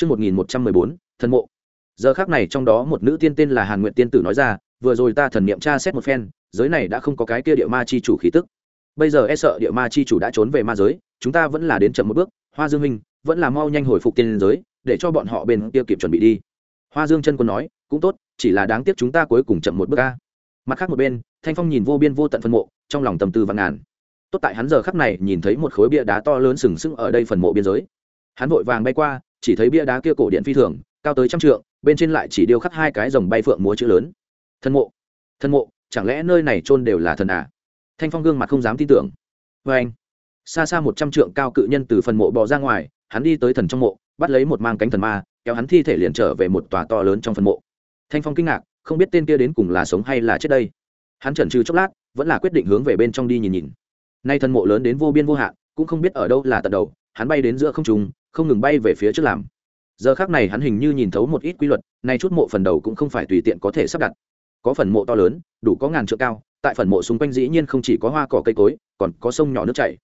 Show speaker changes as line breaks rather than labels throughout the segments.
Trước 1114, thần mộ. Giờ khắc này trong đó một nữ tiên tên là Hàn Nguyệt tiên tử nói ra, vừa rồi ta thần niệm tra xét một phen, giới này đã không có cái kia địa ma chi chủ khí tức. Bây giờ e sợ địa ma chi chủ đã trốn về ma giới, chúng ta vẫn là đến chậm một bước, Hoa Dương huynh, vẫn là mau nhanh hồi phục tiên giới, để cho bọn họ bên kia kịp chuẩn bị đi. Hoa Dương chân quân nói, cũng tốt, chỉ là đáng tiếc chúng ta cuối cùng chậm một bước a. Mặt khác một bên, Thanh Phong nhìn vô biên vô tận phân mộ, trong lòng tầm tư vạn ngàn. Tốt tại hắn giờ khắc này nhìn thấy một khối bia đá to lớn sừng sững ở đây phần mộ biên giới. Hắn vội vàng bay qua, chỉ thấy bia đá kia cổ điện phi thường, cao tới trăm trượng, bên trên lại chỉ điêu khắc hai cái rồng bay phượng múa chữ lớn. Thân mộ, thân mộ, chẳng lẽ nơi này chôn đều là thần à? Thanh Phong gương mặt không dám tin tưởng. vê anh, xa xa một trăm trượng cao cự nhân từ phần mộ bò ra ngoài, hắn đi tới thần trong mộ, bắt lấy một mang cánh thần ma, kéo hắn thi thể liền trở về một tòa to lớn trong phần mộ. Thanh Phong kinh ngạc, không biết tên kia đến cùng là sống hay là chết đây. Hắn chần chừ chốc lát, vẫn là quyết định hướng về bên trong đi nhìn nhìn. Nay thần mộ lớn đến vô biên vô hạn, cũng không biết ở đâu là tận đầu, hắn bay đến giữa không trung, không ngừng bay về phía trước làm. Giờ khác này hắn hình như nhìn thấu một ít quy luật, nay chút mộ phần đầu cũng không phải tùy tiện có thể sắp đặt. Có phần mộ to lớn, đủ có ngàn trượng cao, tại phần mộ xung quanh dĩ nhiên không chỉ có hoa cỏ cây cối, còn có sông nhỏ nước chảy.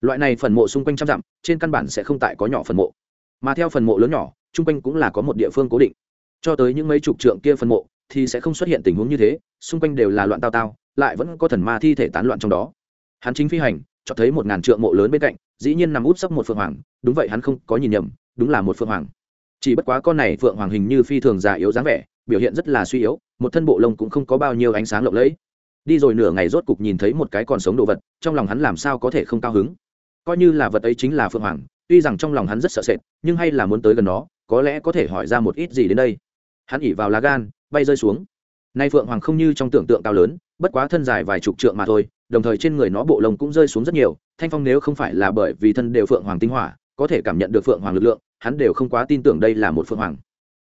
Loại này phần mộ xung quanh trăm dặm, trên căn bản sẽ không tại có nhỏ phần mộ. Mà theo phần mộ lớn nhỏ, chung quanh cũng là có một địa phương cố định. Cho tới những mấy chục trượng kia phần mộ, thì sẽ không xuất hiện tình huống như thế, xung quanh đều là loạn tao tao, lại vẫn có thần ma thi thể tán loạn trong đó. Hắn chính phi hành cho thấy một ngàn trượng mộ lớn bên cạnh, dĩ nhiên nằm út sấp một phượng hoàng, đúng vậy hắn không có nhìn nhầm, đúng là một phượng hoàng. Chỉ bất quá con này phượng hoàng hình như phi thường già yếu dáng vẻ, biểu hiện rất là suy yếu, một thân bộ lông cũng không có bao nhiêu ánh sáng lộng lẫy. Đi rồi nửa ngày rốt cục nhìn thấy một cái còn sống đồ vật, trong lòng hắn làm sao có thể không cao hứng. Coi như là vật ấy chính là phượng hoàng, tuy rằng trong lòng hắn rất sợ sệt, nhưng hay là muốn tới gần nó, có lẽ có thể hỏi ra một ít gì đến đây. Hắn ỉ vào lá gan, bay rơi xuống. Nay phượng hoàng không như trong tưởng tượng cao lớn bất quá thân dài vài chục trượng mà thôi, đồng thời trên người nó bộ lông cũng rơi xuống rất nhiều, thanh phong nếu không phải là bởi vì thân đều phượng hoàng tinh hỏa, có thể cảm nhận được phượng hoàng lực lượng, hắn đều không quá tin tưởng đây là một phượng hoàng.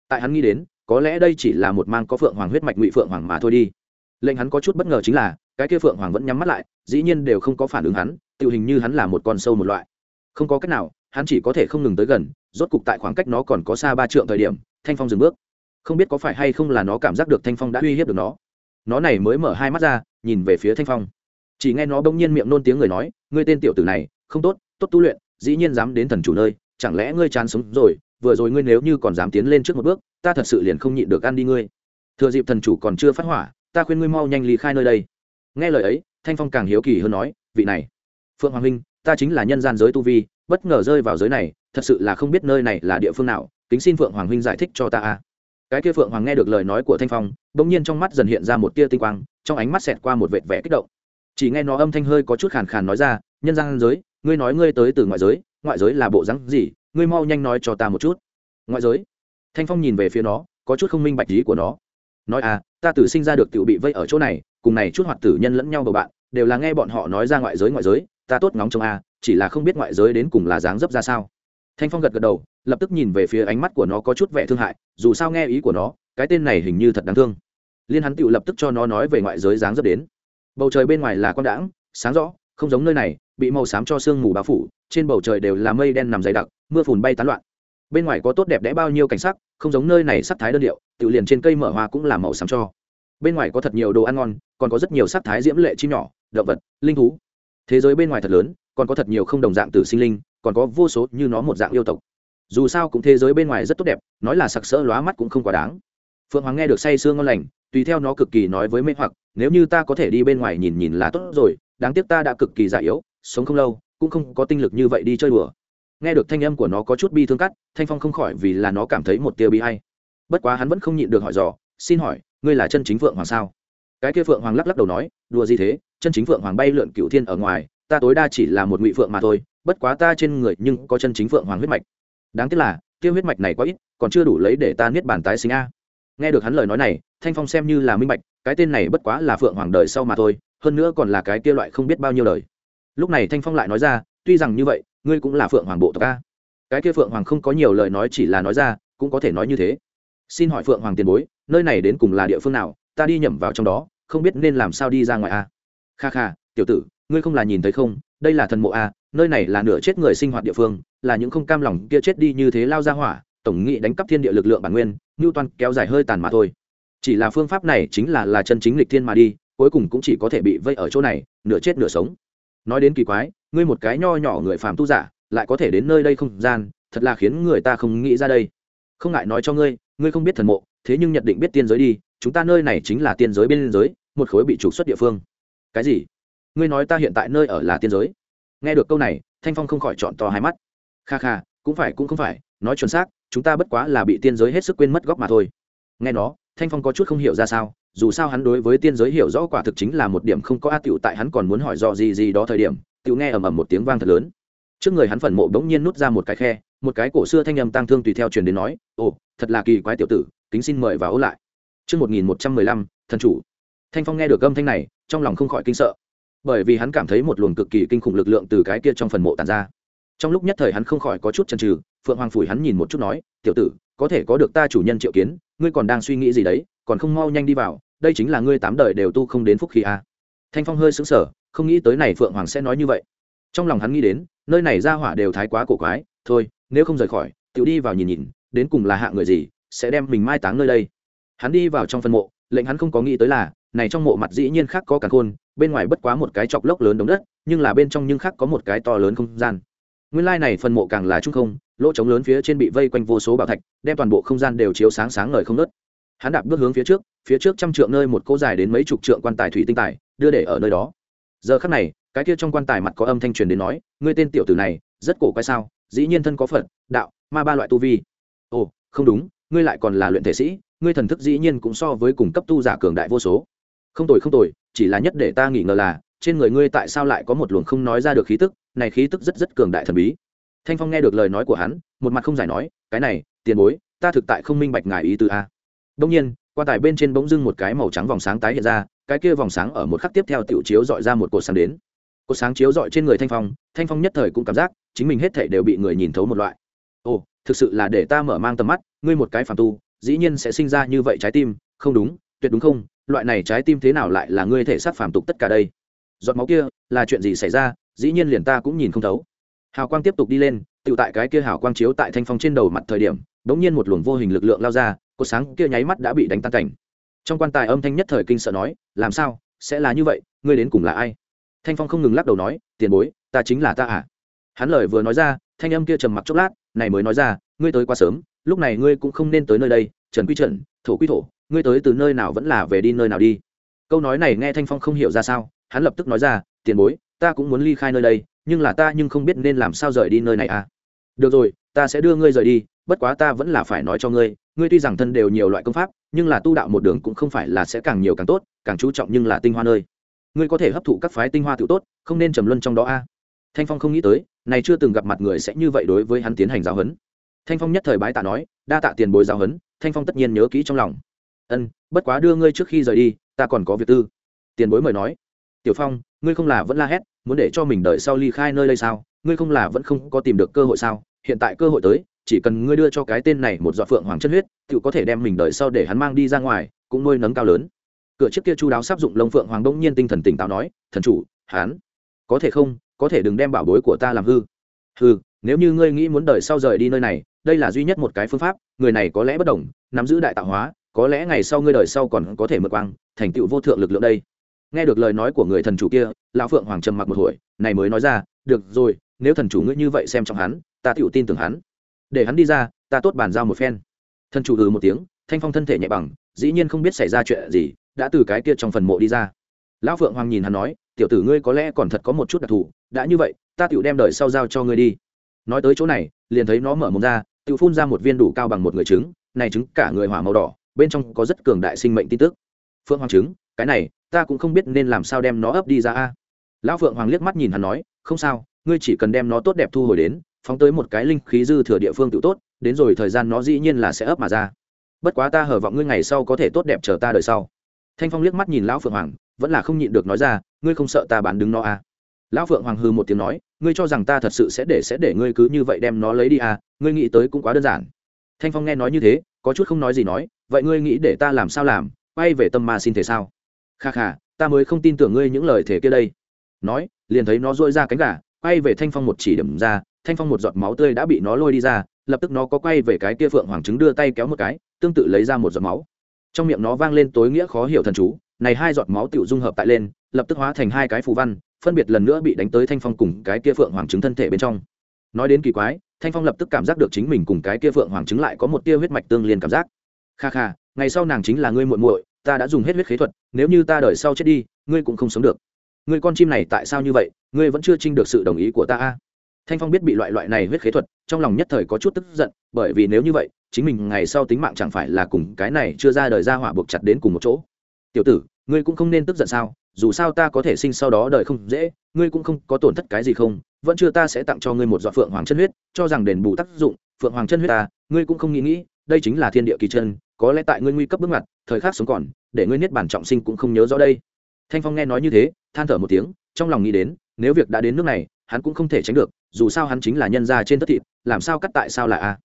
Tại hắn nghĩ đến, có lẽ đây chỉ là một mang có phượng hoàng huyết mạch ngụy phượng hoàng mà thôi đi. Lệnh hắn có chút bất ngờ chính là, cái kia phượng hoàng vẫn nhắm mắt lại, dĩ nhiên đều không có phản ứng hắn, tự hình như hắn là một con sâu một loại. Không có cách nào, hắn chỉ có thể không ngừng tới gần, rốt cục tại khoảng cách nó còn có xa ba trượng thời điểm, thanh phong dừng bước. Không biết có phải hay không là nó cảm giác được thanh phong đã uy hiếp được nó nó này mới mở hai mắt ra, nhìn về phía thanh phong. Chỉ nghe nó bỗng nhiên miệng nôn tiếng người nói, ngươi tên tiểu tử này, không tốt tốt tu luyện, dĩ nhiên dám đến thần chủ nơi, chẳng lẽ ngươi chán sống rồi, vừa rồi ngươi nếu như còn dám tiến lên trước một bước, ta thật sự liền không nhịn được ăn đi ngươi. Thừa dịp thần chủ còn chưa phát hỏa, ta khuyên ngươi mau nhanh ly khai nơi đây. Nghe lời ấy, thanh phong càng hiếu kỳ hơn nói, vị này, phượng hoàng huynh ta chính là nhân gian giới tu vi, bất ngờ rơi vào giới này, thật sự là không biết nơi này là địa phương nào, kính xin phượng hoàng huynh giải thích cho ta a cái kia phượng hoàng nghe được lời nói của thanh phong, bỗng nhiên trong mắt dần hiện ra một tia tinh quang, trong ánh mắt xẹt qua một vệt vẻ kích động. Chỉ nghe nó âm thanh hơi có chút khàn khàn nói ra, nhân gian giới, ngươi nói ngươi tới từ ngoại giới ngoại giới là bộ rắn gì? Ngươi mau nhanh nói cho ta một chút. Ngoại giới? Thanh phong nhìn về phía nó, có chút không minh bạch ý của nó. Nói à ta tử sinh ra được tự bị vây ở chỗ này, cùng này chút hoạt tử nhân lẫn nhau bầu bạn, đều là nghe bọn họ nói ra ngoại giới ngoại giới, ta tốt ngóng trong a à, chỉ là không biết ngoại giới đến cùng là dáng dấp ra sao thanh phong gật gật đầu, lập tức nhìn về phía ánh mắt của nó có chút vẻ thương hại, dù sao nghe ý của nó, cái tên này hình như thật đáng thương. Liên hắn tự lập tức cho nó nói về ngoại giới dáng dấp đến. Bầu trời bên ngoài là con đãng, sáng rõ, không giống nơi này, bị màu xám cho sương mù bao phủ, trên bầu trời đều là mây đen nằm dày đặc, mưa phùn bay tán loạn. Bên ngoài có tốt đẹp đẽ bao nhiêu cảnh sắc, không giống nơi này sắc thái đơn điệu tự liền trên cây mở hoa cũng là màu xám cho. Bên ngoài có thật nhiều đồ ăn ngon, còn có rất nhiều sắc thái diễm lệ chim nhỏ, động vật, linh thú. Thế giới bên ngoài thật lớn, còn có thật nhiều không đồng dạng tử sinh linh còn có vô số như nó một dạng yêu tộc. Dù sao cũng thế giới bên ngoài rất tốt đẹp, nói là sặc sỡ lóa mắt cũng không quá đáng. Phượng hoàng nghe được say sương ngon lành, tùy theo nó cực kỳ nói với mê hoặc, nếu như ta có thể đi bên ngoài nhìn nhìn là tốt rồi, đáng tiếc ta đã cực kỳ già yếu, sống không lâu, cũng không có tinh lực như vậy đi chơi đùa. Nghe được thanh âm của nó có chút bi thương cắt, thanh phong không khỏi vì là nó cảm thấy một tia bi hay bất quá hắn vẫn không nhịn được hỏi dò, xin hỏi, ngươi là chân chính phượng hoàng sao? Cái kia phượng hoàng lắc lắc đầu nói, đùa gì thế, chân chính phượng hoàng bay lượn cựu thiên ở ngoài, ta tối đa chỉ là một ngụy phượng mà thôi bất quá ta trên người nhưng có chân chính phượng hoàng huyết mạch. Đáng tiếc là, tiêu huyết mạch này quá ít, còn chưa đủ lấy để ta niết bàn tái sinh a. Nghe được hắn lời nói này, thanh phong xem như là minh bạch, cái tên này bất quá là phượng hoàng đời sau mà thôi, hơn nữa còn là cái kia loại không biết bao nhiêu lời lúc này thanh phong lại nói ra, tuy rằng như vậy, ngươi cũng là phượng hoàng bộ tộc a. Cái kia phượng hoàng không có nhiều lời nói chỉ là nói ra, cũng có thể nói như thế. Xin hỏi phượng hoàng tiền bối, nơi này đến cùng là địa phương nào, ta đi nhầm vào trong đó, không biết nên làm sao đi ra ngoài a. Kha kha, tiểu tử, ngươi không là nhìn thấy không, đây là thần mộ a nơi này là nửa chết người sinh hoạt địa phương, là những không cam lòng kia chết đi như thế lao ra hỏa, tổng nghị đánh cắp thiên địa lực lượng bản nguyên ngưu toan kéo dài hơi tàn mà thôi. Chỉ là phương pháp này chính là là chân chính lịch thiên mà đi, cuối cùng cũng chỉ có thể bị vây ở chỗ này, nửa chết nửa sống. Nói đến kỳ quái, ngươi một cái nho nhỏ người phàm tu giả, lại có thể đến nơi đây không gian, thật là khiến người ta không nghĩ ra đây. Không ngại nói cho ngươi ngươi không biết thần mộ, thế nhưng nhận định biết tiên giới đi, chúng ta nơi này chính là tiên giới bên giới, một khối bị trục xuất địa phương. Cái gì? Ngươi nói ta hiện tại nơi ở là tiên giới? Nghe được câu này thanh phong không khỏi chọn to hai mắt kha kha cũng phải cũng không phải nói chuẩn xác chúng ta bất quá là bị tiên giới hết sức quên mất góc mà thôi nghe nó thanh phong có chút không hiểu ra sao dù sao hắn đối với tiên giới hiểu rõ quả thực chính là một điểm không có a tựu tại hắn còn muốn hỏi dò gì gì đó thời điểm tựu nghe ầm ầm một tiếng vang thật lớn trước người hắn phần mộ bỗng nhiên nút ra một cái khe một cái cổ xưa thanh âm tăng thương tùy theo truyền đến nói ồ thật là kỳ quái tiểu tử kính xin mời và ôn lại Trước 1115, thần chủ. Thanh Phong nghe được âm thanh này, trong lòng không khỏi kinh sợ. Bởi vì hắn cảm thấy một luồng cực kỳ kinh khủng lực lượng từ cái kia trong phần mộ tản ra. Trong lúc nhất thời hắn không khỏi có chút chần chừ, Phượng Hoàng phủi hắn nhìn một chút nói, "Tiểu tử, có thể có được ta chủ nhân triệu kiến, ngươi còn đang suy nghĩ gì đấy, còn không mau nhanh đi vào, đây chính là ngươi tám đời đều tu không đến phúc khí a." À. Thanh Phong hơi sững sờ, không nghĩ tới này Phượng Hoàng sẽ nói như vậy. Trong lòng hắn nghĩ đến, nơi này ra hỏa đều thái quá cổ quái, thôi, nếu không rời khỏi, tiểu đi vào nhìn nhìn, đến cùng là hạ người gì, sẽ đem mình mai táng nơi đây hắn đi vào trong phân mộ lệnh hắn không có nghĩ tới là này trong mộ mặt dĩ nhiên khác có cả khôn, bên ngoài bất quá một cái chọc lốc lớn đống đất, nhưng là bên trong nhưng khác có một cái to lớn không gian. Nguyên lai này phần mộ càng là trung không, lỗ trống lớn phía trên bị vây quanh vô số bảo thạch, đem toàn bộ không gian đều chiếu sáng sáng ngời không nớt hắn đạp bước hướng phía trước phía trước trăm trượng nơi một cỗ dài đến mấy chục trượng quan tài thủy tinh tài, đưa để ở nơi đó. Giờ khắc này, cái kia trong quan tài mặt có âm thanh truyền đến nói, ngươi tên tiểu tử này, rất cổ quái sao? Dĩ nhiên thân có phật, đạo, ma ba loại tu vi. Ồ, không đúng, ngươi lại còn là luyện thể sĩ, ngươi thần thức dĩ nhiên cũng so với cùng cấp tu giả cường đại vô số không tồi không tồi, chỉ là nhất để ta nghĩ ngờ là, trên người ngươi tại sao lại có một luồng không nói ra được khí tức? Này khí tức rất rất cường đại thần bí. Thanh phong nghe được lời nói của hắn, một mặt không giải nói, cái này, tiền bối, ta thực tại không minh bạch ngài ý từ a. Đông nhiên, quan tài bên trên bỗng dưng một cái màu trắng vòng sáng tái hiện ra, cái kia vòng sáng ở một khắc tiếp theo tiểu chiếu dọi ra một cột sáng đến. Cột sáng chiếu dọi trên người thanh phong thanh phong nhất thời cũng cảm giác chính mình hết thể đều bị người nhìn thấu một loại. Ồ, thực sự là để ta mở mang tầm mắt, ngươi một cái phản tu, dĩ nhiên sẽ sinh ra như vậy trái tim, không đúng, tuyệt đúng không? Loại này trái tim thế nào lại là ngươi thể xác phàm tục tất cả đây? Giọt máu kia, là chuyện gì xảy ra? Dĩ nhiên liền ta cũng nhìn không thấu. Hào quang tiếp tục đi lên tự tại cái kia hào quang chiếu tại thanh phong trên đầu mặt thời điểm đ n g nhiên một luồng vô hình lực lượng lao ra, cột sáng kia nháy mắt đã bị đánh tan cảnh. Trong quan tài âm thanh nhất thời kinh sợ nói, làm sao? Sẽ là như vậy? Ngươi đến cùng là ai? Thanh phong không ngừng lắc đầu nói, tiền bối, ta chính là ta à? Hắn lời vừa nói ra, thanh âm kia trầm mặc chốc lát, này mới nói ra, ngươi tới quá sớm, lúc này ngươi cũng không nên tới nơi đây, trần quy trần, thổ quy thổ ngươi tới từ nơi nào vẫn là về đi nơi nào đi. Câu nói này nghe thanh phong không hiểu ra sao, hắn lập tức nói ra, tiền bối, ta cũng muốn ly khai nơi đây, nhưng là ta nhưng không biết nên làm sao rời đi nơi này à. Được rồi, ta sẽ đưa ngươi rời đi, bất quá ta vẫn là phải nói cho ngươi ngươi tuy rằng thân đều nhiều loại công pháp, nhưng là tu đạo một đường cũng không phải là sẽ càng nhiều càng tốt, càng chú trọng nhưng là tinh hoa nơi. Ngươi có thể hấp thụ các phái tinh hoa tự tốt, không nên trầm luân trong đó a. Thanh phong không nghĩ tới, này chưa từng gặp mặt người sẽ như vậy đối với hắn tiến hành giáo huấn. Thanh phong nhất thời bái tạ nói, đa tạ tiền bồi giáo huấn. Thanh phong tất nhiên nhớ kỹ trong lòng ân, bất quá đưa ngươi trước khi rời đi, ta còn có việc tư. Tiền bối mời nói. Tiểu phong, ngươi không là vẫn la hét, muốn để cho mình đợi sau ly khai nơi đây sao? Ngươi không là vẫn không có tìm được cơ hội sao? Hiện tại cơ hội tới, chỉ cần ngươi đưa cho cái tên này một giọt phượng hoàng chân huyết, tự có thể đem mình đợi sau để hắn mang đi ra ngoài, cũng nuôi nấng cao lớn. Cửa trước kia chu đáo sắp dụng lông phượng hoàng đông nhiên tinh thần tỉnh táo nói, thần chủ, hắn, có thể không? Có thể đừng đem bảo bối của ta làm hư. Hư nếu như ngươi nghĩ muốn đợi sau rời đi nơi này, đây là duy nhất một cái phương pháp, người này có lẽ bất đồng, nắm giữ đại tạo hóa có lẽ ngày sau ngươi đời sau còn có thể mượn quang, thành tựu vô thượng lực lượng đây. Nghe được lời nói của người thần chủ kia, lão phượng hoàng trầm mặc một hồi, này mới nói ra, được rồi, nếu thần chủ ngươi như vậy xem trọng hắn, ta tựu tin tưởng hắn. Để hắn đi ra, ta tốt bàn giao một phen. Thần chủ hừ một tiếng, thanh phong thân thể nhẹ bằng, dĩ nhiên không biết xảy ra chuyện gì, đã từ cái kia trong phần mộ đi ra. Lão phượng hoàng nhìn hắn nói, tiểu tử ngươi có lẽ còn thật có một chút đặc thù, đã như vậy, ta tựu đem đời sau giao cho ngươi đi. Nói tới chỗ này, liền thấy nó mở mồm ra, tựu phun ra một viên đủ cao bằng một người trứng, này trứng cả người hỏa màu đỏ bên trong có rất cường đại sinh mệnh tin tức. Phượng hoàng trứng cái này, ta cũng không biết nên làm sao đem nó ấp đi ra a. Lão phượng hoàng liếc mắt nhìn hắn nói, không sao, ngươi chỉ cần đem nó tốt đẹp thu hồi đến, phóng tới một cái linh khí dư thừa địa phương tự tốt, đến rồi thời gian nó dĩ nhiên là sẽ ấp mà ra. Bất quá ta hở vọng ngươi ngày sau có thể tốt đẹp chờ ta đời sau. Thanh phong liếc mắt nhìn lão phượng hoàng, vẫn là không nhịn được nói ra, ngươi không sợ ta bán đứng nó à lão phượng hoàng hư một tiếng nói, ngươi cho rằng ta thật sự sẽ để sẽ để ngươi cứ như vậy đem nó lấy đi à ngươi nghĩ tới cũng quá đơn giản. Thanh phong nghe nói như thế, có chút không nói gì nói vậy ngươi nghĩ để ta làm sao làm, quay về tâm ma xin thể sao? Kha kha, ta mới không tin tưởng ngươi những lời thể kia đây. Nói, liền thấy nó dôi ra cánh gà, quay về thanh phong một chỉ điểm ra, thanh phong một giọt máu tươi đã bị nó lôi đi ra, lập tức nó có quay về cái kia phượng hoàng trứng đưa tay kéo một cái, tương tự lấy ra một giọt máu. Trong miệng nó vang lên tối nghĩa khó hiểu thần chú, này hai giọt máu tựu dung hợp tại lên, lập tức hóa thành hai cái phù văn, phân biệt lần nữa bị đánh tới thanh phong cùng cái kia phượng hoàng trứng thân thể bên trong. Nói đến kỳ quái, thanh phong lập tức cảm giác được chính mình cùng cái kia phượng hoàng trứng lại có một tia huyết mạch tương liên cảm giác kha kha, ngày sau nàng chính là ngươi muội muội, ta đã dùng hết huyết khế thuật, nếu như ta đợi sau chết đi, ngươi cũng không sống được. Ngươi con chim này tại sao như vậy, ngươi vẫn chưa trinh được sự đồng ý của ta a? Thanh phong biết bị loại loại này huyết khế thuật, trong lòng nhất thời có chút tức giận, bởi vì nếu như vậy, chính mình ngày sau tính mạng chẳng phải là cùng cái này chưa ra đời ra hỏa buộc chặt đến cùng một chỗ. Tiểu tử, ngươi cũng không nên tức giận sao, dù sao ta có thể sinh sau đó đời không dễ, ngươi cũng không có tổn thất cái gì không, vẫn chưa ta sẽ tặng cho ngươi một dọa phượng hoàng chân huyết, cho rằng đền bù tác dụng, phượng hoàng chân huyết ta, ngươi cũng không nghĩ nghĩ, đây chính là thiên địa kỳ chân có lẽ tại ngươi nguy cấp bước ngoặt, thời khắc sống còn, để ngươi niết bản trọng sinh cũng không nhớ rõ đây. Thanh phong nghe nói như thế, than thở một tiếng, trong lòng nghĩ đến, nếu việc đã đến nước này, hắn cũng không thể tránh được, dù sao hắn chính là nhân gia trên tất thịt, làm sao cắt tại sao là a?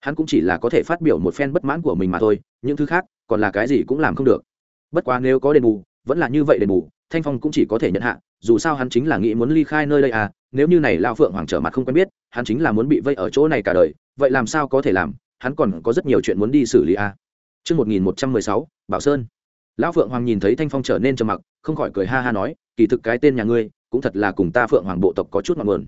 Hắn cũng chỉ là có thể phát biểu một phen bất mãn của mình mà thôi, những thứ khác, còn là cái gì cũng làm không được. Bất quá nếu có đền bù, vẫn là như vậy đền bù, thanh phong cũng chỉ có thể nhận hạ, dù sao hắn chính là nghĩ muốn ly khai nơi đây à nếu như này lao phượng hoàng trở mặt không quen biết, hắn chính là muốn bị vây ở chỗ này cả đời, vậy làm sao có thể làm, hắn còn có rất nhiều chuyện muốn đi xử lý à. Trước 1116, Bảo Sơn. Lão Phượng Hoàng nhìn thấy Thanh Phong trở nên trầm mặc, không khỏi cười ha ha nói, kỳ thực cái tên nhà ngươi, cũng thật là cùng ta Phượng Hoàng bộ tộc có chút ngọn nguồn.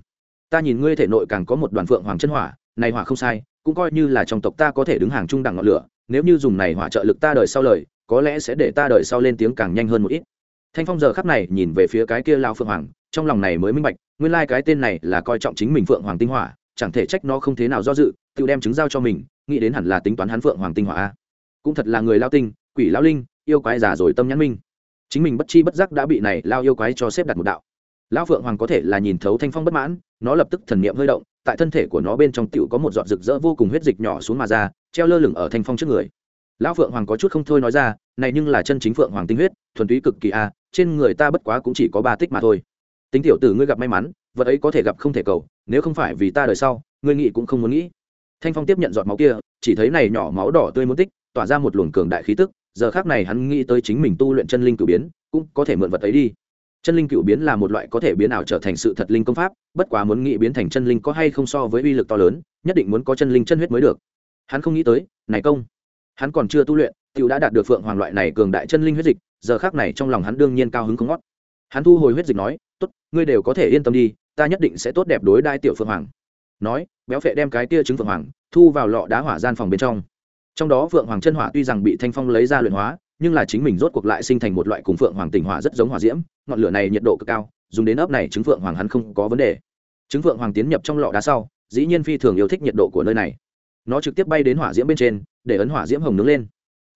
Ta nhìn ngươi thể nội càng có một đoàn Phượng Hoàng chân hỏa, này hỏa không sai, cũng coi như là trong tộc ta có thể đứng hàng trung đẳng ngọn lửa, nếu như dùng này hỏa trợ lực ta đời sau lời, có lẽ sẽ để ta đời sau lên tiếng càng nhanh hơn một ít thanh phong giờ khắc này nhìn về phía cái kia Lão phượng hoàng trong lòng này mới minh bạch nguyên lai cái tên này là coi trọng chính mình phượng hoàng tinh hỏa chẳng thể trách nó không thế nào do dự tự đem chứng giao cho mình nghĩ đến hẳn là tính toán hắn phượng hoàng tinh hỏa a cũng thật là người lao tinh, quỷ lao linh, yêu quái già rồi tâm nhãn minh. Chính mình bất chi bất giác đã bị này lao yêu quái cho xếp đặt một đạo. Lão phượng hoàng có thể là nhìn thấu thanh phong bất mãn, nó lập tức thần niệm hơi động, tại thân thể của nó bên trong tựu có một giọt rực rỡ vô cùng huyết dịch nhỏ xuống mà ra, treo lơ lửng ở thanh phong trước người. Lão phượng hoàng có chút không thôi nói ra, này nhưng là chân chính phượng hoàng tinh huyết, thuần túy cực kỳ a trên người ta bất quá cũng chỉ có ba tích mà thôi. Tính tiểu tử ngươi gặp may mắn, vật ấy có thể gặp không thể cầu, nếu không phải vì ta đời sau, ngươi nghĩ cũng không muốn nghĩ. Thanh phong tiếp nhận giọt máu kia, chỉ thấy này nhỏ máu đỏ tươi muốn tích tỏa ra một luồng cường đại khí tức, giờ khác này hắn nghĩ tới chính mình tu luyện chân linh cửu biến, cũng có thể mượn vật ấy đi. Chân linh cửu biến là một loại có thể biến ảo trở thành sự thật linh công pháp, bất quá muốn nghĩ biến thành chân linh có hay không so với uy lực to lớn, nhất định muốn có chân linh chân huyết mới được. Hắn không nghĩ tới, này công, hắn còn chưa tu luyện t đã đạt được phượng hoàng loại này cường đại chân linh huyết dịch, giờ khác này trong lòng hắn đương nhiên cao hứng không ngót. Hắn thu hồi huyết dịch nói, tốt, ngươi đều có thể yên tâm đi, ta nhất định sẽ tốt đẹp đối đai tiểu phượng hoàng. Nói, béo phệ đem cái tia trứng phượng hoàng thu vào lọ đá hỏa gian phòng bên trong trong đó phượng hoàng chân hỏa tuy rằng bị thanh phong lấy ra luyện hóa, nhưng là chính mình rốt cuộc lại sinh thành một loại cùng phượng hoàng tỉnh hỏa rất giống hỏa diễm, ngọn lửa này nhiệt độ cực cao, dùng đến ấp này trứng phượng hoàng hắn không có vấn đề. Trứng phượng hoàng tiến nhập trong lọ đá sau, dĩ nhiên phi thường yêu thích nhiệt độ của nơi này. Nó trực tiếp bay đến hỏa diễm bên trên, để ấn hỏa diễm hồng nướng lên.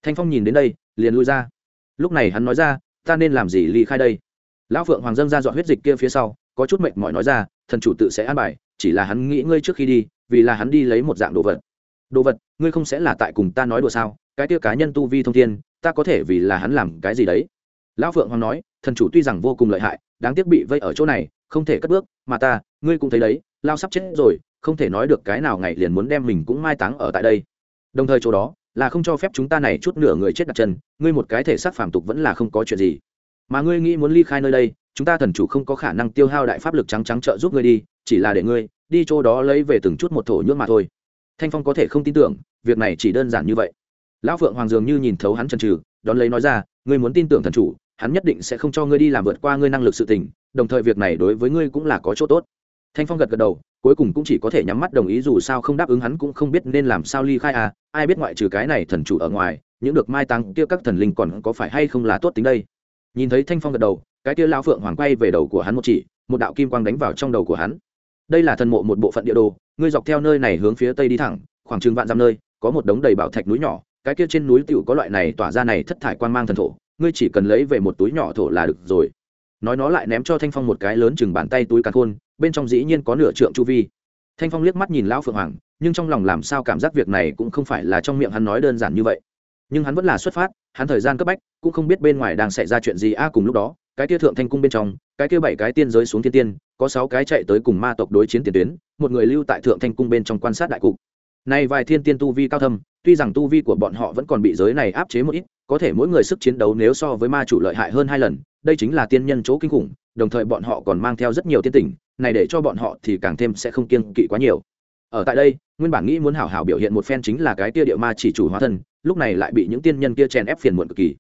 Thanh phong nhìn đến đây, liền lui ra. Lúc này hắn nói ra, ta nên làm gì ly khai đây? Lão phượng hoàng dâng ra dọn huyết dịch kia phía sau, có chút mệnh mỏi nói ra, thần chủ tự sẽ an bài, chỉ là hắn nghĩ ngươi trước khi đi, vì là hắn đi lấy một dạng đồ vật. Đồ vật? Ngươi không sẽ là tại cùng ta nói đùa sao? Cái tia cá nhân tu vi thông thiên, ta có thể vì là hắn làm cái gì đấy? Lão phượng hoàng nói, thần chủ tuy rằng vô cùng lợi hại, đáng tiếc bị vây ở chỗ này, không thể cất bước, mà ta, ngươi cũng thấy đấy lao sắp chết rồi, không thể nói được cái nào ngày liền muốn đem mình cũng mai táng ở tại đây. Đồng thời chỗ đó, là không cho phép chúng ta này chút nửa người chết đặt chân, ngươi một cái thể xác phàm tục vẫn là không có chuyện gì. Mà ngươi nghĩ muốn ly khai nơi đây, chúng ta thần chủ không có khả năng tiêu hao đại pháp lực trắng trắng trợ giúp ngươi đi, chỉ là để ngươi, đi chỗ đó lấy về từng chút một thổ nhưỡng mà thôi. Thanh phong có thể không tin tưởng việc này chỉ đơn giản như vậy. Lão phượng hoàng dường như nhìn thấu hắn chần trừ đón lấy nói ra, ngươi muốn tin tưởng thần chủ, hắn nhất định sẽ không cho ngươi đi làm vượt qua ngươi năng lực sự tình, đồng thời việc này đối với ngươi cũng là có chỗ tốt. Thanh phong gật gật đầu, cuối cùng cũng chỉ có thể nhắm mắt đồng ý dù sao không đáp ứng hắn cũng không biết nên làm sao ly khai à ai biết ngoại trừ cái này thần chủ ở ngoài, những được mai tăng kia các thần linh còn có phải hay không là tốt tính đây. Nhìn thấy thanh phong gật đầu, cái kia lao phượng hoàng quay về đầu của hắn một chỉ, một đạo kim quang đánh vào trong đầu của hắn. Đây là thần mộ một bộ phận địa đồ, ngươi dọc theo nơi này hướng phía tây đi thẳng, khoảng chừng vạn dặm nơi có một đống đầy bảo thạch núi nhỏ, cái kia trên núi tựu có loại này tỏa ra này thất thải quan mang thần thổ, ngươi chỉ cần lấy về một túi nhỏ thổ là được rồi. Nói nó lại ném cho thanh phong một cái lớn chừng bàn tay túi càn khôn, bên trong dĩ nhiên có nửa trượng chu vi. Thanh phong liếc mắt nhìn lão phượng hoàng, nhưng trong lòng làm sao cảm giác việc này cũng không phải là trong miệng hắn nói đơn giản như vậy. Nhưng hắn vẫn là xuất phát, hắn thời gian cấp bách, cũng không biết bên ngoài đang xảy ra chuyện gì a à, cùng lúc đó, cái kia thượng thanh cung bên trong, cái kia bảy cái tiên giới xuống thiên tiên, có sáu cái chạy tới cùng ma tộc đối chiến tiền tuyến, một người lưu tại thượng thanh cung bên trong quan sát đại cục nay vài thiên tiên tu vi cao thâm, tuy rằng tu vi của bọn họ vẫn còn bị giới này áp chế một ít, có thể mỗi người sức chiến đấu nếu so với ma chủ lợi hại hơn hai lần, đây chính là tiên nhân chỗ kinh khủng, đồng thời bọn họ còn mang theo rất nhiều tiên tình. này để cho bọn họ thì càng thêm sẽ không kiêng kỵ quá nhiều. Ở tại đây, nguyên bản nghĩ muốn hảo hảo biểu hiện một phen chính là cái tia địa ma chỉ chủ hóa thân, lúc này lại bị những tiên nhân kia chèn ép phiền muộn cực kỳ.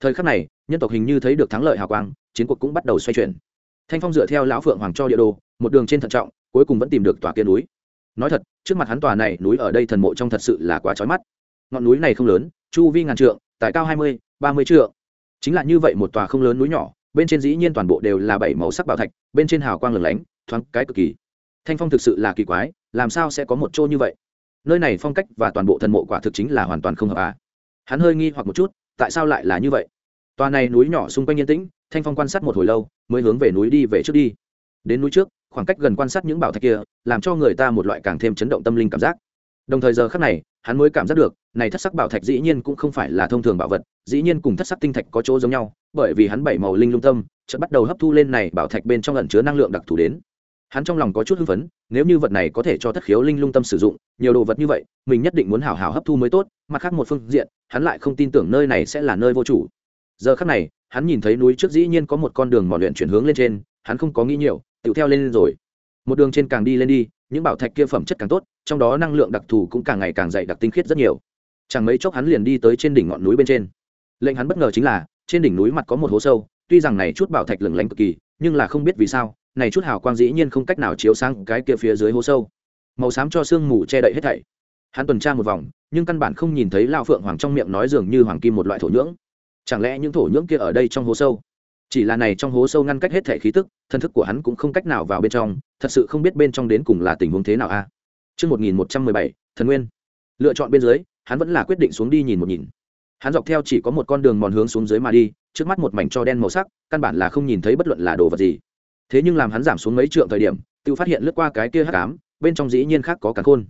Thời khắc này, nhân tộc hình như thấy được thắng lợi hào quang, chiến cuộc cũng bắt đầu xoay chuyển. Thanh phong dựa theo lão phượng hoàng cho địa đồ, một đường trên thận trọng, cuối cùng vẫn tìm được tòa kia núi nói thật, trước mặt hắn tòa này núi ở đây thần mộ trong thật sự là quá trói mắt. Ngọn núi này không lớn, chu vi ngàn trượng, tại cao hai mươi, ba mươi trượng. Chính là như vậy một tòa không lớn núi nhỏ, bên trên dĩ nhiên toàn bộ đều là bảy màu sắc bảo thạch, bên trên hào quang lửng lánh, thoáng cái cực kỳ. Thanh phong thực sự là kỳ quái, làm sao sẽ có một chỗ như vậy? Nơi này phong cách và toàn bộ thần mộ quả thực chính là hoàn toàn không hợp à. Hắn hơi nghi hoặc một chút, tại sao lại là như vậy? Tòa này núi nhỏ xung quanh yên tĩnh, thanh phong quan sát một hồi lâu, mới hướng về núi đi về trước đi. Đến núi trước khoảng cách gần quan sát những bảo thạch kia, làm cho người ta một loại càng thêm chấn động tâm linh cảm giác. Đồng thời giờ khác này, hắn mới cảm giác được, này thất sắc bảo thạch dĩ nhiên cũng không phải là thông thường bảo vật, dĩ nhiên cùng thất sắc tinh thạch có chỗ giống nhau, bởi vì hắn bảy màu linh lung tâm, chợt bắt đầu hấp thu lên này bảo thạch bên trong ẩn chứa năng lượng đặc thù đến. Hắn trong lòng có chút hưng phấn, nếu như vật này có thể cho thất khiếu linh lung tâm sử dụng, nhiều đồ vật như vậy, mình nhất định muốn hảo hảo hấp thu mới tốt mặt khác một phương diện, hắn lại không tin tưởng nơi này sẽ là nơi vô chủ. Giờ khắc này, hắn nhìn thấy núi trước dĩ nhiên có một con đường mỏ luyện chuyển hướng lên trên, hắn không có nghĩ nhiều tựu theo lên rồi. Một đường trên càng đi lên đi, những bảo thạch kia phẩm chất càng tốt, trong đó năng lượng đặc thù cũng càng ngày càng dày đặc tinh khiết rất nhiều. Chẳng mấy chốc hắn liền đi tới trên đỉnh ngọn núi bên trên. Lệnh hắn bất ngờ chính là, trên đỉnh núi mặt có một hố sâu, tuy rằng này chút bảo thạch lừng lánh cực kỳ, nhưng là không biết vì sao, này chút hào quang dĩ nhiên không cách nào chiếu sang cái kia phía dưới hố sâu. Màu xám cho sương mù che đậy hết thảy. Hắn tuần tra một vòng, nhưng căn bản không nhìn thấy lao phượng hoàng trong miệng nói dường như hoàng kim một loại thổ nhưỡng. Chẳng lẽ những thổ nhưỡng kia ở đây trong hố sâu? Chỉ là này trong hố sâu ngăn cách hết thể khí tức thân thức của hắn cũng không cách nào vào bên trong thật sự không biết bên trong đến cùng là tình huống thế nào a à? Trước 1117, thần nguyên. Lựa chọn bên dưới, hắn vẫn là quyết định xuống đi nhìn một nhìn. Hắn dọc theo chỉ có một con đường mòn hướng xuống dưới mà đi, trước mắt một mảnh cho đen màu sắc, căn bản là không nhìn thấy bất luận là đồ vật gì. Thế nhưng làm hắn giảm xuống mấy trượng thời điểm, tự phát hiện lướt qua cái kia hắc ám, bên trong dĩ nhiên khác có cả khôn.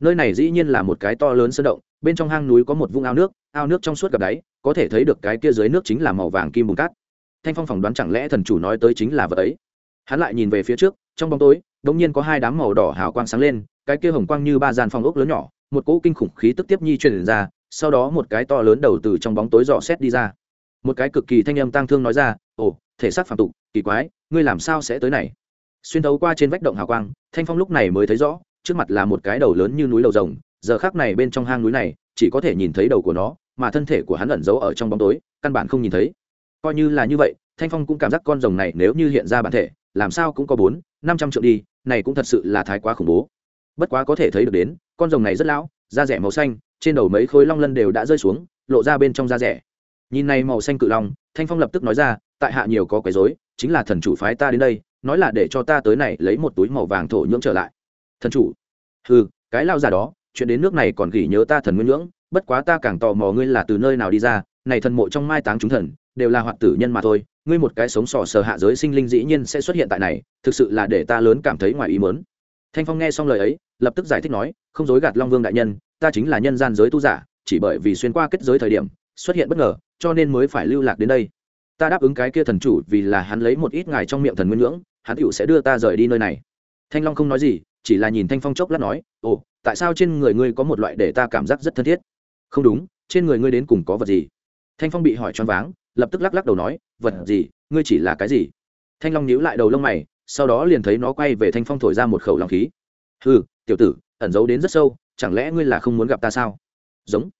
Nơi này dĩ nhiên là một cái to lớn sơn động, bên trong hang núi có một vũng ao nước, ao nước trong suốt gặp đáy, có thể thấy được cái kia dưới nước chính là màu vàng kim bùn cát thanh phong phỏng đoán chẳng lẽ thần chủ nói tới chính là vật ấy. Hắn lại nhìn về phía trước, trong bóng tối đ ỗ n g nhiên có hai đám màu đỏ hào quang sáng lên, cái kia hồng quang như ba gian phòng ốc lớn nhỏ, một cỗ kinh khủng khí tức tiếp nhi truyền ra, sau đó một cái to lớn đầu từ trong bóng tối dò xét đi ra. Một cái cực kỳ thanh âm tang thương nói ra, ồ, thể xác phạm tục, kỳ quái, ngươi làm sao sẽ tới này? Xuyên thấu qua trên vách động hào quang, thanh phong lúc này mới thấy rõ, trước mặt là một cái đầu lớn như núi đầu rồng, giờ khác này bên trong hang núi này, chỉ có thể nhìn thấy đầu của nó, mà thân thể của hắn ẩn giấu ở trong bóng tối, căn bản không nhìn thấy coi như là như vậy, thanh phong cũng cảm giác con rồng này nếu như hiện ra bản thể, làm sao cũng có bốn, năm trăm triệu đi, này cũng thật sự là thái quá khủng bố. Bất quá có thể thấy được đến, con rồng này rất lão, da rẻ màu xanh, trên đầu mấy khối long lân đều đã rơi xuống, lộ ra bên trong da rẻ. Nhìn này màu xanh cự long, thanh phong lập tức nói ra, tại hạ nhiều có quấy rối, chính là thần chủ phái ta đến đây, nói là để cho ta tới này lấy một túi màu vàng thổ nhưỡng trở lại. Thần chủ? Ừ cái lao già đó, chuyện đến nước này còn gỉ nhớ ta thần nguyên nhưỡng, bất quá ta càng tò mò ngươi là từ nơi nào đi ra, này thần mộ trong mai táng chúng thần đều là hoạt tử nhân mà thôi, ngươi một cái sống sò sờ hạ giới sinh linh dĩ nhiên sẽ xuất hiện tại này, thực sự là để ta lớn cảm thấy ngoài ý mớn thanh phong nghe xong lời ấy, lập tức giải thích nói, không dối gạt long vương đại nhân, ta chính là nhân gian giới tu giả, chỉ bởi vì xuyên qua kết giới thời điểm, xuất hiện bất ngờ, cho nên mới phải lưu lạc đến đây. Ta đáp ứng cái kia thần chủ vì là hắn lấy một ít ngài trong miệng thần nguyên ngưỡng, hắn tựu sẽ đưa ta rời đi nơi này. Thanh long không nói gì, chỉ là nhìn thanh phong chốc lát nói, ồ, tại sao trên người ngươi có một loại để ta cảm giác rất thân thiết? Không đúng, trên người ngươi đến cùng có vật gì? Thanh phong bị hỏi choáng váng lập tức lắc lắc đầu nói, vật gì? Ngươi chỉ là cái gì? Thanh long nhíu lại đầu lông mày, sau đó liền thấy nó quay về thanh phong thổi ra một khẩu lòng khí. Hừ, tiểu tử, ẩn giấu đến rất sâu, chẳng lẽ ngươi là không muốn gặp ta sao? Giống.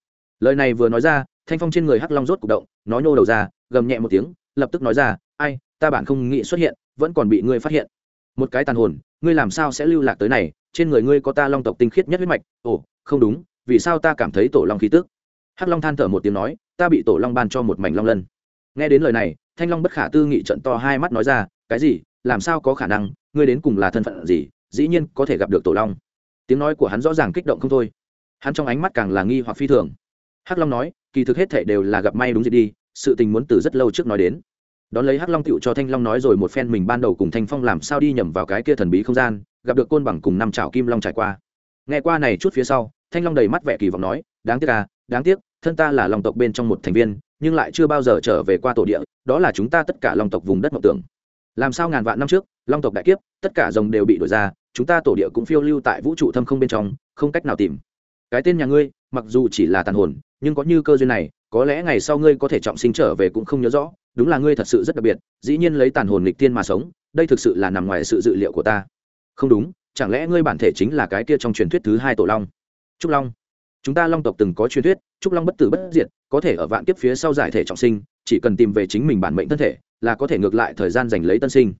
Lời này vừa nói ra, thanh phong trên người hắc long rốt cục động, nó nhô đầu ra, gầm nhẹ một tiếng, lập tức nói ra, ai, ta bản không nghĩ xuất hiện, vẫn còn bị ngươi phát hiện. Một cái tàn hồn, ngươi làm sao sẽ lưu lạc tới này? Trên người ngươi có ta long tộc tinh khiết nhất huyết mạch. Ồ, không đúng, vì sao ta cảm thấy tổ long khí tức? Hắc long than thở một tiếng nói, ta bị tổ long ban cho một mảnh long lân nghe đến lời này, thanh long bất khả tư nghị trận to hai mắt nói ra, cái gì? Làm sao có khả năng? Ngươi đến cùng là thân phận gì? Dĩ nhiên có thể gặp được tổ long. Tiếng nói của hắn rõ ràng kích động không thôi. Hắn trong ánh mắt càng là nghi hoặc phi thường. Hắc long nói, kỳ thực hết thể đều là gặp may đúng gì đi, sự tình muốn từ rất lâu trước nói đến. Đón lấy hắc long tựu cho thanh long nói rồi một phen mình ban đầu cùng thanh phong làm sao đi nhầm vào cái kia thần bí không gian, gặp được côn bằng cùng năm chảo kim long trải qua. Nghe qua này chút phía sau, thanh long đầy mắt vẻ kỳ vọng nói, đáng tiếc à đáng tiếc, thân ta là lòng tộc bên trong một thành viên nhưng lại chưa bao giờ trở về qua tổ địa, đó là chúng ta tất cả long tộc vùng đất mộng tưởng. Làm sao ngàn vạn năm trước, long tộc đại kiếp, tất cả rồng đều bị đổi ra, chúng ta tổ địa cũng phiêu lưu tại vũ trụ thâm không bên trong, không cách nào tìm. Cái tên nhà ngươi, mặc dù chỉ là tàn hồn, nhưng có như cơ duyên này, có lẽ ngày sau ngươi có thể trọng sinh trở về cũng không nhớ rõ, đúng là ngươi thật sự rất đặc biệt, dĩ nhiên lấy tàn hồn lịch tiên mà sống, đây thực sự là nằm ngoài sự dự liệu của ta. Không đúng, chẳng lẽ ngươi bản thể chính là cái kia trong truyền thuyết thứ hai tổ long? Trúc long chúng ta long tộc từng có truyền thuyết, trúc long bất tử bất diệt, có thể ở vạn kiếp phía sau giải thể trọng sinh, chỉ cần tìm về chính mình bản mệnh thân thể, là có thể ngược lại thời gian giành lấy tân sinh.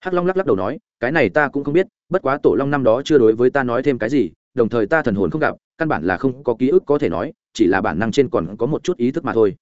Hắc long lắc lắc đầu nói, cái này ta cũng không biết, bất quá tổ long năm đó chưa đối với ta nói thêm cái gì, đồng thời ta thần hồn không gặp, căn bản là không có ký ức có thể nói, chỉ là bản năng trên còn có một chút ý thức mà thôi.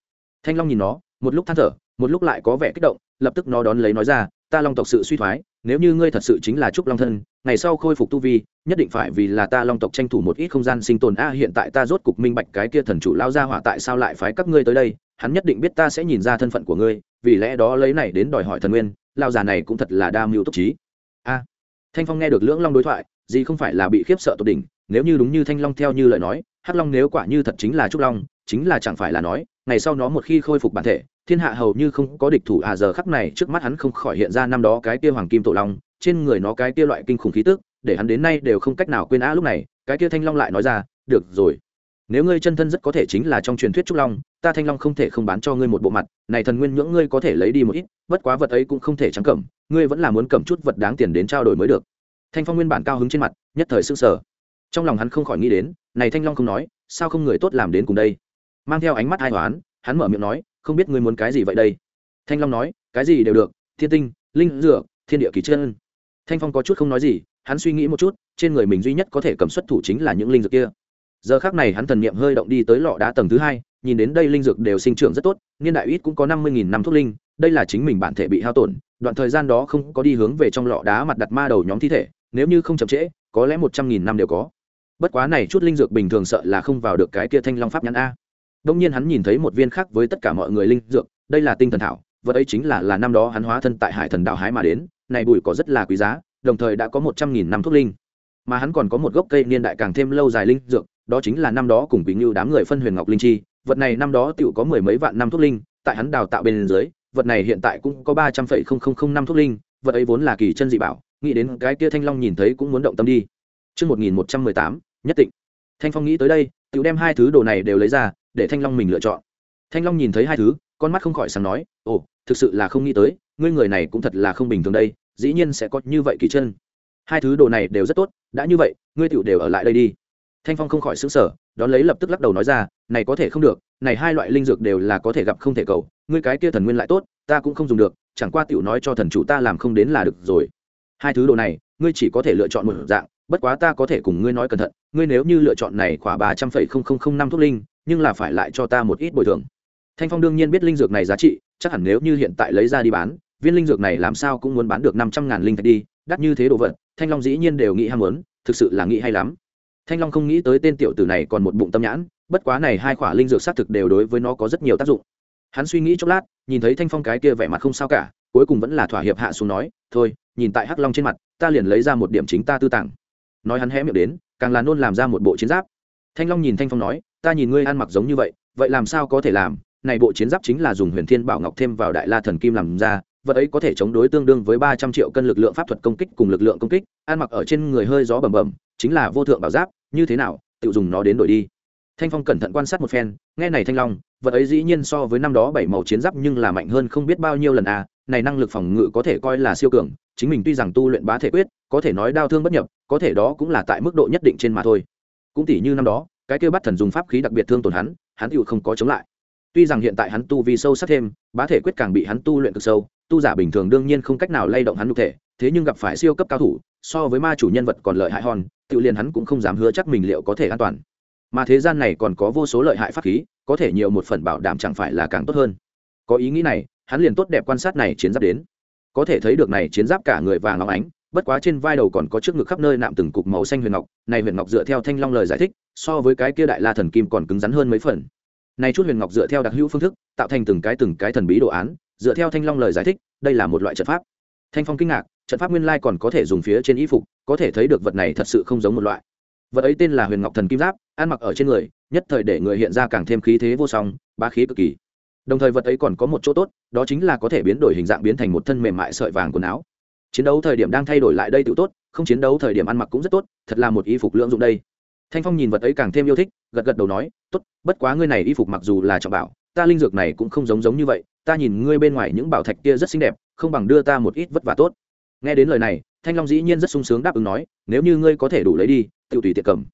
Thanh long nhìn nó, một lúc than thở, một lúc lại có vẻ kích động, lập tức nó đón lấy nói ra, ta long tộc sự suy thoái nếu như ngươi thật sự chính là trúc long thân, ngày sau khôi phục tu vi, nhất định phải vì là ta long tộc tranh thủ một ít không gian sinh tồn. A, hiện tại ta rốt cục minh bạch cái kia thần chủ lao ra hỏa tại sao lại phái các ngươi tới đây, hắn nhất định biết ta sẽ nhìn ra thân phận của ngươi, vì lẽ đó lấy này đến đòi hỏi thần nguyên lao già này cũng thật là đa mưu túc trí. A, thanh phong nghe được lưỡng long đối thoại, gì không phải là bị khiếp sợ tột đỉnh, nếu như đúng như thanh long theo như lời nói, hắc long nếu quả như thật chính là trúc long, chính là chẳng phải là nói, ngày sau nó một khi khôi phục bản thể thiên hạ hầu như không có địch thủ à giờ khắc này trước mắt hắn không khỏi hiện ra năm đó cái kia hoàng kim tổ long, trên người nó cái kia loại kinh khủng khí tức, để hắn đến nay đều không cách nào quên á lúc này, cái kia thanh long lại nói ra, được rồi, nếu ngươi chân thân rất có thể chính là trong truyền thuyết trúc long, ta thanh long không thể không bán cho ngươi một bộ mặt, này thần nguyên nhưỡng ngươi có thể lấy đi một ít, bất quá vật ấy cũng không thể trắng cẩm, ngươi vẫn là muốn cầm chút vật đáng tiền đến trao đổi mới được. Thanh phong nguyên bản cao hứng trên mặt, nhất thời s sờ. Sở trong lòng hắn không khỏi nghĩ đến, này thanh long không nói, sao không người tốt làm đến cùng đây? Mang theo ánh mắt ai toán hắn mở miệng nói không biết ngươi muốn cái gì vậy đây? Thanh long nói, cái gì đều được, thiên tinh, linh dược, thiên địa kỳ chân. Thanh phong có chút không nói gì, hắn suy nghĩ một chút, trên người mình duy nhất có thể cầm xuất thủ chính là những linh dược kia. Giờ khác này hắn thần niệm hơi động đi tới lọ đá tầng thứ hai, nhìn đến đây linh dược đều sinh trưởng rất tốt, niên đại ít cũng có năm mươi nghìn năm thuốc linh, đây là chính mình bản thể bị hao tổn, đoạn thời gian đó không có đi hướng về trong lọ đá mặt đặt ma đầu nhóm thi thể, nếu như không chậm trễ, có lẽ một trăm nghìn năm đều có. Bất quá này chút linh dược bình thường sợ là không vào được cái kia thanh long pháp nhãn a đông nhiên hắn nhìn thấy một viên khác với tất cả mọi người linh dược đây là tinh thần thảo vật ấy chính là là năm đó hắn hóa thân tại hải thần đạo hái mà đến này bụi có rất là quý giá đồng thời đã có một trăm nghìn năm thuốc linh mà hắn còn có một gốc cây niên đại càng thêm lâu dài linh dược đó chính là năm đó cùng quý ngưu đám người phân huyền ngọc linh chi vật này năm đó tựu có mười mấy vạn năm thuốc linh tại hắn đào tạo bên dưới vật này hiện tại cũng có ba trăm phẩy không không không năm thuốc linh vật ấy vốn là kỳ chân dị bảo nghĩ đến cái kia thanh long nhìn thấy cũng muốn động tâm đi Trước 1118, nhất định. Thanh Phong nghĩ tới đây, tự đem hai thứ đồ này đều lấy ra, để Thanh Long mình lựa chọn. Thanh Long nhìn thấy hai thứ, con mắt không khỏi sáng nói, "Ồ, thực sự là không nghĩ tới, ngươi người này cũng thật là không bình thường đây, dĩ nhiên sẽ có như vậy kỳ chân." Hai thứ đồ này đều rất tốt, đã như vậy, ngươi tiểu đều ở lại đây đi thanh phong không khỏi xứng sở đón lấy lập tức lắc đầu nói ra này có thể không được này hai loại linh dược đều là có thể gặp không thể cầu ngươi cái kia thần nguyên lại tốt ta cũng không dùng được chẳng qua tiểu nói cho thần chủ ta làm không đến là được rồi hai thứ đồ này ngươi chỉ có thể lựa chọn một dạng bất quá ta có thể cùng ngươi nói cẩn thận ngươi nếu như lựa chọn này khoảng ba trăm phẩy không không không năm thuốc linh nhưng là phải lại cho ta một ít bồi thường. Thanh phong đương nhiên biết linh dược này giá trị, chắc hẳn nếu như hiện tại lấy ra đi bán, viên linh dược này làm sao cũng muốn bán được năm trăm ngàn linh thạch đi, đắt như thế đồ vật, thanh long dĩ nhiên đều nghĩ ham muốn, thực sự là nghĩ hay lắm. Thanh long không nghĩ tới tên tiểu tử này còn một bụng tâm nhãn, bất quá này hai khỏa linh dược xác thực đều đối với nó có rất nhiều tác dụng. Hắn suy nghĩ chốc lát, nhìn thấy thanh phong cái kia vẻ mặt không sao cả, cuối cùng vẫn là thỏa hiệp hạ xuống nói, thôi, nhìn tại hắc long trên mặt, ta liền lấy ra một điểm chính ta tư tàng nói hắn hé miệng đến, càng là nôn làm ra một bộ chiến giáp thanh long nhìn thanh phong nói, ta nhìn ngươi ăn mặc giống như vậy vậy làm sao có thể làm? Này bộ chiến giáp chính là dùng huyền thiên bảo ngọc thêm vào đại la thần kim làm ra, vật ấy có thể chống đối tương đương với ba trăm triệu cân lực lượng pháp thuật công kích cùng lực lượng công kích, ăn mặc ở trên người hơi gió bầm bầm, chính là vô thượng bảo giáp, như thế nào, tự dùng nó đến đổi đi. Thanh phong cẩn thận quan sát một phen, nghe này thanh long, vật ấy dĩ nhiên so với năm đó bảy màu chiến giáp nhưng là mạnh hơn không biết bao nhiêu lần à này năng lực phòng ngự có thể coi là siêu cường, chính mình tuy rằng tu luyện bá thể quyết, có thể nói đau thương bất nhập, có thể đó cũng là tại mức độ nhất định trên mà thôi cũng tỷ như năm đó, cái kêu bắt thần dùng pháp khí đặc biệt thương tổn hắn hắn tựu không có chống lại. Tuy rằng hiện tại hắn tu vi sâu sắc thêm, bá thể quyết càng bị hắn tu luyện cực sâu, tu giả bình thường đương nhiên không cách nào lay động hắn nhục thể, thế nhưng gặp phải siêu cấp cao thủ, so với ma chủ nhân vật còn lợi hại hòn tự liền hắn cũng không dám hứa chắc mình liệu có thể an toàn. Mà thế gian này còn có vô số lợi hại pháp khí, có thể nhiều một phần bảo đảm chẳng phải là càng tốt hơn. Có ý nghĩ này, hắn liền tốt đẹp quan sát này chiến giáp đến. Có thể thấy được này chiến giáp cả người vàng óng ánh bất quá trên vai đầu còn có trước ngực khắp nơi nạm từng cục màu xanh huyền ngọc, này huyền ngọc dựa theo thanh long lời giải thích, so với cái kia đại la thần kim còn cứng rắn hơn mấy phần. Này chút huyền ngọc dựa theo đặc hữu phương thức, tạo thành từng cái từng cái thần bí đồ án, dựa theo thanh long lời giải thích, đây là một loại trận pháp. Thanh phong kinh ngạc, trận pháp nguyên lai còn có thể dùng phía trên y phục, có thể thấy được vật này thật sự không giống một loại. Vật ấy tên là huyền ngọc thần kim giáp, ăn mặc ở trên người, nhất thời để người hiện ra càng thêm khí thế vô song, bá khí cực kỳ. Đồng thời vật ấy còn có một chỗ tốt, đó chính là có thể biến đổi hình dạng biến thành một thân mềm mại sợi vàng quần áo chiến đấu thời điểm đang thay đổi lại đây tự tốt, không chiến đấu thời điểm ăn mặc cũng rất tốt, thật là một y phục lượng dụng đây. Thanh phong nhìn vật ấy càng thêm yêu thích, gật gật đầu nói, tốt, bất quá ngươi này y phục mặc dù là trọng bảo, ta linh dược này cũng không giống giống như vậy, ta nhìn ngươi bên ngoài những bảo thạch kia rất xinh đẹp, không bằng đưa ta một ít vất vả tốt. Nghe đến lời này, thanh long dĩ nhiên rất sung sướng đáp ứng nói, nếu như ngươi có thể đủ lấy đi tự tùy tiệc cầm.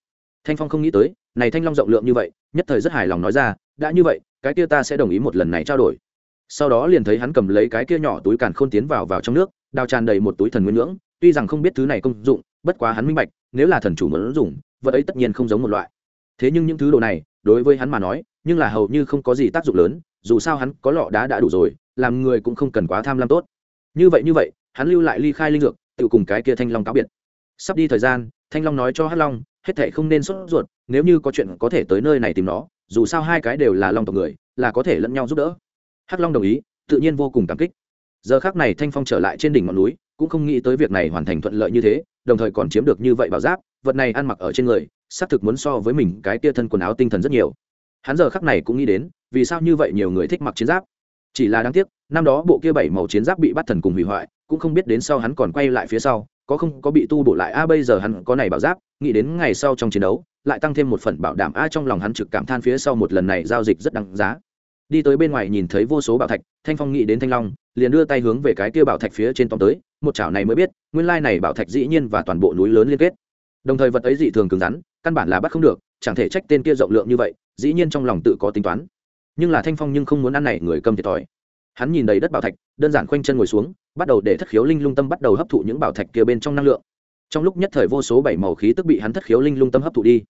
Thanh phong không nghĩ tới, này thanh long rộng lượng như vậy, nhất thời rất hài lòng nói ra, đã như vậy, cái kia ta sẽ đồng ý một lần này trao đổi. Sau đó liền thấy hắn cầm lấy cái kia nhỏ túi càn khôn tiến vào vào trong nước đào tràn đầy một túi thần nguyên ngưỡng tuy rằng không biết thứ này công dụng, bất quá hắn minh bạch, nếu là thần chủ muốn dùng vật ấy tất nhiên không giống một loại. Thế nhưng những thứ đồ này, đối với hắn mà nói, nhưng là hầu như không có gì tác dụng lớn, dù sao hắn có lọ đá đã đủ rồi, làm người cũng không cần quá tham lam tốt. Như vậy như vậy, hắn lưu lại ly khai linh dược, tự cùng cái kia thanh long cáo biệt. Sắp đi thời gian, thanh long nói cho hắc long, hết thệ không nên sốt ruột, nếu như có chuyện có thể tới nơi này tìm nó, dù sao hai cái đều là long tộc người, là có thể lẫn nhau giúp đỡ. Hắc long đồng ý, tự nhiên vô cùng cảm kích giờ khác này thanh phong trở lại trên đỉnh ngọn núi, cũng không nghĩ tới việc này hoàn thành thuận lợi như thế, đồng thời còn chiếm được như vậy bảo giáp, vật này ăn mặc ở trên người, xác thực muốn so với mình cái tia thân quần áo tinh thần rất nhiều. Hắn giờ khắc này cũng nghĩ đến, vì sao như vậy nhiều người thích mặc chiến giáp. Chỉ là đáng tiếc, năm đó bộ kia bảy màu chiến giáp bị bắt thần cùng hủy hoại, cũng không biết đến sau hắn còn quay lại phía sau, có không có bị tu bổ lại, a, bây giờ hắn có này bảo giáp, nghĩ đến ngày sau trong chiến đấu, lại tăng thêm một phần bảo đảm, a, trong lòng hắn trực cảm than phía sau một lần này giao dịch rất đáng giá đi tới bên ngoài nhìn thấy vô số bảo thạch, thanh phong nghĩ đến thanh long, liền đưa tay hướng về cái kia bảo thạch phía trên tóm tới, một chảo này mới biết, nguyên lai này bảo thạch dĩ nhiên và toàn bộ núi lớn liên kết. Đồng thời vật ấy dị thường cứng rắn, căn bản là bắt không được, chẳng thể trách tên kia rộng lượng như vậy, dĩ nhiên trong lòng tự có tính toán. Nhưng là thanh phong nhưng không muốn ăn này, người cầm thiệt thòi. Hắn nhìn đầy đất bảo thạch, đơn giản khoanh chân ngồi xuống, bắt đầu để thất khiếu linh lung tâm bắt đầu hấp thụ những bảo thạch kia bên trong năng lượng. Trong lúc nhất thời vô số bảy màu khí tức bị hắn thất khiếu linh lung tâm hấp thụ đi.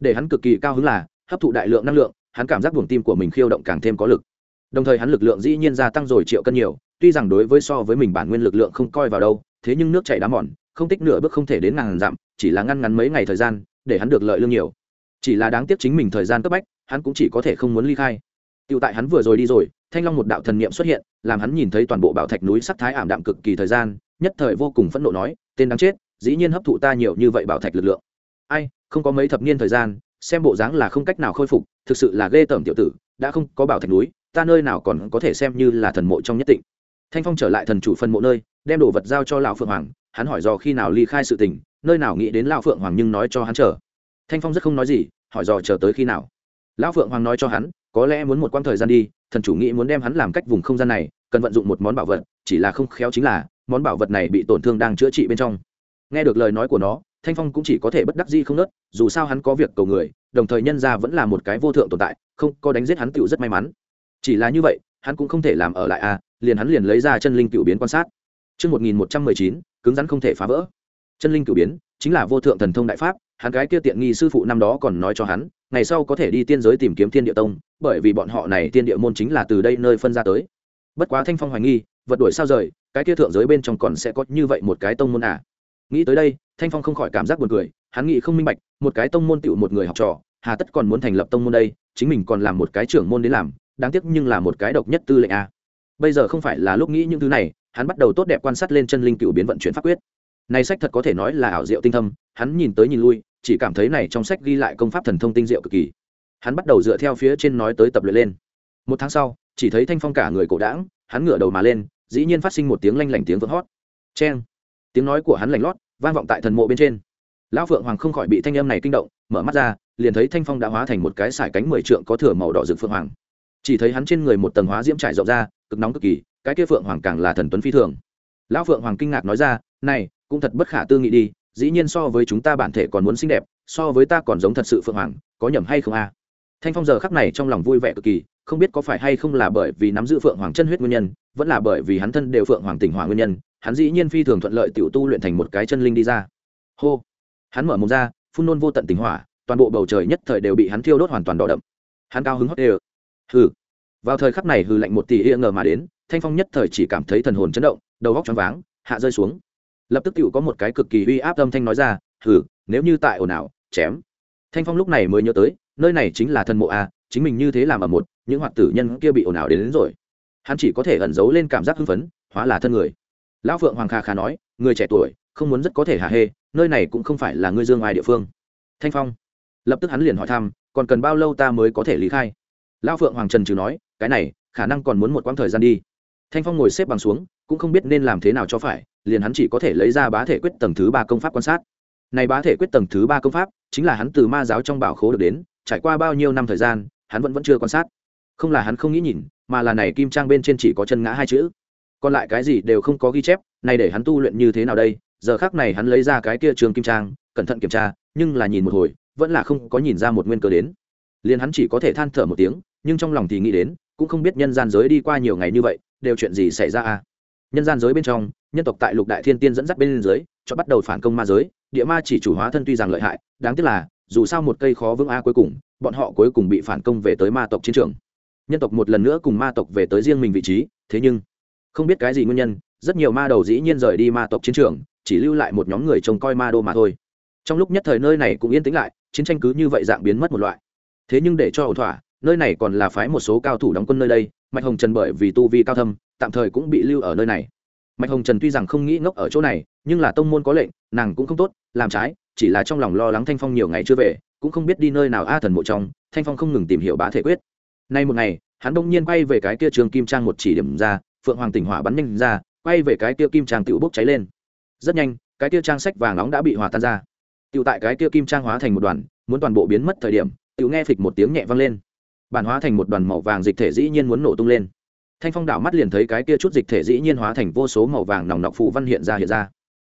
Để hắn cực kỳ cao hứng là, hấp thụ đại lượng năng lượng hắn cảm giác buồng tim của mình khiêu động càng thêm có lực. Đồng thời hắn lực lượng dĩ nhiên gia tăng rồi triệu cân nhiều, tuy rằng đối với so với mình bản nguyên lực lượng không coi vào đâu, thế nhưng nước chảy đá mòn, không tích nửa bước không thể đến ngàn dặm, chỉ là ngăn ngắn mấy ngày thời gian, để hắn được lợi lương nhiều. Chỉ là đáng tiếc chính mình thời gian cấp bách, hắn cũng chỉ có thể không muốn ly khai. Tựu tại hắn vừa rồi đi rồi, thanh long một đạo thần niệm xuất hiện, làm hắn nhìn thấy toàn bộ bảo thạch núi sắc thái ảm đạm cực kỳ thời gian, nhất thời vô cùng phẫn nộ nói, tên đáng chết, dĩ nhiên hấp thụ ta nhiều như vậy bảo thạch lực lượng. Ai, không có mấy thập niên thời gian xem bộ dáng là không cách nào khôi phục, thực sự là ghê tởm tiểu tử, đã không có bảo thạch núi, ta nơi nào còn có thể xem như là thần mộ trong nhất định thanh phong trở lại thần chủ phân mộ nơi, đem đồ vật giao cho lão phượng hoàng, hắn hỏi dò khi nào ly khai sự tình, nơi nào nghĩ đến lão phượng hoàng nhưng nói cho hắn chờ. Thanh phong rất không nói gì, hỏi dò chờ tới khi nào. Lão phượng hoàng nói cho hắn, có lẽ muốn một quãng thời gian đi, thần chủ nghĩ muốn đem hắn làm cách vùng không gian này, cần vận dụng một món bảo vật, chỉ là không khéo chính là, món bảo vật này bị tổn thương đang chữa trị bên trong. Nghe được lời nói của nó thanh phong cũng chỉ có thể bất đắc di không nớt dù sao hắn có việc cầu người đồng thời nhân ra vẫn là một cái vô thượng tồn tại không có đánh giết hắn tựu rất may mắn chỉ là như vậy hắn cũng không thể làm ở lại à liền hắn liền lấy ra chân linh cựu biến quan sát Trước 1119, cứng rắn không thể phá vỡ. Chân linh cựu biến, chính là vô thượng thần thông đại pháp, hắn cái kia tiện nghi sư phụ năm đó còn nói cho hắn, ngày sau có thể đi tiên giới tìm kiếm thiên địa tông, bởi vì bọn họ này tiên địa môn chính là từ đây nơi phân ra tới. Bất quá Thanh Phong hoài nghi, vật đuổi sao rời, cái kia thượng giới bên trong còn sẽ có như vậy một cái tông môn à? Nghĩ tới đây, Thanh Phong không khỏi cảm giác buồn cười, hắn nghĩ không minh bạch, một cái tông môn tựu một người học trò, hà tất còn muốn thành lập tông môn đây, chính mình còn làm một cái trưởng môn đến làm, đáng tiếc nhưng là một cái độc nhất tư lệnh a. Bây giờ không phải là lúc nghĩ những thứ này hắn bắt đầu tốt đẹp quan sát lên chân linh cựu biến vận chuyển pháp quyết. Này sách thật có thể nói là ảo diệu tinh thâm hắn nhìn tới nhìn lui chỉ cảm thấy này trong sách ghi lại công pháp thần thông tinh diệu cực kỳ. Hắn bắt đầu dựa theo phía trên nói tới tập luyện lên. Một tháng sau chỉ thấy thanh phong cả người cổ đãng hắn ngửa đầu mà lên dĩ nhiên phát sinh một tiếng lanh lảnh tiếng vỡ hót. Cheng! Tiếng nói của hắn lành lót, vang vọng tại thần mộ bên trên. Lão phượng hoàng không khỏi bị thanh âm này kinh động, mở mắt ra, liền thấy thanh phong đã hóa thành một cái sải cánh mười trượng có thừa màu đỏ rực phượng hoàng. Chỉ thấy hắn trên người một tầng hóa diễm trải rộng ra, cực nóng cực kỳ, cái kia phượng hoàng càng là thần tuấn phi thường. Lão phượng hoàng kinh ngạc nói ra, này, cũng thật bất khả tư nghị đi, dĩ nhiên so với chúng ta bản thể còn muốn xinh đẹp, so với ta còn giống thật sự phượng hoàng, có nhầm hay không a? Thanh phong giờ khắc này trong lòng vui vẻ cực kỳ, không biết có phải hay không là bởi vì nắm giữ phượng hoàng chân huyết nguyên nhân, vẫn là bởi vì hắn thân đều phượng hoàng tỉnh hỏa nguyên nhân hắn dĩ nhiên phi thường thuận lợi tiểu tu luyện thành một cái chân linh đi ra. Hô. Hắn mở mồm ra phun nôn vô tận tình hỏa toàn bộ bầu trời nhất thời đều bị hắn thiêu đốt hoàn toàn đỏ đậm. Hắn cao hứng hót đều. Hừ. Vào thời khắc này hừ lạnh một tỷ ia ngờ mà đến thanh phong nhất thời chỉ cảm thấy thần hồn chấn động đầu óc choáng váng hạ rơi xuống. Lập tức tiểu có một cái cực kỳ uy áp âm thanh nói ra hừ nếu như tại ồn ào chém. Thanh phong lúc này mới nhớ tới nơi này chính là thần mộ a chính mình như thế làm ở một những hoạt tử nhân kia bị ồn ào đến, đến rồi. Hắn chỉ có thể ẩn giấu lên cảm giác hưng phấn hóa là thân người lão phượng hoàng kha kha nói, người trẻ tuổi, không muốn rất có thể hạ hê, nơi này cũng không phải là ngươi dương ai địa phương. Thanh phong lập tức hắn liền hỏi thăm, còn cần bao lâu ta mới có thể lý khai? Lão phượng hoàng trần trừ nói, cái này, khả năng còn muốn một quãng thời gian đi. Thanh phong ngồi xếp bằng xuống, cũng không biết nên làm thế nào cho phải, liền hắn chỉ có thể lấy ra bá thể quyết tầng thứ ba công pháp quan sát. Này bá thể quyết tầng thứ ba công pháp, chính là hắn từ ma giáo trong bảo khố được đến, trải qua bao nhiêu năm thời gian, hắn vẫn vẫn chưa quan sát. Không là hắn không nghĩ nhìn, mà là này kim trang bên trên chỉ có chân ngã hai chữ còn lại cái gì đều không có ghi chép này để hắn tu luyện như thế nào đây? Giờ khác này hắn lấy ra cái kia trường kim trang, cẩn thận kiểm tra, nhưng là nhìn một hồi, vẫn là không có nhìn ra một nguyên cơ đến. Liền hắn chỉ có thể than thở một tiếng, nhưng trong lòng thì nghĩ đến, cũng không biết nhân gian giới đi qua nhiều ngày như vậy, đều chuyện gì xảy ra à? Nhân gian giới bên trong, nhân tộc tại lục đại thiên tiên dẫn dắt bên dưới, cho bắt đầu phản công ma giới, địa ma chỉ chủ hóa thân tuy rằng lợi hại, đáng tiếc là, dù sao một cây khó vững a cuối cùng, bọn họ cuối cùng bị phản công về tới ma tộc chiến trường. Nhân tộc một lần nữa cùng ma tộc về tới riêng mình vị trí, thế nhưng không biết cái gì nguyên nhân, rất nhiều ma đầu dĩ nhiên rời đi ma tộc chiến trường, chỉ lưu lại một nhóm người trông coi ma đô mà thôi. Trong lúc nhất thời nơi này cũng yên tĩnh lại, chiến tranh cứ như vậy dạng biến mất một loại. Thế nhưng để cho ổn thỏa, nơi này còn là phái một số cao thủ đóng quân nơi đây, mạch hồng trần bởi vì tu vi cao thâm, tạm thời cũng bị lưu ở nơi này. Mạch hồng trần tuy rằng không nghĩ ngốc ở chỗ này, nhưng là tông môn có lệnh, nàng cũng không tốt, làm trái, chỉ là trong lòng lo lắng thanh phong nhiều ngày chưa về, cũng không biết đi nơi nào a thần mộ trong, thanh phong không ngừng tìm hiểu bá thể quyết. Nay một ngày, hắn đông nhiên quay về cái kia trường kim trang một chỉ điểm ra phượng hoàng tỉnh hỏa bắn nhanh ra, quay về cái kia kim trang tự bốc cháy lên. Rất nhanh, cái kia trang sách vàng nóng đã bị hòa tan ra. Tựu tại cái kia kim trang hóa thành một đoàn, muốn toàn bộ biến mất thời điểm tự nghe phịch một tiếng nhẹ vang lên. Bản hóa thành một đoàn màu vàng dịch thể dĩ nhiên muốn nổ tung lên. Thanh phong đảo mắt liền thấy cái kia chút dịch thể dĩ nhiên hóa thành vô số màu vàng nòng nọc phụ văn hiện ra hiện ra.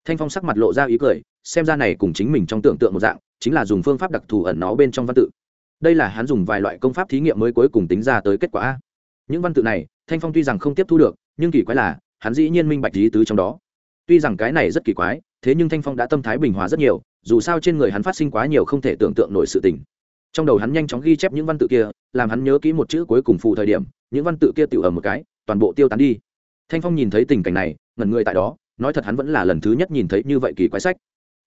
Thanh phong sắc mặt lộ ra ý cười, xem ra này cùng chính mình trong tưởng tượng một dạng, chính là dùng phương pháp đặc thù ẩn nó bên trong văn tự. Đây là hắn dùng vài loại công pháp thí nghiệm mới cuối cùng tính ra tới kết quả. Những văn tự này thanh phong tuy rằng không tiếp thu được, nhưng kỳ quái là, hắn dĩ nhiên minh bạch lý tứ trong đó. Tuy rằng cái này rất kỳ quái, thế nhưng thanh phong đã tâm thái bình hòa rất nhiều, dù sao trên người hắn phát sinh quá nhiều không thể tưởng tượng nổi sự tình. Trong đầu hắn nhanh chóng ghi chép những văn tự kia, làm hắn nhớ kỹ một chữ cuối cùng phụ thời điểm, những văn tự kia tự ở một cái, toàn bộ tiêu tán đi. Thanh phong nhìn thấy tình cảnh này, ngẩn người tại đó, nói thật hắn vẫn là lần thứ nhất nhìn thấy như vậy kỳ quái sách.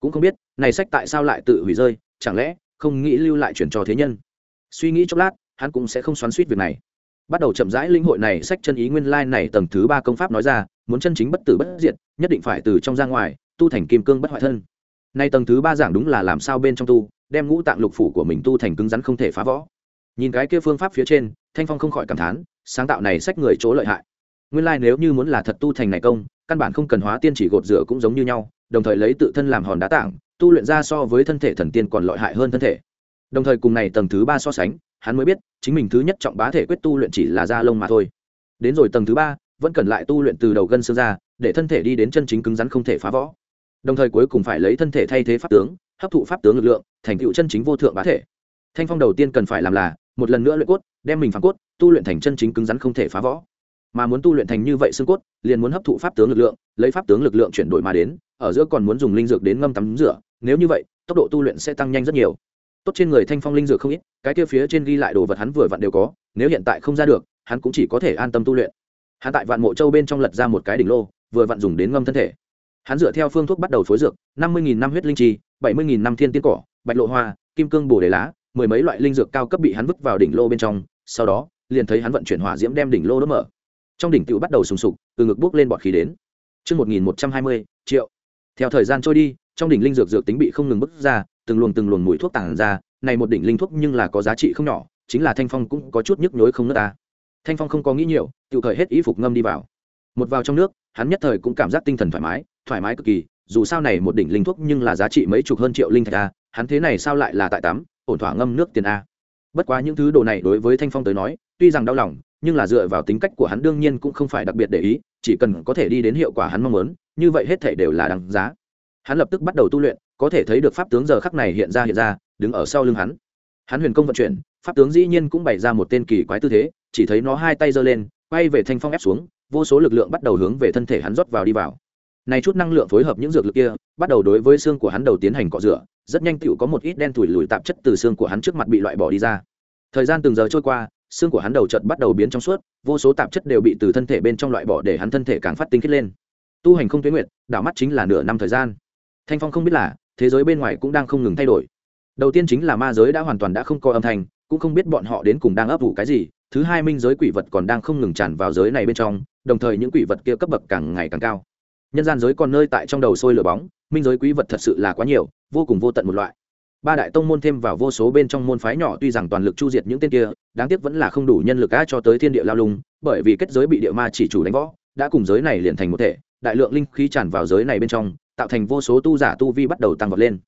Cũng không biết, này sách tại sao lại tự hủy rơi, chẳng lẽ không nghĩ lưu lại chuyển cho thế nhân? Suy nghĩ chốc lát, hắn cũng sẽ không xoắn suýt việc này bắt đầu chậm rãi linh hội này, sách chân ý nguyên lai này tầng thứ ba công pháp nói ra, muốn chân chính bất tử bất diệt, nhất định phải từ trong ra ngoài, tu thành kim cương bất hoại thân. Nay tầng thứ ba giảng đúng là làm sao bên trong tu, đem ngũ tạng lục phủ của mình tu thành cứng rắn không thể phá võ nhìn cái kia phương pháp phía trên, thanh phong không khỏi cảm thán, sáng tạo này sách người chỗ lợi hại. Nguyên lai nếu như muốn là thật tu thành này công, căn bản không cần hóa tiên chỉ gột rửa cũng giống như nhau, đồng thời lấy tự thân làm hòn đá tảng, tu luyện ra so với thân thể thần tiên còn lợi hại hơn thân thể. Đồng thời cùng này tầng thứ ba so sánh hắn mới biết, chính mình thứ nhất trọng bá thể quyết tu luyện chỉ là da lông mà thôi. Đến rồi tầng thứ ba, vẫn cần lại tu luyện từ đầu gân xương ra, để thân thể đi đến chân chính cứng rắn không thể phá võ đồng thời cuối cùng phải lấy thân thể thay thế pháp tướng, hấp thụ pháp tướng lực lượng, thành tựu chân chính vô thượng bá thể. Thanh phong đầu tiên cần phải làm là, một lần nữa luyện cốt, đem mình phá cốt, tu luyện thành chân chính cứng rắn không thể phá võ mà muốn tu luyện thành như vậy xương cốt, liền muốn hấp thụ pháp tướng lực lượng, lấy pháp tướng lực lượng chuyển đổi mà đến, ở giữa còn muốn dùng linh dược đến ngâm tắm rửa, nếu như vậy, tốc độ tu luyện sẽ tăng nhanh rất nhiều tốt trên người thanh phong linh dược không ít cái kia phía trên ghi lại đồ vật hắn vừa vặn đều có nếu hiện tại không ra được hắn cũng chỉ có thể an tâm tu luyện. Hắn tại vạn mộ châu bên trong lật ra một cái đỉnh lô vừa vặn dùng đến ngâm thân thể. Hắn dựa theo phương thuốc bắt đầu phối dược năm mươi năm huyết linh chi bảy mươi năm thiên tiên cỏ bạch lộ hoa kim cương bồ đề lá mười mấy loại linh dược cao cấp bị hắn vứt vào đỉnh lô bên trong sau đó liền thấy hắn vận chuyển hỏa diễm đem đỉnh lô đốt mở. Trong đỉnh tựu bắt đầu sùng sục từ ngực bước lên bọt khí đến. Trước 1120, triệu. Theo thời gian trôi đi, trong đỉnh linh dược dược tính bị không ngừng bứt ra, từng luồng từng luồng mùi thuốc tàng ra, này một đỉnh linh thuốc nhưng là có giá trị không nhỏ, chính là Thanh Phong cũng có chút nhức nhối không nữa ta. Thanh Phong không có nghĩ nhiều, tự thời hết ý phục ngâm đi vào. Một vào trong nước, hắn nhất thời cũng cảm giác tinh thần thoải mái, thoải mái cực kỳ, dù sao này một đỉnh linh thuốc nhưng là giá trị mấy chục hơn triệu linh thạch a, hắn thế này sao lại là tại tắm, ổn thỏa ngâm nước tiền a. Bất quá những thứ đồ này đối với Thanh Phong tới nói, tuy rằng đau lòng, nhưng là dựa vào tính cách của hắn đương nhiên cũng không phải đặc biệt để ý chỉ cần có thể đi đến hiệu quả hắn mong muốn như vậy hết thể đều là đáng giá hắn lập tức bắt đầu tu luyện có thể thấy được pháp tướng giờ khắc này hiện ra hiện ra, đứng ở sau lưng hắn. Hắn huyền công vận chuyển, pháp tướng dĩ nhiên cũng bày ra một tên kỳ quái tư thế, chỉ thấy nó hai tay giơ lên, quay về thanh phong ép xuống, vô số lực lượng bắt đầu hướng về thân thể hắn rót vào đi vào. Này chút năng lượng phối hợp những dược lực kia, bắt đầu đối với xương của hắn đầu tiến hành cọ rửa, rất nhanh tựu có một ít đen thủi lùi tạp chất từ xương của hắn trước mặt bị loại bỏ đi ra. Thời gian từng giờ trôi qua, xương của hắn đầu chợt bắt đầu biến trong suốt, vô số tạp chất đều bị từ thân thể bên trong loại bỏ để hắn thân thể càng phát tinh khiết lên. Tu hành không tuyến nguyện đảo mắt chính là nửa năm thời gian. Thanh phong không biết là thế giới bên ngoài cũng đang không ngừng thay đổi. Đầu tiên chính là ma giới đã hoàn toàn đã không có âm thanh, cũng không biết bọn họ đến cùng đang ấp ủ cái gì. Thứ hai minh giới quỷ vật còn đang không ngừng tràn vào giới này bên trong, đồng thời những quỷ vật kia cấp bậc càng ngày càng cao. Nhân gian giới còn nơi tại trong đầu sôi lửa bóng, minh giới quỷ vật thật sự là quá nhiều, vô cùng vô tận một loại. Ba đại tông môn thêm vào vô số bên trong môn phái nhỏ tuy rằng toàn lực chu diệt những tên kia, đáng tiếc vẫn là không đủ nhân lực á cho tới thiên địa lao lung, bởi vì kết giới bị địa ma chỉ chủ đánh võ, đã cùng giới này liền thành một thể, đại lượng linh khí tràn vào giới này bên trong tạo thành vô số tu giả tu vi bắt đầu tăng vọt lên.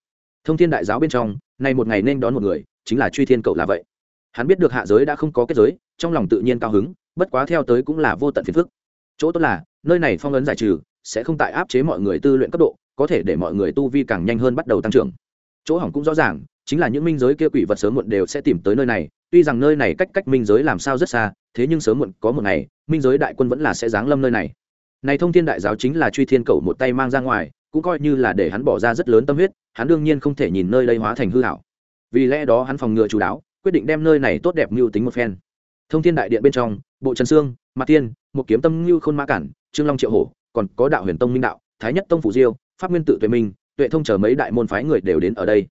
Thông thiên đại giáo bên trong, nay một ngày nên đón một người, chính là truy thiên cậu là vậy. Hắn biết được hạ giới đã không có kết giới, trong lòng tự nhiên cao hứng, bất quá theo tới cũng là vô tận phiền phức. Chỗ tốt là, nơi này phong ấn giải trừ, sẽ không tại áp chế mọi người tư luyện cấp độ, có thể để mọi người tu vi càng nhanh hơn bắt đầu tăng trưởng. Chỗ hỏng cũng rõ ràng, chính là những minh giới kia quỷ vật sớm muộn đều sẽ tìm tới nơi này, tuy rằng nơi này cách cách minh giới làm sao rất xa, thế nhưng sớm muộn có một ngày, minh giới đại quân vẫn là sẽ giáng lâm nơi này. Này thông thiên đại giáo chính là truy thiên cầu một tay mang ra ngoài cũng coi như là để hắn bỏ ra rất lớn tâm huyết, hắn đương nhiên không thể nhìn nơi đây hóa thành hư hảo. Vì lẽ đó hắn phòng ngừa chú đáo, quyết định đem nơi này tốt đẹp mưu tính một phen. Thông thiên đại điện bên trong, bộ trần sương, mạc tiên một kiếm tâm như khôn mã cản, trương long triệu hổ, còn có đạo huyền tông minh đạo, thái nhất tông phủ diêu, pháp nguyên tự tuệ minh, tuệ thông chờ mấy đại môn phái người đều đến ở đây.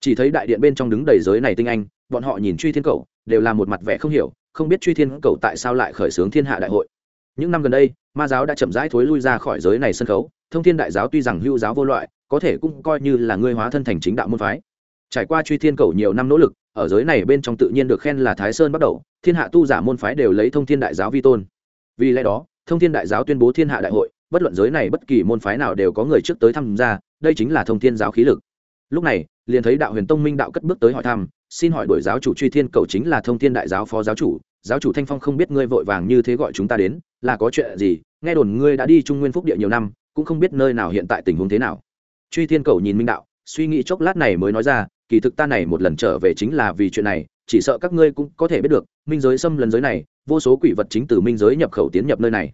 Chỉ thấy đại điện bên trong đứng đầy giới này tinh anh, bọn họ nhìn truy thiên cầu đều là một mặt vẻ không hiểu, không biết truy thiên cầu tại sao lại khởi xướng thiên hạ đại hội những năm gần đây, ma giáo đã chậm rãi thối lui ra khỏi giới này sân khấu. Thông thiên đại giáo tuy rằng hưu giáo vô loại, có thể cũng coi như là ngươi hóa thân thành chính đạo môn phái. Trải qua truy thiên cầu nhiều năm nỗ lực, ở giới này bên trong tự nhiên được khen là thái sơn bắt đầu, thiên hạ tu giả môn phái đều lấy thông thiên đại giáo vi tôn. Vì lẽ đó, thông thiên đại giáo tuyên bố thiên hạ đại hội, bất luận giới này bất kỳ môn phái nào đều có người trước tới tham gia, đây chính là thông thiên giáo khí lực. Lúc này, liền thấy đạo huyền tông minh đạo cất bước tới hỏi thăm, xin hỏi đổi giáo chủ truy thiên cầu chính là thông thiên đại giáo phó giáo chủ giáo chủ thanh phong không biết ngươi vội vàng như thế gọi chúng ta đến, là có chuyện gì? Nghe đồn ngươi đã đi trung nguyên phúc địa nhiều năm, cũng không biết nơi nào hiện tại tình huống thế nào. Truy thiên cầu nhìn minh đạo, suy nghĩ chốc lát này mới nói ra, kỳ thực ta này một lần trở về chính là vì chuyện này, chỉ sợ các ngươi cũng có thể biết được, minh giới xâm lần giới này, vô số quỷ vật chính từ minh giới nhập khẩu tiến nhập nơi này.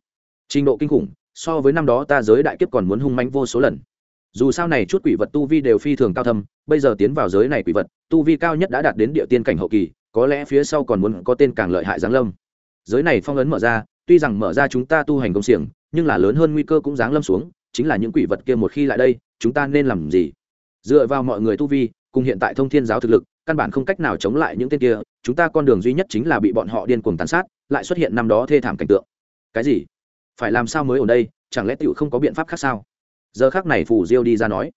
Trình độ kinh khủng, so với năm đó ta giới đại kiếp còn muốn hung manh vô số lần. Dù sao này chút quỷ vật tu vi đều phi thường cao thâm, bây giờ tiến vào giới này quỷ vật, tu vi cao nhất đã đạt đến địa tiên cảnh hậu kỳ có lẽ phía sau còn muốn có tên càng lợi hại giáng lâm. Giới này phong ấn mở ra, tuy rằng mở ra chúng ta tu hành công xiềng, nhưng là lớn hơn nguy cơ cũng giáng lâm xuống, chính là những quỷ vật kia một khi lại đây, chúng ta nên làm gì? Dựa vào mọi người tu vi, cùng hiện tại thông thiên giáo thực lực, căn bản không cách nào chống lại những tên kia, chúng ta con đường duy nhất chính là bị bọn họ điên cuồng tàn sát, lại xuất hiện năm đó thê thảm cảnh tượng. Cái gì? Phải làm sao mới ở đây? Chẳng lẽ tựu không có biện pháp khác sao? Giờ khác này phù diêu đi ra nói.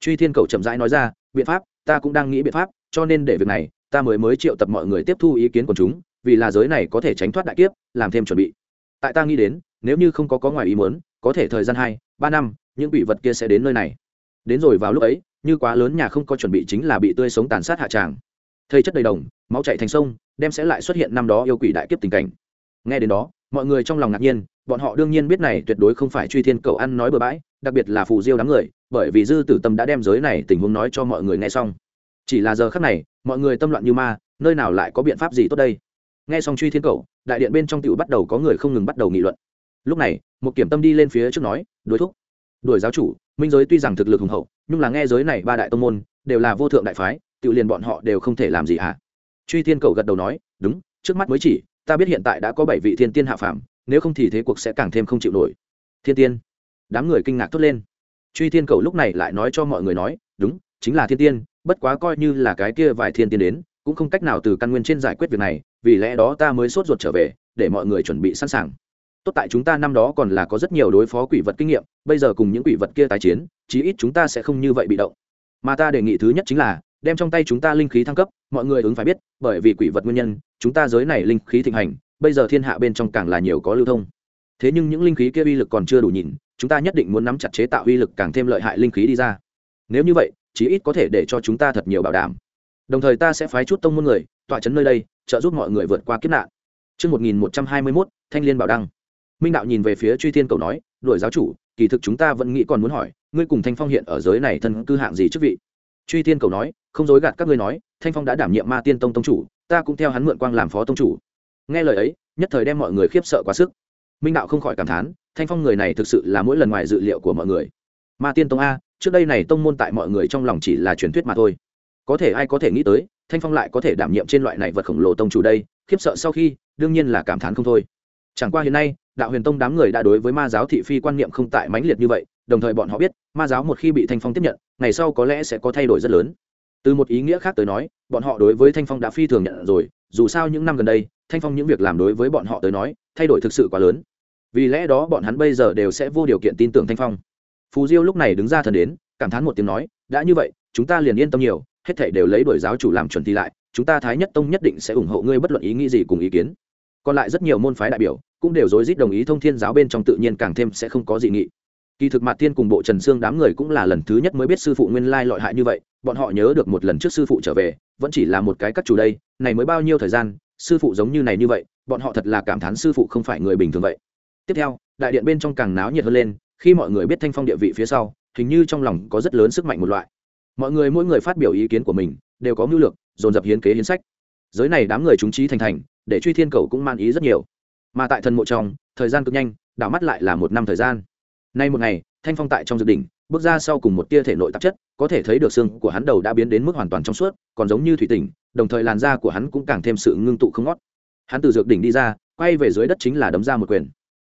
Truy thiên cầu chậm rãi nói ra, biện pháp, ta cũng đang nghĩ biện pháp, cho nên để việc này ta mới mới triệu tập mọi người tiếp thu ý kiến của chúng, vì là giới này có thể tránh thoát đại kiếp, làm thêm chuẩn bị. Tại ta nghĩ đến, nếu như không có có ngoài ý muốn, có thể thời gian hai, ba năm, những quỷ vật kia sẽ đến nơi này. Đến rồi vào lúc ấy, như quá lớn nhà không có chuẩn bị chính là bị tươi sống tàn sát hạ tràng. Thây chất đầy đồng, máu chạy thành sông, đem sẽ lại xuất hiện năm đó yêu quỷ đại kiếp tình cảnh. Nghe đến đó, mọi người trong lòng ngạc nhiên, bọn họ đương nhiên biết này tuyệt đối không phải truy thiên cầu ăn nói bừa bãi, đặc biệt là phù diêu đám người, bởi vì dư tử tâm đã đem giới này tình huống nói cho mọi người nghe xong. Chỉ là giờ khắc này mọi người tâm loạn như ma, nơi nào lại có biện pháp gì tốt đây? Nghe xong truy thiên cầu, đại điện bên trong tiểu bắt đầu có người không ngừng bắt đầu nghị luận. Lúc này, một kiểm tâm đi lên phía trước nói đuổi thúc, đuổi giáo chủ, minh giới tuy rằng thực lực hùng hậu, nhưng là nghe giới này ba đại tông môn, đều là vô thượng đại phái, tự liền bọn họ đều không thể làm gì hả? Truy thiên cầu gật đầu nói, đúng, trước mắt mới chỉ, ta biết hiện tại đã có bảy vị thiên tiên hạ phàm, nếu không thì thế cuộc sẽ càng thêm không chịu nổi. Thiên tiên, đám người kinh ngạc thốt lên. Truy thiên cầu lúc này lại nói cho mọi người nói, đúng, chính là thiên tiên bất quá coi như là cái kia vài thiên tiên đến, cũng không cách nào từ căn nguyên trên giải quyết việc này, vì lẽ đó ta mới sốt ruột trở về, để mọi người chuẩn bị sẵn sàng. Tốt tại chúng ta năm đó còn là có rất nhiều đối phó quỷ vật kinh nghiệm, bây giờ cùng những quỷ vật kia tái chiến, chí ít chúng ta sẽ không như vậy bị động. Mà ta đề nghị thứ nhất chính là, đem trong tay chúng ta linh khí thăng cấp, mọi người ứng phải biết, bởi vì quỷ vật nguyên nhân, chúng ta giới này linh khí thịnh hành, bây giờ thiên hạ bên trong càng là nhiều có lưu thông. Thế nhưng những linh khí kia uy lực còn chưa đủ nhìn, chúng ta nhất định muốn nắm chặt chế tạo uy lực càng thêm lợi hại linh khí đi ra. Nếu như vậy chí ít có thể để cho chúng ta thật nhiều bảo đảm đồng thời ta sẽ phái chút tông môn người tọa chấn nơi đây trợ giúp mọi người vượt qua kiếp nạn Trước 1121, Thanh Liên Bảo Đăng. Minh Đạo nhìn về phía Truy Thiên Cầu nói, đuổi giáo chủ, kỳ thực chúng ta vẫn nghĩ còn muốn hỏi, ngươi cùng Thanh Phong hiện ở giới này thân cư hạng gì chức vị? Truy Thiên Cầu nói, không dối gạt các ngươi nói, Thanh Phong đã đảm nhiệm Ma Tiên Tông tông chủ, ta cũng theo hắn mượn quang làm phó tông chủ. Nghe lời ấy, nhất thời đem mọi người khiếp sợ quá sức. Minh Đạo không khỏi cảm thán, Thanh Phong người này thực sự là mỗi lần ngoài dự liệu của mọi người. Ma Tiên Tông a, trước đây này tông môn tại mọi người trong lòng chỉ là truyền thuyết mà thôi. Có thể ai có thể nghĩ tới, thanh phong lại có thể đảm nhiệm trên loại này vật khổng lồ tông chủ đây, khiếp sợ sau khi, đương nhiên là cảm thán không thôi. Chẳng qua hiện nay, đạo huyền tông đám người đã đối với ma giáo thị phi quan niệm không tại mãnh liệt như vậy, đồng thời bọn họ biết, ma giáo một khi bị thanh phong tiếp nhận, ngày sau có lẽ sẽ có thay đổi rất lớn. Từ một ý nghĩa khác tới nói, bọn họ đối với thanh phong đã phi thường nhận rồi, dù sao những năm gần đây, thanh phong những việc làm đối với bọn họ tới nói, thay đổi thực sự quá lớn. Vì lẽ đó bọn hắn bây giờ đều sẽ vô điều kiện tin tưởng thanh phong phù diêu lúc này đứng ra thần đến, cảm thán một tiếng nói, đã như vậy, chúng ta liền yên tâm nhiều, hết thảy đều lấy đổi giáo chủ làm chuẩn thi lại, chúng ta thái nhất tông nhất định sẽ ủng hộ ngươi bất luận ý nghĩ gì cùng ý kiến. Còn lại rất nhiều môn phái đại biểu cũng đều rối rít đồng ý thông thiên giáo bên trong tự nhiên càng thêm sẽ không có dị nghị. Kỳ thực mạt thiên cùng bộ trần Sương đám người cũng là lần thứ nhất mới biết sư phụ nguyên lai lọi hại như vậy, bọn họ nhớ được một lần trước sư phụ trở về, vẫn chỉ là một cái cắt chủ đây, này mới bao nhiêu thời gian, sư phụ giống như này như vậy, bọn họ thật là cảm thán sư phụ không phải người bình thường vậy. Tiếp theo, đại điện bên trong càng náo nhiệt hơn lên khi mọi người biết thanh phong địa vị phía sau, hình như trong lòng có rất lớn sức mạnh một loại. Mọi người mỗi người phát biểu ý kiến của mình, đều có mưu lược, dồn dập hiến kế hiến sách. Giới này đám người chúng trí thành thành, để truy thiên cầu cũng man ý rất nhiều. Mà tại thần mộ trong, thời gian cực nhanh, đảo mắt lại là một năm thời gian. Nay một ngày, thanh phong tại trong dự đỉnh, bước ra sau cùng một tia thể nội tạp chất, có thể thấy được xương của hắn đầu đã biến đến mức hoàn toàn trong suốt, còn giống như thủy tỉnh đồng thời làn da của hắn cũng càng thêm sự ngưng tụ không ngót. Hắn từ dược đỉnh đi ra, quay về dưới đất chính là đấm ra một quyền.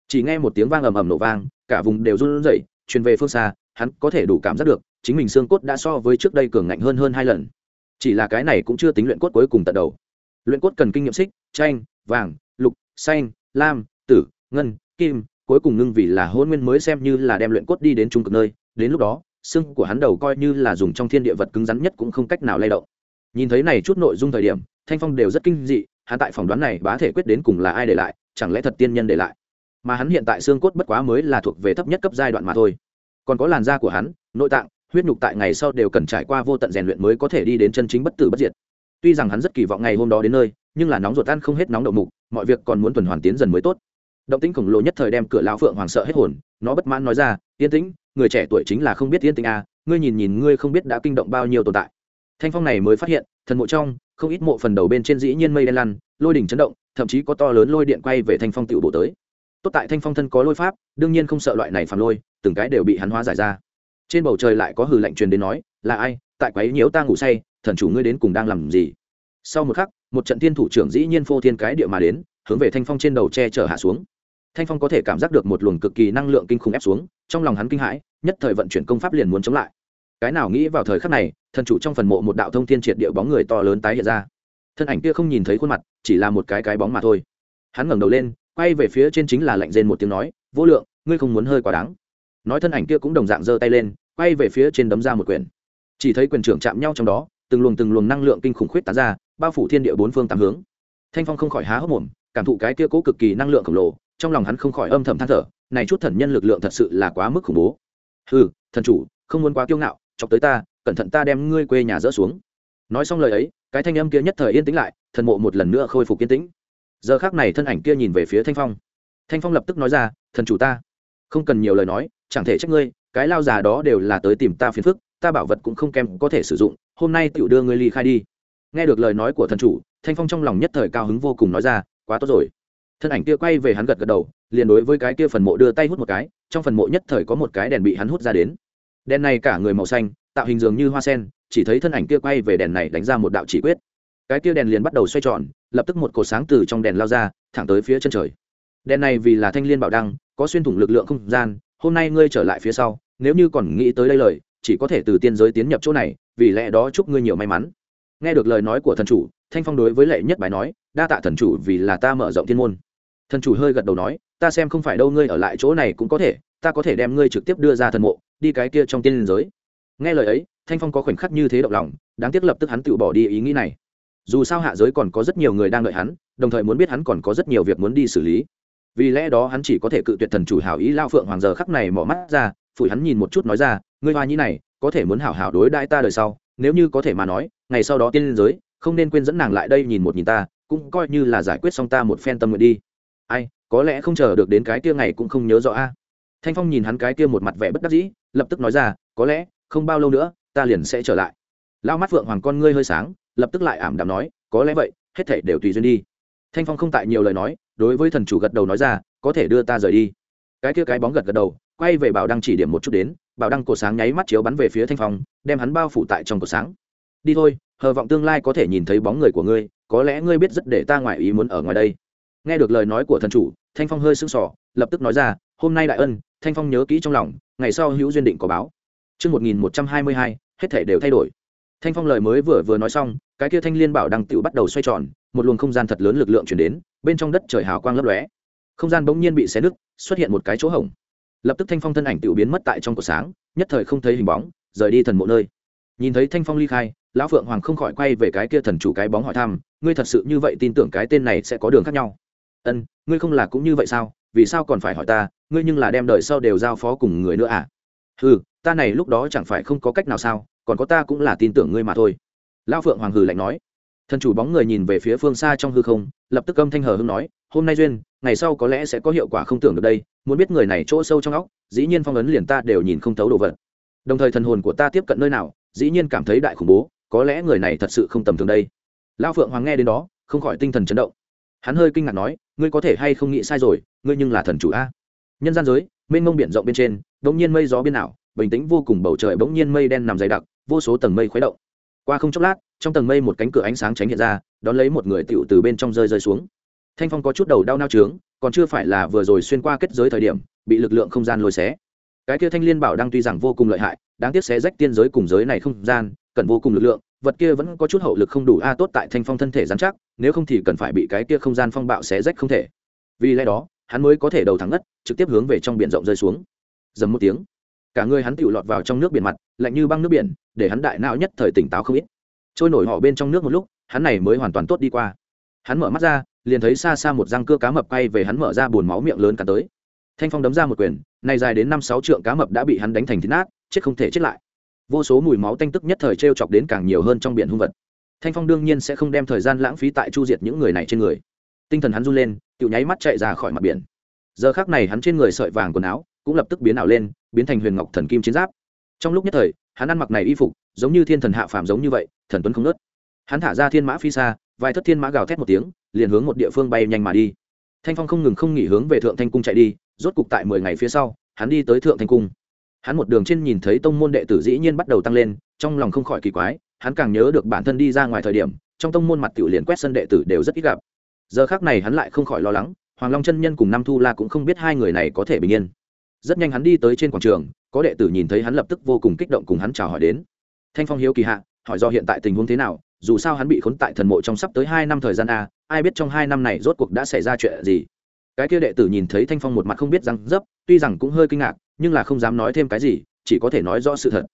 Chỉ nghe một tiếng vang ầm ầm nổ vang cả vùng đều run rẩy, truyền về phương xa, hắn có thể đủ cảm giác được, chính mình xương cốt đã so với trước đây cường ngạnh hơn hơn hai lần. Chỉ là cái này cũng chưa tính luyện cốt cuối cùng tận đầu. Luyện cốt cần kinh nghiệm xích, tranh, vàng, lục, xanh, lam, tử, ngân, kim, cuối cùng ngưng vì là hôn nguyên mới xem như là đem luyện cốt đi đến trung cực nơi. Đến lúc đó, xương của hắn đầu coi như là dùng trong thiên địa vật cứng rắn nhất cũng không cách nào lay động. Nhìn thấy này chút nội dung thời điểm, thanh phong đều rất kinh dị, hắn tại phỏng đoán này bá thể quyết đến cùng là ai để lại, chẳng lẽ thật tiên nhân để lại? Mà hắn hiện tại xương cốt bất quá mới là thuộc về thấp nhất cấp giai đoạn mà thôi. Còn có làn da của hắn, nội tạng, huyết nhục tại ngày sau đều cần trải qua vô tận rèn luyện mới có thể đi đến chân chính bất tử bất diệt. Tuy rằng hắn rất kỳ vọng ngày hôm đó đến nơi, nhưng là nóng ruột ăn không hết nóng đậu mục, mọi việc còn muốn tuần hoàn tiến dần mới tốt. Động tĩnh khổng lồ nhất thời đem cửa lão phượng hoàng sợ hết hồn, nó bất mãn nói ra, yên tĩnh, người trẻ tuổi chính là không biết yên tĩnh à ngươi nhìn nhìn ngươi không biết đã kinh động bao nhiêu tồn tại. Thanh phong này mới phát hiện, thần mộ trong, không ít mộ phần đầu bên trên dĩ nhiên mây đen lăn, lôi đỉnh chấn động, thậm chí có to lớn lôi điện quay về thanh phong tiểu bộ tới tốt tại thanh phong thân có lôi pháp, đương nhiên không sợ loại này phàm lôi, từng cái đều bị hắn hóa giải ra. Trên bầu trời lại có hừ lạnh truyền đến nói, là ai? Tại quấy nhiễu ta ngủ say, thần chủ ngươi đến cùng đang làm gì? Sau một khắc, một trận thiên thủ trưởng dĩ nhiên phô thiên cái địa mà đến, hướng về thanh phong trên đầu che chở hạ xuống. Thanh phong có thể cảm giác được một luồng cực kỳ năng lượng kinh khủng ép xuống, trong lòng hắn kinh hãi, nhất thời vận chuyển công pháp liền muốn chống lại. Cái nào nghĩ vào thời khắc này, thần chủ trong phần mộ một đạo thông thiên triệt địa bóng người to lớn tái hiện ra. Thân ảnh kia không nhìn thấy khuôn mặt, chỉ là một cái cái bóng mà thôi. Hắn ngẩng đầu lên quay về phía trên chính là lạnh rên một tiếng nói, vô lượng, ngươi không muốn hơi quá đáng. Nói thân ảnh kia cũng đồng dạng giơ tay lên, quay về phía trên đấm ra một quyền. Chỉ thấy quyền trưởng chạm nhau trong đó, từng luồng từng luồng năng lượng kinh khủng khuyết tán ra, bao phủ thiên địa bốn phương tám hướng. Thanh phong không khỏi há hốc mồm, cảm thụ cái kia cố cực kỳ năng lượng khổng lồ, trong lòng hắn không khỏi âm thầm than thở, này chút thần nhân lực lượng thật sự là quá mức khủng bố. Hừ, thần chủ, không muốn quá kiêu ngạo, chọc tới ta, cẩn thận ta đem ngươi quê nhà dỡ xuống. Nói xong lời ấy, cái thanh âm kia nhất thời yên tĩnh lại, thần mộ một lần nữa khôi phục yên tĩnh giờ khác này thân ảnh kia nhìn về phía thanh phong thanh phong lập tức nói ra thần chủ ta không cần nhiều lời nói chẳng thể trách ngươi cái lao già đó đều là tới tìm ta phiền phức ta bảo vật cũng không kèm có thể sử dụng hôm nay tựu đưa ngươi ly khai đi nghe được lời nói của thần chủ thanh phong trong lòng nhất thời cao hứng vô cùng nói ra quá tốt rồi thân ảnh kia quay về hắn gật gật đầu liền đối với cái kia phần mộ đưa tay hút một cái trong phần mộ nhất thời có một cái đèn bị hắn hút ra đến đèn này cả người màu xanh tạo hình dường như hoa sen chỉ thấy thân ảnh kia quay về đèn này đánh ra một đạo chỉ quyết cái kia đèn liền bắt đầu xoay tròn lập tức một cột sáng từ trong đèn lao ra, thẳng tới phía chân trời. Đèn này vì là thanh liên bảo đăng, có xuyên thủng lực lượng không gian, hôm nay ngươi trở lại phía sau, nếu như còn nghĩ tới đây lời, chỉ có thể từ tiên giới tiến nhập chỗ này, vì lẽ đó chúc ngươi nhiều may mắn. Nghe được lời nói của thần chủ, thanh phong đối với lệ nhất bài nói, đa tạ thần chủ vì là ta mở rộng thiên môn. Thần chủ hơi gật đầu nói, ta xem không phải đâu ngươi ở lại chỗ này cũng có thể, ta có thể đem ngươi trực tiếp đưa ra thần mộ, đi cái kia trong tiên giới. Nghe lời ấy, thanh phong có khoảnh khắc như thế động lòng, đáng tiếc lập tức hắn tự bỏ đi ý nghĩ này dù sao hạ giới còn có rất nhiều người đang đợi hắn, đồng thời muốn biết hắn còn có rất nhiều việc muốn đi xử lý. Vì lẽ đó hắn chỉ có thể cự tuyệt thần chủ hảo ý lao phượng hoàng giờ khắc này mỏ mắt ra, phủi hắn nhìn một chút nói ra, ngươi hoa nhĩ này, có thể muốn hảo hảo đối đãi ta đời sau, nếu như có thể mà nói, ngày sau đó tiên liên giới, không nên quên dẫn nàng lại đây nhìn một nhìn ta, cũng coi như là giải quyết xong ta một phen tâm nguyện đi. Ai, có lẽ không chờ được đến cái kia ngày cũng không nhớ rõ a. Thanh phong nhìn hắn cái kia một mặt vẻ bất đắc dĩ, lập tức nói ra, có lẽ, không bao lâu nữa, ta liền sẽ trở lại. Lao mắt phượng hoàng con ngươi hơi sáng lập tức lại ảm đạm nói có lẽ vậy hết thể đều tùy duyên đi. Thanh phong không tại nhiều lời nói đối với thần chủ gật đầu nói ra có thể đưa ta rời đi. Cái kia cái bóng gật gật đầu quay về bảo đăng chỉ điểm một chút đến bảo đăng cổ sáng nháy mắt chiếu bắn về phía thanh phong đem hắn bao phủ tại trong cổ sáng. Đi thôi hờ vọng tương lai có thể nhìn thấy bóng người của ngươi có lẽ ngươi biết rất để ta ngoại ý muốn ở ngoài đây. Nghe được lời nói của thần chủ thanh phong hơi sưng sỏ lập tức nói ra hôm nay đại ân thanh phong nhớ kỹ trong lòng ngày sau hữu duyên định có báo. Trước 1122, hết thể đều thay đổi. Thanh phong lời mới vừa vừa nói xong, cái kia thanh liên bảo đăng tựu bắt đầu xoay tròn, một luồng không gian thật lớn lực lượng chuyển đến, bên trong đất trời hào quang lấp lóe. Không gian bỗng nhiên bị xé nứt, xuất hiện một cái chỗ hổng. Lập tức thanh phong thân ảnh tựu biến mất tại trong cổ sáng, nhất thời không thấy hình bóng, rời đi thần mộ nơi. Nhìn thấy thanh phong ly khai, lão phượng hoàng không khỏi quay về cái kia thần chủ cái bóng hỏi thăm, ngươi thật sự như vậy tin tưởng cái tên này sẽ có đường khác nhau? ân ngươi không là cũng như vậy sao vì sao còn phải hỏi ta ngươi nhưng là đem đời sau đều giao phó cùng người nữa à ừ ta này lúc đó chẳng phải không có cách nào sao còn có ta cũng là tin tưởng ngươi mà thôi. Lão phượng hoàng hừ lạnh nói. Thần chủ bóng người nhìn về phía phương xa trong hư không, lập tức âm thanh hờ hưng nói, hôm nay duyên, ngày sau có lẽ sẽ có hiệu quả không tưởng được đây, muốn biết người này chỗ sâu trong óc, dĩ nhiên phong ấn liền ta đều nhìn không thấu đồ vật. Đồng thời thần hồn của ta tiếp cận nơi nào, dĩ nhiên cảm thấy đại khủng bố, có lẽ người này thật sự không tầm thường đây. Lão phượng hoàng nghe đến đó, không khỏi tinh thần chấn động. Hắn hơi kinh ngạc nói, ngươi có thể hay không nghĩ sai rồi, ngươi nhưng là thần chủ a? Nhân gian giới, mênh mông biển rộng bên trên bỗng nhiên mây gió biên ảo bình tĩnh vô cùng bầu trời bỗng nhiên mây đen nằm dày đặc, vô số tầng mây khuấy động. Qua không chốc lát, trong tầng mây một cánh cửa ánh sáng tránh hiện ra, đón lấy một người tựu từ bên trong rơi rơi xuống. Thanh phong có chút đầu đau nao trướng, còn chưa phải là vừa rồi xuyên qua kết giới thời điểm, bị lực lượng không gian lôi xé. Cái kia thanh liên bảo đang tuy rằng vô cùng lợi hại, đáng tiếc xé rách tiên giới cùng giới này không gian, cần vô cùng lực lượng, vật kia vẫn có chút hậu lực không đủ, a, tốt tại thanh phong thân thể dán chắc, nếu không thì cần phải bị cái kia không gian phong bạo xé rách không thể. Vì lẽ đó, hắn mới có thể đầu thắng ngất, trực tiếp hướng về trong biển rộng rơi xuống. Dầm một tiếng cả người hắn tựu lọt vào trong nước biển mặt, lạnh như băng nước biển, để hắn đại não nhất thời tỉnh táo không ít. Trôi nổi họ bên trong nước một lúc, hắn này mới hoàn toàn tốt đi qua. Hắn mở mắt ra, liền thấy xa xa một răng cưa cá mập quay về hắn mở ra bùn máu miệng lớn cả tới. Thanh phong đấm ra một quyền, này dài đến năm sáu trượng cá mập đã bị hắn đánh thành thịt nát, chết không thể chết lại. Vô số mùi máu tanh tức nhất thời t r e o chọc đến càng nhiều hơn trong biển hung vật. Thanh phong đương nhiên sẽ không đem thời gian lãng phí tại chu diệt những người này trên người. Tinh thần hắn run lên tự nháy mắt chạy ra khỏi mặt biển. Giờ khác này hắn trên người sợi vàng quần áo cũng lập tức biến ảo lên, biến thành huyền ngọc thần kim chiến giáp. Trong lúc nhất thời, hắn ăn mặc này y phục, giống như thiên thần hạ phàm giống như vậy, thần tuấn không nớt hắn thả ra thiên mã phi xa, vài thất thiên mã gào thét một tiếng, liền hướng một địa phương bay nhanh mà đi. Thanh phong không ngừng không nghỉ hướng về thượng thanh cung chạy đi, rốt cục tại mười ngày phía sau, hắn đi tới thượng thanh cung. Hắn một đường trên nhìn thấy tông môn đệ tử dĩ nhiên bắt đầu tăng lên, trong lòng không khỏi kỳ quái, hắn càng nhớ được bản thân đi ra ngoài thời điểm, trong tông môn mặt tiểu liền quét sân đệ tử đều rất ít gặp. Giờ khác này hắn lại không khỏi lo lắng, hoàng long chân nhân cùng nam thu la cũng không biết hai người này có thể bình yên rất nhanh hắn đi tới trên quảng trường, có đệ tử nhìn thấy hắn lập tức vô cùng kích động cùng hắn chào hỏi đến. Thanh phong hiếu kỳ hạ, hỏi do hiện tại tình huống thế nào, dù sao hắn bị khốn tại thần mộ trong sắp tới hai năm thời gian a, ai biết trong hai năm này rốt cuộc đã xảy ra chuyện gì. Cái kia đệ tử nhìn thấy thanh phong một mặt không biết răng dấp, tuy rằng cũng hơi kinh ngạc, nhưng là không dám nói thêm cái gì, chỉ có thể nói rõ sự thật.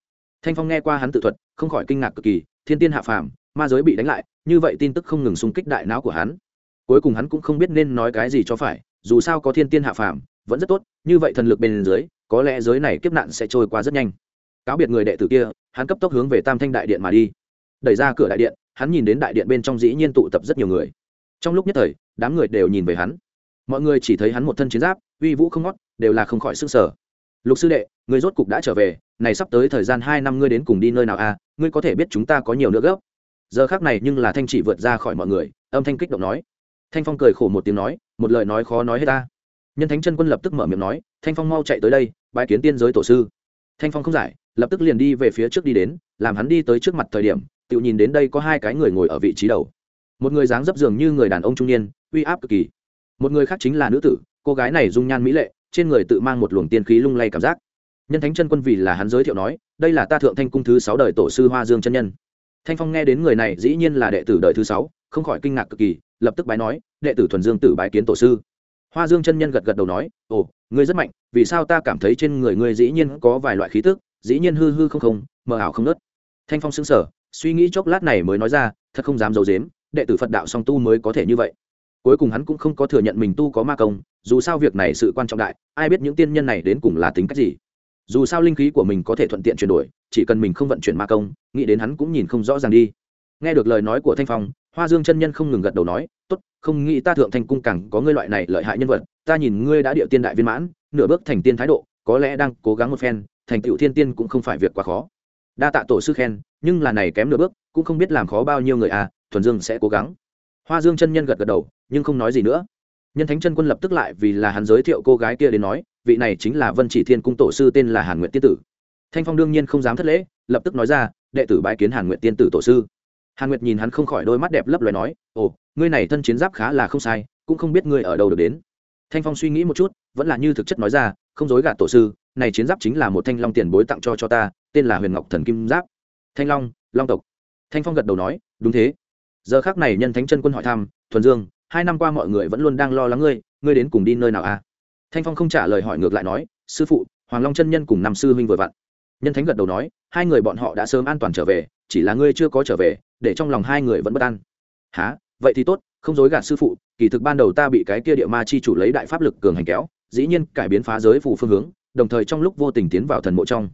Thanh phong nghe qua hắn tự thuật, không khỏi kinh ngạc cực kỳ, thiên tiên hạ phàm, ma giới bị đánh lại, như vậy tin tức không ngừng xung kích đại não của hắn. Cuối cùng hắn cũng không biết nên nói cái gì cho phải, dù sao có thiên tiên hạ phàm vẫn rất tốt, như vậy thần lực bên dưới, có lẽ giới này kiếp nạn sẽ trôi qua rất nhanh. Cáo biệt người đệ tử kia, hắn cấp tốc hướng về tam thanh đại điện mà đi. Đẩy ra cửa đại điện, hắn nhìn đến đại điện bên trong dĩ nhiên tụ tập rất nhiều người. Trong lúc nhất thời, đám người đều nhìn về hắn. Mọi người chỉ thấy hắn một thân chiến giáp, uy vũ không ngót, đều là không khỏi sức sở. Lục sư đệ, người rốt cục đã trở về, này sắp tới thời gian hai năm ngươi đến cùng đi nơi nào à? Ngươi có thể biết chúng ta có nhiều nữa gốc. Giờ khác này nhưng là thanh chỉ vượt ra khỏi mọi người, âm thanh kích động nói. Thanh phong cười khổ một tiếng nói, một lời nói khó nói hết ta nhân thánh chân quân lập tức mở miệng nói, thanh phong mau chạy tới đây bãi kiến tiên giới tổ sư. Thanh phong không giải, lập tức liền đi về phía trước đi đến, làm hắn đi tới trước mặt thời điểm, tự nhìn đến đây có hai cái người ngồi ở vị trí đầu. Một người dáng dấp dường như người đàn ông trung niên, uy áp cực kỳ. Một người khác chính là nữ tử, cô gái này dung nhan mỹ lệ, trên người tự mang một luồng tiên khí lung lay cảm giác. Nhân thánh chân quân vì là hắn giới thiệu nói, đây là ta thượng thanh cung thứ sáu đời tổ sư hoa dương chân nhân. Thanh phong nghe đến người này dĩ nhiên là đệ tử đời thứ sáu, không khỏi kinh ngạc cực kỳ, lập tức bái nói, đệ tử thuần dương tử bái kiến tổ sư hoa dương chân nhân gật gật đầu nói, ồ, ngươi rất mạnh, vì sao ta cảm thấy trên người ngươi dĩ nhiên có vài loại khí tức, dĩ nhiên hư hư không không, mờ ảo không nớt? Thanh phong xứng sở suy nghĩ chốc lát này mới nói ra, thật không dám d i ấ u dếm đệ tử phật đạo song tu mới có thể như vậy. Cuối cùng hắn cũng không có thừa nhận mình tu có ma công, dù sao việc này sự quan trọng đại, ai biết những tiên nhân này đến cùng là tính cách gì. Dù sao linh khí của mình có thể thuận tiện chuyển đổi, chỉ cần mình không vận chuyển ma công, nghĩ đến hắn cũng nhìn không rõ ràng đi. Nghe được lời nói của thanh phong, hoa dương chân nhân không ngừng gật đầu nói, tốt không nghĩ ta thượng thanh cung càng có ngươi loại này lợi hại nhân vật, ta nhìn ngươi đã địa tiên đại viên mãn, nửa bước thành tiên thái độ, có lẽ đang cố gắng một phen, thành tựu thiên tiên cũng không phải việc quá khó. Đa tạ tổ sư khen, nhưng là này kém nửa bước, cũng không biết làm khó bao nhiêu người à thuần dương sẽ cố gắng. Hoa dương chân nhân gật gật đầu, nhưng không nói gì nữa. Nhân thánh chân quân lập tức lại vì là hắn giới thiệu cô gái kia đến nói, vị này chính là vân chỉ thiên cung tổ sư tên là hàn nguyện tiên tử. Thanh phong đương nhiên không dám thất lễ, lập tức nói ra, đệ tử bái kiến hàn nguyện tiên tử tổ sư hàn nguyệt nhìn hắn không khỏi đôi mắt đẹp lấp loài nói, ồ, ngươi này thân chiến giáp khá là không sai, cũng không biết ngươi ở đâu được đến. Thanh phong suy nghĩ một chút, vẫn là như thực chất nói ra, không dối gạt tổ sư, này chiến giáp chính là một thanh long tiền bối tặng cho cho ta, tên là huyền ngọc thần kim giáp. Thanh long long tộc. Thanh phong gật đầu nói, đúng thế. Giờ khác này nhân thánh chân quân hỏi thăm, thuần dương, hai năm qua mọi người vẫn luôn đang lo lắng ngươi ngươi đến cùng đi nơi nào à? Thanh phong không trả lời hỏi ngược lại nói, sư phụ, hoàng long chân nhân cùng năm sư huynh vừa vặn. Nhân thánh gật đầu nói, hai người bọn họ đã sớm an toàn trở về, chỉ là ngươi chưa có trở về để trong lòng hai người vẫn bất an. Há vậy thì tốt không dối gạt sư phụ kỳ thực ban đầu ta bị cái kia địa ma chi chủ lấy đại pháp lực cường hành kéo dĩ nhiên cải biến phá giới phù phương hướng đồng thời trong lúc vô tình tiến vào thần mộ trong.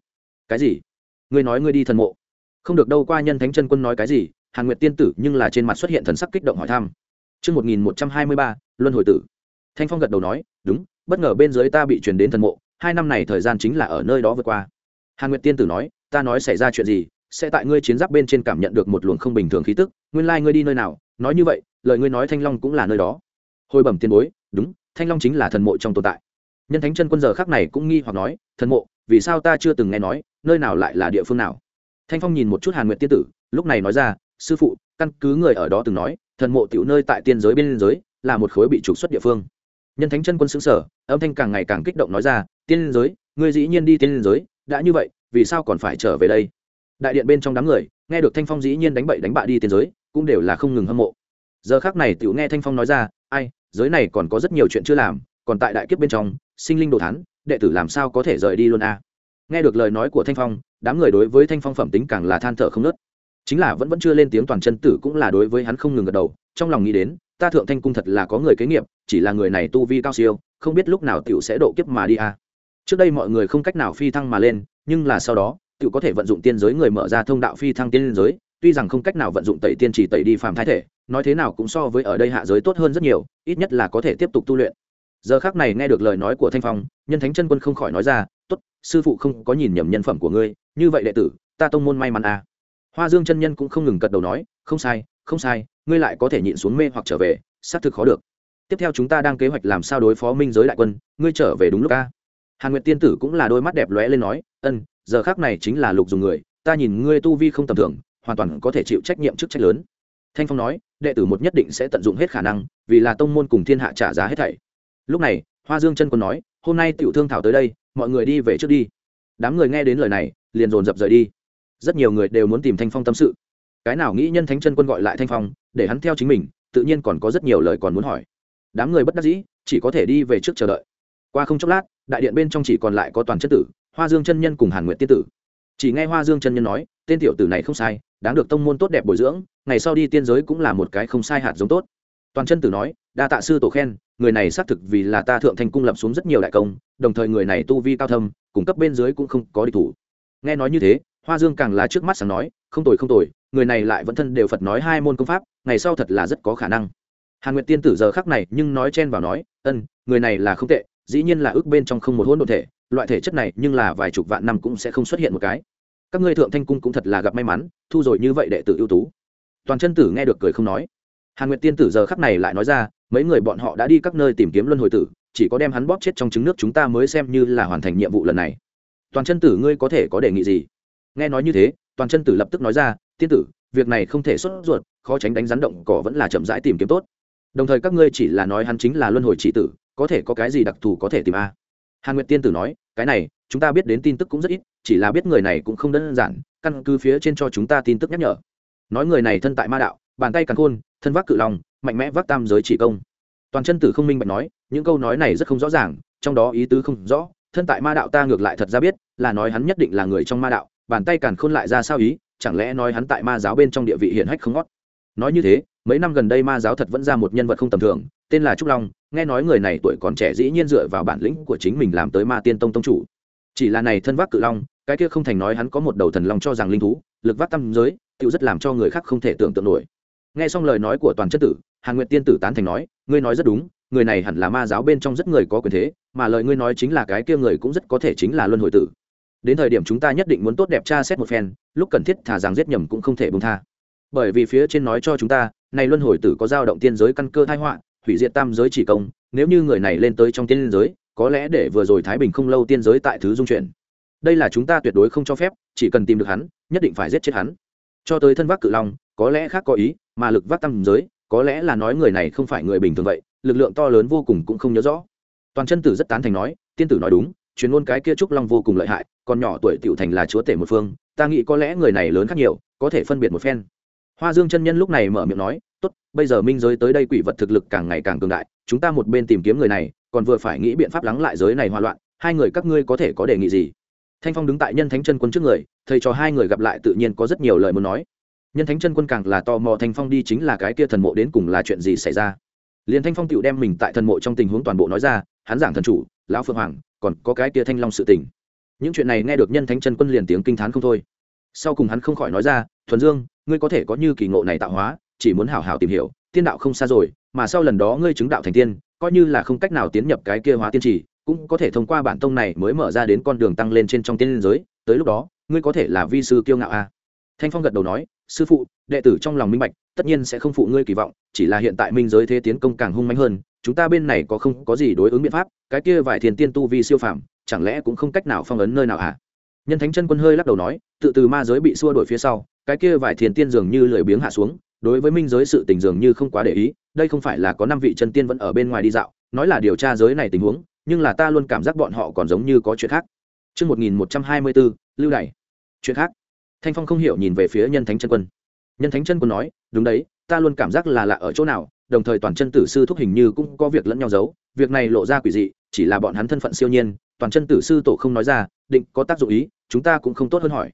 Cái gì? Ngươi nói ngươi đi thần mộ? Không được đâu qua nhân thánh chân quân nói cái gì? Hàn nguyệt tiên tử nhưng là trên mặt xuất hiện thần sắc kích động hỏi thăm. Trước 1123, Luân hồi tử. Thanh Phong gật đầu nói, đúng, bất ngờ bên dưới ta bị truyền đến thần mộ, hai năm này thời gian chính là ở nơi đó vượt qua. Hàn Nguyệt tiên tử nói, ta nói xảy ra chuyện gì, sẽ tại ngươi chiến giáp bên trên cảm nhận được một luồng không bình thường khí tức, nguyên lai ngươi đi nơi nào, nói như vậy, lời ngươi nói Thanh Long cũng là nơi đó. Hồi bẩm tiên bối, đúng, Thanh Long chính là thần mộ trong tồn tại. nhân thánh chân quân giờ khác này cũng nghi hoặc nói thần mộ vì sao ta chưa từng nghe nói nơi nào lại là địa phương nào thanh phong nhìn một chút hàn nguyệt tiên tử lúc này nói ra sư phụ căn cứ người ở đó từng nói thần mộ tiểu nơi tại tiên giới bên giới là một khối bị trục xuất địa phương nhân thánh chân quân xứng sở âm thanh càng ngày càng kích động nói ra tiên giới ngươi dĩ nhiên đi tiên giới đã như vậy vì sao còn phải trở về đây đại điện bên trong đám người, nghe được thanh phong dĩ nhiên đánh bậy đánh bạ đi tiền giới, cũng đều là không ngừng hâm mộ. Giờ khác này tiểu nghe thanh phong nói ra, ai, giới này còn có rất nhiều chuyện chưa làm, còn tại đại kiếp bên trong, sinh linh đồ thán, đệ tử làm sao có thể rời đi luôn a nghe được lời nói của thanh phong, đám người đối với thanh phong phẩm tính càng là than thở không nớt. Chính là vẫn vẫn chưa lên tiếng toàn chân tử cũng là đối với hắn không ngừng gật đầu, trong lòng nghĩ đến, ta thượng thanh cung thật là có người kế nghiệp, chỉ là người này tu vi cao siêu, không biết lúc nào tiểu sẽ độ kiếp mà đi a trước đây mọi người không cách nào phi thăng mà lên, nhưng là sau đó tự có thể vận dụng tiên giới người mở ra thông đạo phi thăng tiên giới, tuy rằng không cách nào vận dụng tẩy tiên chỉ tẩy đi phàm thái thể, nói thế nào cũng so với ở đây hạ giới tốt hơn rất nhiều, ít nhất là có thể tiếp tục tu luyện. Giờ khác này nghe được lời nói của thanh phong, nhân thánh chân quân không khỏi nói ra t ố t sư phụ không có nhìn nhầm nhân phẩm của ngươi, như vậy đệ tử, ta tông môn may mắn à. hoa dương chân nhân cũng không ngừng cật đầu nói, không sai không sai, ngươi lại có thể nhịn xuống mê hoặc trở về, xác thực khó được. Tiếp theo chúng ta đang kế hoạch làm sao đối phó minh giới đại quân, ngươi trở về đúng lúc a hàn nguyệt tiên tử cũng là đôi mắt đẹp lóe lên nói, ân, giờ khác này chính là lục dùng người, ta nhìn ngươi tu vi không tầm thường, hoàn toàn có thể chịu trách nhiệm chức trách lớn. Thanh phong nói, đệ tử một nhất định sẽ tận dụng hết khả năng, vì là tông môn cùng thiên hạ trả giá hết thảy. Lúc này, hoa dương chân quân nói, hôm nay tiểu thương thảo tới đây, mọi người đi về trước đi. Đám người nghe đến lời này, liền dồn dập rời đi. Rất nhiều người đều muốn tìm thanh phong tâm sự. Cái nào nghĩ nhân thánh chân quân gọi lại thanh phong, để hắn theo chính mình, tự nhiên còn có rất nhiều lời còn muốn hỏi. Đám người bất đắc dĩ, chỉ có thể đi về trước chờ đợi. Qua không chốc lát đại điện bên trong chỉ còn lại có toàn chất tử, hoa dương chân nhân cùng hàn nguyện tiên tử. Chỉ nghe hoa dương chân nhân nói, tên tiểu tử này không sai, đáng được tông môn tốt đẹp bồi dưỡng, ngày sau đi tiên giới cũng là một cái không sai hạt giống tốt. Toàn chân tử nói, đa tạ sư tổ khen, người này xác thực vì là ta thượng thành cung lập xuống rất nhiều đại công, đồng thời người này tu vi cao thâm, cung cấp bên dưới cũng không có địch thủ. Nghe nói như thế, hoa dương càng là trước mắt sáng nói, không tồi không tồi, người này lại vẫn thân đều phật nói hai môn công pháp, ngày sau thật là rất có khả năng. Hàn nguyệt tiên tử giờ khắc này nhưng nói chen vào nói, ân, người này là không tệ dĩ nhiên là ước bên trong không một hỗn độn thể, loại thể chất này nhưng là vài chục vạn năm cũng sẽ không xuất hiện một cái. Các ngươi thượng thanh cung cũng thật là gặp may mắn, thu rồi như vậy đệ tử ưu tú. Toàn chân tử nghe được cười không nói. Hàn nguyệt tiên tử giờ khắc này lại nói ra, mấy người bọn họ đã đi các nơi tìm kiếm luân hồi tử, chỉ có đem hắn bóp chết trong trứng nước chúng ta mới xem như là hoàn thành nhiệm vụ lần này. Toàn chân tử ngươi có thể có đề nghị gì? Nghe nói như thế, toàn chân tử lập tức nói ra, tiên tử, việc này không thể xuất ruột, khó tránh đánh rắn động cỏ vẫn là chậm rãi tìm kiếm tốt. Đồng thời các ngươi chỉ là nói hắn chính là luân hồi chỉ tử có thể có cái gì đặc thù có thể tìm a? Hàn nguyệt tiên tử nói, cái này, chúng ta biết đến tin tức cũng rất ít, chỉ là biết người này cũng không đơn giản, căn cứ phía trên cho chúng ta tin tức nhắc nhở. Nói người này thân tại ma đạo, bàn tay càn khôn, thân vác cự lòng mạnh mẽ vác tam giới chỉ công. Toàn chân tử không minh bạch nói, những câu nói này rất không rõ ràng, trong đó ý tứ không rõ, thân tại ma đạo ta ngược lại thật ra biết, là nói hắn nhất định là người trong ma đạo, bàn tay càn khôn lại ra sao ý, chẳng lẽ nói hắn tại ma giáo bên trong địa vị hiển hách không ngót? Nói như thế, mấy năm gần đây ma giáo thật vẫn ra một nhân vật không tầm thường tên là trúc long, nghe nói người này tuổi còn trẻ dĩ nhiên dựa vào bản lĩnh của chính mình làm tới ma tiên tông tông chủ. Chỉ là này thân vác cự long, cái kia không thành nói hắn có một đầu thần long cho rằng linh thú, lực vác tâm giới tự rất làm cho người khác không thể tưởng tượng nổi. Nghe xong lời nói của toàn chất tử, hàn nguyện tiên tử tán thành nói, ngươi nói rất đúng, người này hẳn là ma giáo bên trong rất người có quyền thế, mà lời ngươi nói chính là cái kia người cũng rất có thể chính là luân hồi tử. Đến thời điểm chúng ta nhất định muốn tốt đẹp tra xét một phen, lúc cần thiết thả rằng giết nhầm cũng không thể bông tha. Bởi vì phía trên nói cho chúng ta, này luân hồi tử có dao động tiên giới căn cơ thai họa hủy diệt tam giới chỉ công, nếu như người này lên tới trong tiên giới, có lẽ để vừa rồi thái bình không lâu tiên giới tại thứ dung chuyển. Đây là chúng ta tuyệt đối không cho phép, chỉ cần tìm được hắn, nhất định phải giết chết hắn. Cho tới thân vác cự long, có lẽ khác có ý, mà lực vác tam giới, có lẽ là nói người này không phải người bình thường vậy, lực lượng to lớn vô cùng cũng không nhớ rõ. Toàn chân tử rất tán thành nói, tiên tử nói đúng, chuyên môn cái kia trúc long vô cùng lợi hại, còn nhỏ tuổi tiểu thành là chúa tể một phương, ta nghĩ có lẽ người này lớn khác nhiều, có thể phân biệt một phen hoa dương chân nhân lúc này mở miệng nói, tốt, bây giờ minh giới tới đây quỷ vật thực lực càng ngày càng cường đại, chúng ta một bên tìm kiếm người này, còn vừa phải nghĩ biện pháp lắng lại giới này hoa loạn, hai người các ngươi có thể có đề nghị gì? Thanh phong đứng tại nhân thánh chân quân trước người, thầy cho hai người gặp lại tự nhiên có rất nhiều lời muốn nói. Nhân thánh chân quân càng là tò mò thanh phong đi chính là cái kia thần mộ đến cùng là chuyện gì xảy ra. Liền thanh phong tựu đem mình tại thần mộ trong tình huống toàn bộ nói ra, hắn giảng thần chủ, lão phượng hoàng, còn có cái kia thanh long sự tình. Những chuyện này nghe được nhân thánh chân quân liền tiếng kinh t h á n không thôi. Sau cùng hắn không khỏi nói ra thuần dương, ngươi có thể có như kỳ ngộ này tạo hóa, chỉ muốn hảo hảo tìm hiểu, tiên đạo không xa rồi, mà sau lần đó ngươi chứng đạo thành tiên, coi như là không cách nào tiến nhập cái kia hóa tiên trì, cũng có thể thông qua bản tông này mới mở ra đến con đường tăng lên trên trong tiên giới, tới lúc đó, ngươi có thể là vi sư kiêu ngạo a. Thanh phong gật đầu nói, sư phụ, đệ tử trong lòng minh bạch, tất nhiên sẽ không phụ ngươi kỳ vọng, chỉ là hiện tại minh giới thế tiến công càng hung mạnh hơn, chúng ta bên này có không có gì đối ứng biện pháp, cái kia vài thiền tiên tu vi siêu phàm, chẳng lẽ cũng không cách nào phong ấn nơi nào hả? Nhân thánh chân quân hơi lắc đầu nói, tự từ ma giới bị xua đổi phía sau cái kia vài thiền tiên dường như lười biếng hạ xuống đối với minh giới sự tình dường như không quá để ý đây không phải là có năm vị chân tiên vẫn ở bên ngoài đi dạo nói là điều tra giới này tình huống nhưng là ta luôn cảm giác bọn họ còn giống như có chuyện khác Trước 1124, lưu đày. Chuyện khác. Thanh Phong không hiểu nhìn về phía nhân thánh chân quân. Nhân thánh chân quân nói, đúng đấy, ta luôn cảm giác là lạ ở chỗ nào, đồng thời toàn chân tử sư thúc hình như cũng có việc lẫn nhau giấu, việc này lộ ra quỷ dị, chỉ là bọn hắn thân phận siêu nhiên, toàn chân tử sư tổ không nói ra, định có tác dụng ý, chúng ta cũng không tốt hơn hỏi.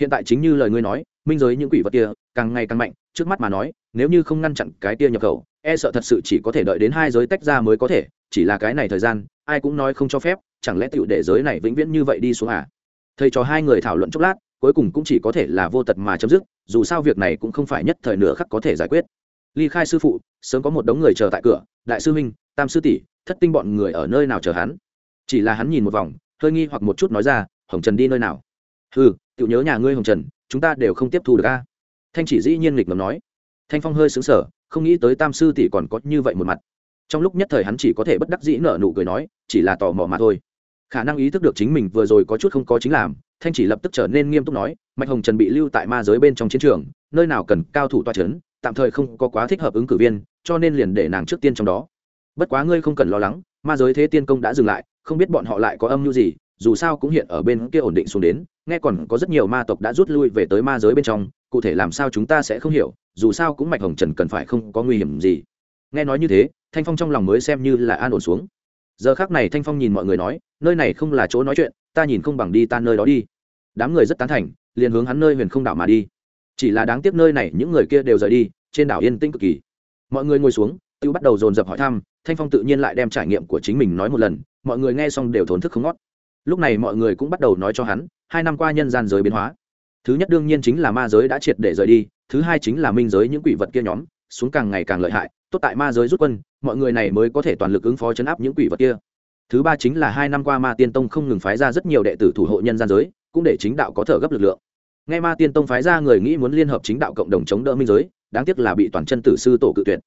Hiện tại chính như lời ngươi nói, minh giới những quỷ vật kia càng ngày càng mạnh, trước mắt mà nói, nếu như không ngăn chặn cái kia nhập khẩu, e sợ thật sự chỉ có thể đợi đến hai giới tách ra mới có thể, chỉ là cái này thời gian, ai cũng nói không cho phép, chẳng lẽ tựu để giới này vĩnh viễn như vậy đi xuống à? Thầy cho hai người thảo luận chốc lát, cuối cùng cũng chỉ có thể là vô tật mà chấm dứt, dù sao việc này cũng không phải nhất thời nửa khắc có thể giải quyết. Ly khai sư phụ, sớm có một đống người chờ tại cửa, đại sư huynh, tam sư tỷ, thất tinh bọn người ở nơi nào chờ hắn? Chỉ là hắn nhìn một vòng, hơi nghi hoặc một chút nói ra, Hồng Trần đi nơi nào? ừ tự nhớ nhà ngươi Hồng Trần, chúng ta đều không tiếp thu được a. Thanh chỉ dĩ nhiên nghịch ngầm nói. Thanh Phong hơi sững sờ, không nghĩ tới tam sư tỷ còn có như vậy một mặt trong lúc nhất thời hắn chỉ có thể bất đắc dĩ nở nụ cười nói chỉ là tò mò mà thôi khả năng ý thức được chính mình vừa rồi có chút không có chính làm thanh chỉ lập tức trở nên nghiêm túc nói mạch hồng trần bị lưu tại ma giới bên trong chiến trường nơi nào cần cao thủ toa c h ấ n tạm thời không có quá thích hợp ứng cử viên cho nên liền để nàng trước tiên trong đó bất quá ngươi không cần lo lắng ma giới thế tiên công đã dừng lại không biết bọn họ lại có âm mưu gì dù sao cũng hiện ở bên kia ổn định xuống đến, nghe còn có rất nhiều ma tộc đã rút lui về tới ma giới bên trong, cụ thể làm sao chúng ta sẽ không hiểu, dù sao cũng mạch hồng trần cần phải không có nguy hiểm gì. Nghe nói như thế, thanh phong trong lòng mới xem như là an ổn xuống. Giờ khác này thanh phong nhìn mọi người nói, nơi này không là chỗ nói chuyện, ta nhìn không bằng đi tan nơi đó đi. Đám người rất tán thành, liền hướng hắn nơi huyền không đảo mà đi. Chỉ là đáng tiếc nơi này những người kia đều rời đi, trên đảo yên tĩnh cực kỳ. Mọi người ngồi xuống tự bắt đầu dồn dập hỏi thăm, thanh phong tự nhiên lại đem trải nghiệm của chính mình nói một lần, mọi người nghe xong đều thốn thức không ngót lúc này mọi người cũng bắt đầu nói cho hắn, hai năm qua nhân gian giới biến hóa. Thứ nhất đương nhiên chính là ma giới đã triệt để rời đi, thứ hai chính là minh giới những quỷ vật kia nhóm, xuống càng ngày càng lợi hại, tốt tại ma giới rút quân, mọi người này mới có thể toàn lực ứng phó chấn áp những quỷ vật kia. Thứ ba chính là hai năm qua ma tiên tông không ngừng phái ra rất nhiều đệ tử thủ hộ nhân gian giới, cũng để chính đạo có thở gấp lực lượng. Ngay ma tiên tông phái ra người nghĩ muốn liên hợp chính đạo cộng đồng chống đỡ minh giới, đáng tiếc là bị toàn chân tử sư tổ cự tuyệt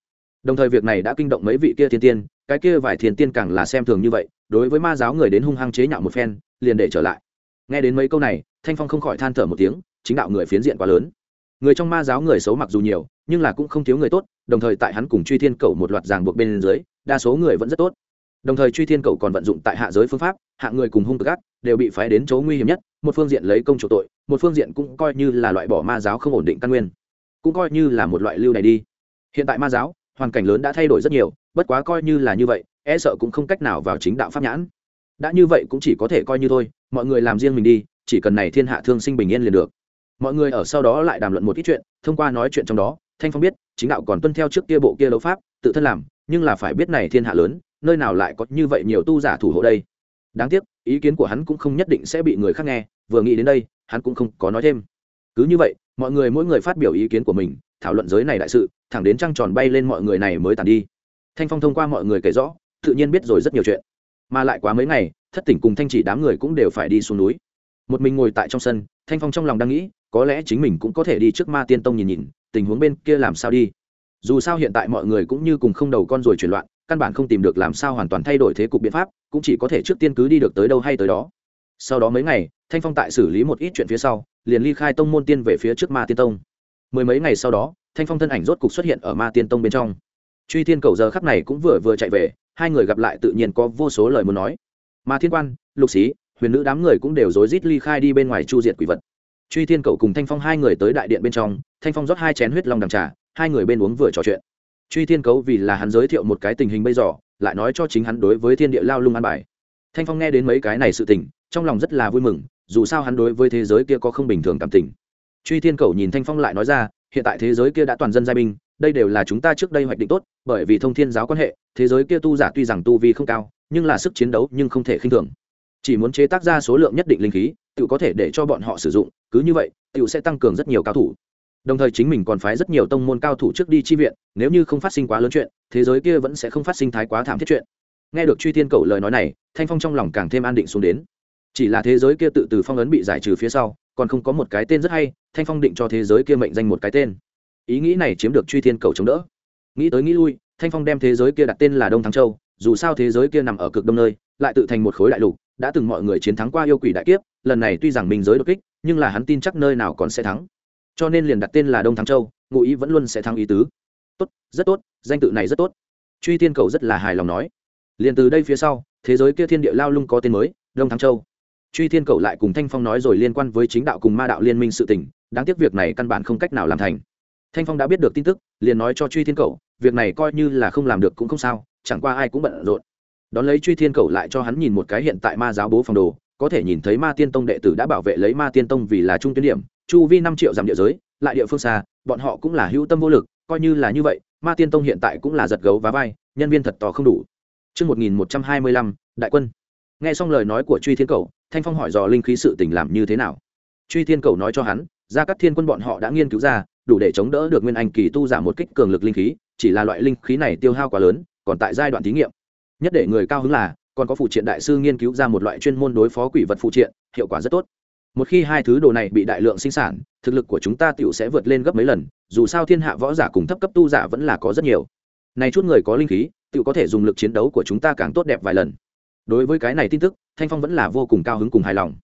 đồng thời việc này đã kinh động mấy vị kia thiên tiên, cái kia vài thiên tiên càng là xem thường như vậy, đối với ma giáo người đến hung hăng chế nhạo một phen, liền để trở lại. Nghe đến mấy câu này, thanh phong không khỏi than thở một tiếng, chính đạo người phiến diện quá lớn. Người trong ma giáo người xấu mặc dù nhiều, nhưng là cũng không thiếu người tốt, đồng thời tại hắn cùng truy thiên cầu một loạt ràng buộc bên dưới, đa số người vẫn rất tốt. Đồng thời truy thiên cầu còn vận dụng tại hạ giới phương pháp, hạ người cùng hung cực ác, đều bị phái đến chỗ nguy hiểm nhất, một phương diện lấy công chủ tội, một phương diện cũng coi như là loại bỏ ma giáo không ổn định căn nguyên. Cũng coi như là một loại lưu này đi. Hiện tại ma giáo hoàn cảnh lớn đã thay đổi rất nhiều, bất quá coi như là như vậy e sợ cũng không cách nào vào chính đạo pháp nhãn. Đã như vậy cũng chỉ có thể coi như thôi, mọi người làm riêng mình đi, chỉ cần này thiên hạ thương sinh bình yên liền được. Mọi người ở sau đó lại đàm luận một ít chuyện, thông qua nói chuyện trong đó, thanh phong biết, chính đạo còn tuân theo trước kia bộ kia đấu pháp, tự thân làm, nhưng là phải biết này thiên hạ lớn, nơi nào lại có như vậy nhiều tu giả thủ hộ đây. Đáng tiếc, ý kiến của hắn cũng không nhất định sẽ bị người khác nghe, vừa nghĩ đến đây, hắn cũng không có nói thêm. Cứ như vậy, mọi người mỗi người phát biểu ý kiến của mình thảo luận giới này đại sự, thẳng đến trăng tròn bay lên mọi người này mới tàn đi. Thanh phong thông qua mọi người kể rõ, tự nhiên biết rồi rất nhiều chuyện. Mà lại quá mấy ngày, thất tỉnh cùng thanh chỉ đám người cũng đều phải đi xuống núi. Một mình ngồi tại trong sân, thanh phong trong lòng đang nghĩ, có lẽ chính mình cũng có thể đi trước ma tiên tông nhìn nhìn, tình huống bên kia làm sao đi. Dù sao hiện tại mọi người cũng như cùng không đầu con rồi chuyển loạn, căn bản không tìm được làm sao hoàn toàn thay đổi thế cục biện pháp, cũng chỉ có thể trước tiên cứ đi được tới đâu hay tới đó. Sau đó mấy ngày, thanh phong tại xử lý một ít chuyện phía sau, liền ly khai tông môn tiên về phía trước ma tiên tông mười mấy ngày sau đó, thanh phong thân ảnh rốt cục xuất hiện ở ma tiên tông bên trong. Truy thiên cầu giờ khắc này cũng vừa vừa chạy về, hai người gặp lại tự nhiên có vô số lời muốn nói. Ma thiên quan, lục xí, huyền nữ đám người cũng đều rối rít ly khai đi bên ngoài chu diệt quỷ vật. Truy thiên cầu cùng thanh phong hai người tới đại điện bên trong, thanh phong rót hai chén huyết long đằng trà, hai người bên uống vừa trò chuyện. Truy thiên cấu vì là hắn giới thiệu một cái tình hình bây giờ, lại nói cho chính hắn đối với thiên địa lao lung an bài. Thanh phong nghe đến mấy cái này sự tình, trong lòng rất là vui mừng, dù sao hắn đối với thế giới kia có không bình thường cảm tình truy thiên cầu nhìn thanh phong lại nói ra, hiện tại thế giới kia đã toàn dân giai binh, đây đều là chúng ta trước đây hoạch định tốt, bởi vì thông thiên giáo quan hệ, thế giới kia tu giả tuy rằng tu vi không cao, nhưng là sức chiến đấu nhưng không thể khinh thường. Chỉ muốn chế tác ra số lượng nhất định linh khí tự có thể để cho bọn họ sử dụng, cứ như vậy tự sẽ tăng cường rất nhiều cao thủ. Đồng thời chính mình còn phái rất nhiều tông môn cao thủ trước đi chi viện, nếu như không phát sinh quá lớn chuyện, thế giới kia vẫn sẽ không phát sinh thái quá thảm thiết chuyện. Nghe được truy thiên cầu lời nói này, thanh phong trong lòng càng thêm an định xuống đến. Chỉ là thế giới kia tự từ phong ấn bị giải trừ phía sau còn không có một cái tên rất hay, thanh phong định cho thế giới kia mệnh danh một cái tên. Ý nghĩ này chiếm được truy thiên cầu chống đỡ. Nghĩ tới nghĩ lui, thanh phong đem thế giới kia đặt tên là đông thắng châu, dù sao thế giới kia nằm ở cực đông nơi, lại tự thành một khối đại lục, đã từng mọi người chiến thắng qua yêu quỷ đại kiếp, lần này tuy rằng mình giới đột kích, nhưng là hắn tin chắc nơi nào còn sẽ thắng. Cho nên liền đặt tên là đông thắng châu, ngụ ý vẫn luôn sẽ thắng ý tứ. Tốt, rất tốt, danh tự này rất tốt. Truy thiên cầu rất là hài lòng nói. Liền từ đây phía sau, thế giới kia thiên địa lao lung có tên mới, đông thắng châu truy thiên cầu lại cùng thanh phong nói rồi liên quan với chính đạo cùng ma đạo liên minh sự tình đáng tiếc việc này căn bản không cách nào làm thành. Thanh phong đã biết được tin tức liền nói cho truy thiên cầu việc này coi như là không làm được cũng không sao chẳng qua ai cũng bận rộn. Đón lấy truy thiên cầu lại cho hắn nhìn một cái hiện tại ma giáo bố phòng đồ có thể nhìn thấy ma tiên tông đệ tử đã bảo vệ lấy ma tiên tông vì là trung tuyến điểm chu vi năm triệu dặm địa giới lại địa phương xa bọn họ cũng là hữu tâm vô lực coi như là như vậy ma tiên tông hiện tại cũng là giật gấu và vai nhân viên thật tò không đủ. Trước 1125, đại quân. Nghe xong lời nói của Truy Thiên Cầu, Thanh Phong hỏi dò linh khí sự tình làm như thế nào. Truy Thiên Cầu nói cho hắn, ra các thiên quân bọn họ đã nghiên cứu ra, đủ để chống đỡ được nguyên anh kỳ tu giả một kích cường lực linh khí, chỉ là loại linh khí này tiêu hao quá lớn, còn tại giai đoạn thí nghiệm. Nhất để người cao hứng là, còn có phụ triện đại sư nghiên cứu ra một loại chuyên môn đối phó quỷ vật phụ triện, hiệu quả rất tốt. Một khi hai thứ đồ này bị đại lượng sinh sản, thực lực của chúng ta tiểu sẽ vượt lên gấp mấy lần, dù sao thiên hạ võ giả cùng thấp cấp tu giả vẫn là có rất nhiều. Này chút người có linh khí, tiểu có thể dùng lực chiến đấu của chúng ta càng tốt đẹp vài lần. Đối với cái này tin tức, Thanh Phong vẫn là vô cùng cao hứng cùng hài lòng.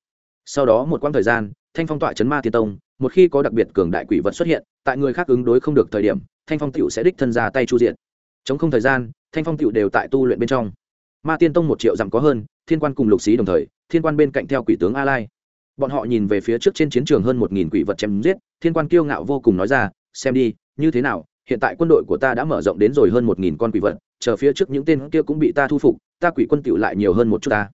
Sau đó một quãng thời gian, Thanh Phong tọa chấn Ma Tiên Tông, một khi có đặc biệt cường đại quỷ vật xuất hiện, tại người khác ứng đối không được thời điểm, Thanh Phong tựu sẽ đích thân ra tay chu diện. chống không thời gian, Thanh Phong tựu đều tại tu luyện bên trong. Ma Tiên Tông một triệu dặm có hơn, Thiên Quan cùng Lục Xí đồng thời, Thiên Quan bên cạnh theo quỷ tướng A Lai bọn họ nhìn về phía trước trên chiến trường hơn một nghìn quỷ vật chém giết thiên quan kiêu ngạo vô cùng nói ra xem đi như thế nào hiện tại quân đội của ta đã mở rộng đến rồi hơn một nghìn con quỷ vật, chờ phía trước những tên kia cũng bị ta thu phục, ta quỷ quân tựu lại nhiều hơn một chút ta.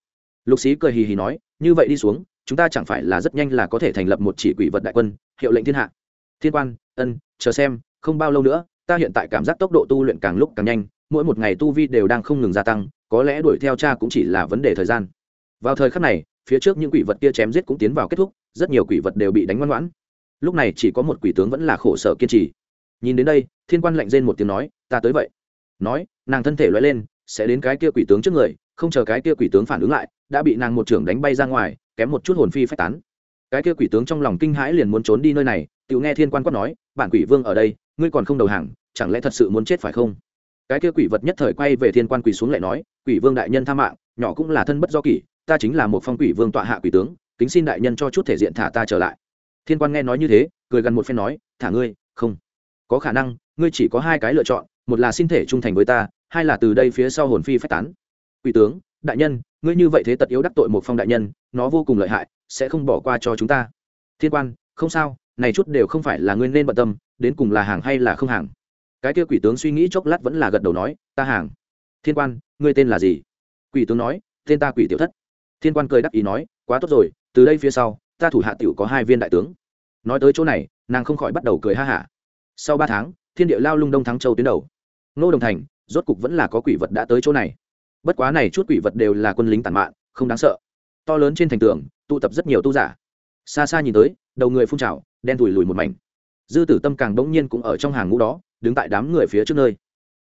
Lục sĩ cười hì hì nói, như vậy đi xuống, chúng ta chẳng phải là rất nhanh là có thể thành lập một chỉ quỷ vật đại quân, hiệu lệnh thiên hạ. Thiên quan, ân, chờ xem, không bao lâu nữa, ta hiện tại cảm giác tốc độ tu luyện càng lúc càng nhanh, mỗi một ngày tu vi đều đang không ngừng gia tăng, có lẽ đuổi theo cha cũng chỉ là vấn đề thời gian. Vào thời khắc này, phía trước những quỷ vật kia chém giết cũng tiến vào kết thúc, rất nhiều quỷ vật đều bị đánh ngoan ngoãn. Lúc này chỉ có một quỷ tướng vẫn là khổ sở kiên trì. Nhìn đến đây thiên quan lạnh rên một tiếng nói, ta tới vậy. Nói, nàng thân thể loay lên, sẽ đến cái kia quỷ tướng trước người, không chờ cái kia quỷ tướng phản ứng lại, đã bị nàng một trưởng đánh bay ra ngoài, kém một chút hồn phi phách tán. Cái kia quỷ tướng trong lòng kinh hãi liền muốn trốn đi nơi này tự nghe thiên quan quát nói, bản quỷ vương ở đây, ngươi còn không đầu hàng, chẳng lẽ thật sự muốn chết phải không? Cái kia quỷ vật nhất thời quay về thiên quan quỷ xuống lại nói, quỷ vương đại nhân tha mạng, nhỏ cũng là thân bất do kỷ, ta chính là một phong quỷ vương tọa hạ quỷ tướng, kính xin đại nhân cho chút thể diện thả ta trở lại. Thiên quan nghe nói như thế, cười gần một phen nói, thả ngươi, không. Có khả năng ngươi chỉ có hai cái lựa chọn, một là xin thể trung thành với ta, hai là từ đây phía sau hồn phi phách tán. Quỷ tướng, đại nhân, ngươi như vậy thế tật yếu đắc tội một phong đại nhân, nó vô cùng lợi hại, sẽ không bỏ qua cho chúng ta. Thiên quan, không sao, này chút đều không phải là ngươi nên bận tâm, đến cùng là hàng hay là không hàng? Cái kia quỷ tướng suy nghĩ chốc lát vẫn là gật đầu nói, ta hàng. Thiên quan, ngươi tên là gì? Quỷ tướng nói, tên ta quỷ tiểu thất. Thiên quan cười đắc ý nói, quá tốt rồi, từ đây phía sau, ta thủ hạ tiểu có hai viên đại tướng. Nói tới chỗ này, nàng không khỏi bắt đầu cười ha hả. Sau ba tháng thiên địa lao lung đông thắng châu tuyến đầu. Nô đồng thành, rốt cục vẫn là có quỷ vật đã tới chỗ này. Bất quá này chút quỷ vật đều là quân lính tàn mạn, không đáng sợ. To lớn trên thành tường, tụ tập rất nhiều tu giả. Xa xa nhìn tới, đầu người phun trào, đen thùi lùi một mảnh. Dư tử tâm càng bỗng nhiên cũng ở trong hàng ngũ đó, đứng tại đám người phía trước nơi.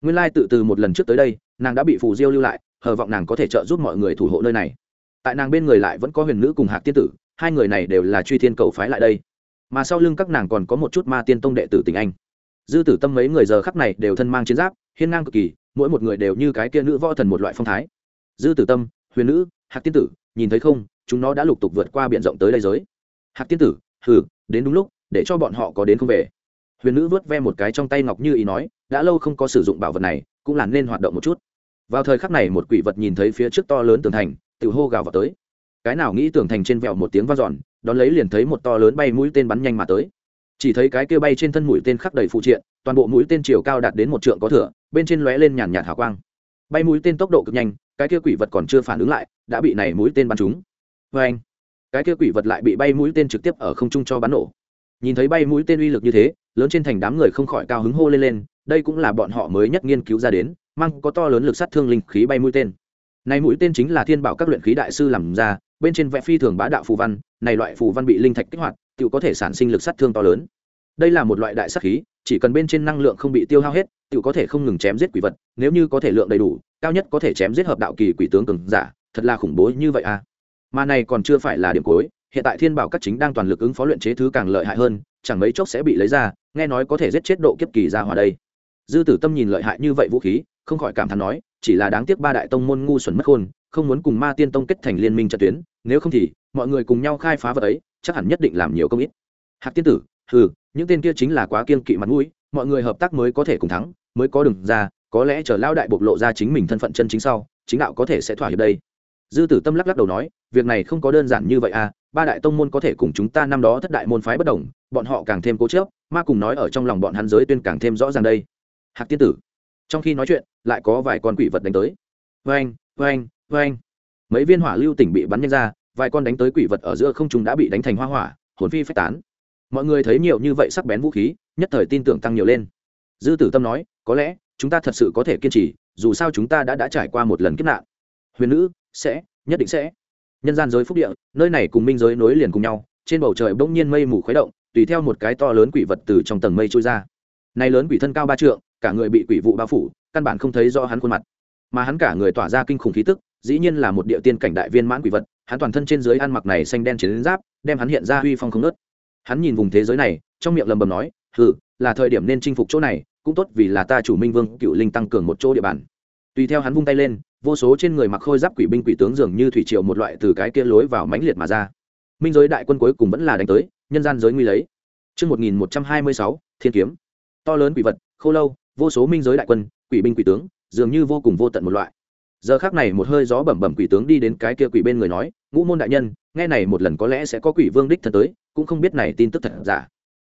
Nguyên lai tự từ một lần trước tới đây, nàng đã bị phù diêu lưu lại, hờ vọng nàng có thể trợ giúp mọi người thủ hộ nơi này. Tại nàng bên người lại vẫn có huyền nữ cùng hạc tiên tử, hai người này đều là truy thiên cầu phái lại đây. Mà sau lưng các nàng còn có một chút ma tiên tông đệ tử tình anh dư tử tâm mấy người giờ khắc này đều thân mang chiến giáp, hiên ngang cực kỳ, mỗi một người đều như cái kia nữ võ thần một loại phong thái. Dư tử tâm, huyền nữ, hạc tiên tử, nhìn thấy không, chúng nó đã lục tục vượt qua b i ể n rộng tới đây giới. Hạc tiên tử, hừ, đến đúng lúc, để cho bọn họ có đến không về. Huyền nữ vớt ve một cái trong tay ngọc như ý nói, đã lâu không có sử dụng bảo vật này, cũng là nên hoạt động một chút. Vào thời khắc này một quỷ vật nhìn thấy phía trước to lớn tường thành, tự hô gào vào tới. Cái nào nghĩ tường thành trên vẹo một tiếng vang dọn, đón lấy liền thấy một to lớn bay mũi tên bắn nhanh mà tới chỉ thấy cái kia bay trên thân mũi tên khắc đầy phụ triện, toàn bộ mũi tên chiều cao đạt đến một trượng có thửa bên trên lóe lên nhàn nhạt hào quang. Bay mũi tên tốc độ cực nhanh, cái kia quỷ vật còn chưa phản ứng lại, đã bị này mũi tên bắn trúng. Vê anh cái kia quỷ vật lại bị bay mũi tên trực tiếp ở không trung cho bắn nổ. Nhìn thấy bay mũi tên uy lực như thế, lớn trên thành đám người không khỏi cao hứng hô lên lên, đây cũng là bọn họ mới nhất nghiên cứu ra đến, mang có to lớn lực sát thương linh khí bay mũi tên. Này mũi tên chính là thiên bảo các luyện khí đại sư làm ra, bên trên vẽ phi thường bá đạo phù văn, này loại phù văn bị linh thạch kích hoạt tự có thể sản sinh lực sát thương to lớn. Đây là một loại đại sát khí, chỉ cần bên trên năng lượng không bị tiêu hao hết tự có thể không ngừng chém giết quỷ vật, nếu như có thể lượng đầy đủ, cao nhất có thể chém giết hợp đạo kỳ quỷ tướng cường giả, thật là khủng bố như vậy à. Mà này còn chưa phải là điểm cuối, hiện tại thiên bảo các chính đang toàn lực ứng phó luyện chế thứ càng lợi hại hơn, chẳng mấy chốc sẽ bị lấy ra, nghe nói có thể giết chết độ kiếp kỳ ra hòa đây. Dư tử tâm nhìn lợi hại như vậy vũ khí, không khỏi cảm thán nói, chỉ là đáng tiếc ba đại tông môn ngu xuẩn mất khôn, không muốn cùng ma tiên tông kết thành liên minh trận tuyến, nếu không thì, mọi người cùng nhau khai phá vật ấy chắc hẳn nhất định làm nhiều công ít. Hạc tiên tử ừ những tên kia chính là quá kiên kỵ mặt mũi, mọi người hợp tác mới có thể cùng thắng, mới có đường ra, có lẽ chờ lao đại bộc lộ ra chính mình thân phận chân chính sau, chính đạo có thể sẽ thỏa hiệp đây. Dư tử tâm lắc lắc đầu nói, việc này không có đơn giản như vậy à ba đại tông môn có thể cùng chúng ta năm đó thất đại môn phái bất đồng, bọn họ càng thêm cố chớp ma cùng nói ở trong lòng bọn hắn giới tuyên càng thêm rõ ràng đây. Hạc tiên tử, trong khi nói chuyện, lại có vài con quỷ vật đánh tới. Vang vang vang mấy viên hỏa lưu tỉnh bị bắn nhanh ra vài con đánh tới quỷ vật ở giữa không trung đã bị đánh thành hoa hỏa, hồn phi phách tán. Mọi người thấy nhiều như vậy sắc bén vũ khí, nhất thời tin tưởng tăng nhiều lên. Dư tử tâm nói, có lẽ chúng ta thật sự có thể kiên trì, dù sao chúng ta đã đã trải qua một lần kiếp nạn. Huyền nữ, sẽ, nhất định sẽ. Nhân gian giới phúc địa, nơi này cùng minh giới nối liền cùng nhau, trên bầu trời bỗng nhiên mây mù khuấy động, tùy theo một cái to lớn quỷ vật từ trong tầng mây trôi ra. Này lớn quỷ thân cao ba trượng, cả người bị quỷ vụ bao phủ, căn bản không thấy rõ hắn khuôn mặt. Mà hắn cả người tỏa ra kinh khủng khí tức, dĩ nhiên là một địa tiên cảnh đại viên mãn quỷ vật hắn toàn thân trên dưới ăn mặc này xanh đen chiến giáp đem hắn hiện ra uy phong không nớt hắn nhìn vùng thế giới này trong miệng lầm bầm nói hừ là thời điểm nên chinh phục chỗ này cũng tốt vì là ta chủ minh vương cựu linh tăng cường một chỗ địa bàn tùy theo hắn vung tay lên vô số trên người mặc khôi giáp quỷ binh quỷ tướng dường như thủy triều một loại từ cái kia lối vào mãnh liệt mà ra minh giới đại quân cuối cùng vẫn là đánh tới nhân gian giới nguy lấy Trước 1126, thiên kiếm. To lớn quỷ vật, khô lâu, vô số minh giới đại quân, quỷ binh quỷ tướng, dường như vô cùng vô tận một loại. Giờ khác này một hơi gió bẩm bẩm quỷ tướng đi đến cái kia quỷ bên người nói, ngũ môn đại nhân, nghe này một lần có lẽ sẽ có quỷ vương đích thân tới, cũng không biết này tin tức thật giả.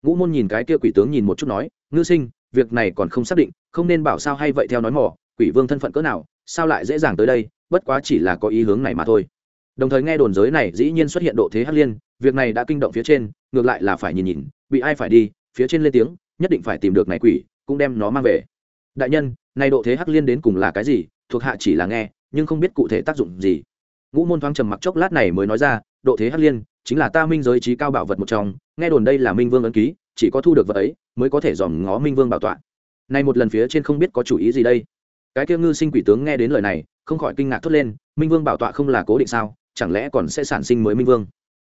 Ngũ môn nhìn cái kia quỷ tướng nhìn một chút nói, ngư sinh, việc này còn không xác định, không nên bảo sao hay vậy theo nói mỏ, quỷ vương thân phận cỡ nào, sao lại dễ dàng tới đây bất quá chỉ là có ý hướng này mà thôi đồng thời nghe đồn giới này dĩ nhiên xuất hiện độ thế hắc liên việc này đã kinh động phía trên ngược lại là phải nhìn nhìn bị ai phải đi phía trên lên tiếng nhất định phải tìm được này quỷ cũng đem nó mang về đại nhân này độ thế hắc liên đến cùng là cái gì thuộc hạ chỉ là nghe, nhưng không biết cụ thể tác dụng gì. Ngũ môn thoáng trầm mặc chốc lát này mới nói ra, độ thế hắc liên, chính là ta minh giới trí cao bảo vật một trong, nghe đồn đây là minh vương ấn ký, chỉ có thu được vật ấy mới có thể dòm ngó minh vương bảo tọa. Này một lần phía trên không biết có chủ ý gì đây. Cái kia ngư sinh quỷ tướng nghe đến lời này, không khỏi kinh ngạc thốt lên, minh vương bảo tọa không là cố định sao? Chẳng lẽ còn sẽ sản sinh mới minh vương?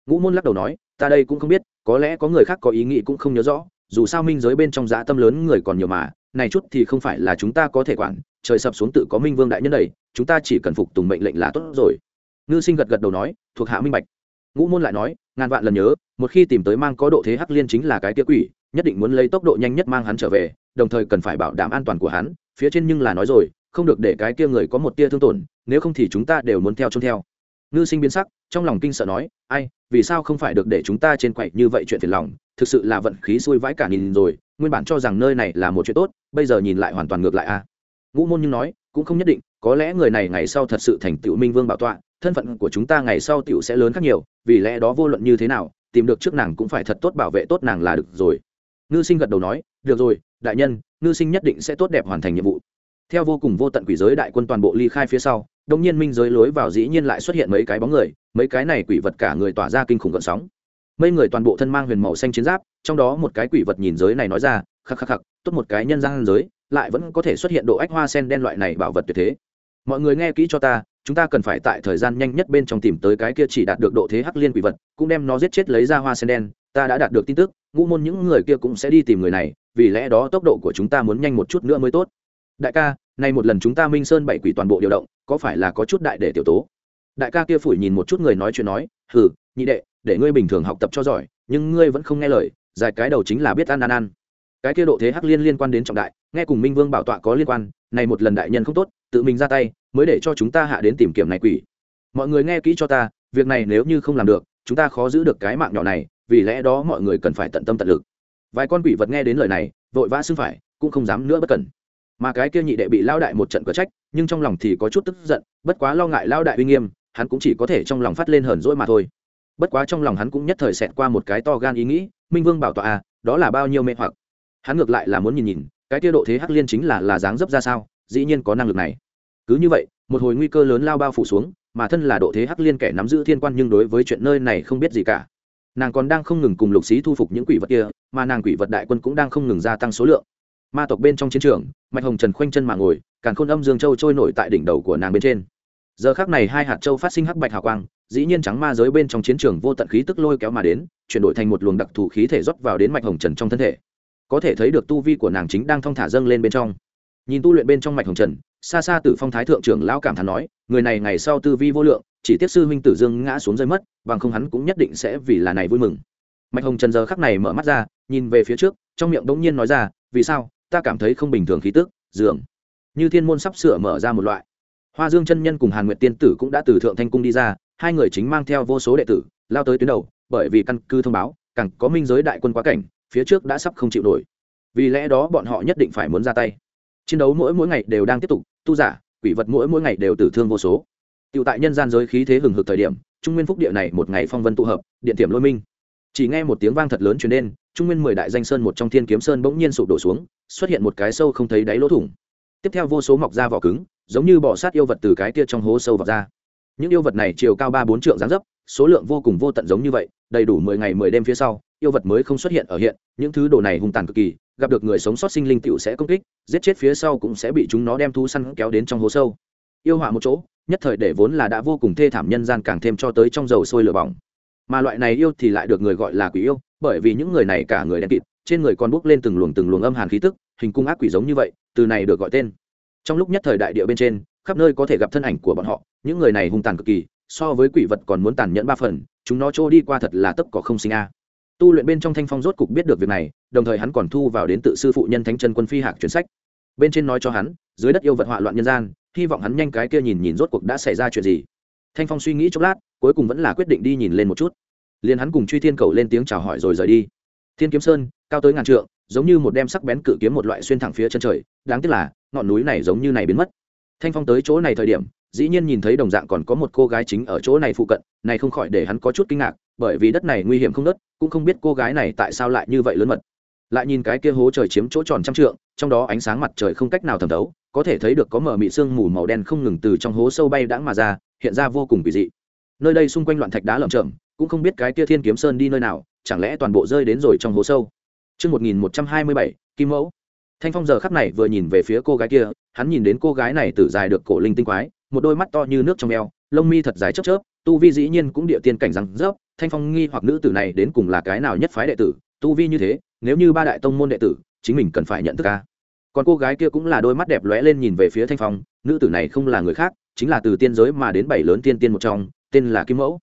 Ngũ môn lắc đầu nói, ta đây cũng không biết, có lẽ có người khác có ý nghĩ cũng không nhớ rõ, dù sao minh giới bên trong dã tâm lớn người còn nhiều mà này chút thì không phải là chúng ta có thể quản, trời sập xuống tự có minh vương đại nhân đầy, chúng ta chỉ cần phục tùng mệnh lệnh là tốt rồi. Ngư sinh gật gật đầu nói, thuộc hạ minh bạch. Ngũ môn lại nói, ngàn vạn lần nhớ, một khi tìm tới mang có độ thế hắc liên chính là cái kia quỷ, nhất định muốn lấy tốc độ nhanh nhất mang hắn trở về, đồng thời cần phải bảo đảm an toàn của hắn, phía trên nhưng là nói rồi, không được để cái kia người có một tia thương tổn, nếu không thì chúng ta đều muốn theo trông theo ngư sinh biến sắc, trong lòng kinh sợ nói, ai, vì sao không phải được để chúng ta trên quậy như vậy chuyện phiền lòng? Thực sự là vận khí xui vãi cả nhìn rồi, nguyên bản cho rằng nơi này là một chuyện tốt, bây giờ nhìn lại hoàn toàn ngược lại a. À. Ngũ môn nhưng nói, cũng không nhất định, có lẽ người này ngày sau thật sự thành tựu minh vương bảo tọa, thân phận của chúng ta ngày sau tựu sẽ lớn khác nhiều, vì lẽ đó vô luận như thế nào, tìm được trước nàng cũng phải thật tốt bảo vệ tốt nàng là được rồi. Ngư sinh gật đầu nói, được rồi, đại nhân, ngư sinh nhất định sẽ tốt đẹp hoàn thành nhiệm vụ. Theo vô cùng vô tận quỷ giới đại quân toàn bộ ly khai phía sau đông nhiên minh giới lối vào dĩ nhiên lại xuất hiện mấy cái bóng người, mấy cái này quỷ vật cả người tỏa ra kinh khủng gợn sóng. Mấy người toàn bộ thân mang huyền màu xanh chiến giáp, trong đó một cái quỷ vật nhìn giới này nói ra, khắc khắc khắc, tốt một cái nhân gian giới, lại vẫn có thể xuất hiện độ ách hoa sen đen loại này bảo vật tuyệt thế. Mọi người nghe kỹ cho ta, chúng ta cần phải tại thời gian nhanh nhất bên trong tìm tới cái kia chỉ đạt được độ thế hắc liên quỷ vật, cũng đem nó giết chết lấy ra hoa sen đen, ta đã đạt được tin tức, ngũ môn những người kia cũng sẽ đi tìm người này, vì lẽ đó tốc độ của chúng ta muốn nhanh một chút nữa mới tốt. Đại ca nay một lần chúng ta minh sơn bảy quỷ toàn bộ điều động, có phải là có chút đại để tiểu tố? Đại ca kia phủi nhìn một chút người nói chuyện nói, hừ, nhị đệ, để ngươi bình thường học tập cho giỏi, nhưng ngươi vẫn không nghe lời dài cái đầu chính là biết ăn ăn ăn. Cái kia độ thế hắc liên liên quan đến trọng đại, nghe cùng minh vương bảo tọa có liên quan, này một lần đại nhân không tốt, tự mình ra tay, mới để cho chúng ta hạ đến tìm kiếm này quỷ. Mọi người nghe kỹ cho ta, việc này nếu như không làm được, chúng ta khó giữ được cái mạng nhỏ này, vì lẽ đó mọi người cần phải tận tâm tận lực. Vài con quỷ vật nghe đến lời này, vội vã xưng phải, cũng không dám nữa bất cẩn mà cái kia nhị đệ bị lao đại một trận cờ trách, nhưng trong lòng thì có chút tức giận, bất quá lo ngại lao đại uy nghiêm, hắn cũng chỉ có thể trong lòng phát lên hờn dỗi mà thôi. Bất quá trong lòng hắn cũng nhất thời xẹt qua một cái to gan ý nghĩ, minh vương bảo tọa à đó là bao nhiêu mê hoặc. Hắn ngược lại là muốn nhìn nhìn, cái kia độ thế hắc liên chính là là dáng dấp ra sao, dĩ nhiên có năng lực này. Cứ như vậy, một hồi nguy cơ lớn lao bao phủ xuống, mà thân là độ thế hắc liên kẻ nắm giữ thiên quan nhưng đối với chuyện nơi này không biết gì cả. Nàng còn đang không ngừng cùng lục xí thu phục những quỷ vật kia, mà nàng quỷ vật đại quân cũng đang không ngừng gia tăng số lượng ma tộc bên trong chiến trường, mạch hồng trần khoanh chân mà ngồi, càn khôn âm dương châu trôi nổi tại đỉnh đầu của nàng bên trên. Giờ khác này hai hạt châu phát sinh hắc bạch hào quang, dĩ nhiên trắng ma giới bên trong chiến trường vô tận khí tức lôi kéo mà đến, chuyển đổi thành một luồng đặc thù khí thể rót vào đến mạch hồng trần trong thân thể. Có thể thấy được tu vi của nàng chính đang thong thả dâng lên bên trong. Nhìn tu luyện bên trong mạch hồng trần, xa xa tử phong thái thượng trưởng lão cảm thán nói, người này ngày sau tư vi vô lượng, chỉ tiếp sư huynh tử dương ngã xuống rơi mất, bằng không hắn cũng nhất định sẽ vì là này vui mừng. Mạch hồng trần giờ khắc này mở mắt ra, nhìn về phía trước, trong miệng đống nhiên nói ra, vì sao? Ta cảm thấy không bình thường khí tức dường như thiên môn sắp sửa mở ra một loại. Hoa dương chân nhân cùng hàn nguyệt tiên tử cũng đã từ thượng thanh cung đi ra, hai người chính mang theo vô số đệ tử, lao tới tuyến đầu, bởi vì căn cứ thông báo, càng có minh giới đại quân quá cảnh, phía trước đã sắp không chịu nổi. Vì lẽ đó bọn họ nhất định phải muốn ra tay. Chiến đấu mỗi mỗi ngày đều đang tiếp tục, tu giả, quỷ vật mỗi mỗi ngày đều tử thương vô số. Tiểu tại nhân gian giới khí thế hừng hực thời điểm, trung nguyên phúc địa này một ngày phong vân tụ hợp, điện tiềm lôi minh chỉ nghe một tiếng vang thật lớn truyền đến, trung nguyên mười đại danh sơn một trong thiên kiếm sơn bỗng nhiên sụp đổ xuống, xuất hiện một cái sâu không thấy đáy lỗ thủng. Tiếp theo vô số mọc ra vỏ cứng, giống như bọ sát yêu vật từ cái tia trong hố sâu vào ra. Những yêu vật này chiều cao ba bốn trượng dáng dấp, số lượng vô cùng vô tận giống như vậy, đầy đủ mười ngày mười đêm phía sau, yêu vật mới không xuất hiện ở hiện, những thứ đồ này hung tàn cực kỳ, gặp được người sống sót sinh linh tựu sẽ công kích, giết chết phía sau cũng sẽ bị chúng nó đem thu săn kéo đến trong hố sâu. Yêu hỏa một chỗ, nhất thời để vốn là đã vô cùng thê thảm nhân gian càng thêm cho tới trong dầu sôi lửa bỏng mà loại này yêu thì lại được người gọi là quỷ yêu, bởi vì những người này cả người đen kịt, trên người còn bốc lên từng luồng từng luồng âm hàn khí tức, hình cung ác quỷ giống như vậy, từ này được gọi tên. Trong lúc nhất thời đại địa bên trên, khắp nơi có thể gặp thân ảnh của bọn họ, những người này hung tàn cực kỳ, so với quỷ vật còn muốn tàn nhẫn ba phần, chúng nó trôi đi qua thật là tấp có không sinh a. Tu luyện bên trong thanh phong rốt cục biết được việc này, đồng thời hắn còn thu vào đến tự sư phụ nhân thánh chân quân phi hạc chuyển sách. Bên trên nói cho hắn, dưới đất yêu vật họa loạn nhân gian, hy vọng hắn nhanh cái kia nhìn nhìn rốt cuộc đã xảy ra chuyện gì. Thanh phong suy nghĩ chốc lát cuối cùng vẫn là quyết định đi nhìn lên một chút. Liền hắn cùng truy thiên cầu lên tiếng chào hỏi rồi rời đi. Thiên kiếm sơn cao tới ngàn trượng giống như một đem sắc bén cự kiếm một loại xuyên thẳng phía chân trời đáng tiếc là ngọn núi này giống như này biến mất. Thanh phong tới chỗ này thời điểm dĩ nhiên nhìn thấy đồng dạng còn có một cô gái chính ở chỗ này phụ cận này không khỏi để hắn có chút kinh ngạc bởi vì đất này nguy hiểm không đất, cũng không biết cô gái này tại sao lại như vậy lớn mật. Lại nhìn cái kia hố trời chiếm chỗ tròn trăm trượng trong đó ánh sáng mặt trời không cách nào thẩm thấu có thể thấy được có mở mị sương mù màu đen không ngừng từ trong hố sâu bay đãng mà ra hiện ra vô cùng kỳ dị nơi đây xung quanh loạn thạch đá lởm chởm cũng không biết cái kia thiên kiếm sơn đi nơi nào chẳng lẽ toàn bộ rơi đến rồi trong hố sâu Trước 1127, Kim Mẫu. Thanh Phong giờ khắc này vừa nhìn về phía cô gái kia, hắn nhìn đến cô gái này tử dài được cổ linh tinh quái, một đôi mắt to như nước trong eo, lông mi thật dài chớp chớp, tu vi dĩ nhiên cũng địa tiên cảnh răng rớp, Thanh Phong nghi hoặc nữ tử này đến cùng là cái nào nhất phái đệ tử, tu vi như thế, nếu như ba đại tông môn đệ tử, chính mình cần phải nhận thức a. Còn cô gái kia cũng là đôi mắt đẹp lóe lên nhìn về phía Thanh Phong, nữ tử này không là người khác, chính là từ tiên giới mà đến bảy lớn tiên tiên một trong, tên là Kim Mẫu.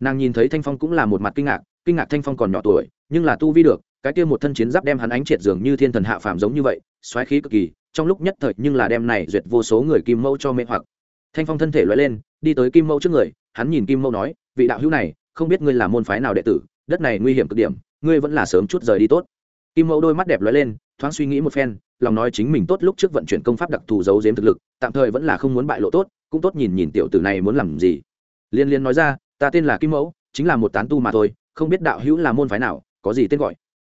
Nàng nhìn thấy Thanh Phong cũng là một mặt kinh ngạc, kinh ngạc Thanh Phong còn nhỏ tuổi, nhưng là tu vi được, cái kia một thân chiến giáp đem hắn ánh triệt dường như thiên thần hạ phàm giống như vậy xoáy khí cực kỳ trong lúc nhất thời nhưng là đem này duyệt vô số người kim mẫu cho mê hoặc. Thanh phong thân thể loại lên đi tới kim mẫu trước người hắn nhìn kim mẫu nói vị đạo hữu này không biết ngươi là môn phái nào đệ tử đất này nguy hiểm cực điểm ngươi vẫn là sớm chút rời đi tốt. Kim mẫu đôi mắt đẹp lóe lên thoáng suy nghĩ một phen lòng nói chính mình tốt lúc trước vận chuyển công pháp đặc thù giấu giếm thực lực tạm thời vẫn là không muốn bại lộ tốt cũng tốt nhìn nhìn tiểu tử này muốn làm gì liên liên nói ra, ta tên là kim mẫu, chính là một tán tu mà thôi, không biết đạo hữu là môn phái nào, có gì tên gọi?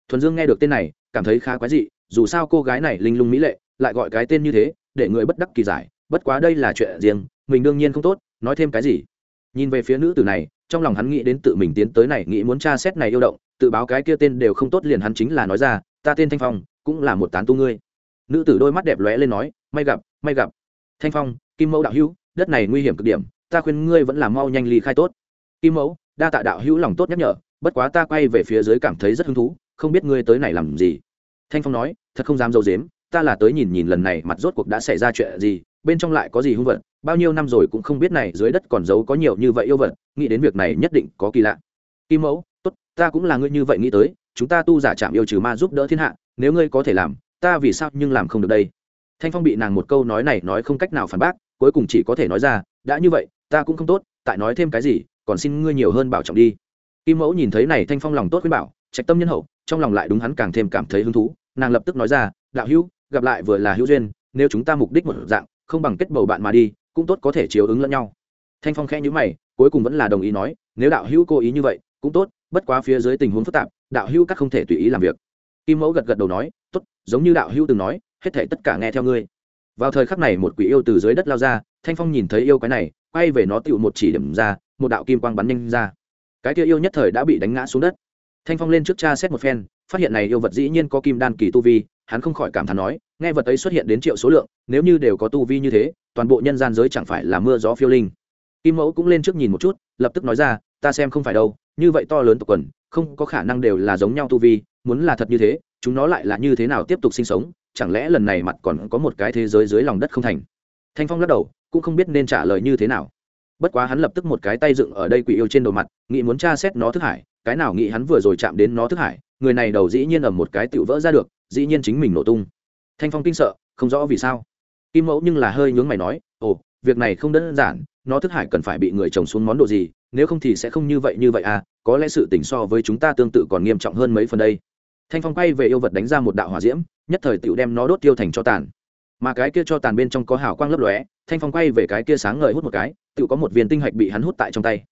Thuần dương nghe được tên này, cảm thấy khá quái dị, dù sao cô gái này linh lung mỹ lệ, lại gọi cái tên như thế, để người bất đắc kỳ giải, bất quá đây là chuyện riêng, mình đương nhiên không tốt, nói thêm cái gì? Nhìn về phía nữ tử này, trong lòng hắn nghĩ đến tự mình tiến tới này, nghĩ muốn tra xét này yêu động, tự báo cái kia tên đều không tốt liền hắn chính là nói ra, ta tên thanh phong, cũng là một tán tu ngươi. Nữ tử đôi mắt đẹp lóe lên nói, may gặp may gặp. Thanh phong, kim mẫu đạo hữu, đất này nguy hiểm cực điểm ta khuyên ngươi vẫn là mau nhanh ly khai tốt. Kim mẫu, đa tạ đạo hữu lòng tốt nhắc nhở, bất quá ta quay về phía dưới cảm thấy rất hứng thú, không biết ngươi tới này làm gì. Thanh phong nói, thật không dám dâu dếm ta là tới nhìn nhìn lần này mặt rốt cuộc đã xảy ra chuyện gì, bên trong lại có gì hung vật, bao nhiêu năm rồi cũng không biết này dưới đất còn giấu có nhiều như vậy yêu vật, nghĩ đến việc này nhất định có kỳ lạ. Kim mẫu, tốt, ta cũng là ngươi như vậy nghĩ tới, chúng ta tu giả chạm yêu trừ ma giúp đỡ thiên hạ, nếu ngươi có thể làm, ta vì sao nhưng làm không được đây? Thanh phong bị nàng một câu nói này nói không cách nào phản bác, cuối cùng chỉ có thể nói ra, đã như vậy ta cũng không tốt, tại nói thêm cái gì, còn xin ngươi nhiều hơn bảo trọng đi. Kim mẫu nhìn thấy này thanh phong lòng tốt khuyên bảo, trạch tâm nhân hậu, trong lòng lại đúng hắn càng thêm cảm thấy hứng thú, nàng lập tức nói ra, đạo hữu, gặp lại vừa là hữu duyên, nếu chúng ta mục đích một dạng, không bằng kết bầu bạn mà đi, cũng tốt có thể chiếu ứng lẫn nhau. Thanh phong khẽ nhữ mày, cuối cùng vẫn là đồng ý nói, nếu đạo hữu cố ý như vậy, cũng tốt, bất quá phía dưới tình huống phức tạp, đạo hữu các không thể tùy ý làm việc. Kim mẫu gật gật đầu nói, tốt, giống như đạo hữu từng nói, hết thể tất cả nghe theo ngươi. Vào thời khắc này một quỷ yêu từ dưới đất lao ra thanh phong nhìn thấy yêu cái này, quay về nó tựu một chỉ điểm ra, một đạo kim quang bắn nhanh ra. Cái kia yêu nhất thời đã bị đánh ngã xuống đất. Thanh phong lên trước cha xét một phen, phát hiện này yêu vật dĩ nhiên có kim đan kỳ tu vi, hắn không khỏi cảm thán nói, nghe vật ấy xuất hiện đến triệu số lượng, nếu như đều có tu vi như thế, toàn bộ nhân gian giới chẳng phải là mưa gió phiêu linh. Kim mẫu cũng lên trước nhìn một chút, lập tức nói ra, ta xem không phải đâu, như vậy to lớn tộc quần, không có khả năng đều là giống nhau tu vi, muốn là thật như thế, chúng nó lại là như thế nào tiếp tục sinh sống, chẳng lẽ lần này mặt còn có một cái thế giới dưới lòng đất không thành? Thanh phong lắc đầu cũng không biết nên trả lời như thế nào. Bất quá hắn lập tức một cái tay dựng ở đây quỷ yêu trên đầu mặt, nghĩ muốn tra xét nó thức hải, cái nào nghĩ hắn vừa rồi chạm đến nó thức hải, người này đầu dĩ nhiên ầm một cái tựu vỡ ra được, dĩ nhiên chính mình nổ tung. Thanh phong kinh sợ, không rõ vì sao. Kim mẫu nhưng là hơi nhướng mày nói, ồ, việc này không đơn giản, nó thức hải cần phải bị người chồng xuống món đồ gì, nếu không thì sẽ không như vậy như vậy à có lẽ sự tình so với chúng ta tương tự còn nghiêm trọng hơn mấy phần đây. Thanh phong quay về yêu vật đánh ra một đạo hỏa diễm, nhất thời tựu đem nó đốt tiêu thành cho tàn mà cái kia cho tàn bên trong có hào quang lấp lóe thanh phong quay về cái kia sáng ngời hút một cái tựu có một viên tinh hạch bị hắn hút tại trong tay.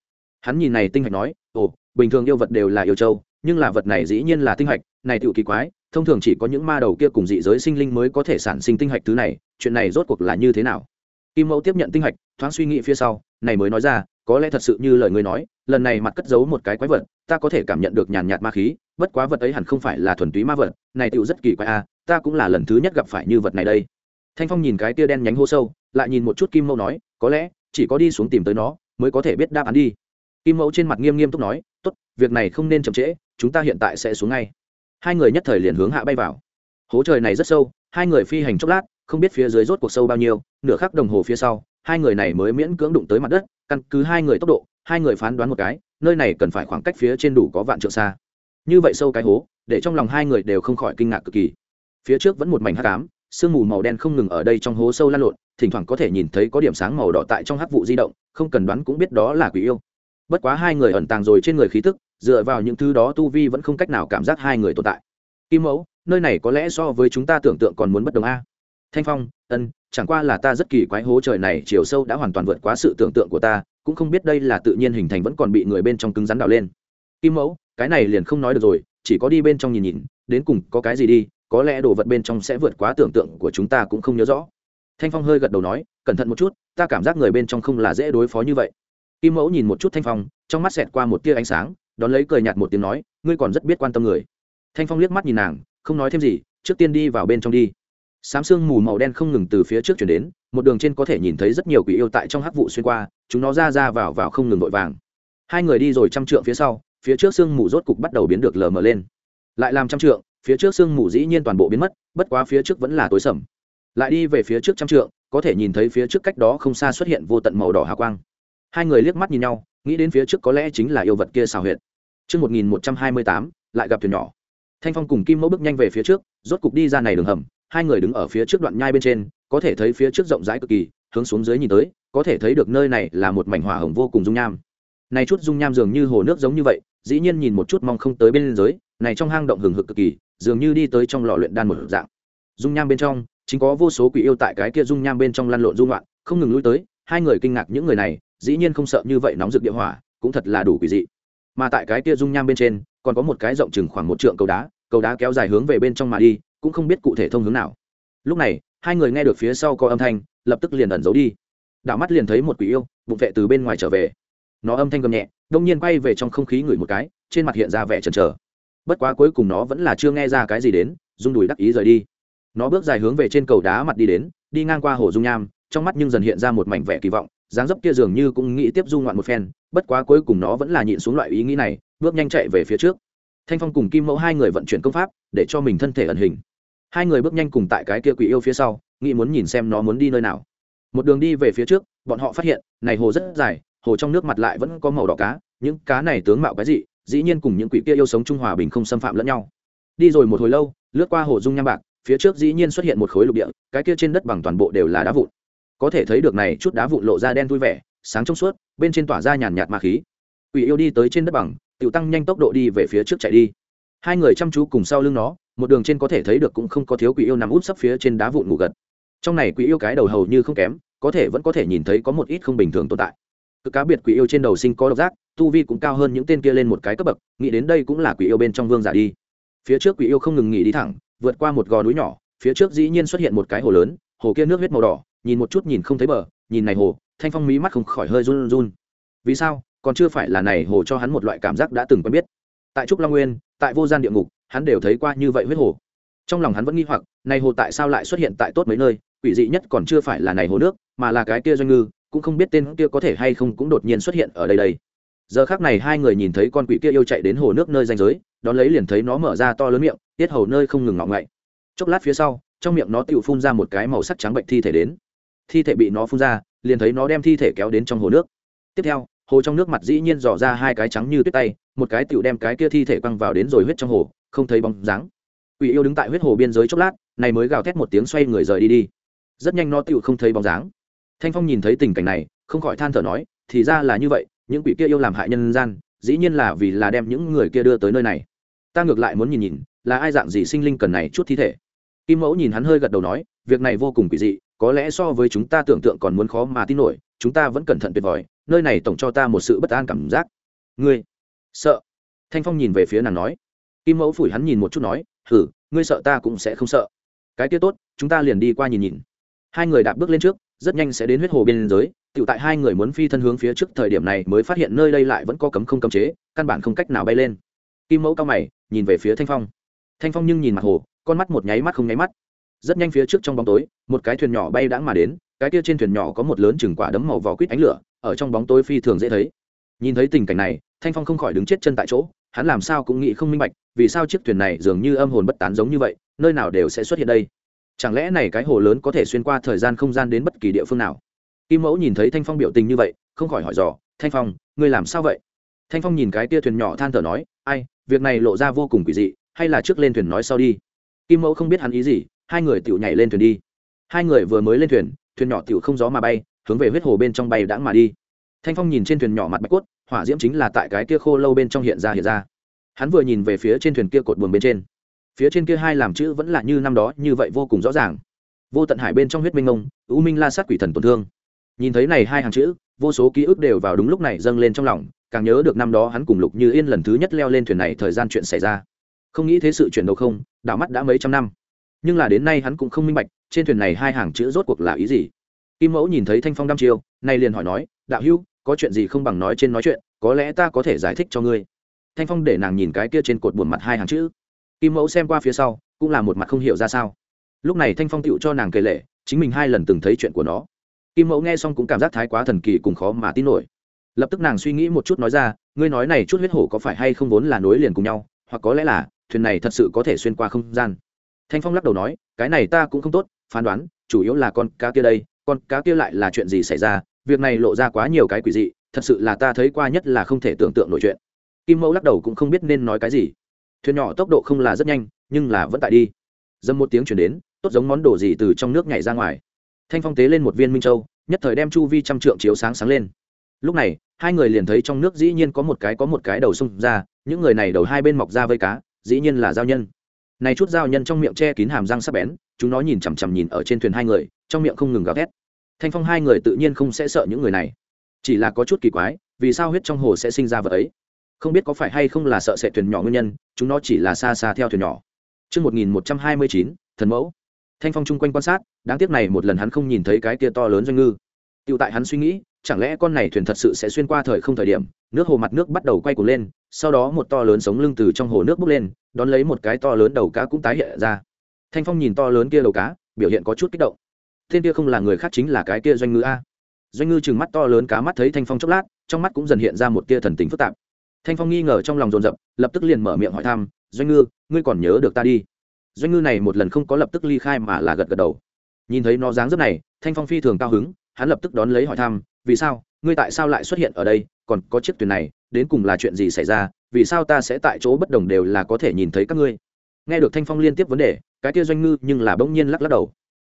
Hắn nhìn này tinh hạch nói ồ bình thường yêu vật đều là yêu châu nhưng là vật này dĩ nhiên là tinh hạch này tựu kỳ quái thông thường chỉ có những ma đầu kia cùng dị giới sinh linh mới có thể sản sinh tinh hạch thứ này chuyện này rốt cuộc là như thế nào? Kim mẫu tiếp nhận tinh hạch thoáng suy nghĩ phía sau này mới nói ra có lẽ thật sự như lời ngươi nói lần này mặt cất giấu một cái quái vật ta có thể cảm nhận được nhàn nhạt ma khí bất quá vật ấy hẳn không phải là thuần túy ma vật này tựu rất kỳ quái a à, ta cũng là lần thứ nhất gặp phải như vật này đây thanh phong nhìn cái tia đen nhánh hô sâu, lại nhìn một chút kim mẫu nói, có lẽ chỉ có đi xuống tìm tới nó mới có thể biết đáp án đi. Kim mẫu trên mặt nghiêm nghiêm túc nói, tốt, việc này không nên chậm trễ, chúng ta hiện tại sẽ xuống ngay. Hai người nhất thời liền hướng hạ bay vào. Hố trời này rất sâu, hai người phi hành chốc lát, không biết phía dưới rốt cuộc sâu bao nhiêu, nửa khắc đồng hồ phía sau, hai người này mới miễn cưỡng đụng tới mặt đất, căn cứ hai người tốc độ, hai người phán đoán một cái, nơi này cần phải khoảng cách phía trên đủ có vạn trượng xa. Như vậy sâu cái hố, để trong lòng hai người đều không khỏi kinh ngạc cực kỳ. Phía trước vẫn một mảnh hắc ám sương mù màu đen không ngừng ở đây trong hố sâu lan lộn, thỉnh thoảng có thể nhìn thấy có điểm sáng màu đỏ tại trong hắc vụ di động, không cần đoán cũng biết đó là quỷ yêu. Bất quá hai người ẩn tàng rồi trên người khí tức, dựa vào những thứ đó tu vi vẫn không cách nào cảm giác hai người tồn tại. Kim mẫu, nơi này có lẽ so với chúng ta tưởng tượng còn muốn bất đồng a. Thanh phong, ân, chẳng qua là ta rất kỳ quái hố trời này chiều sâu đã hoàn toàn vượt quá sự tưởng tượng của ta, cũng không biết đây là tự nhiên hình thành vẫn còn bị người bên trong cứng rắn đào lên. Kim mẫu, cái này liền không nói được rồi, chỉ có đi bên trong nhìn nhìn, đến cùng có cái gì đi có lẽ đồ vật bên trong sẽ vượt quá tưởng tượng của chúng ta cũng không nhớ rõ. Thanh phong hơi gật đầu nói, cẩn thận một chút, ta cảm giác người bên trong không là dễ đối phó như vậy. Kim mẫu nhìn một chút thanh phong, trong mắt xẹt qua một tia ánh sáng, đón lấy cười nhạt một tiếng nói, ngươi còn rất biết quan tâm người. Thanh phong liếc mắt nhìn nàng, không nói thêm gì, trước tiên đi vào bên trong đi. Sám sương mù màu đen không ngừng từ phía trước chuyển đến, một đường trên có thể nhìn thấy rất nhiều quỷ yêu tại trong hắc vụ xuyên qua, chúng nó ra ra vào vào không ngừng vội vàng. Hai người đi rồi trăm trượng phía sau, phía trước sương mù rốt cục bắt đầu biến được lờ mờ lên. Lại làm trăm trượng phía trước sương mù dĩ nhiên toàn bộ biến mất bất quá phía trước vẫn là tối sầm lại đi về phía trước trăm trượng có thể nhìn thấy phía trước cách đó không xa xuất hiện vô tận màu đỏ hào quang hai người liếc mắt nhìn nhau nghĩ đến phía trước có lẽ chính là yêu vật kia xào huyệt Trước 1128, lại gặp thuyền nhỏ. Thanh Phong cùng Kim Mẫu bước nhanh về phía trước, rốt cục đi ra này đường hầm, hai người đứng ở phía trước đoạn nhai bên trên, có thể thấy phía trước rộng rãi cực kỳ, hướng xuống dưới nhìn tới, có thể thấy được nơi này là một mảnh hỏa hồng vô cùng dung nham. Này chút dung nham dường như hồ nước giống như vậy, dĩ nhiên nhìn một chút mong không tới bên dưới, này trong hang động hừng hực cực kỳ, dường như đi tới trong lò luyện đan một dạng. Dung nham bên trong, chính có vô số quỷ yêu tại cái kia dung nham bên trong lăn lộn dung loạn, không ngừng lui tới, hai người kinh ngạc những người này, dĩ nhiên không sợ như vậy nóng rực địa hỏa, cũng thật là đủ quỷ dị. Mà tại cái kia dung nham bên trên còn có một cái rộng chừng khoảng một trượng cầu đá cầu đá kéo dài hướng về bên trong mà đi cũng không biết cụ thể thông hướng nào. Lúc này hai người nghe được phía sau có âm thanh lập tức liền ẩn giấu đi. Đảo mắt liền thấy một quỷ yêu bụng vệ từ bên ngoài trở về. Nó âm thanh gầm nhẹ đông nhiên quay về trong không khí ngửi một cái trên mặt hiện ra vẻ chần chờ bất quá cuối cùng nó vẫn là chưa nghe ra cái gì đến, rung đùi đắc ý rời đi. Nó bước dài hướng về trên cầu đá mặt đi đến, đi ngang qua hồ dung nham, trong mắt nhưng dần hiện ra một mảnh vẻ kỳ vọng, dáng dấp kia dường như cũng nghĩ tiếp du ngoạn một phen, bất quá cuối cùng nó vẫn là nhịn xuống loại ý nghĩ này, bước nhanh chạy về phía trước. Thanh phong cùng kim mẫu hai người vận chuyển công pháp, để cho mình thân thể ẩn hình. Hai người bước nhanh cùng tại cái kia quỷ yêu phía sau, nghĩ muốn nhìn xem nó muốn đi nơi nào. Một đường đi về phía trước, bọn họ phát hiện, này hồ rất dài, hồ trong nước mặt lại vẫn có màu đỏ cá, những cá này tướng mạo cái gì dĩ nhiên cùng những quỷ kia yêu sống trung hòa bình không xâm phạm lẫn nhau. Đi rồi một hồi lâu, lướt qua hồ dung nham bạc, phía trước dĩ nhiên xuất hiện một khối lục địa, cái kia trên đất bằng toàn bộ đều là đá vụn. Có thể thấy được này chút đá vụn lộ ra đen vui vẻ, sáng trong suốt, bên trên tỏa ra nhàn nhạt ma khí. Quỷ yêu đi tới trên đất bằng tự tăng nhanh tốc độ đi về phía trước chạy đi. Hai người chăm chú cùng sau lưng nó, một đường trên có thể thấy được cũng không có thiếu quỷ yêu nằm út sấp phía trên đá vụn ngủ gật. Trong này quỷ yêu cái đầu hầu như không kém, có thể vẫn có thể nhìn thấy có một ít không bình thường tồn tại. Cực cá biệt quỷ yêu trên đầu sinh có độc giác tu vi cũng cao hơn những tên kia lên một cái cấp bậc, nghĩ đến đây cũng là quỷ yêu bên trong vương giả đi. Phía trước quỷ yêu không ngừng nghỉ đi thẳng, vượt qua một gò núi nhỏ, phía trước dĩ nhiên xuất hiện một cái hồ lớn, hồ kia nước huyết màu đỏ, nhìn một chút nhìn không thấy bờ, nhìn này hồ, thanh phong mí mắt không khỏi hơi run run. Vì sao? Còn chưa phải là này hồ cho hắn một loại cảm giác đã từng quen biết. Tại trúc long nguyên, tại vô gian địa ngục, hắn đều thấy qua như vậy huyết hồ. Trong lòng hắn vẫn nghi hoặc, này hồ tại sao lại xuất hiện tại tốt mấy nơi, quỷ dị nhất còn chưa phải là này hồ nước, mà là cái kia doanh ngư, cũng không biết tên kia có thể hay không cũng đột nhiên xuất hiện ở đây đây giờ khác này hai người nhìn thấy con quỷ kia yêu chạy đến hồ nước nơi danh giới, đón lấy liền thấy nó mở ra to lớn miệng, tiết hầu nơi không ngừng ngọng ngậy. Chốc lát phía sau, trong miệng nó tự phun ra một cái màu sắc trắng bệnh thi thể đến. Thi thể bị nó phun ra, liền thấy nó đem thi thể kéo đến trong hồ nước. Tiếp theo, hồ trong nước mặt dĩ nhiên dò ra hai cái trắng như tuyết tay, một cái tựu đem cái kia thi thể quăng vào đến rồi huyết trong hồ, không thấy bóng dáng. Quỷ yêu đứng tại huyết hồ biên giới chốc lát, này mới gào thét một tiếng xoay người rời đi đi. Rất nhanh nó tựu không thấy bóng dáng. Thanh phong nhìn thấy tình cảnh này, không khỏi than thở nói, thì ra là như vậy những quỷ kia yêu làm hại nhân gian, dĩ nhiên là vì là đem những người kia đưa tới nơi này. Ta ngược lại muốn nhìn nhìn, là ai dạng gì sinh linh cần này chút thi thể. Kim mẫu nhìn hắn hơi gật đầu nói, việc này vô cùng quỷ dị, có lẽ so với chúng ta tưởng tượng còn muốn khó mà tin nổi, chúng ta vẫn cẩn thận tuyệt vời, nơi này tổng cho ta một sự bất an cảm giác. Ngươi, sợ. Thanh phong nhìn về phía nàng nói. Kim mẫu phủi hắn nhìn một chút nói, hử, ngươi sợ ta cũng sẽ không sợ. Cái kia tốt, chúng ta liền đi qua nhìn nhìn. Hai người đạp bước lên trước, rất nhanh sẽ đến huyết hồ biên giới tự tại hai người muốn phi thân hướng phía trước thời điểm này mới phát hiện nơi đây lại vẫn có cấm không cấm chế, căn bản không cách nào bay lên. Kim mẫu cao mày, nhìn về phía thanh phong. Thanh phong nhưng nhìn mặt hồ, con mắt một nháy mắt không nháy mắt. Rất nhanh phía trước trong bóng tối, một cái thuyền nhỏ bay đãng mà đến, cái kia trên thuyền nhỏ có một lớn chừng quả đấm màu vỏ quýt ánh lửa, ở trong bóng tối phi thường dễ thấy. Nhìn thấy tình cảnh này, thanh phong không khỏi đứng chết chân tại chỗ, hắn làm sao cũng nghĩ không minh bạch, vì sao chiếc thuyền này dường như âm hồn bất tán giống như vậy, nơi nào đều sẽ xuất hiện đây? Chẳng lẽ này cái hồ lớn có thể xuyên qua thời gian không gian đến bất kỳ địa phương nào? Kim mẫu nhìn thấy thanh phong biểu tình như vậy, không khỏi hỏi dò, thanh phong, ngươi làm sao vậy? Thanh phong nhìn cái tia thuyền nhỏ than thở nói, ai, việc này lộ ra vô cùng quỷ dị, hay là trước lên thuyền nói sau đi. Kim mẫu không biết hắn ý gì, hai người tự nhảy lên thuyền đi. Hai người vừa mới lên thuyền thuyền nhỏ tự không gió mà bay, hướng về huyết hồ bên trong bay đãng mà đi. Thanh phong nhìn trên thuyền nhỏ mặt bạch cốt, hỏa diễm chính là tại cái kia khô lâu bên trong hiện ra hiện ra. Hắn vừa nhìn về phía trên thuyền kia cột buồng bên trên. Phía trên kia hai làm chữ vẫn là như năm đó, như vậy vô cùng rõ ràng. Vô tận hải bên trong huyết minh ông u minh la sát quỷ thần tổn thương nhìn thấy này hai hàng chữ, vô số ký ức đều vào đúng lúc này dâng lên trong lòng, càng nhớ được năm đó hắn cùng lục như yên lần thứ nhất leo lên thuyền này thời gian chuyện xảy ra. Không nghĩ thế sự chuyển đầu không, đảo mắt đã mấy trăm năm. Nhưng là đến nay hắn cũng không minh bạch, trên thuyền này hai hàng chữ rốt cuộc là ý gì. Kim mẫu nhìn thấy thanh phong đăm chiêu nay liền hỏi nói, đạo hữu có chuyện gì không bằng nói trên nói chuyện, có lẽ ta có thể giải thích cho ngươi. Thanh phong để nàng nhìn cái kia trên cột buồn mặt hai hàng chữ. Kim mẫu xem qua phía sau, cũng là một mặt không hiểu ra sao. Lúc này thanh phong tựu cho nàng kể lệ, chính mình hai lần từng thấy chuyện của nó kim mẫu nghe xong cũng cảm giác thái quá thần kỳ cùng khó mà tin nổi. Lập tức nàng suy nghĩ một chút nói ra, ngươi nói này chút huyết hổ có phải hay không vốn là nối liền cùng nhau, hoặc có lẽ là, thuyền này thật sự có thể xuyên qua không gian. Thanh phong lắc đầu nói, cái này ta cũng không tốt, phán đoán, chủ yếu là con cá kia đây, con cá kia lại là chuyện gì xảy ra, việc này lộ ra quá nhiều cái quỷ dị, thật sự là ta thấy qua nhất là không thể tưởng tượng nổi chuyện. Kim mẫu lắc đầu cũng không biết nên nói cái gì. Thuyền nhỏ tốc độ không là rất nhanh, nhưng là vẫn tại đi. Dâm một tiếng chuyển đến, tốt giống món đồ gì từ trong nước nhảy ra ngoài thanh phong tế lên một viên minh châu nhất thời đem chu vi trăm trượng chiếu sáng sáng lên. Lúc này hai người liền thấy trong nước dĩ nhiên có một cái có một cái đầu xông ra những người này đầu hai bên mọc ra vây cá dĩ nhiên là giao nhân. Này chút giao nhân trong miệng che kín hàm răng sắc bén chúng nó nhìn chằm chằm nhìn ở trên thuyền hai người trong miệng không ngừng gào thét. Thanh phong hai người tự nhiên không sẽ sợ những người này. Chỉ là có chút kỳ quái vì sao huyết trong hồ sẽ sinh ra vợ ấy? Không biết có phải hay không là sợ sệt thuyền nhỏ nguyên nhân chúng nó chỉ là xa xa theo thuyền nhỏ. Trước 1129, thần mẫu. Thanh phong chung quanh quan sát, đáng tiếc này một lần hắn không nhìn thấy cái kia to lớn doanh ngư. Tiêu tại hắn suy nghĩ, chẳng lẽ con này thuyền thật sự sẽ xuyên qua thời không thời điểm, nước hồ mặt nước bắt đầu quay cuồng lên, sau đó một to lớn sống lưng từ trong hồ nước bốc lên, đón lấy một cái to lớn đầu cá cũng tái hiện ra. Thanh phong nhìn to lớn kia đầu cá, biểu hiện có chút kích động. Tên kia không là người khác chính là cái kia doanh ngư a. Doanh ngư chừng mắt to lớn cá mắt thấy Thanh phong chốc lát, trong mắt cũng dần hiện ra một tia thần tình phức tạp thanh phong nghi ngờ trong lòng dồn dập lập tức liền mở miệng hỏi thăm doanh ngư ngươi còn nhớ được ta đi doanh ngư này một lần không có lập tức ly khai mà là gật gật đầu. Nhìn thấy nó dáng dấp này, thanh phong phi thường cao hứng, hắn lập tức đón lấy hỏi thăm, vì sao? Ngươi tại sao lại xuất hiện ở đây? Còn có chiếc thuyền này, đến cùng là chuyện gì xảy ra? Vì sao ta sẽ tại chỗ bất đồng đều là có thể nhìn thấy các ngươi? Nghe được thanh phong liên tiếp vấn đề, cái kia doanh ngư nhưng là bỗng nhiên lắc lắc đầu.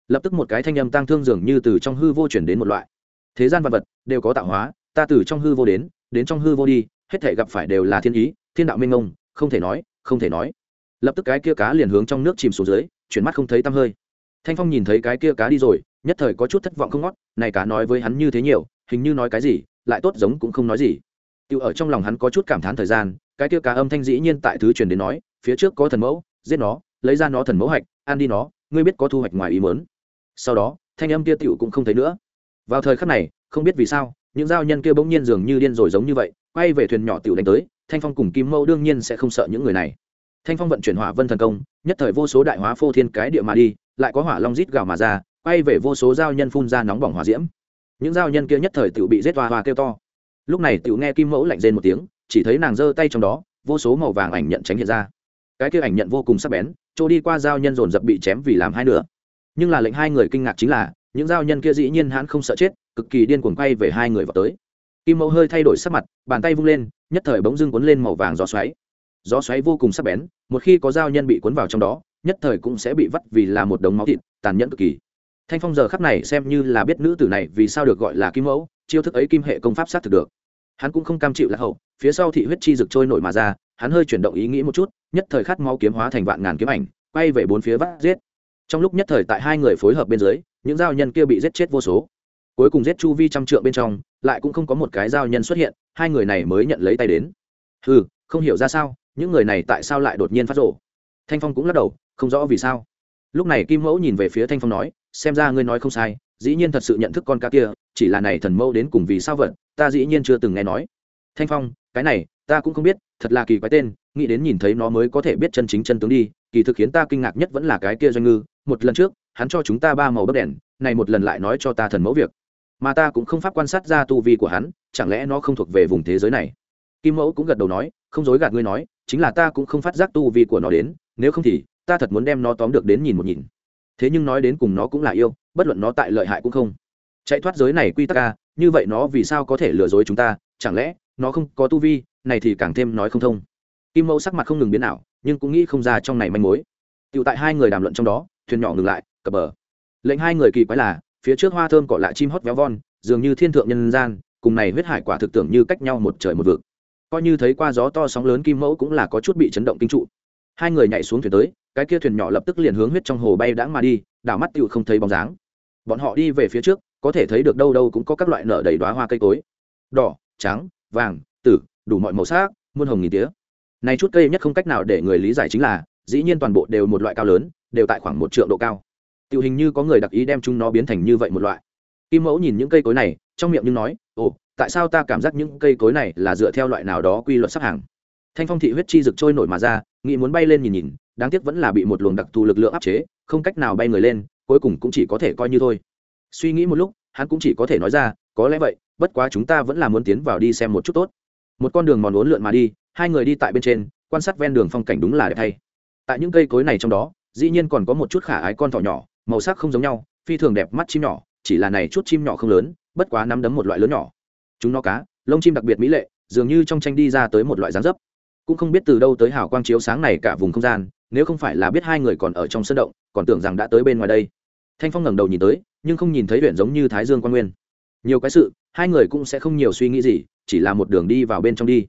Lập tức một cái thanh âm tang thương dường như từ trong hư vô chuyển đến một loại. Thế gian vật vật đều có tạo hóa, ta từ trong hư vô đến đến trong hư vô đi, hết thể gặp phải đều là thiên ý, thiên đạo minh ngông, không thể nói, không thể nói lập tức cái kia cá liền hướng trong nước chìm xuống dưới, chuyển mắt không thấy tăm hơi. Thanh phong nhìn thấy cái kia cá đi rồi, nhất thời có chút thất vọng không ngót, này cá nói với hắn như thế nhiều, hình như nói cái gì, lại tốt giống cũng không nói gì. Tự ở trong lòng hắn có chút cảm thán thời gian, cái kia cá âm thanh dĩ nhiên tại thứ truyền đến nói, phía trước có thần mẫu, giết nó, lấy ra nó thần mẫu hạch, ăn đi nó, ngươi biết có thu hoạch ngoài ý mớn sau đó, thanh âm kia tựu cũng không thấy nữa. Vào thời khắc này, không biết vì sao, những giao nhân kia bỗng nhiên dường như điên rồi giống như vậy, quay về thuyền nhỏ tựu đánh tới, thanh phong cùng kim mẫu đương nhiên sẽ không sợ những người này thanh phong vận chuyển hỏa vân thần công, nhất thời vô số đại hóa phô thiên cái địa mà đi, lại có hỏa long rít gào mà ra, quay về vô số giao nhân phun ra nóng bỏng hỏa diễm. Những giao nhân kia nhất thời tự bị giết hoa hoa kêu to. Lúc này tiểu nghe kim mẫu lạnh rên một tiếng, chỉ thấy nàng giơ tay trong đó, vô số màu vàng ảnh nhận tránh hiện ra. Cái kia ảnh nhận vô cùng sắc bén trôi đi qua giao nhân dồn dập bị chém vì làm hai nửa. Nhưng là lệnh hai người kinh ngạc chính là, những giao nhân kia dĩ nhiên hắn không sợ chết, cực kỳ điên cuồng quay về hai người vào tới. Kim mẫu hơi thay đổi sắc mặt, bàn tay vung lên, nhất thời bỗng dưng cuốn lên màu vàng gió xoáy gió xoáy vô cùng sắc bén, một khi có dao nhân bị cuốn vào trong đó, nhất thời cũng sẽ bị vắt vì là một đống máu thịt, tàn nhẫn cực kỳ. Thanh phong giờ khắp này xem như là biết nữ tử này vì sao được gọi là kim mẫu, chiêu thức ấy kim hệ công pháp sát thực được. Hắn cũng không cam chịu lạc hậu, phía sau thị huyết chi rực trôi nổi mà ra, hắn hơi chuyển động ý nghĩ một chút, nhất thời khát máu kiếm hóa thành vạn ngàn kiếm ảnh, quay về bốn phía vắt giết. Trong lúc nhất thời tại hai người phối hợp bên dưới, những giao nhân kia bị giết chết vô số. Cuối cùng giết chu vi trăm trượng bên trong, lại cũng không có một cái giao nhân xuất hiện, hai người này mới nhận lấy tay đến. Ừ không hiểu ra sao những người này tại sao lại đột nhiên phát rộ thanh phong cũng lắc đầu, không rõ vì sao. Lúc này kim mẫu nhìn về phía thanh phong nói, xem ra ngươi nói không sai, dĩ nhiên thật sự nhận thức con cá kia, chỉ là này thần mẫu đến cùng vì sao vật, ta dĩ nhiên chưa từng nghe nói. Thanh phong, cái này, ta cũng không biết, thật là kỳ quái tên, nghĩ đến nhìn thấy nó mới có thể biết chân chính chân tướng đi, kỳ thực khiến ta kinh ngạc nhất vẫn là cái kia doanh ngư, một lần trước, hắn cho chúng ta ba màu bấc đèn, này một lần lại nói cho ta thần mẫu việc. Mà ta cũng không pháp quan sát ra tu vi của hắn, chẳng lẽ nó không thuộc về vùng thế giới này? Kim mẫu cũng gật đầu nói, không dối gạt ngươi nói chính là ta cũng không phát giác tu vi của nó đến, nếu không thì, ta thật muốn đem nó tóm được đến nhìn một nhìn. Thế nhưng nói đến cùng nó cũng là yêu, bất luận nó tại lợi hại cũng không. Chạy thoát giới này quy tắc ca như vậy nó vì sao có thể lừa dối chúng ta? Chẳng lẽ, nó không có tu vi, này thì càng thêm nói không thông. Kim mẫu sắc mặt không ngừng biến ảo, nhưng cũng nghĩ không ra trong này manh mối. Tựu tại hai người đàm luận trong đó, thuyền nhỏ ngừng lại, cập bờ. Lệnh hai người kỳ quái là, phía trước hoa thơm cỏ lạ chim hót véo von, dường như thiên thượng nhân gian, cùng này huyết hải quả thực tưởng như cách nhau một trời một vực coi như thấy qua gió to sóng lớn kim mẫu cũng là có chút bị chấn động kinh trụ. Hai người nhảy xuống thuyền tới, cái kia thuyền nhỏ lập tức liền hướng huyết trong hồ bay đãng mà đi, đảo mắt tựu không thấy bóng dáng. Bọn họ đi về phía trước, có thể thấy được đâu đâu cũng có các loại nở đầy đoá hoa cây cối. Đỏ, trắng, vàng, tử, đủ mọi màu sắc, muôn hồng nghìn tía. Này chút cây nhất không cách nào để người lý giải chính là, dĩ nhiên toàn bộ đều một loại cao lớn, đều tại khoảng một triệu độ cao. Tiểu hình như có người đặc ý đem chúng nó biến thành như vậy một loại. Kim mẫu nhìn những cây cối này, trong miệng nhưng nói tại sao ta cảm giác những cây cối này là dựa theo loại nào đó quy luật sắp hàng? Thanh phong thị huyết chi rực trôi nổi mà ra, nghĩ muốn bay lên nhìn nhìn, đáng tiếc vẫn là bị một luồng đặc thù lực lượng áp chế, không cách nào bay người lên, cuối cùng cũng chỉ có thể coi như thôi. Suy nghĩ một lúc, hắn cũng chỉ có thể nói ra, có lẽ vậy, bất quá chúng ta vẫn là muốn tiến vào đi xem một chút tốt. Một con đường mòn uốn lượn mà đi, hai người đi tại bên trên, quan sát ven đường phong cảnh đúng là đẹp thay. Tại những cây cối này trong đó, dĩ nhiên còn có một chút khả ái con thỏ nhỏ, màu sắc không giống nhau, phi thường đẹp, mắt chim nhỏ, chỉ là này chút chim nhỏ không lớn, bất quá nắm đấm một loại lớn nhỏ chúng nó cá, lông chim đặc biệt mỹ lệ, dường như trong tranh đi ra tới một loại dáng dấp. Cũng không biết từ đâu tới hào quang chiếu sáng này cả vùng không gian, nếu không phải là biết hai người còn ở trong sân động, còn tưởng rằng đã tới bên ngoài đây. Thanh phong ngẩng đầu nhìn tới, nhưng không nhìn thấy huyện giống như thái dương quan nguyên. Nhiều cái sự, hai người cũng sẽ không nhiều suy nghĩ gì, chỉ là một đường đi vào bên trong đi.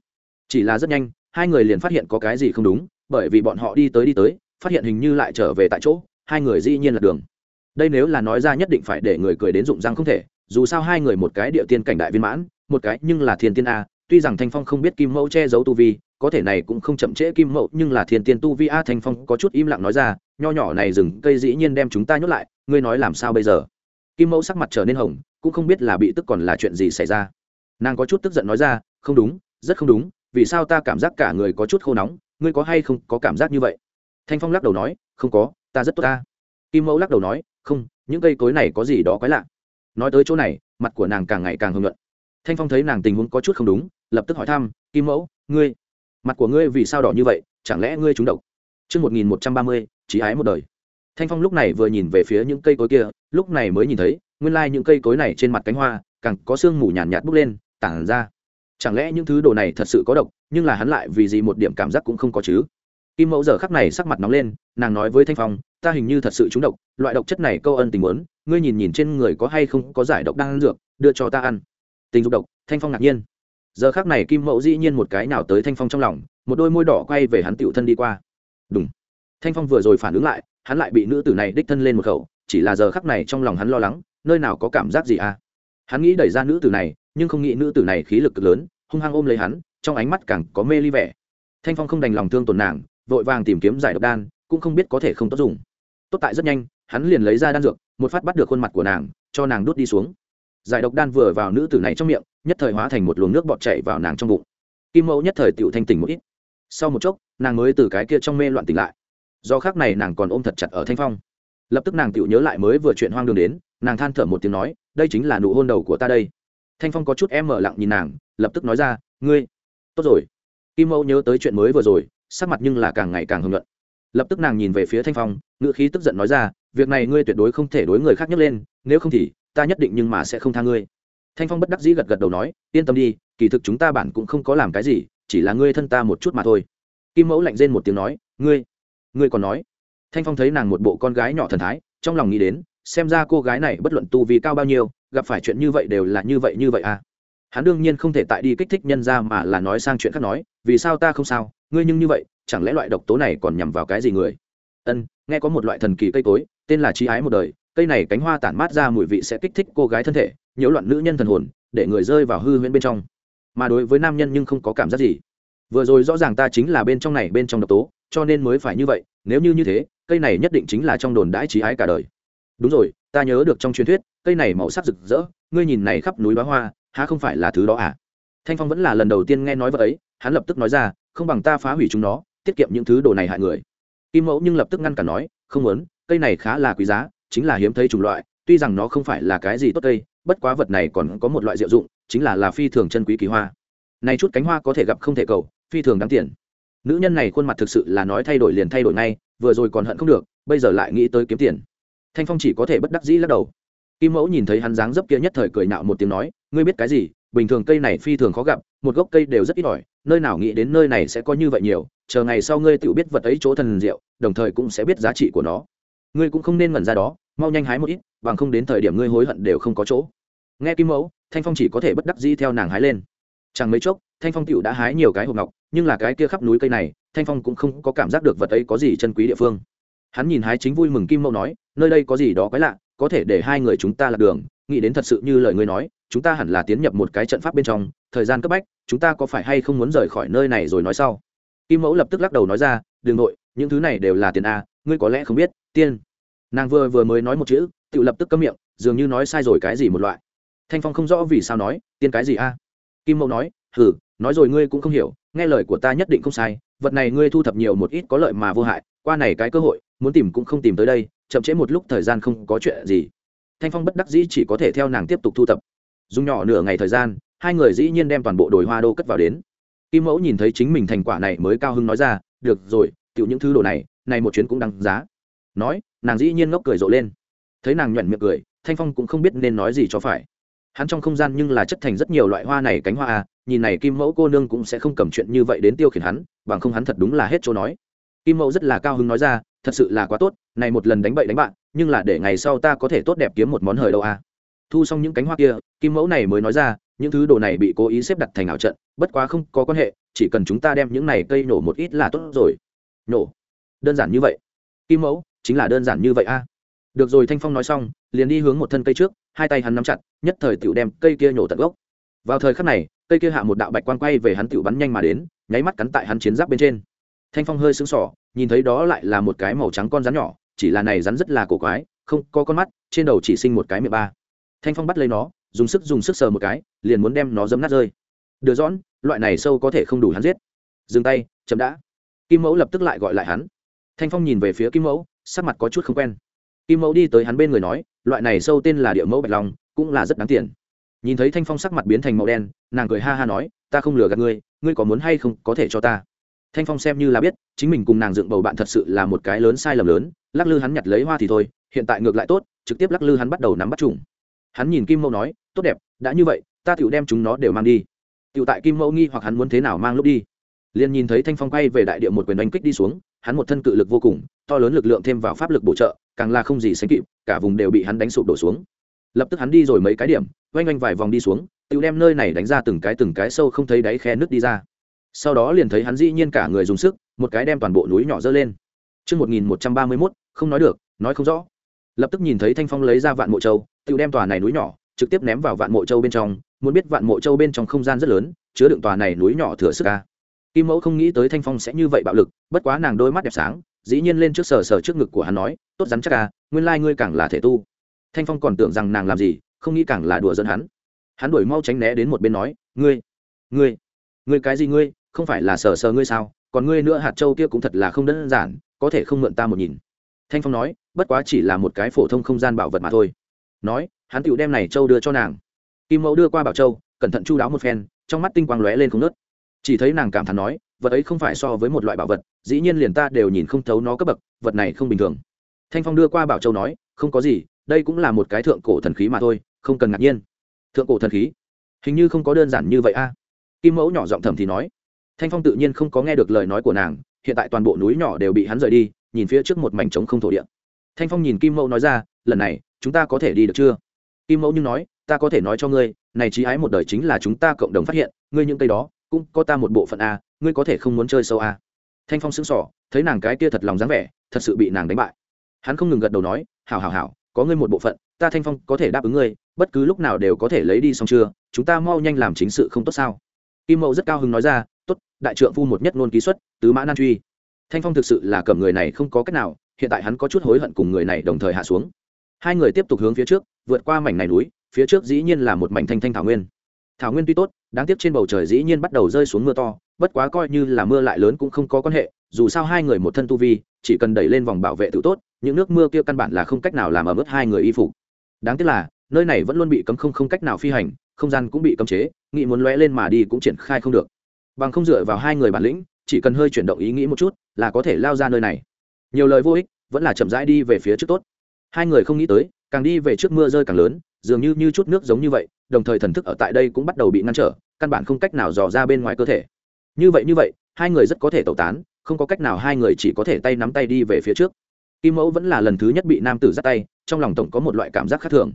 Chỉ là rất nhanh, hai người liền phát hiện có cái gì không đúng, bởi vì bọn họ đi tới đi tới, phát hiện hình như lại trở về tại chỗ, hai người dĩ nhiên là đường. Đây nếu là nói ra nhất định phải để người cười đến rụng răng không thể dù sao hai người một cái địa tiên cảnh đại viên mãn, một cái nhưng là thiên tiên a, tuy rằng thanh phong không biết kim mẫu che giấu tu vi, có thể này cũng không chậm trễ kim mẫu, nhưng là thiên tiên tu vi a thanh phong có chút im lặng nói ra, nho nhỏ này rừng cây dĩ nhiên đem chúng ta nhốt lại, ngươi nói làm sao bây giờ? Kim mẫu sắc mặt trở nên hồng, cũng không biết là bị tức còn là chuyện gì xảy ra. Nàng có chút tức giận nói ra, không đúng, rất không đúng, vì sao ta cảm giác cả người có chút khô nóng, ngươi có hay không có cảm giác như vậy? Thanh phong lắc đầu nói, không có, ta rất tốt ta. Kim mẫu lắc đầu nói, không, những cây cối này có gì đó quái lạ nói tới chỗ này mặt của nàng càng ngày càng hưng luận thanh phong thấy nàng tình huống có chút không đúng lập tức hỏi thăm kim mẫu ngươi mặt của ngươi vì sao đỏ như vậy chẳng lẽ ngươi trúng độc Trước 1130, chỉ ái một đời. Thanh Phong lúc này vừa nhìn về phía những cây cối kia, lúc này mới nhìn thấy, nguyên lai những cây cối này trên mặt cánh hoa, càng có sương mù nhàn nhạt bốc lên, tản ra. Chẳng lẽ những thứ đồ này thật sự có độc, nhưng là hắn lại vì gì một điểm cảm giác cũng không có chứ? Kim Mẫu giờ khắc này sắc mặt nóng lên, nàng nói với Thanh Phong, ta hình như thật sự trúng độc, loại độc chất này câu ân tình muốn, ngươi nhìn nhìn trên người có hay không có giải độc đang ăn dược, đưa cho ta ăn. Tình dục độc, Thanh Phong ngạc nhiên. Giờ khắc này Kim Mẫu dĩ nhiên một cái nào tới Thanh Phong trong lòng, một đôi môi đỏ quay về hắn tiểu thân đi qua. Đúng. Thanh Phong vừa rồi phản ứng lại, hắn lại bị nữ tử này đích thân lên một khẩu, chỉ là giờ khắc này trong lòng hắn lo lắng, nơi nào có cảm giác gì à? Hắn nghĩ đẩy ra nữ tử này, nhưng không nghĩ nữ tử này khí lực cực lớn, hung hăng ôm lấy hắn, trong ánh mắt càng có mê ly vẻ. Thanh Phong không đành lòng thương tổn nàng, vội vàng tìm kiếm giải độc đan, cũng không biết có thể không tốt dùng. Tốt tại rất nhanh hắn liền lấy ra đan dược một phát bắt được khuôn mặt của nàng cho nàng đút đi xuống. Giải độc đan vừa vào nữ tử này trong miệng nhất thời hóa thành một luồng nước bọt chảy vào nàng trong bụng. Kim mẫu nhất thời tựu thanh tỉnh một ít. Sau một chốc nàng mới từ cái kia trong mê loạn tỉnh lại. Do khác này nàng còn ôm thật chặt ở thanh phong. Lập tức nàng tựu nhớ lại mới vừa chuyện hoang đường đến nàng than thở một tiếng nói đây chính là nụ hôn đầu của ta đây. Thanh phong có chút em mở lặng nhìn nàng lập tức nói ra ngươi tốt rồi. Kim mẫu nhớ tới chuyện mới vừa rồi sắc mặt nhưng là càng ngày càng hưng luận. Lập tức nàng nhìn về phía thanh phong ngựa khí tức giận nói ra, việc này ngươi tuyệt đối không thể đối người khác nhấc lên, nếu không thì ta nhất định nhưng mà sẽ không tha ngươi. Thanh phong bất đắc dĩ gật gật đầu nói, yên tâm đi, kỳ thực chúng ta bản cũng không có làm cái gì, chỉ là ngươi thân ta một chút mà thôi. Kim mẫu lạnh rên một tiếng nói, ngươi ngươi còn nói? Thanh phong thấy nàng một bộ con gái nhỏ thần thái, trong lòng nghĩ đến, xem ra cô gái này bất luận tu vì cao bao nhiêu, gặp phải chuyện như vậy đều là như vậy như vậy à. Hắn đương nhiên không thể tại đi kích thích nhân ra mà là nói sang chuyện khác nói, vì sao ta không sao? Ngươi nhưng như vậy, chẳng lẽ loại độc tố này còn nhằm vào cái gì người? Ân, nghe có một loại thần kỳ cây cối, tên là trí ái một đời, cây này cánh hoa tản mát ra mùi vị sẽ kích thích cô gái thân thể, nhiễu loạn nữ nhân thần hồn, để người rơi vào hư huyễn bên trong. Mà đối với nam nhân nhưng không có cảm giác gì. Vừa rồi rõ ràng ta chính là bên trong này bên trong độc tố, cho nên mới phải như vậy, nếu như như thế, cây này nhất định chính là trong đồn đãi trí ái cả đời. Đúng rồi, ta nhớ được trong truyền thuyết, cây này màu sắc rực rỡ, ngươi nhìn này khắp núi bá hoa, há không phải là thứ đó à? Thanh phong vẫn là lần đầu tiên nghe nói vợ ấy, hắn lập tức nói ra không bằng ta phá hủy chúng nó, tiết kiệm những thứ đồ này hại người. Kim mẫu nhưng lập tức ngăn cản nói, không muốn, cây này khá là quý giá, chính là hiếm thấy chủng loại, tuy rằng nó không phải là cái gì tốt cây, bất quá vật này còn có một loại diệu dụng, chính là là phi thường chân quý kỳ hoa. Này chút cánh hoa có thể gặp không thể cầu, phi thường đáng tiền. Nữ nhân này khuôn mặt thực sự là nói thay đổi liền thay đổi ngay, vừa rồi còn hận không được, bây giờ lại nghĩ tới kiếm tiền. Thanh phong chỉ có thể bất đắc dĩ lắc đầu. Kim mẫu nhìn thấy hắn dáng dấp kia nhất thời cười nạo một tiếng nói, ngươi biết cái gì, bình thường cây này phi thường khó gặp, một gốc cây đều rất ít ỏi nơi nào nghĩ đến nơi này sẽ có như vậy nhiều, chờ ngày sau ngươi tự biết vật ấy chỗ thần diệu, đồng thời cũng sẽ biết giá trị của nó. Ngươi cũng không nên ngẩn ra đó, mau nhanh hái một ít, bằng không đến thời điểm ngươi hối hận đều không có chỗ. Nghe kim mẫu, thanh phong chỉ có thể bất đắc dĩ theo nàng hái lên. Chẳng mấy chốc, thanh phong tựu đã hái nhiều cái hộp ngọc, nhưng là cái kia khắp núi cây này, thanh phong cũng không có cảm giác được vật ấy có gì chân quý địa phương. Hắn nhìn hái chính vui mừng kim mẫu nói, nơi đây có gì đó quái lạ, có thể để hai người chúng ta lạc đường, nghĩ đến thật sự như lời ngươi nói chúng ta hẳn là tiến nhập một cái trận pháp bên trong, thời gian cấp bách, chúng ta có phải hay không muốn rời khỏi nơi này rồi nói sau? Kim mẫu lập tức lắc đầu nói ra đ ừ n g nội, những thứ này đều là tiền a, ngươi có lẽ không biết, tiên. Nàng vừa vừa mới nói một chữ tự lập tức cấm miệng, dường như nói sai rồi cái gì một loại. Thanh phong không rõ vì sao nói, tiên cái gì a? Kim mẫu nói, hừ, nói rồi ngươi cũng không hiểu, nghe lời của ta nhất định không sai, vật này ngươi thu thập nhiều một ít có lợi mà vô hại, qua này cái cơ hội, muốn tìm cũng không tìm tới đây, chậm trễ một lúc thời gian không có chuyện gì. Thanh phong bất đắc dĩ chỉ có thể theo nàng tiếp tục thu thập dùng nhỏ nửa ngày thời gian, hai người dĩ nhiên đem toàn bộ đồi hoa đô cất vào đến. Kim mẫu nhìn thấy chính mình thành quả này mới cao hưng nói ra, được rồi tựu những thứ đồ này này một chuyến cũng đăng giá. Nói, nàng dĩ nhiên ngốc cười rộ lên. Thấy nàng nhuận miệng cười, thanh phong cũng không biết nên nói gì cho phải. Hắn trong không gian nhưng là chất thành rất nhiều loại hoa này cánh hoa à nhìn này kim mẫu cô nương cũng sẽ không cầm chuyện như vậy đến tiêu khiển hắn, bằng không hắn thật đúng là hết chỗ nói. Kim mẫu rất là cao hứng nói ra, thật sự là quá tốt, này một lần đánh bậy đánh bạn, nhưng là để ngày sau ta có thể tốt đẹp kiếm một món hời đâu à thu xong những cánh hoa kia, kim mẫu này mới nói ra, những thứ đồ này bị cố ý xếp đặt thành ảo trận, bất quá không có quan hệ, chỉ cần chúng ta đem những này cây nổ một ít là tốt rồi. Nổ. Đơn giản như vậy. Kim mẫu, chính là đơn giản như vậy a. Được rồi, thanh phong nói xong, liền đi hướng một thân cây trước, hai tay hắn nắm chặt, nhất thời tựu đem cây kia nhổ tận gốc. Vào thời khắc này, cây kia hạ một đạo bạch quan quay về hắn tựu bắn nhanh mà đến, nháy mắt cắn tại hắn chiến giáp bên trên. Thanh phong hơi sững sỏ nhìn thấy đó lại là một cái màu trắng con rắn nhỏ, chỉ là này rắn rất là cổ quái, không có con mắt, trên đầu chỉ sinh một cái miệng ba thanh phong bắt lấy nó, dùng sức dùng sức sờ một cái, liền muốn đem nó dấm nát rơi. Đưa dõn loại này sâu có thể không đủ hắn giết. Dừng tay, chậm đã. Kim mẫu lập tức lại gọi lại hắn. Thanh phong nhìn về phía kim mẫu, sắc mặt có chút không quen. Kim mẫu đi tới hắn bên người nói, loại này sâu tên là địa mẫu bạch long, cũng là rất đáng tiền. Nhìn thấy thanh phong sắc mặt biến thành màu đen, nàng cười ha ha nói, ta không lừa gạt ngươi ngươi có muốn hay không có thể cho ta? Thanh phong xem như là biết, chính mình cùng nàng dựng bầu bạn thật sự là một cái lớn sai lầm lớn, lắc lư hắn nhặt lấy hoa thì thôi, hiện tại ngược lại tốt, trực tiếp lắc lư hắn bắt đầu nắm bắt trùng hắn nhìn kim mẫu nói tốt đẹp đã như vậy ta tựu đem chúng nó đều mang đi. Tựu tại kim mẫu nghi hoặc hắn muốn thế nào mang lúc đi. Liền nhìn thấy thanh phong quay về đại địa một quyền đánh kích đi xuống hắn một thân cự lực vô cùng to lớn lực lượng thêm vào pháp lực bổ trợ càng là không gì sánh kịp cả vùng đều bị hắn đánh sụp đổ xuống. Lập tức hắn đi rồi mấy cái điểm oanh oanh vài vòng đi xuống tựu đem nơi này đánh ra từng cái từng cái sâu không thấy đáy khe nước đi ra. Sau đó liền thấy hắn dĩ nhiên cả người dùng sức một cái đem toàn bộ núi nhỏ dơ lên. Trước 1131, không nói được, nói không rõ. Lập tức nhìn thấy Thanh Phong lấy ra vạn mộ châu, tự đem tòa này núi nhỏ, trực tiếp ném vào vạn mộ châu bên trong, muốn biết vạn mộ châu bên trong không gian rất lớn, chứa đựng tòa này núi nhỏ thừa sức ca Kim Mẫu không nghĩ tới Thanh Phong sẽ như vậy bạo lực, bất quá nàng đôi mắt đẹp sáng, dĩ nhiên lên trước sờ sờ trước ngực của hắn nói, tốt rắn chắc ca nguyên lai ngươi càng là thể tu. Thanh Phong còn tưởng rằng nàng làm gì, không nghĩ càng là đùa dẫn hắn. Hắn đuổi mau tránh né đến một bên nói, ngươi, ngươi, ngươi cái gì ngươi, không phải là sờ sờ ngươi sao còn ngươi nữa hạt châu kia cũng thật là không đơn giản có thể không mượn ta một nhìn thanh phong nói bất quá chỉ là một cái phổ thông không gian bảo vật mà thôi. Nói, hắn tựu đem này châu đưa cho nàng. Kim mẫu đưa qua bảo châu cẩn thận chu đáo một phen, trong mắt tinh quang lóe lên không nớt chỉ thấy nàng cảm thán nói, vật ấy không phải so với một loại bảo vật, dĩ nhiên liền ta đều nhìn không thấu nó cấp bậc, vật này không bình thường. Thanh phong đưa qua bảo châu nói, không có gì, đây cũng là một cái thượng cổ thần khí mà thôi, không cần ngạc nhiên. Thượng cổ thần khí? Hình như không có đơn giản như vậy a. Kim mẫu nhỏ giọng thầm thì nói. Thanh phong tự nhiên không có nghe được lời nói của nàng, hiện tại toàn bộ núi nhỏ đều bị hắn rời đi, nhìn phía trước một mảnh trống không thổ địa thanh phong nhìn kim mẫu nói ra, lần này, chúng ta có thể đi được chưa? Kim mẫu nhưng nói, ta có thể nói cho ngươi, này trí ái một đời chính là chúng ta cộng đồng phát hiện, ngươi những cây đó, cũng có ta một bộ phận a, ngươi có thể không muốn chơi sâu a. Thanh phong sững sỏ thấy nàng cái kia thật lòng dáng vẻ, thật sự bị nàng đánh bại. Hắn không ngừng gật đầu nói, hảo hảo hảo, có ngươi một bộ phận, ta thanh phong có thể đáp ứng ngươi, bất cứ lúc nào đều có thể lấy đi xong chưa, chúng ta mau nhanh làm chính sự không tốt sao. Kim mẫu rất cao hứng nói ra, tốt, đại trượng phu một nhất ngôn ký xuất, tứ mã nan truy. Thanh phong thực sự là cầm người này không có cách nào hiện tại hắn có chút hối hận cùng người này đồng thời hạ xuống. Hai người tiếp tục hướng phía trước, vượt qua mảnh này núi, phía trước dĩ nhiên là một mảnh thanh thanh thảo nguyên. Thảo nguyên tuy tốt, đáng tiếc trên bầu trời dĩ nhiên bắt đầu rơi xuống mưa to, bất quá coi như là mưa lại lớn cũng không có quan hệ, dù sao hai người một thân tu vi, chỉ cần đẩy lên vòng bảo vệ tự tốt, những nước mưa kia căn bản là không cách nào làm ở ướt hai người y phục. Đáng tiếc là, nơi này vẫn luôn bị cấm không không cách nào phi hành, không gian cũng bị cấm chế, nghĩ muốn lóe lên mà đi cũng triển khai không được. Bằng không dựa vào hai người bản lĩnh, chỉ cần hơi chuyển động ý nghĩ một chút, là có thể lao ra nơi này nhiều lời vô ích, vẫn là chậm rãi đi về phía trước tốt. Hai người không nghĩ tới, càng đi về trước mưa rơi càng lớn, dường như như chút nước giống như vậy, đồng thời thần thức ở tại đây cũng bắt đầu bị ngăn trở, căn bản không cách nào dò ra bên ngoài cơ thể. Như vậy như vậy, hai người rất có thể tẩu tán, không có cách nào hai người chỉ có thể tay nắm tay đi về phía trước. Kim mẫu vẫn là lần thứ nhất bị nam tử dắt tay, trong lòng tổng có một loại cảm giác khác thường.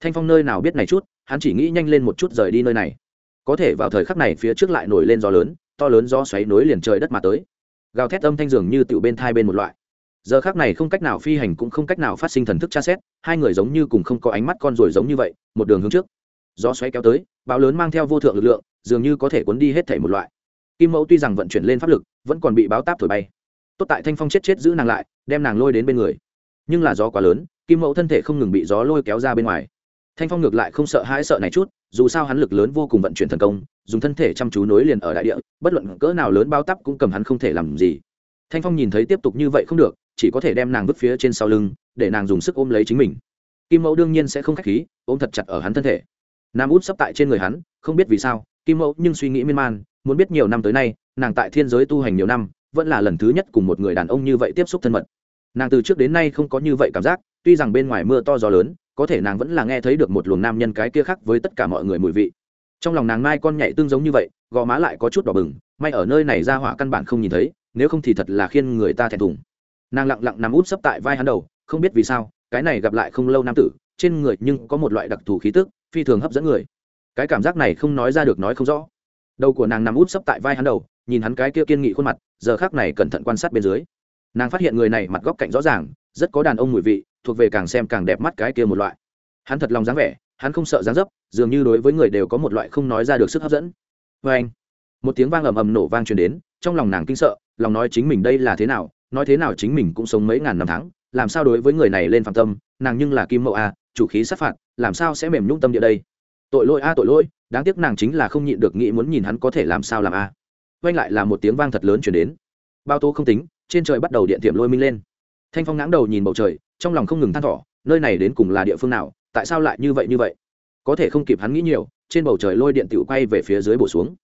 Thanh phong nơi nào biết này chút, hắn chỉ nghĩ nhanh lên một chút rời đi nơi này. Có thể vào thời khắc này phía trước lại nổi lên gió lớn, to lớn gió xoáy nối liền trời đất mà tới. Gào thét âm thanh dường như tựu bên thai bên một loại giờ khác này không cách nào phi hành cũng không cách nào phát sinh thần thức tra xét, hai người giống như cùng không có ánh mắt con rồi giống như vậy, một đường hướng trước. Gió xoáy kéo tới, bão lớn mang theo vô thượng lực lượng, dường như có thể cuốn đi hết thể một loại. Kim mẫu tuy rằng vận chuyển lên pháp lực, vẫn còn bị báo táp thổi bay. Tốt tại thanh phong chết chết giữ nàng lại, đem nàng lôi đến bên người. Nhưng là gió quá lớn, kim mẫu thân thể không ngừng bị gió lôi kéo ra bên ngoài. Thanh phong ngược lại không sợ hãi sợ này chút, dù sao hắn lực lớn vô cùng vận chuyển thần công, dùng thân thể chăm chú nối liền ở đại địa, bất luận cỡ nào lớn bao tắp cũng cầm hắn không thể làm gì. Thanh phong nhìn thấy tiếp tục như vậy không được chỉ có thể đem nàng vứt phía trên sau lưng, để nàng dùng sức ôm lấy chính mình. Kim mẫu đương nhiên sẽ không k h á c h khí, ôm thật chặt ở hắn thân thể. Nam út sắp tại trên người hắn, không biết vì sao, kim mẫu nhưng suy nghĩ miên man, muốn biết nhiều năm tới nay, nàng tại thiên giới tu hành nhiều năm, vẫn là lần thứ nhất cùng một người đàn ông như vậy tiếp xúc thân mật. Nàng từ trước đến nay không có như vậy cảm giác, tuy rằng bên ngoài mưa to gió lớn, có thể nàng vẫn là nghe thấy được một luồng nam nhân cái kia khác với tất cả mọi người mùi vị. Trong lòng nàng mai con nhảy tương giống như vậy, gò má lại có chút đỏ bừng, may ở nơi này ra hỏa căn bản không nhìn thấy, nếu không thì thật là khiên người ta thẹn thùng nàng lặng lặng nằm út sấp tại vai hắn đầu, không biết vì sao, cái này gặp lại không lâu nam tử, trên người nhưng có một loại đặc thù khí tức, phi thường hấp dẫn người. Cái cảm giác này không nói ra được nói không rõ. Đầu của nàng nằm út sấp tại vai hắn đầu, nhìn hắn cái kia kiên nghị khuôn mặt, giờ khác này cẩn thận quan sát bên dưới. Nàng phát hiện người này mặt góc cạnh rõ ràng, rất có đàn ông mùi vị, thuộc về càng xem càng đẹp mắt cái kia một loại. Hắn thật lòng dáng vẻ, hắn không sợ dáng dấp, dường như đối với người đều có một loại không nói ra được sức hấp dẫn. Vê anh một tiếng vang ầm ầm nổ vang truyền đến, trong lòng nàng kinh sợ, lòng nói chính mình đây là thế nào nói thế nào chính mình cũng sống mấy ngàn năm tháng, làm sao đối với người này lên phạm tâm, nàng nhưng là kim mậu a, chủ khí sát phạt, làm sao sẽ mềm nhung tâm địa đây? Tội lỗi a, tội lỗi, đáng tiếc nàng chính là không nhịn được nghĩ muốn nhìn hắn có thể làm sao làm a. À. lại là một tiếng vang thật lớn chuyển đến. Bao tô không tính, trên trời bắt đầu điện tiệm lôi minh lên. Thanh phong ngãng đầu nhìn bầu trời, trong lòng không ngừng than thỏ nơi này đến cùng là địa phương nào, tại sao lại như vậy như vậy? Có thể không kịp hắn nghĩ nhiều, trên bầu trời lôi điện tự quay về phía dưới bổ xuống.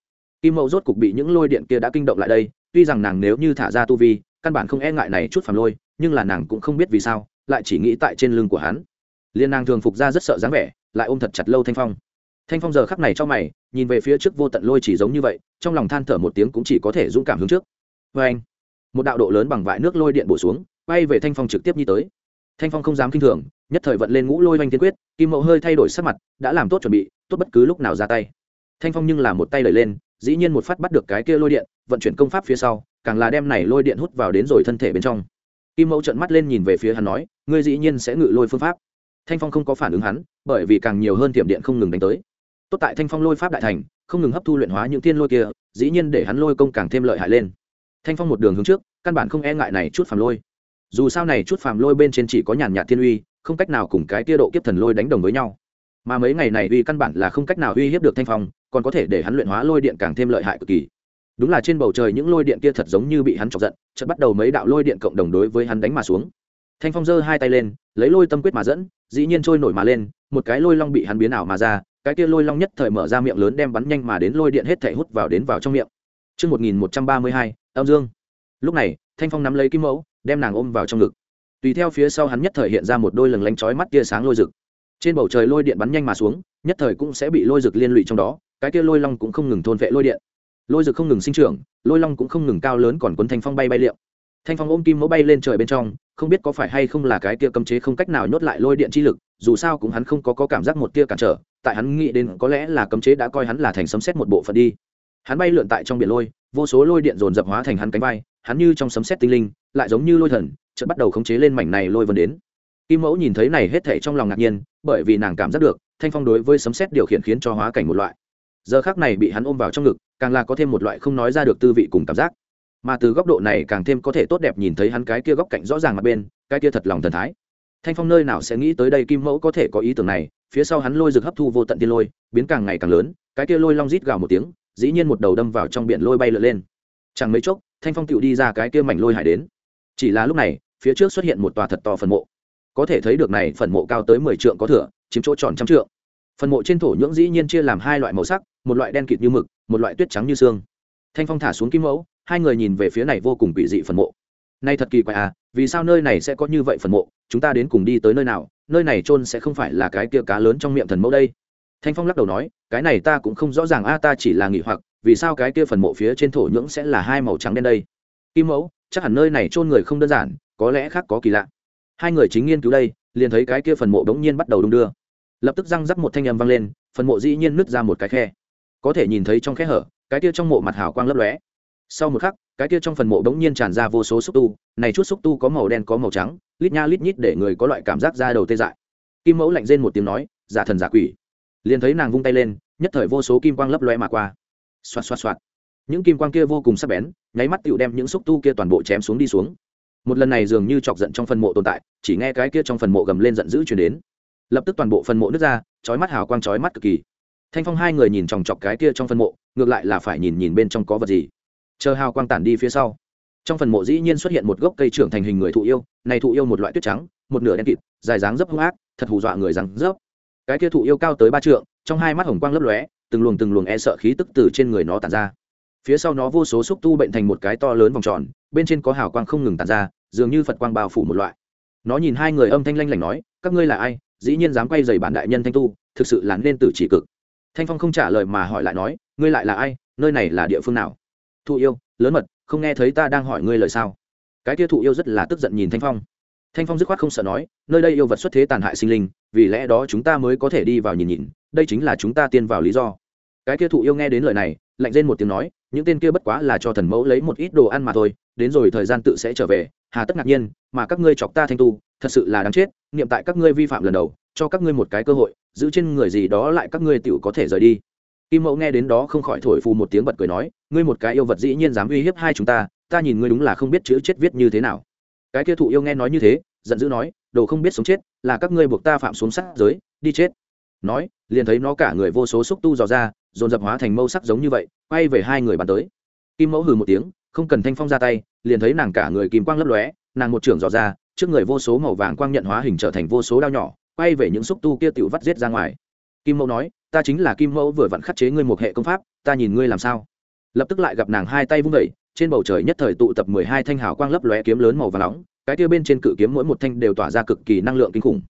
Kim mậu rốt cục bị những lôi điện kia đã kinh động lại đây, tuy rằng nàng nếu như thả ra tu vi căn bản không e ngại này chút phàm lôi, nhưng là nàng cũng không biết vì sao, lại chỉ nghĩ tại trên lưng của hắn. Liên nàng thường phục ra rất sợ dáng vẻ, lại ôm thật chặt lâu thanh phong. Thanh phong giờ khắc này cho mày, nhìn về phía trước vô tận lôi chỉ giống như vậy, trong lòng than thở một tiếng cũng chỉ có thể dũng cảm hướng trước. Vê anh, một đạo độ lớn bằng vại nước lôi điện bổ xuống, bay về thanh phong trực tiếp như tới. Thanh phong không dám kinh thường, nhất thời vận lên ngũ lôi oanh tiên quyết, kim mẫu hơi thay đổi sắc mặt, đã làm tốt chuẩn bị, tốt bất cứ lúc nào ra tay. Thanh phong nhưng là một tay lời lên dĩ nhiên một phát bắt được cái kia lôi điện, vận chuyển công pháp phía sau, càng là đem này lôi điện hút vào đến rồi thân thể bên trong. Kim mẫu trợn mắt lên nhìn về phía hắn nói, ngươi dĩ nhiên sẽ ngự lôi phương pháp. Thanh phong không có phản ứng hắn, bởi vì càng nhiều hơn tiệm điện không ngừng đánh tới. Tốt tại thanh phong lôi pháp đại thành, không ngừng hấp thu luyện hóa những tiên lôi kia, dĩ nhiên để hắn lôi công càng thêm lợi hại lên. Thanh phong một đường hướng trước, căn bản không e ngại này chút phàm lôi. Dù sao này chút phàm lôi bên trên chỉ có nhàn nhạt thiên uy, không cách nào cùng cái tia độ kiếp thần lôi đánh đồng với nhau. Mà mấy ngày này uy căn bản là không cách nào uy hiếp được thanh phong còn có thể để hắn luyện hóa lôi điện càng thêm lợi hại cực kỳ đúng là trên bầu trời những lôi điện kia thật giống như bị hắn chọc giận chợt bắt đầu mấy đạo lôi điện cộng đồng đối với hắn đánh mà xuống thanh phong giơ hai tay lên lấy lôi tâm quyết mà dẫn dĩ nhiên trôi nổi mà lên một cái lôi long bị hắn biến ảo mà ra cái kia lôi long nhất thời mở ra miệng lớn đem bắn nhanh mà đến lôi điện hết thể hút vào đến vào trong miệng Trước 1132, âm dương. Lúc này, Thanh Phong nắm lấy kim mẫu, đem nàng ôm vào trong ngực. Tùy theo phía sau hắn nhất thời hiện ra một đôi lừng lánh chói mắt tia sáng lôi rực. Trên bầu trời lôi điện bắn nhanh mà xuống, nhất thời cũng sẽ bị lôi rực liên lụy trong đó, cái kia lôi long cũng không ngừng thôn vệ lôi điện. Lôi rực không ngừng sinh trưởng, lôi long cũng không ngừng cao lớn còn cuốn thanh phong bay bay liệm. Thanh phong ôm kim mẫu bay lên trời bên trong, không biết có phải hay không là cái kia cấm chế không cách nào nhốt lại lôi điện chi lực, dù sao cũng hắn không có, có cảm giác một tia cản trở, tại hắn nghĩ đến có lẽ là cấm chế đã coi hắn là thành sấm xét một bộ phận đi hắn bay lượn tại trong biển lôi vô số lôi điện dồn dập hóa thành hắn cánh bay hắn như trong sấm xét tinh linh lại giống như lôi thần chợt bắt đầu khống chế lên mảnh này lôi vân đến kim mẫu nhìn thấy này hết thảy trong lòng ngạc nhiên bởi vì nàng cảm giác được thanh phong đối với sấm xét điều khiển khiến cho hóa cảnh một loại giờ khác này bị hắn ôm vào trong ngực, càng là có thêm một loại không nói ra được tư vị cùng cảm giác. Mà từ góc độ này càng thêm có thể tốt đẹp nhìn thấy hắn cái kia góc cạnh rõ ràng mặt bên, cái kia thật lòng thần thái. Thanh phong nơi nào sẽ nghĩ tới đây kim mẫu có thể có ý tưởng này, phía sau hắn lôi rực hấp thu vô tận tiên lôi, biến càng ngày càng lớn, cái kia lôi long rít gào một tiếng, dĩ nhiên một đầu đâm vào trong biển lôi bay lượn lên. Chẳng mấy chốc, thanh phong tựu đi ra cái kia mảnh lôi hải đến. Chỉ là lúc này, phía trước xuất hiện một tòa thật to phần mộ. Có thể thấy được này phần mộ cao tới mười trượng có thửa chiếm chỗ tròn trăm trượng. Phần mộ trên thổ nhưỡng dĩ nhiên chia làm hai loại màu sắc một loại đen kịt như mực, một loại tuyết trắng như xương. Thanh phong thả xuống kim mẫu, hai người nhìn về phía này vô cùng quỷ dị phần mộ. Nay thật kỳ quái à vì sao nơi này sẽ có như vậy phần mộ? Chúng ta đến cùng đi tới nơi nào? Nơi này chôn sẽ không phải là cái kia cá lớn trong miệng thần mẫu đây. Thanh phong lắc đầu nói, cái này ta cũng không rõ ràng a, ta chỉ là nghỉ hoặc, vì sao cái kia phần mộ phía trên thổ nhưỡng sẽ là hai màu trắng đen đây? Kim mẫu, chắc hẳn nơi này chôn người không đơn giản, có lẽ khác có kỳ lạ. Hai người chính nghiên cứu đây, liền thấy cái kia phần mộ đống nhiên bắt đầu đung đưa. Lập tức răng rắc một thanh âm vang lên, phần mộ dĩ nhiên nứt ra một cái khe có thể nhìn thấy trong khe hở, cái kia trong mộ mặt hào quang lấp lóe. Sau một khắc, cái kia trong phần mộ đống nhiên tràn ra vô số xúc tu, này chút xúc tu có màu đen có màu trắng, lít nha lít nhít để người có loại cảm giác ra đầu tê dại. Kim mẫu lạnh rên một tiếng nói, giả thần giả quỷ. Liền thấy nàng vung tay lên, nhất thời vô số kim quang lấp lóe mà qua. Xoạt xoạt xoạt. Những kim quang kia vô cùng sắc bén, nháy mắt tựu đem những xúc tu kia toàn bộ chém xuống đi xuống. Một lần này dường như chọc giận trong phần mộ tồn tại, chỉ nghe cái kia trong phần mộ gầm lên giận dữ chuyển đến. Lập tức toàn bộ phần mộ nứt ra, chói mắt hào quang chói mắt cực kỳ thanh phong hai người nhìn chòng chọc cái kia trong phần mộ, ngược lại là phải nhìn nhìn bên trong có vật gì. Chờ hào quang tản đi phía sau. Trong phần mộ dĩ nhiên xuất hiện một gốc cây trưởng thành hình người thụ yêu, này thụ yêu một loại tuyết trắng, một nửa đen kịt, dài dáng dấp hung ác, thật hù dọa người rằng dấp. Cái kia thụ yêu cao tới ba trượng, trong hai mắt hồng quang lấp lóe, từng luồng từng luồng e sợ khí tức từ trên người nó tản ra. Phía sau nó vô số xúc tu bệnh thành một cái to lớn vòng tròn, bên trên có hào quang không ngừng tản ra, dường như phật quang bao phủ một loại. Nó nhìn hai người âm thanh lanh lảnh nói, các ngươi là ai? Dĩ nhiên dám quay dày bản đại nhân thanh tu, thực sự là nên tử chỉ cực thanh phong không trả lời mà hỏi lại nói, ngươi lại là ai? Nơi này là địa phương nào? Thụ yêu, lớn mật, không nghe thấy ta đang hỏi ngươi lời sao? Cái kia thụ yêu rất là tức giận nhìn thanh phong. Thanh phong dứt khoát không sợ nói, nơi đây yêu vật xuất thế tàn hại sinh linh, vì lẽ đó chúng ta mới có thể đi vào nhìn nhìn, đây chính là chúng ta tiên vào lý do. Cái kia thụ yêu nghe đến lời này, lạnh lên một tiếng nói, những tên kia bất quá là cho thần mẫu lấy một ít đồ ăn mà thôi, đến rồi thời gian tự sẽ trở về, hà tất ngạc nhiên, mà các ngươi chọc ta thanh tu, thật sự là đáng chết, niệm tại các ngươi vi phạm lần đầu cho các ngươi một cái cơ hội, giữ trên người gì đó lại các ngươi tựu có thể rời đi. Kim mẫu nghe đến đó không khỏi thổi phù một tiếng bật cười nói, ngươi một cái yêu vật dĩ nhiên dám uy hiếp hai chúng ta ta nhìn ngươi đúng là không biết chữ chết viết như thế nào. Cái kia thụ yêu nghe nói như thế, giận dữ nói, đồ không biết sống chết, là các ngươi buộc ta phạm xuống sát giới, đi chết. Nói, liền thấy nó cả người vô số xúc tu dò ra, dồn dập hóa thành mâu sắc giống như vậy, quay về hai người bàn tới. Kim mẫu hừ một tiếng, không cần thanh phong ra tay, liền thấy nàng cả người kìm quang lấp lóe, nàng một trưởng dò ra, trước người vô số màu vàng quang nhận hóa hình trở thành vô số đao nhỏ quay về những xúc tu kia tiểu vắt giết ra ngoài. Kim mẫu nói, ta chính là kim mẫu vừa vặn khắc chế ngươi một hệ công pháp, ta nhìn ngươi làm sao? Lập tức lại gặp nàng hai tay vung vẩy trên bầu trời nhất thời tụ tập mười hai thanh hào quang lấp lóe kiếm lớn màu vàng nóng, cái kia bên trên cự kiếm mỗi một thanh đều tỏa ra cực kỳ năng lượng kinh khủng.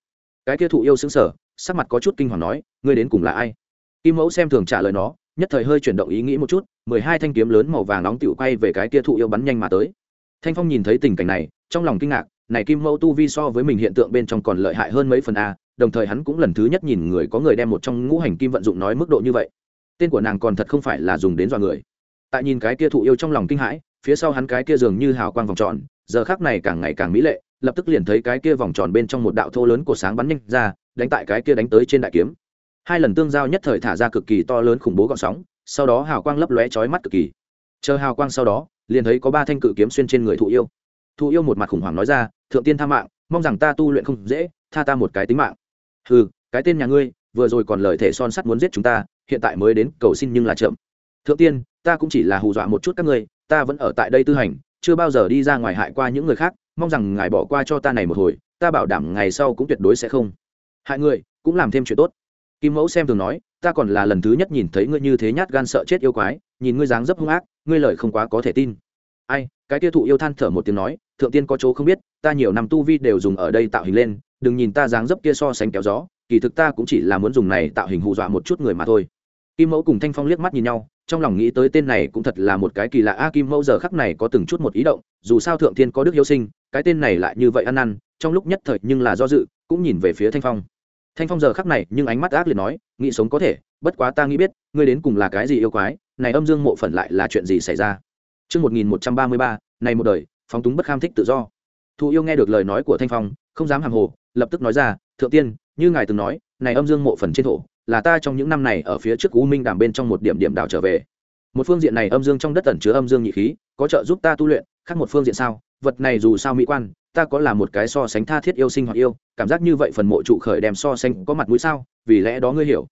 Cái kia thụ yêu xứng sở sắc mặt có chút kinh hoàng nói, ngươi đến cùng là ai? Kim mẫu xem thường trả lời nó, nhất thời hơi chuyển động ý nghĩ một chút, mười hai thanh kiếm lớn màu vàng nóng tựu quay về cái kia thụ yêu bắn nhanh mà tới. Thanh phong nhìn thấy tình cảnh này, trong lòng kinh ngạc này kim mẫu tu vi so với mình hiện tượng bên trong còn lợi hại hơn mấy phần a, đồng thời hắn cũng lần thứ nhất nhìn người có người đem một trong ngũ hành kim vận dụng nói mức độ như vậy. Tên của nàng còn thật không phải là dùng đến dọa người. Tại nhìn cái kia thụ yêu trong lòng kinh hãi, phía sau hắn cái kia dường như hào quang vòng tròn, giờ khác này càng ngày càng mỹ lệ, lập tức liền thấy cái kia vòng tròn bên trong một đạo thô lớn của sáng bắn nhanh ra, đánh tại cái kia đánh tới trên đại kiếm. Hai lần tương giao nhất thời thả ra cực kỳ to lớn khủng bố gọn sóng, sau đó hào quang lấp lóe chói mắt cực kỳ. Chờ hào quang sau đó, liền thấy có ba thanh cự kiếm xuyên trên người thụ yêu thụ yêu một mặt khủng hoảng nói ra, thượng tiên tha mạng, mong rằng ta tu luyện không dễ, tha ta một cái tính mạng. Ừ cái tên nhà ngươi, vừa rồi còn lời thể son sắt muốn giết chúng ta, hiện tại mới đến, cầu xin nhưng là chậm. Thượng tiên, ta cũng chỉ là hù dọa một chút các ngươi, ta vẫn ở tại đây tư hành, chưa bao giờ đi ra ngoài hại qua những người khác, mong rằng ngài bỏ qua cho ta này một hồi, ta bảo đảm ngày sau cũng tuyệt đối sẽ không. Hại người, cũng làm thêm chuyện tốt. Kim mẫu xem thường nói, ta còn là lần thứ nhất nhìn thấy ngươi như thế nhát gan sợ chết yêu quái, nhìn ngươi dáng dấp hung ác, ngươi lời không quá có thể tin. Ai, cái tiêu thụ yêu than thở một tiếng nói thượng tiên có chỗ không biết ta nhiều năm tu vi đều dùng ở đây tạo hình lên đừng nhìn ta dáng dấp kia so sánh kéo gió kỳ thực ta cũng chỉ là muốn dùng này tạo hình hù dọa một chút người mà thôi. Kim mẫu cùng thanh phong liếc mắt nhìn nhau trong lòng nghĩ tới tên này cũng thật là một cái kỳ lạ a kim mẫu giờ khắc này có từng chút một ý động dù sao thượng tiên có đức hiếu sinh cái tên này lại như vậy ăn năn trong lúc nhất thời nhưng là do dự cũng nhìn về phía thanh phong. Thanh phong giờ khắc này nhưng ánh mắt ác liệt nói nghĩ sống có thể bất quá ta nghĩ biết ngươi đến cùng là cái gì yêu quái này âm dương mộ phận lại là chuyện gì xảy ra? Trước 1133, này một đời, phóng túng bất kham thích tự do. Thụ yêu nghe được lời nói của Thanh Phong, không dám hàng hồ, lập tức nói ra, thượng tiên, như ngài từng nói, này âm dương mộ phần trên thổ, là ta trong những năm này ở phía trước U Minh đàm bên trong một điểm điểm đảo trở về. Một phương diện này âm dương trong đất tẩn chứa âm dương nhị khí, có trợ giúp ta tu luyện, khác một phương diện sao, vật này dù sao mỹ quan, ta có là một cái so sánh tha thiết yêu sinh hoặc yêu, cảm giác như vậy phần mộ trụ khởi đem so sánh có mặt mũi sao, vì lẽ đó ngươi hiểu.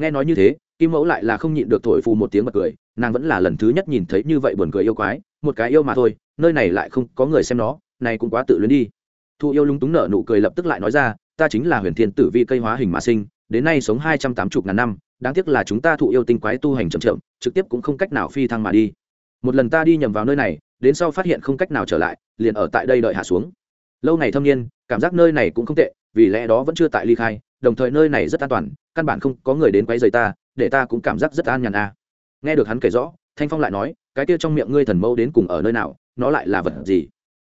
Nghe nói như thế, Kim Mẫu lại là không nhịn được thổi phù một tiếng bật cười, nàng vẫn là lần thứ nhất nhìn thấy như vậy buồn cười yêu quái, một cái yêu mà thôi, nơi này lại không có người xem nó, này cũng quá tự luyến đi. Thu yêu lúng túng nở nụ cười lập tức lại nói ra, ta chính là Huyền Thiên Tử Vi cây hóa hình mà sinh, đến nay sống hai trăm tám mươi ngàn năm, đáng tiếc là chúng ta thụ yêu tinh quái tu hành chậm chậm, trực tiếp cũng không cách nào phi thăng mà đi. Một lần ta đi nhầm vào nơi này, đến sau phát hiện không cách nào trở lại, liền ở tại đây đợi hạ xuống. Lâu ngày thâm niên, cảm giác nơi này cũng không tệ, vì lẽ đó vẫn chưa tại ly khai, đồng thời nơi này rất an toàn, căn bản không có người đến quấy rầy ta, để ta cũng cảm giác rất an nhàn a. À. Nghe được hắn kể rõ, Thanh Phong lại nói, cái kia trong miệng ngươi thần mẫu đến cùng ở nơi nào, nó lại là vật gì?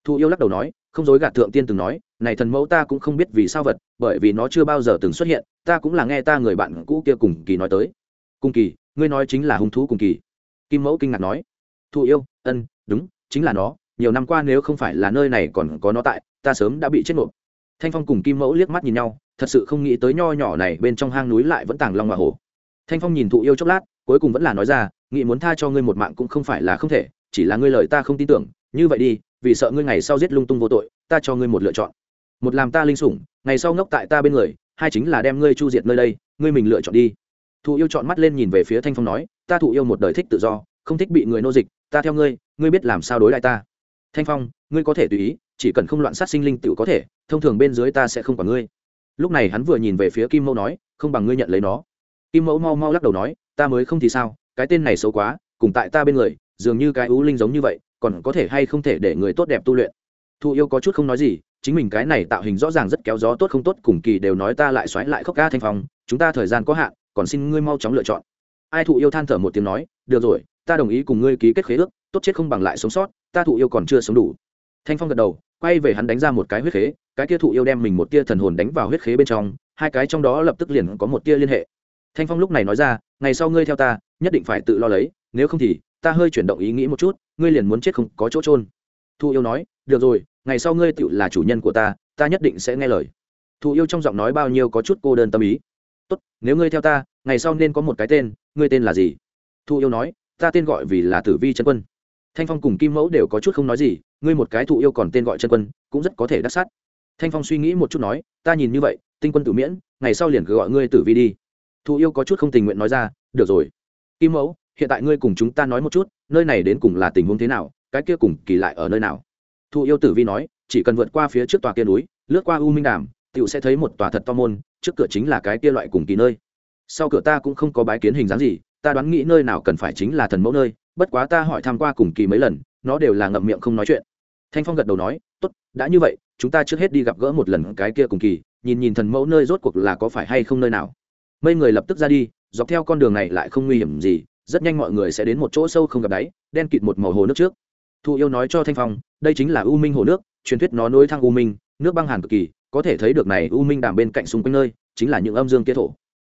Thu yêu lắc đầu nói, không dối gạt thượng tiên từng nói, này thần mẫu ta cũng không biết vì sao vật, bởi vì nó chưa bao giờ từng xuất hiện, ta cũng là nghe ta người bạn cũ kia cùng kỳ nói tới. Cùng kỳ, ngươi nói chính là hung thú cùng kỳ. Kim mẫu kinh ngạc nói, Thu yêu, ân, đúng, chính là nó, nhiều năm qua nếu không phải là nơi này còn có nó tại, ta sớm đã bị chết nộp. Thanh Phong cùng Kim mẫu liếc mắt nhìn nhau, thật sự không nghĩ tới nho nhỏ này bên trong hang núi lại vẫn tàng long hoa hổ. Thanh phong nhìn thụ yêu chốc lát cuối cùng vẫn là nói ra nghĩ muốn tha cho ngươi một mạng cũng không phải là không thể chỉ là ngươi lời ta không tin tưởng như vậy đi vì sợ ngươi ngày sau giết lung tung vô tội ta cho ngươi một lựa chọn. Một làm ta linh sủng ngày sau ngốc tại ta bên người hai chính là đem ngươi chu diệt nơi đây ngươi mình lựa chọn đi. Thụ yêu chọn mắt lên nhìn về phía thanh phong nói ta thụ yêu một đời thích tự do không thích bị người nô dịch ta theo ngươi ngươi biết làm sao đối lại ta. Thanh phong ngươi có thể tùy ý chỉ cần không loạn sát sinh linh tựu có thể, thông thường bên dưới ta sẽ không quản ngươi. Lúc này hắn vừa nhìn về phía kim mẫu nói, không bằng ngươi nhận lấy nó. Kim mẫu mau mau lắc đầu nói, ta mới không thì sao, cái tên này xấu quá, cùng tại ta bên người, dường như cái ú linh giống như vậy, còn có thể hay không thể để người tốt đẹp tu luyện. Thụ yêu có chút không nói gì, chính mình cái này tạo hình rõ ràng rất kéo gió tốt không tốt, cùng kỳ đều nói ta lại xoáy lại khóc ca thanh phong chúng ta thời gian có hạn, còn xin ngươi mau chóng lựa chọn. Ai thụ yêu than thở một tiếng nói, được rồi, ta đồng ý cùng ngươi ký kết khế ước, tốt chết không bằng lại sống sót, ta thụ yêu còn chưa sống đủ. Thanh phong gật đầu quay về hắn đánh ra một cái huyết khế, cái kia thụ yêu đem mình một tia thần hồn đánh vào huyết khế bên trong, hai cái trong đó lập tức liền có một tia liên hệ. Thanh phong lúc này nói ra, ngày sau ngươi theo ta, nhất định phải tự lo lấy, nếu không thì ta hơi chuyển động ý nghĩ một chút, ngươi liền muốn chết không có chỗ trôn thụ yêu nói, được rồi, ngày sau ngươi tự là chủ nhân của ta ta nhất định sẽ nghe lời. Thụ yêu trong giọng nói bao nhiêu có chút cô đơn tâm ý. Tốt, nếu ngươi theo ta, ngày sau nên có một cái tên, ngươi tên là gì? Thụ yêu nói, ta tên gọi vì là tử vi trân quân thanh phong cùng kim mẫu đều có chút không nói gì, ngươi một cái thụ yêu còn tên gọi chân quân, cũng rất có thể đắc sát. Thanh phong suy nghĩ một chút nói, ta nhìn như vậy, tinh quân tử miễn, ngày sau liền cứ gọi ngươi tử vi đi. Thụ yêu có chút không tình nguyện nói ra, được rồi. Kim mẫu, hiện tại ngươi cùng chúng ta nói một chút, nơi này đến cùng là tình huống thế nào, cái kia cùng kỳ lại ở nơi nào? Thụ yêu tử vi nói, chỉ cần vượt qua phía trước tòa kia núi, lướt qua u minh đàm tựu sẽ thấy một tòa thật to môn, trước cửa chính là cái kia loại cùng kỳ nơi. Sau cửa ta cũng không có bái kiến hình dáng gì ta đoán nghĩ nơi nào cần phải chính là thần mẫu nơi, bất quá ta hỏi tham q u a cùng kỳ mấy lần, nó đều là ngậm miệng không nói chuyện. Thanh phong gật đầu nói, tốt, đã như vậy, chúng ta trước hết đi gặp gỡ một lần cái kia cùng kỳ, nhìn nhìn thần mẫu nơi rốt cuộc là có phải hay không nơi nào. Mấy người lập tức ra đi, dọc theo con đường này lại không nguy hiểm gì, rất nhanh mọi người sẽ đến một chỗ sâu không gặp đáy, đen kịt một màu hồ nước trước. Thụ yêu nói cho thanh phong, đây chính là u minh hồ nước, truyền thuyết nó nối thang u minh, nước băng hàn cực kỳ, có thể thấy được này u minh đàm bên cạnh xung quanh nơi, chính là những âm dương kia thổ.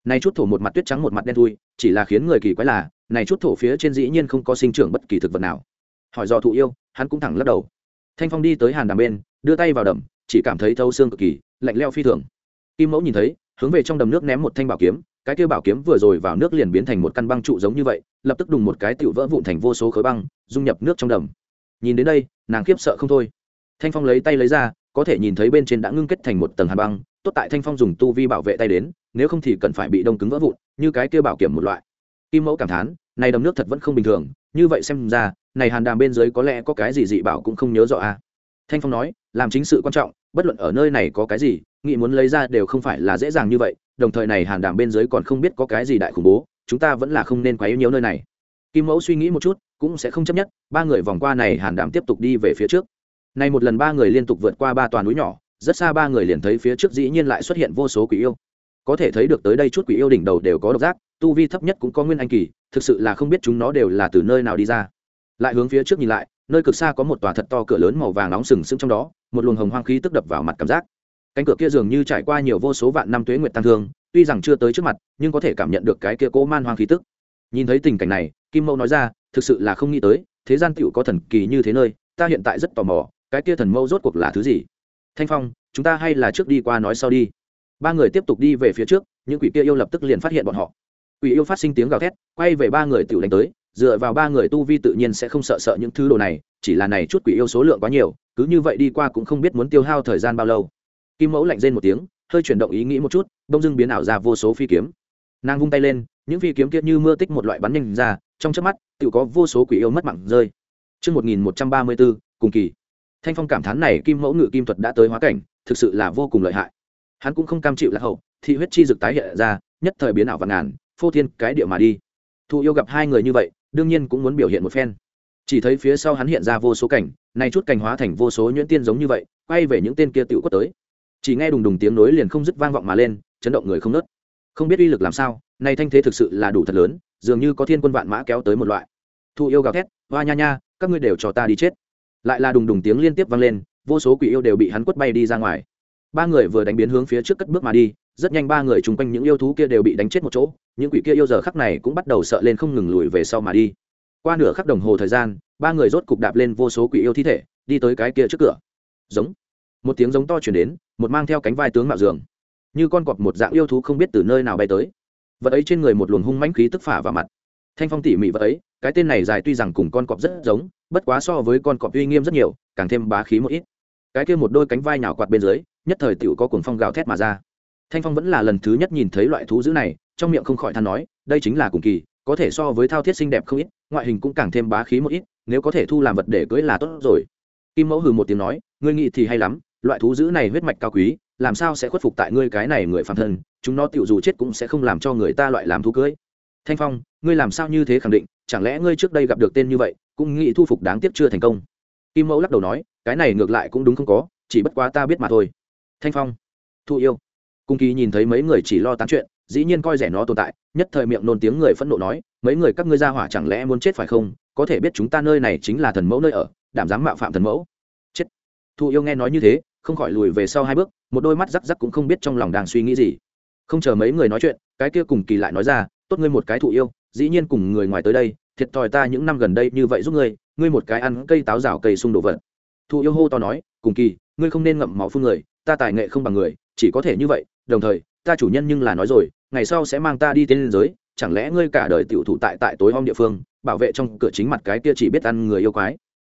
Nay chút thổ một mặt tuyết trắng một mặt đen thui chỉ là khiến người kỳ quái là, này chút thổ phía trên dĩ nhiên không có sinh trưởng bất kỳ thực vật nào. Hỏi do thụ yêu, hắn cũng thẳng lắc đầu. Thanh phong đi tới hàn đàm bên, đưa tay vào đầm, chỉ cảm thấy thâu xương cực kỳ, lạnh leo phi thường. Kim mẫu nhìn thấy, hướng về trong đầm nước ném một thanh bảo kiếm, cái kia bảo kiếm vừa rồi vào nước liền biến thành một căn băng trụ giống như vậy, lập tức đùng một cái tựu vỡ vụn thành vô số khối băng, dung nhập nước trong đầm. Nhìn đến đây, nàng khiếp sợ không thôi. Thanh phong lấy tay lấy ra, có thể nhìn thấy bên trên đã ngưng kết thành một tầng hàn băng, tốt tại thanh phong dùng tu vi bảo vệ tay đến nếu không thì cần phải bị đông cứng vỡ vụn, như cái kia bảo kiểm một loại. Kim mẫu cảm thán, này đầm nước thật vẫn không bình thường, như vậy xem ra, này hàn đàm bên dưới có lẽ có cái gì dị bảo cũng không nhớ rõ a à. thanh phong nói, làm chính sự quan trọng, bất luận ở nơi này có cái gì nghị muốn lấy ra đều không phải là dễ dàng như vậy, đồng thời này hàn đàm bên dưới còn không biết có cái gì đại khủng bố, chúng ta vẫn là không nên quá yếu nhiều nơi này. Kim mẫu suy nghĩ một chút, cũng sẽ không chấp nhất, ba người vòng qua này hàn đàm tiếp tục đi về phía trước. Nay một lần ba người liên tục vượt qua ba toàn núi nhỏ, rất xa ba người liền thấy phía trước dĩ nhiên lại xuất hiện vô số quỷ yêu có thể thấy được tới đây chút quỷ yêu đỉnh đầu đều có độc giác, tu vi thấp nhất cũng có nguyên anh kỳ, thực sự là không biết chúng nó đều là từ nơi nào đi ra. Lại hướng phía trước nhìn lại, nơi cực xa có một tòa thật to cửa lớn màu vàng nóng sừng sững trong đó, một luồng hồng hoang khí tức đập vào mặt cảm giác. Cánh cửa kia dường như trải qua nhiều vô số vạn năm tuế nguyệt tăng thương, tuy rằng chưa tới trước mặt, nhưng có thể cảm nhận được cái kia cố man hoang khí tức. Nhìn thấy tình cảnh này, kim mẫu nói ra, thực sự là không nghĩ tới, thế gian tựu có thần kỳ như thế nơi, ta hiện tại rất tò mò, cái kia thần mẫu rốt cuộc là thứ gì? Thanh phong, chúng ta hay là trước đi qua nói sau đi ba người tiếp tục đi về phía trước những quỷ kia yêu lập tức liền phát hiện bọn họ quỷ yêu phát sinh tiếng gào thét quay về ba người tự đánh tới dựa vào ba người tu vi tự nhiên sẽ không sợ sợ những thứ đồ này chỉ là này chút quỷ yêu số lượng quá nhiều cứ như vậy đi qua cũng không biết muốn tiêu hao thời gian bao lâu kim mẫu lạnh rên một tiếng hơi chuyển động ý nghĩ một chút đông dưng biến ảo ra vô số phi kiếm nàng vung tay lên những phi kiếm kia như mưa tích một loại bắn nhanh ra trong chớp mắt tự có vô số quỷ yêu mất mạng rơi Trước 1134, cùng kỳ. Thanh Phong cảm thán này kim mẫu ngự kim thuật đã tới hóa cảnh, thực sự là vô cùng lợi hại. Hắn cũng không cam chịu lạc hậu, thị huyết chi dực tái hiện ra, nhất thời biến ảo vạn ngàn, phô thiên cái địa mà đi. Thu yêu gặp hai người như vậy, đương nhiên cũng muốn biểu hiện một phen. Chỉ thấy phía sau hắn hiện ra vô số cảnh, này chút cảnh hóa thành vô số nhuyễn tiên giống như vậy, quay về những tên kia tựu quất tới. Chỉ nghe đùng đùng tiếng nối liền không dứt vang vọng mà lên, chấn động người không nớt. Không biết uy lực làm sao, này thanh thế thực sự là đủ thật lớn, dường như có thiên quân vạn mã kéo tới một loại. Thu yêu gào thét, "Hoa nha nha, các ngươi đều cho ta đi chết." Lại là đùng đùng tiếng liên tiếp vang lên, vô số quỷ yêu đều bị hắn quất bay đi ra ngoài. Ba người vừa đánh biến hướng phía trước cất bước mà đi, rất nhanh ba người chung quanh những yêu thú kia đều bị đánh chết một chỗ, những quỷ kia yêu giờ khắc này cũng bắt đầu sợ lên không ngừng lùi về sau mà đi. Qua nửa khắc đồng hồ thời gian, ba người rốt cục đạp lên vô số quỷ yêu thi thể, đi tới cái kia trước cửa. Giống. Một tiếng giống to truyền đến, một mang theo cánh vai tướng mạo giường. Như con cọp một dạng yêu thú không biết từ nơi nào bay tới vật ấy trên người một luồng hung mãnh khí tức phả vào mặt thanh phong tỉ mỉ vật ấy cái tên này dài tuy rằng cùng con cọp rất giống bất quá so với con cọp uy nghiêm rất nhiều càng thêm bá khí một ít cái kia một đôi cánh vai nào quạt bên dưới nhất thời tựu có cuồng phong gào thét mà ra. Thanh phong vẫn là lần thứ nhất nhìn thấy loại thú dữ này, trong miệng không khỏi than nói, đây chính là cùng kỳ, có thể so với thao thiết xinh đẹp không ít, ngoại hình cũng càng thêm bá khí một ít, nếu có thể thu làm vật để cưới là tốt rồi. Kim mẫu hừ một tiếng nói, ngươi nghĩ thì hay lắm, loại thú dữ này huyết mạch cao quý, làm sao sẽ khuất phục tại ngươi cái này người phàm thân, chúng nó tựu dù chết cũng sẽ không làm cho người ta loại làm thú cưới. Thanh phong, ngươi làm sao như thế khẳng định, chẳng lẽ ngươi trước đây gặp được tên như vậy, cũng nghĩ thu phục đáng tiếc chưa thành công? Kim mẫu lắc đầu nói, cái này ngược lại cũng đúng không có, chỉ bất quá ta biết mà thôi thanh phong, thu yêu. Cung kỳ nhìn thấy mấy người chỉ lo tán chuyện, dĩ nhiên coi rẻ nó tồn tại, nhất thời miệng nôn tiếng người phẫn nộ nói, mấy người các ngươi ra hỏa chẳng lẽ muốn chết phải không? Có thể biết chúng ta nơi này chính là thần mẫu nơi ở, đảm dám mạo phạm thần mẫu. Chết. Thu yêu nghe nói như thế, không khỏi lùi về sau hai bước, một đôi mắt rắc rắc cũng không biết trong lòng đang suy nghĩ gì. Không chờ mấy người nói chuyện, cái kia cùng kỳ lại nói ra, tốt ngươi một cái thụ yêu, dĩ nhiên cùng người ngoài tới đây, thiệt thòi ta những năm gần đây như vậy giúp ngươi ngươi một cái ăn cây táo rào cây sung đồ vật. Thụ yêu hô to nói cùng kỳ, ngươi không nên ngậm máu phương người ta tài nghệ không bằng người, chỉ có thể như vậy, đồng thời, ta chủ nhân nhưng là nói rồi, ngày sau sẽ mang ta đi tên liên giới, chẳng lẽ ngươi cả đời tiểu thủ tại tại tối om địa phương, bảo vệ trong cửa chính mặt cái kia chỉ biết ăn người yêu quái?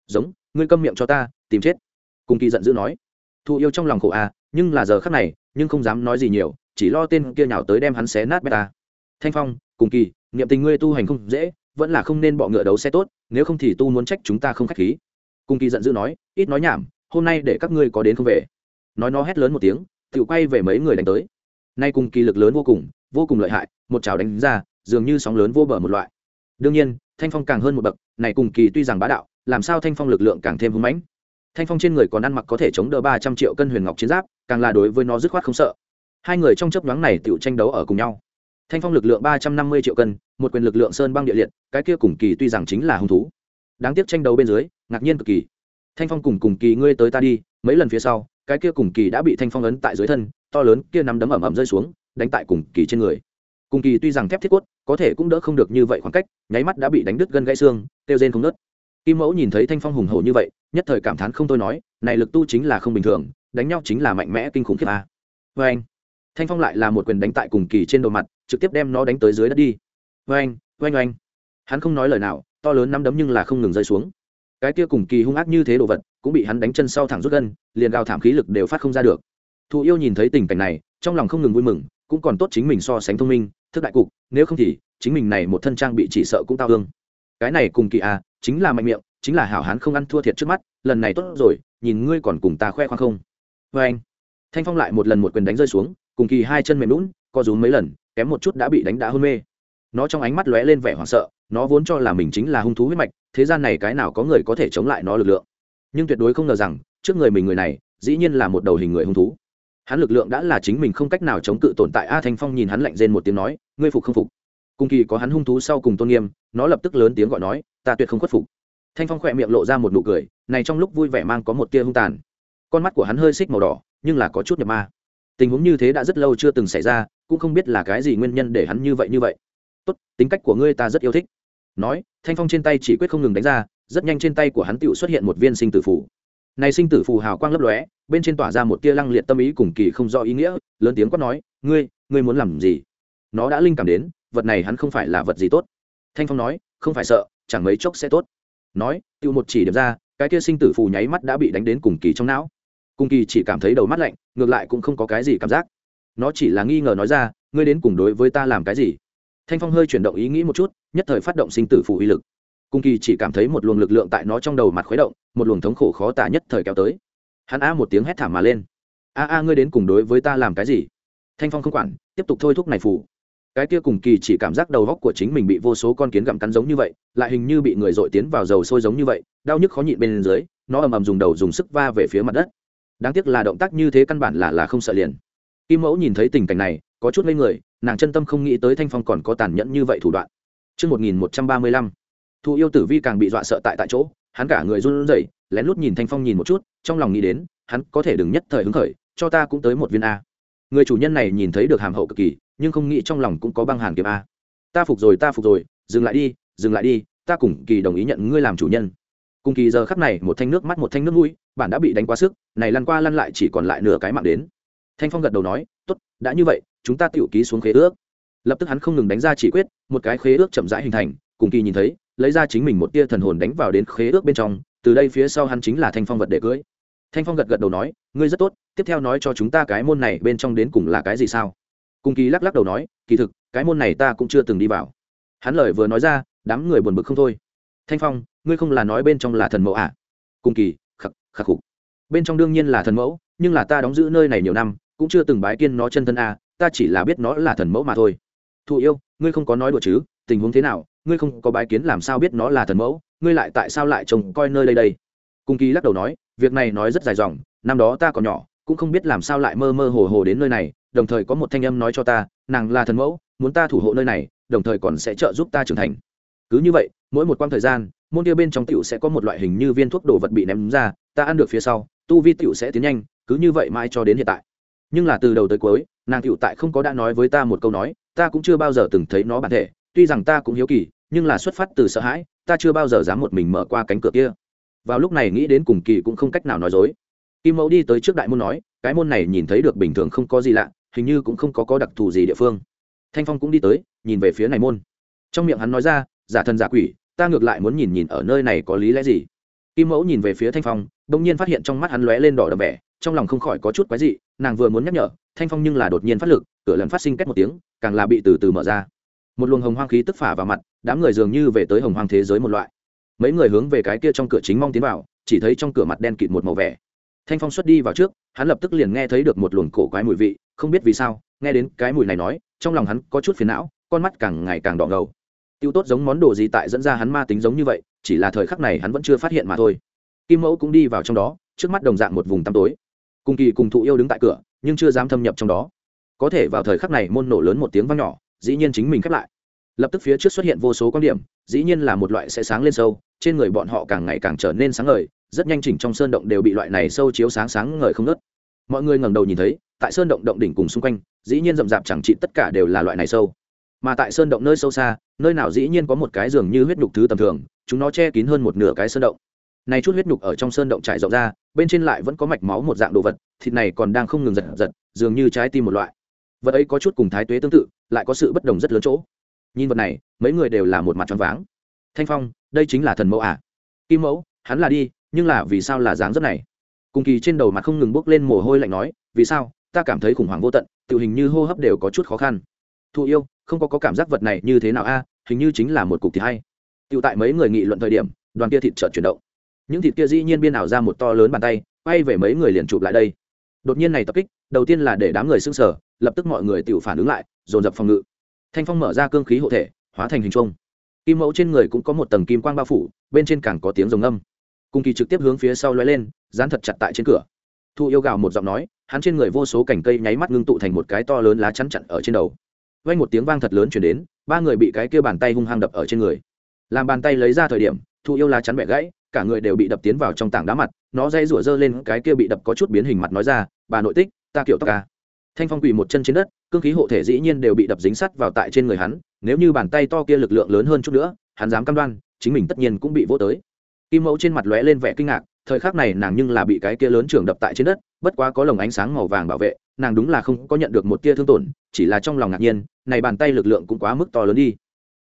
Giống, ngươi câm miệng cho ta, tìm chết. Cùng kỳ giận dữ nói. Thụ yêu trong lòng khổ à nhưng là giờ khắc này, nhưng không dám nói gì nhiều, chỉ lo tên kia nhào tới đem hắn xé nát beta thanh phong cùng kỳ, niệm tình ngươi tu hành không dễ, vẫn là không nên bọ ngựa đấu xe tốt, nếu không thì tu muốn trách chúng ta không khách khí. Cùng kỳ giận dữ nói, ít nói nhảm, hôm nay để các ngươi có đến không về nói nó hét lớn một tiếng, tự quay về mấy người đánh tới. Nay cùng kỳ lực lớn vô cùng vô cùng lợi hại, một chảo đánh ra, dường như sóng lớn vô bờ một loại. Đương nhiên, thanh phong càng hơn một bậc, này cùng kỳ tuy rằng bá đạo, làm sao thanh phong lực lượng càng thêm hưng mãnh? Thanh phong trên người còn ăn mặc có thể chống đỡ ba trăm triệu cân huyền ngọc chiến giáp, càng là đối với nó dứt khoát không sợ. Hai người trong chấp nhoáng này tự tranh đấu ở cùng nhau. Thanh phong lực lượng ba trăm năm mươi triệu cân, một quyền lực lượng sơn băng địa liệt, cái kia cùng kỳ tuy rằng chính là hung thú. Đáng tiếc tranh đấu bên dưới, ngạc nhiên cực kỳ. Thanh phong cùng cùng kỳ ngươi tới ta đi, mấy lần phía sau cái kia cùng kỳ đã bị thanh phong ấn tại dưới thân, to lớn, kia nắm đấm ẩm ẩm rơi xuống, đánh tại cùng kỳ trên người. Cùng kỳ tuy rằng thép thiết quất có thể cũng đỡ không được như vậy khoảng cách, nháy mắt đã bị đánh đứt gân gãy xương kêu rên không nớt. Kim mẫu nhìn thấy thanh phong hùng hổ như vậy, nhất thời cảm thán không tôi nói, này lực tu chính là không bình thường, đánh nhau chính là mạnh mẽ kinh khủng khiếp a. Vê anh thanh phong lại là một quyền đánh tại cùng kỳ trên đầu mặt, trực tiếp đem nó đánh tới dưới đất đi. Vê anh vê anh anh hắn không nói lời nào, to lớn nắm đấm nhưng là không ngừng rơi xuống cái kia cùng kỳ hung ác như thế đồ vật, cũng bị hắn đánh chân sau thẳng rút gân, liền gào thảm khí lực đều phát không ra được. Thụ yêu nhìn thấy tình cảnh này, trong lòng không ngừng vui mừng, cũng còn tốt chính mình so sánh thông minh, thức đại cục, nếu không thì, chính mình này một thân trang bị chỉ sợ cũng tao hương. Cái này cùng kỳ à chính là mạnh miệng, chính là hảo hán không ăn thua thiệt trước mắt, lần này tốt rồi, nhìn ngươi còn cùng ta khoe khoang không? Vê anh, thanh phong lại một lần một quyền đánh rơi xuống, cùng kỳ hai chân mềm lún co rúm mấy lần, kém một chút đã bị đánh đã hôn mê. Nó trong ánh mắt lóe lên vẻ hoảng sợ nó vốn cho là mình chính là hung thú huyết mạch, thế gian này cái nào có người có thể chống lại nó lực lượng? Nhưng tuyệt đối không ngờ rằng, trước người mình người này, dĩ nhiên là một đầu hình người hung thú. Hắn lực lượng đã là chính mình không cách nào chống cự tồn tại. A thanh phong nhìn hắn lạnh rên một tiếng nói, ngươi phục không phục? Cùng kỳ có hắn hung thú sau cùng tôn nghiêm, nó lập tức lớn tiếng gọi nói, ta tuyệt không khuất phục. Thanh phong khỏe miệng lộ ra một nụ cười, này trong lúc vui vẻ mang có một tia hung tàn. Con mắt của hắn hơi xích màu đỏ, nhưng là có chút nhập ma. Tình huống như thế đã rất lâu chưa từng xảy ra, cũng không biết là cái gì nguyên nhân để hắn như vậy như vậy. Tốt, tính cách của ngươi ta rất yêu thích nói, thanh phong trên tay chỉ quyết không ngừng đánh ra, rất nhanh trên tay của hắn tựu xuất hiện một viên sinh tử phủ này sinh tử phù hào quang lấp lóe, bên trên tỏa ra một tia lăng liệt tâm ý cùng kỳ không rõ ý nghĩa, lớn tiếng quát nói, ngươi ngươi muốn làm gì? Nó đã linh cảm đến, vật này hắn không phải là vật gì tốt. Thanh phong nói, không phải sợ, chẳng mấy chốc sẽ tốt. Nói tiêu một chỉ điểm ra, cái tia sinh tử phù nháy mắt đã bị đánh đến cùng kỳ trong não. Cùng kỳ chỉ cảm thấy đầu mắt lạnh, ngược lại cũng không có cái gì cảm giác. Nó chỉ là nghi ngờ nói ra, ngươi đến cùng đối với ta làm cái gì? Thanh phong hơi chuyển động ý nghĩ một chút, nhất thời phát động sinh tử phủ uy lực. Cung kỳ chỉ cảm thấy một luồng lực lượng tại nó trong đầu mặt khuấy động, một luồng thống khổ khó tả nhất thời kéo tới. Hắn a một tiếng hét thảm mà lên. A a, ngươi đến cùng đối với ta làm cái gì? Thanh phong không quản, tiếp tục thôi thúc này phủ cái kia cùng kỳ chỉ cảm giác đầu góc của chính mình bị vô số con kiến gặm cắn giống như vậy, lại hình như bị người dội tiến vào dầu sôi giống như vậy, đau nhức khó nhịn bên dưới, nó ầm ầm dùng đầu dùng sức va về phía mặt đất. Đáng tiếc là động tác như thế căn bản là là không sợ liền. Kim mẫu nhìn thấy tình cảnh này có chút ngây người nàng chân tâm không nghĩ tới thanh phong còn có tàn nhẫn như vậy thủ đoạn Trước 1135, Thu yêu tử vi càng bị dọa sợ tại tại chỗ, hắn cả người run rẩy, lén lút nhìn Thanh Phong nhìn một chút, trong lòng nghĩ đến, hắn có thể đừng nhất thời hứng khởi, cho ta cũng tới một viên a. Người chủ nhân này nhìn thấy được hàm hậu cực kỳ, nhưng không nghĩ trong lòng cũng có băng hàn kiếm a. Ta phục rồi, ta phục rồi, dừng lại đi, dừng lại đi, ta cùng kỳ đồng ý nhận ngươi làm chủ nhân. Cùng kỳ giờ khắc này, một thanh nước mắt một thanh nước mũi, bản đã bị đánh quá sức, này lăn qua lăn lại chỉ còn lại nửa cái mạng đến. Thanh Phong gật đầu nói, "Tốt, đã như vậy, chúng ta tự ký xuống khế ước." Lập tức hắn không ngừng đánh ra chỉ quyết, một cái khế ước chậm rãi hình thành, cùng kỳ nhìn thấy, lấy ra chính mình một tia thần hồn đánh vào đến khế ước bên trong từ đây phía sau hắn chính là thanh phong vật để cưới. Thanh phong gật gật đầu nói ngươi rất tốt tiếp theo nói cho chúng ta cái môn này bên trong đến cùng là cái gì sao? Cung kỳ lắc lắc đầu nói kỳ thực cái môn này ta cũng chưa từng đi vào. Hắn lời vừa nói ra đám người buồn bực không thôi. Thanh phong ngươi không là nói bên trong là thần mẫu à? Cung kỳ khắc khắc khục. Bên trong đương nhiên là thần mẫu nhưng là ta đóng giữ nơi này nhiều năm cũng chưa từng bái kiên nó chân thân à, ta chỉ là biết nó là thần mẫu mà thôi. Thụ yêu ngươi không có nói đùa chứ tình huống thế nào ngươi không có bái kiến làm sao biết nó là thần mẫu ngươi lại tại sao lại trông coi nơi đây đây? Cung kỳ lắc đầu nói việc này nói rất dài dòng năm đó ta còn nhỏ cũng không biết làm sao lại mơ mơ hồ hồ đến nơi này đồng thời có một thanh âm nói cho ta nàng là thần mẫu muốn ta thủ hộ nơi này đồng thời còn sẽ trợ giúp ta trưởng thành. Cứ như vậy mỗi một quãng thời gian môn kia bên trong tiểu sẽ có một loại hình như viên thuốc đồ vật bị ném ra ta ăn được phía sau tu vi tiểu sẽ tiến nhanh cứ như vậy mãi cho đến hiện tại nhưng là từ đầu tới cuối, nàng tiểu tại không có đã nói với ta một câu nói, ta cũng chưa bao giờ từng thấy nó bản thể, tuy rằng ta cũng hiếu kỳ, nhưng là xuất phát từ sợ hãi, ta chưa bao giờ dám một mình mở qua cánh cửa kia. Vào lúc này nghĩ đến cùng kỳ cũng không cách nào nói dối. Kim mẫu đi tới trước đại môn nói, cái môn này nhìn thấy được bình thường không có gì lạ, hình như cũng không có có đặc thù gì địa phương. Thanh phong cũng đi tới, nhìn về phía này môn. Trong miệng hắn nói ra, giả thân giả quỷ, ta ngược lại muốn nhìn nhìn ở nơi này có lý lẽ gì. Kim mẫu nhìn về phía thanh phong đông nhiên phát hiện trong mắt hắn lóe lên đỏ đầm vẻ, trong lòng không khỏi có chút quái dị, nàng vừa muốn nhắc nhở, thanh phong nhưng là đột nhiên phát lực, cửa lần phát sinh cách một tiếng, càng là bị từ từ mở ra. Một luồng hồng hoang khí tức phả vào mặt, đám người dường như về tới hồng hoang thế giới một loại. Mấy người hướng về cái kia trong cửa chính mong tiến vào, chỉ thấy trong cửa mặt đen kịt một màu vẻ. Thanh phong xuất đi vào trước, hắn lập tức liền nghe thấy được một luồng cổ quái mùi vị, không biết vì sao, nghe đến cái mùi này nói, trong lòng hắn có chút phiền não, con mắt càng ngày càng đỏ ngầu. Tiêu tốt giống món đồ gì tại dẫn ra hắn ma tính giống như vậy, chỉ là thời khắc này hắn vẫn chưa phát hiện mà thôi kim mẫu cũng đi vào trong đó, trước mắt đồng dạng một vùng tăm tối. Cùng kỳ cùng thụ yêu đứng tại cửa, nhưng chưa dám thâm nhập trong đó. Có thể vào thời khắc này môn nổ lớn một tiếng vang nhỏ, dĩ nhiên chính mình khép lại. Lập tức phía trước xuất hiện vô số quan điểm, dĩ nhiên là một loại sẽ sáng lên sâu, trên người bọn họ càng ngày càng trở nên sáng ngời, rất nhanh chỉnh trong sơn động đều bị loại này sâu chiếu sáng sáng ngời không nớt mọi người ngẩng đầu nhìn thấy, tại sơn động động đỉnh cùng xung quanh, dĩ nhiên rậm rạp chẳng trị tất cả đều là loại này sâu. Mà tại sơn động nơi sâu xa, nơi nào dĩ nhiên có một cái giường như huyết nhục thứ tầm thường, chúng nó che kín hơn một nửa cái sơn động này chút huyết nhục ở trong sơn động trải rộng ra bên trên lại vẫn có mạch máu một dạng đồ vật thịt này còn đang không ngừng giật giật dường như trái tim một loại. Vật ấy có chút cùng thái tuế tương tự lại có sự bất đồng rất lớn chỗ. Nhìn vật này mấy người đều là một mặt tròn váng. Thanh phong đây chính là thần mẫu à? Kim mẫu hắn là đi nhưng là vì sao là dáng rất này? Cùng kỳ trên đầu mặt không ngừng bước lên mồ hôi lạnh nói vì sao? Ta cảm thấy khủng hoảng vô tận tự hình như hô hấp đều có chút khó khăn. Thụ yêu không có, có cảm giác vật này như thế nào a? Hình như chính là một cục thì hay. Tự tại mấy người nghị luận thời điểm đoàn kia thịt chợt chuyển động những thịt kia dĩ nhiên biên ảo ra một to lớn bàn tay, quay về mấy người liền chụp lại đây. Đột nhiên này tập kích, đầu tiên là để đám người s ư n g sở lập tức mọi người tự phản ứng lại, dồn dập phòng ngự. Thanh phong mở ra cương khí hộ thể, hóa thành hình trung kim mẫu trên người cũng có một tầng kim quang bao phủ, bên trên càng có tiếng rồng âm cung kỳ trực tiếp hướng phía sau lóe lên, dán thật chặt tại trên cửa. Thu yêu gào một giọng nói, hắn trên người vô số cành cây nháy mắt ngưng tụ thành một cái to lớn lá chắn chặn ở trên đầu. Vang một tiếng vang thật lớn chuyển đến, ba người bị cái kia bàn tay hung hăng đập ở trên người. Làm bàn tay lấy ra thời điểm, thu yêu lá chắn bẻ gãy cả người đều bị đập tiến vào trong tảng đá mặt, nó dây rủa dơ lên, cái kia bị đập có chút biến hình mặt nói ra, bà nội tích, ta kiểu tóc ca thanh phong quỳ một chân trên đất, cương khí hộ thể dĩ nhiên đều bị đập dính sắt vào tại trên người hắn, nếu như bàn tay to kia lực lượng lớn hơn chút nữa, hắn dám cam đoan, chính mình tất nhiên cũng bị vỗ tới. Kim mẫu trên mặt lóe lên vẻ kinh ngạc, thời khắc này nàng nhưng là bị cái kia lớn trưởng đập tại trên đất, bất quá có lồng ánh sáng màu vàng bảo vệ, nàng đúng là không có nhận được một tia thương tổn, chỉ là trong lòng ngạc nhiên, này bàn tay lực lượng cũng quá mức to lớn đi.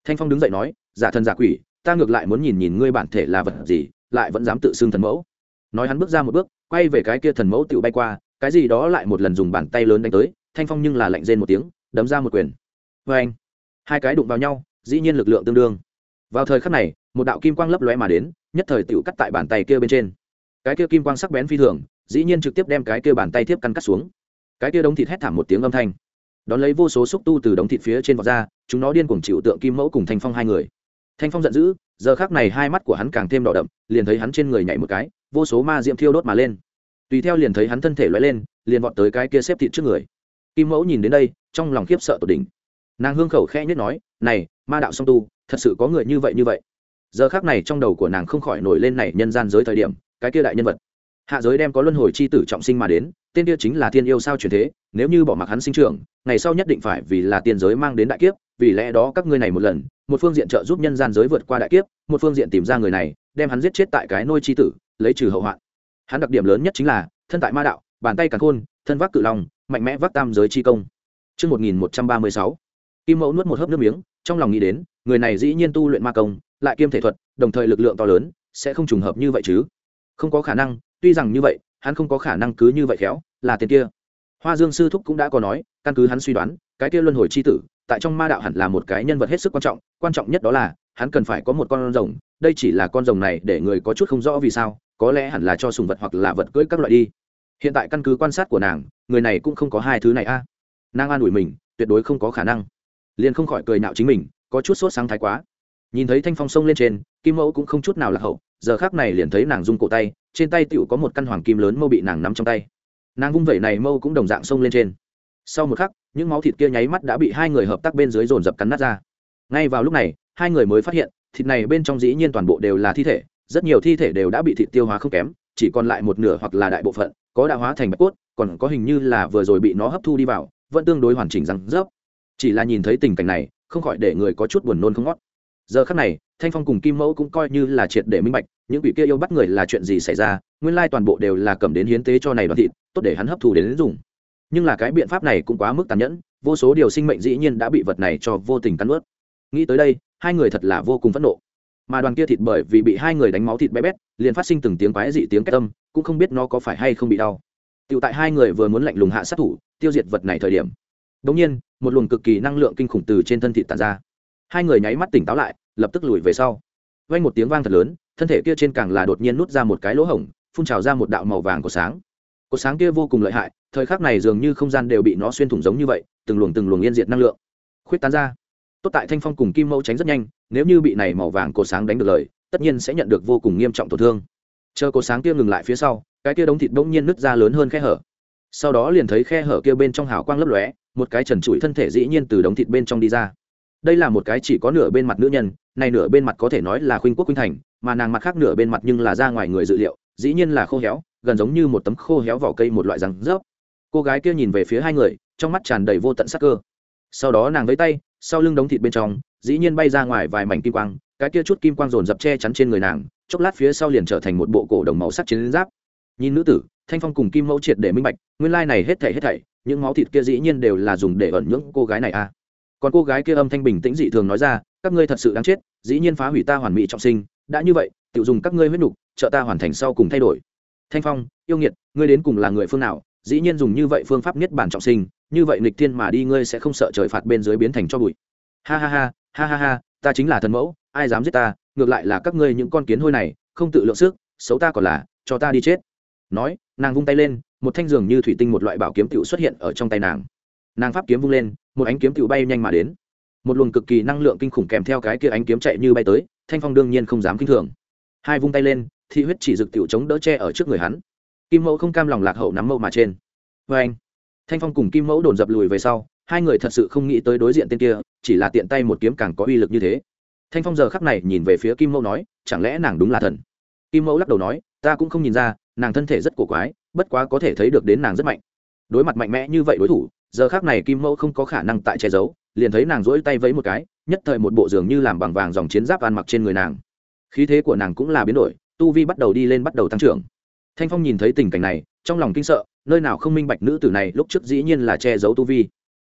Thanh phong đứng dậy nói, giả thần giả quỷ, ta ngược lại muốn nhìn nhìn ngươi bản thể là vật gì lại vẫn dám tự xưng thần mẫu. Nói hắn bước ra một bước, quay về cái kia thần mẫu tự bay qua, cái gì đó lại một lần dùng bàn tay lớn đánh tới, thanh phong nhưng là lạnh rên một tiếng, đấm ra một quyền. Vê anh, hai cái đụng vào nhau, dĩ nhiên lực lượng tương đương. Vào thời khắc này, một đạo kim quang lấp lóe mà đến, nhất thời tiểu cắt tại bàn tay kia bên trên. Cái kia kim quang sắc bén phi thường, dĩ nhiên trực tiếp đem cái kia bàn tay tiếp căn cắt xuống. Cái kia đống thịt hét thảm một tiếng âm thanh. Đón lấy vô số xúc tu từ đống thịt phía trên vọt ra, chúng nó điên cuồng chịu tượng kim mẫu cùng thanh phong hai người. Thanh phong giận dữ, giờ khác này hai mắt của hắn càng thêm đỏ đậm liền thấy hắn trên người nhảy một cái, vô số ma diệm thiêu đốt mà lên. Tùy theo liền thấy hắn thân thể loay lên, liền vọt tới cái kia xếp thịt trước người. Kim mẫu nhìn đến đây, trong lòng khiếp sợ tột đỉnh. Nàng hương khẩu khẽ nhất nói, này, ma đạo song tu, thật sự có người như vậy như vậy. Giờ khác này trong đầu của nàng không khỏi nổi lên này nhân gian giới thời điểm, cái kia đại nhân vật. Hạ giới đem có luân hồi c h i tử trọng sinh mà đến, tên kia chính là thiên yêu sao truyền thế, nếu như bỏ mặc hắn sinh trưởng, ngày sau nhất định phải vì là tiên giới mang đến đại kiếp vì lẽ đó các ngươi này một lần một phương diện trợ giúp nhân gian giới vượt qua đại kiếp một phương diện tìm ra người này đem hắn giết chết tại cái nôi c h i tử lấy trừ hậu hoạn. Hắn đặc điểm lớn nhất chính là thân tại ma đạo bàn tay càng khôn thân vác cự long mạnh mẽ vác tam giới chi công. Trước 1136, Kim Mẫu nuốt một hớp nước miếng, trong lòng nghĩ đến, người này dĩ nhiên tu luyện ma công, lại kiêm thể thuật, đồng thời lực lượng to lớn, sẽ không trùng hợp như vậy chứ? Không có khả năng, tuy rằng như vậy hắn không có khả năng cứ như vậy khéo là tiền kia. Hoa dương sư thúc cũng đã có nói căn cứ hắn suy đoán cái kia luân hồi chi tử tại trong ma đạo hẳn là một cái nhân vật hết sức quan trọng quan trọng nhất đó là, hắn cần phải có một con rồng, đây chỉ là con rồng này để người có chút không rõ vì sao, có lẽ hẳn là cho sùng vật hoặc là vật cưỡi các loại đi. Hiện tại căn cứ quan sát của nàng, người này cũng không có hai thứ này a. Nàng an ủi mình, tuyệt đối không có khả năng. Liền không khỏi cười nạo chính mình, có chút sốt sáng thái quá. Nhìn thấy thanh phong sông lên trên, kim mẫu cũng không chút nào là hậu, giờ khác này liền thấy nàng rung cổ tay, trên tay tựu có một căn hoàng kim lớn mâu bị nàng nắm trong tay. Nàng vung vẩy này mâu cũng đồng dạng sông lên trên sau một khắc, những máu thịt kia nháy mắt đã bị hai người hợp tác bên dưới dồn dập cắn nát ra. Ngay vào lúc này, hai người mới phát hiện, thịt này bên trong dĩ nhiên toàn bộ đều là thi thể, rất nhiều thi thể đều đã bị thịt tiêu hóa không kém, chỉ còn lại một nửa hoặc là đại bộ phận, có đã hóa thành bạch cốt, còn có hình như là vừa rồi bị nó hấp thu đi vào, vẫn tương đối hoàn chỉnh răng rớp. Chỉ là nhìn thấy tình cảnh này, không khỏi để người có chút buồn nôn không ngót. Giờ khắc này, thanh phong cùng kim mẫu cũng coi như là triệt để minh bạch, những quỷ kia yêu bắt người là chuyện gì xảy ra, nguyên lai toàn bộ đều là cầm đến hiến tế cho này đoàn thịt, tốt để hắn hấp thụ đến dùng nhưng là cái biện pháp này cũng quá mức tàn nhẫn, vô số điều sinh mệnh dĩ nhiên đã bị vật này cho vô tình cắn ướt nghĩ tới đây, hai người thật là vô cùng phẫn nộ. Mà đoàn kia thịt bởi vì bị hai người đánh máu thịt bé bét, liền phát sinh từng tiếng quái dị tiếng cách tâm cũng không biết nó có phải hay không bị đau. Tựu tại hai người vừa muốn lạnh lùng hạ sát thủ, tiêu diệt vật này thời điểm đ ỗ n g nhiên, một luồng cực kỳ năng lượng kinh khủng từ trên thân thịt tàn ra. Hai người nháy mắt tỉnh táo lại, lập tức lùi về sau. Vang một tiếng vang thật lớn, thân thể kia trên càng là đột nhiên nút ra một cái lỗ hổng, phun trào ra một đạo màu vàng của sáng cột sáng kia vô cùng lợi hại, thời khắc này dường như không gian đều bị nó xuyên thủng giống như vậy, từng luồng từng luồng yên diệt năng lượng. Khuyết tán ra. Tốt tại thanh phong cùng kim mẫu tránh rất nhanh, nếu như bị này màu vàng cột sáng đánh được lời, tất nhiên sẽ nhận được vô cùng nghiêm trọng tổn thương. Chờ cột sáng kia ngừng lại phía sau, cái kia đống thịt bỗng nhiên nứt ra lớn hơn khe hở. Sau đó liền thấy khe hở kia bên trong hào quang lấp lóe, một cái trần trụi thân thể dĩ nhiên từ đống thịt bên trong đi ra. Đây là một cái chỉ có nửa bên mặt nữ nhân, này nửa bên mặt có thể nói là khuynh quốc khuynh thành, mà nàng mặt khác nửa bên mặt nhưng là ra ngoài người dự liệu, dĩ nhiên là khô héo gần giống như một tấm khô héo vỏ cây một loại răng rớp. Cô gái kia nhìn về phía hai người, trong mắt tràn đầy vô tận sắc cơ. Sau đó nàng với tay, sau lưng đống thịt bên trong, dĩ nhiên bay ra ngoài vài mảnh kim quang, cái kia chút kim quang dồn dập che chắn trên người nàng, chốc lát phía sau liền trở thành một bộ cổ đồng màu sắc chiến giáp. Nhìn nữ tử, thanh phong cùng kim mẫu triệt để minh bạch, nguyên lai này hết thảy hết thảy, những máu thịt kia dĩ nhiên đều là dùng để ẩn những cô gái này a à. Còn cô gái kia âm thanh bình tĩnh dị thường nói ra, các ngươi thật sự đáng chết, dĩ nhiên phá hủy ta hoàn mỹ trọng sinh, đã như vậy tự dùng các ngươi huyết nục, trợ ta hoàn thành sau cùng thay đổi thanh phong, yêu nghiệt, ngươi đến cùng là người phương nào? Dĩ nhiên dùng như vậy phương pháp nhất bản trọng sinh, như vậy nịch thiên mà đi ngươi sẽ không sợ trời phạt bên dưới biến thành cho bụi. Ha ha ha ha ha ha, ta chính là thần mẫu, ai dám giết ta? Ngược lại là các ngươi những con kiến hôi này, không tự lượng sức, xấu ta còn là, cho ta đi chết. Nói, nàng vung tay lên, một thanh giường như thủy tinh một loại bảo kiếm tựu xuất hiện ở trong tay nàng. Nàng pháp kiếm vung lên, một ánh kiếm tựu bay nhanh mà đến. Một luồng cực kỳ năng lượng kinh khủng kèm theo cái kia ánh kiếm chạy như bay tới, thanh phong đương nhiên không dám kinh thường. Hai vung tay lên thị huyết chỉ dực tiểu chống đỡ che ở trước người hắn. Kim mẫu không cam lòng lạc hậu nắm mẫu mà trên. Vê anh, thanh phong cùng kim mẫu đồn dập lùi về sau, hai người thật sự không nghĩ tới đối diện tên kia, chỉ là tiện tay một kiếm càng có uy lực như thế. Thanh phong giờ khắc này nhìn về phía kim mẫu nói, chẳng lẽ nàng đúng là thần? Kim mẫu lắc đầu nói, ta cũng không nhìn ra, nàng thân thể rất cổ quái, bất quá có thể thấy được đến nàng rất mạnh. Đối mặt mạnh mẽ như vậy đối thủ, giờ khác này kim mẫu không có khả năng tại che giấu, liền thấy nàng rỗi tay vẫy một cái, nhất thời một bộ giường như làm bằng vàng dòng chiến giáp ăn mặc trên người nàng. Khí thế của nàng cũng là biến đổi tu vi bắt đầu đi lên bắt đầu tăng trưởng. Thanh phong nhìn thấy tình cảnh này, trong lòng kinh sợ, nơi nào không minh bạch nữ tử này lúc trước dĩ nhiên là che giấu tu vi.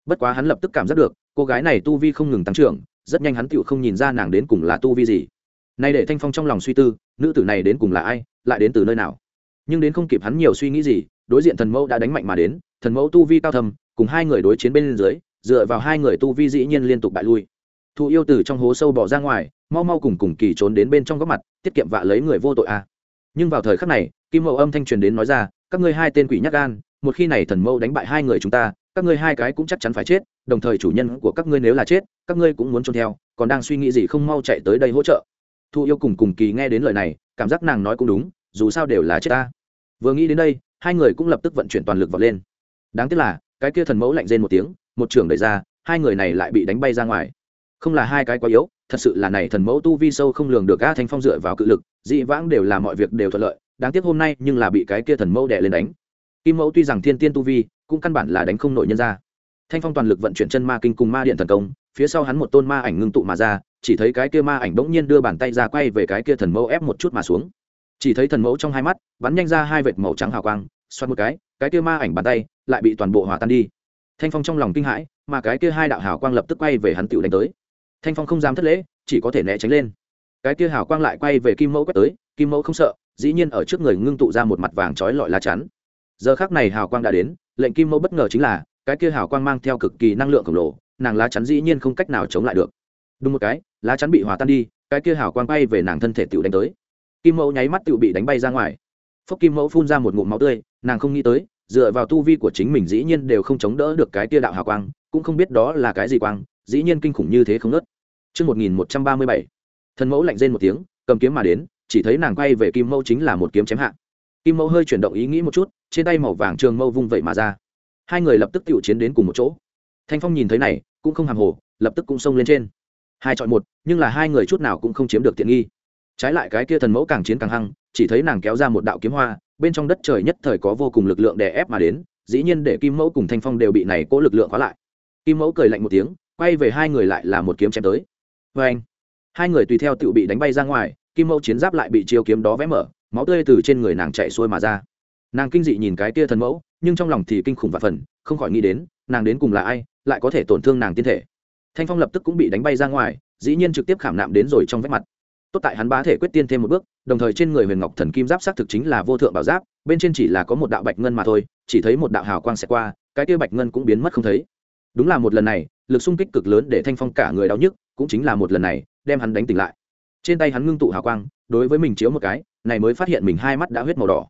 Bất quá hắn lập tức cảm giác được, cô gái này tu vi không ngừng tăng trưởng, rất nhanh hắn tựu không nhìn ra nàng đến cùng là tu vi gì. Nay để thanh phong trong lòng suy tư, nữ tử này đến cùng là ai, lại đến từ nơi nào? Nhưng đến không kịp hắn nhiều suy nghĩ gì, đối diện thần mẫu đã đánh mạnh mà đến, thần mẫu tu vi cao thầm cùng hai người đối chiến bên dưới, dựa vào hai người tu vi dĩ nhiên liên tục bại lui thụ yêu từ trong hố sâu bỏ ra ngoài, mau mau cùng cùng kỳ trốn đến bên trong góc mặt, tiết kiệm vạ lấy người vô tội a à. nhưng vào thời khắc này, kim mẫu âm thanh truyền đến nói ra, các ngươi hai tên quỷ nhắc gan, một khi này thần mẫu đánh bại hai người chúng ta, các ngươi hai cái cũng chắc chắn phải chết, đồng thời chủ nhân của các ngươi nếu là chết, các ngươi cũng muốn trốn theo, còn đang suy nghĩ gì không mau chạy tới đây hỗ trợ. Thu yêu cùng cùng kỳ nghe đến lời này, cảm giác nàng nói cũng đúng, dù sao đều là chết ta. Vừa nghĩ đến đây, hai người cũng lập tức vận chuyển toàn lực vào lên. Đáng tiếc là, cái kia thần mẫu lạnh rên một tiếng, một trường đẩy ra, hai người này lại bị đánh bay ra ngoài không là hai cái quá yếu, thật sự là này thần mẫu tu vi sâu không lường được a thanh phong dựa vào cự lực, dị vãng đều là mọi việc đều thuận lợi, đáng tiếc hôm nay nhưng là bị cái kia thần mẫu đè lên đánh. Kim mẫu tuy rằng thiên tiên tu vi, cũng căn bản là đánh không nội nhân ra. Thanh phong toàn lực vận chuyển chân ma kinh cùng ma điện thần công, phía sau hắn một tôn ma ảnh ngưng tụ mà ra, chỉ thấy cái kia ma ảnh bỗng nhiên đưa bàn tay ra quay về cái kia thần mẫu ép một chút mà xuống. Chỉ thấy thần mẫu trong hai mắt, bắn nhanh ra hai vệt màu trắng hào quang, xoát một cái cái kia ma ảnh bàn tay lại bị toàn bộ hòa tan đi. Thanh phong trong lòng kinh hãi, mà cái kia hai đạo hào quang lập tức quay về hắn tựu đánh tới thanh phong không dám thất lễ, chỉ có thể né tránh lên. Cái kia hào quang lại quay về kim mẫu quét tới, kim mẫu không sợ, dĩ nhiên ở trước người ngưng tụ ra một mặt vàng trói lọi lá chắn. Giờ khác này hào quang đã đến, lệnh kim mẫu bất ngờ chính là, cái kia hào quang mang theo cực kỳ năng lượng khổng lồ, nàng lá chắn dĩ nhiên không cách nào chống lại được. Đúng một cái, lá chắn bị hòa tan đi, cái kia hào quang bay về nàng thân thể tựu đánh tới. Kim mẫu nháy mắt tựu bị đánh bay ra ngoài. Phúc kim mẫu phun ra một ngụm máu tươi, nàng không nghĩ tới, dựa vào tu vi của chính mình dĩ nhiên đều không chống đỡ được cái kia đạo hào quang, cũng không biết đó là cái gì quang, dĩ nhiên kinh khủng như thế không nớt Trước 1137, thần mẫu lạnh rên một tiếng cầm kiếm mà đến chỉ thấy nàng quay về kim mâu chính là một kiếm chém hạ. Kim mâu hơi chuyển động ý nghĩ một chút trên tay màu vàng trường mâu vung vậy mà ra. Hai người lập tức tiểu chiến đến cùng một chỗ. Thanh phong nhìn thấy này cũng không hàm hồ lập tức cũng xông lên trên. Hai chọi một nhưng là hai người chút nào cũng không chiếm được tiện nghi. Trái lại cái kia thần mẫu càng chiến càng hăng chỉ thấy nàng kéo ra một đạo kiếm hoa bên trong đất trời nhất thời có vô cùng lực lượng đè ép mà đến dĩ nhiên để kim mẫu cùng thanh phong đều bị này cố lực lượng khóa lại. Kim mẫu cười lạnh một tiếng quay về hai người lại là một kiếm chém tới vê anh. Hai người tùy theo tự bị đánh bay ra ngoài, kim mẫu chiến giáp lại bị chiêu kiếm đó vẽ mở, máu tươi từ trên người nàng chạy xuôi mà ra. Nàng kinh dị nhìn cái kia thần mẫu, nhưng trong lòng thì kinh khủng và phần, không khỏi nghĩ đến, nàng đến cùng là ai, lại có thể tổn thương nàng tiên thể. Thanh phong lập tức cũng bị đánh bay ra ngoài, dĩ nhiên trực tiếp khảm nạm đến rồi trong vách mặt. Tốt tại hắn bá thể quyết tiên thêm một bước, đồng thời trên người huyền ngọc thần kim giáp xác thực chính là vô thượng bảo giáp, bên trên chỉ là có một đạo bạch ngân mà thôi, chỉ thấy một đạo hào quang xẹt qua, cái kia bạch ngân cũng biến mất không thấy. Đúng là một lần này, lực xung kích cực lớn để thanh phong cả người đau nhức cũng chính là một lần này, đem hắn đánh tỉnh lại. Trên tay hắn ngưng tụ hào quang, đối với mình chiếu một cái, này mới phát hiện mình hai mắt đã huyết màu đỏ.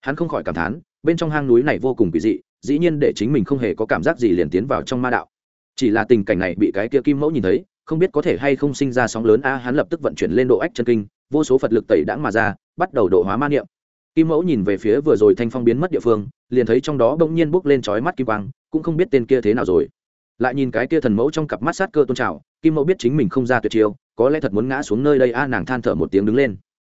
Hắn không khỏi cảm thán, bên trong hang núi này vô cùng kỳ dị, dĩ nhiên để chính mình không hề có cảm giác gì liền tiến vào trong ma đạo. Chỉ là tình cảnh này bị cái kia kim mẫu nhìn thấy, không biết có thể hay không sinh ra sóng lớn, a, hắn lập tức vận chuyển lên độ ách chân kinh, vô số phật lực tẩy đãng mà ra, bắt đầu độ hóa ma niệm. Kim mẫu nhìn về phía vừa rồi thanh phong biến mất địa phương, liền thấy trong đó bỗng nhiên bốc lên trói mắt kim quang, cũng không biết tên kia thế nào rồi lại nhìn cái kia thần mẫu trong cặp mắt sát cơ tôn trào, kim mẫu biết chính mình không ra tuyệt chiêu, có lẽ thật muốn ngã xuống nơi đây a, nàng than thở một tiếng đứng lên.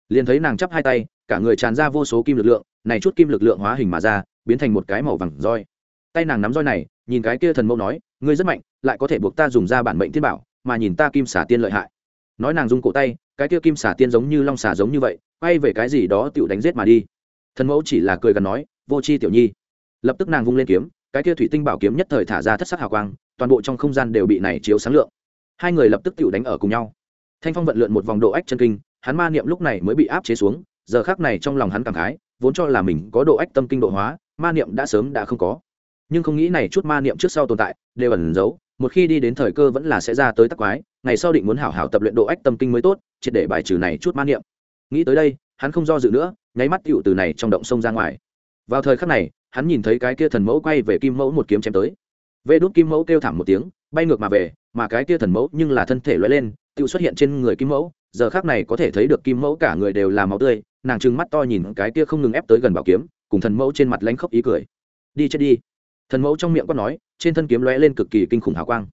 Liền thấy nàng chắp hai tay, cả người tràn ra vô số kim lực lượng, này chút kim lực lượng hóa hình mà ra, biến thành một cái màu vàng roi. Tay nàng nắm roi này, nhìn cái kia thần mẫu nói, ngươi rất mạnh, lại có thể buộc ta dùng ra bản mệnh thiên bảo, mà nhìn ta kim xả tiên lợi hại. Nói nàng dùng cổ tay, cái kia kim xả tiên giống như long xả giống như vậy, quay về cái gì đó tựu đánh giết mà đi. Thần mẫu chỉ là cười gần nói, vô c h i tiểu nhi. Lập tức nàng vung lên kiếm, cái kia thủy tinh bảo kiếm nhất thời thả ra thất sắc hào quang toàn bộ trong không gian đều bị này chiếu sáng lượng. Hai người lập tức tựu đánh ở cùng nhau. Thanh phong vận lượn một vòng độ ách chân kinh, hắn ma niệm lúc này mới bị áp chế xuống, giờ khác này trong lòng hắn cảm khái, vốn cho là mình có độ ách tâm kinh độ hóa, ma niệm đã sớm đã không có. Nhưng không nghĩ này chút ma niệm trước sau tồn tại, đều ẩn giấu, một khi đi đến thời cơ vẫn là sẽ ra tới tắc quái, ngày sau định muốn hảo hảo tập luyện độ ách tâm kinh mới tốt, triệt để bài trừ này chút ma niệm. Nghĩ tới đây, hắn không do dự nữa, nháy mắt tựu từ này trong động sông ra ngoài. Vào thời khắc này, hắn nhìn thấy cái kia thần mẫu quay về kim mẫu một kiếm chém tới vê đốt kim mẫu kêu thảm một tiếng bay ngược mà về mà cái kia thần mẫu nhưng là thân thể loay lên tự xuất hiện trên người kim mẫu giờ khác này có thể thấy được kim mẫu cả người đều là máu tươi nàng trừng mắt to nhìn cái kia không ngừng ép tới gần bảo kiếm cùng thần mẫu trên mặt lánh khóc ý cười đi chết đi thần mẫu trong miệng quát nói trên thân kiếm lóe lên cực kỳ kinh khủng hào quang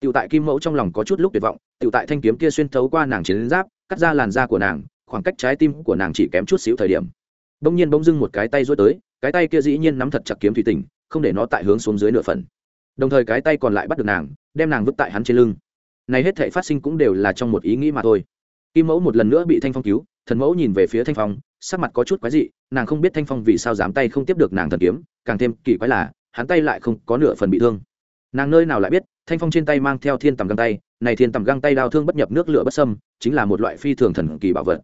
Tiểu tại kim mẫu trong lòng có chút lúc tuyệt vọng, tiểu tại thanh kiếm kia xuyên thấu qua nàng chiến giáp, cắt ra làn da của nàng, khoảng cách trái tim của nàng chỉ kém chút xíu thời điểm. Bỗng nhiên bỗng dưng một cái tay duỗi tới, cái tay kia dĩ nhiên nắm thật chặt kiếm thủy tình, không để nó tại hướng xuống dưới nửa phần. Đồng thời cái tay còn lại bắt được nàng, đem nàng vứt tại hắn trên lưng. Này hết thảy phát sinh cũng đều là trong một ý nghĩ mà thôi. Kim mẫu một lần nữa bị Thanh Phong cứu, thần mẫu nhìn về phía Thanh Phong, sắc mặt có chút quái dị, nàng không biết Thanh Phong vì sao dám tay không tiếp được nàng thần kiếm, càng thêm kỳ quái là, hắn tay lại không có nửa phần bị thương nàng nơi nào lại biết thanh phong trên tay mang theo thiên tầm găng tay này thiên tầm găng tay đao thương bất nhập nước lửa bất sâm chính là một loại phi thường thần kỳ bảo vật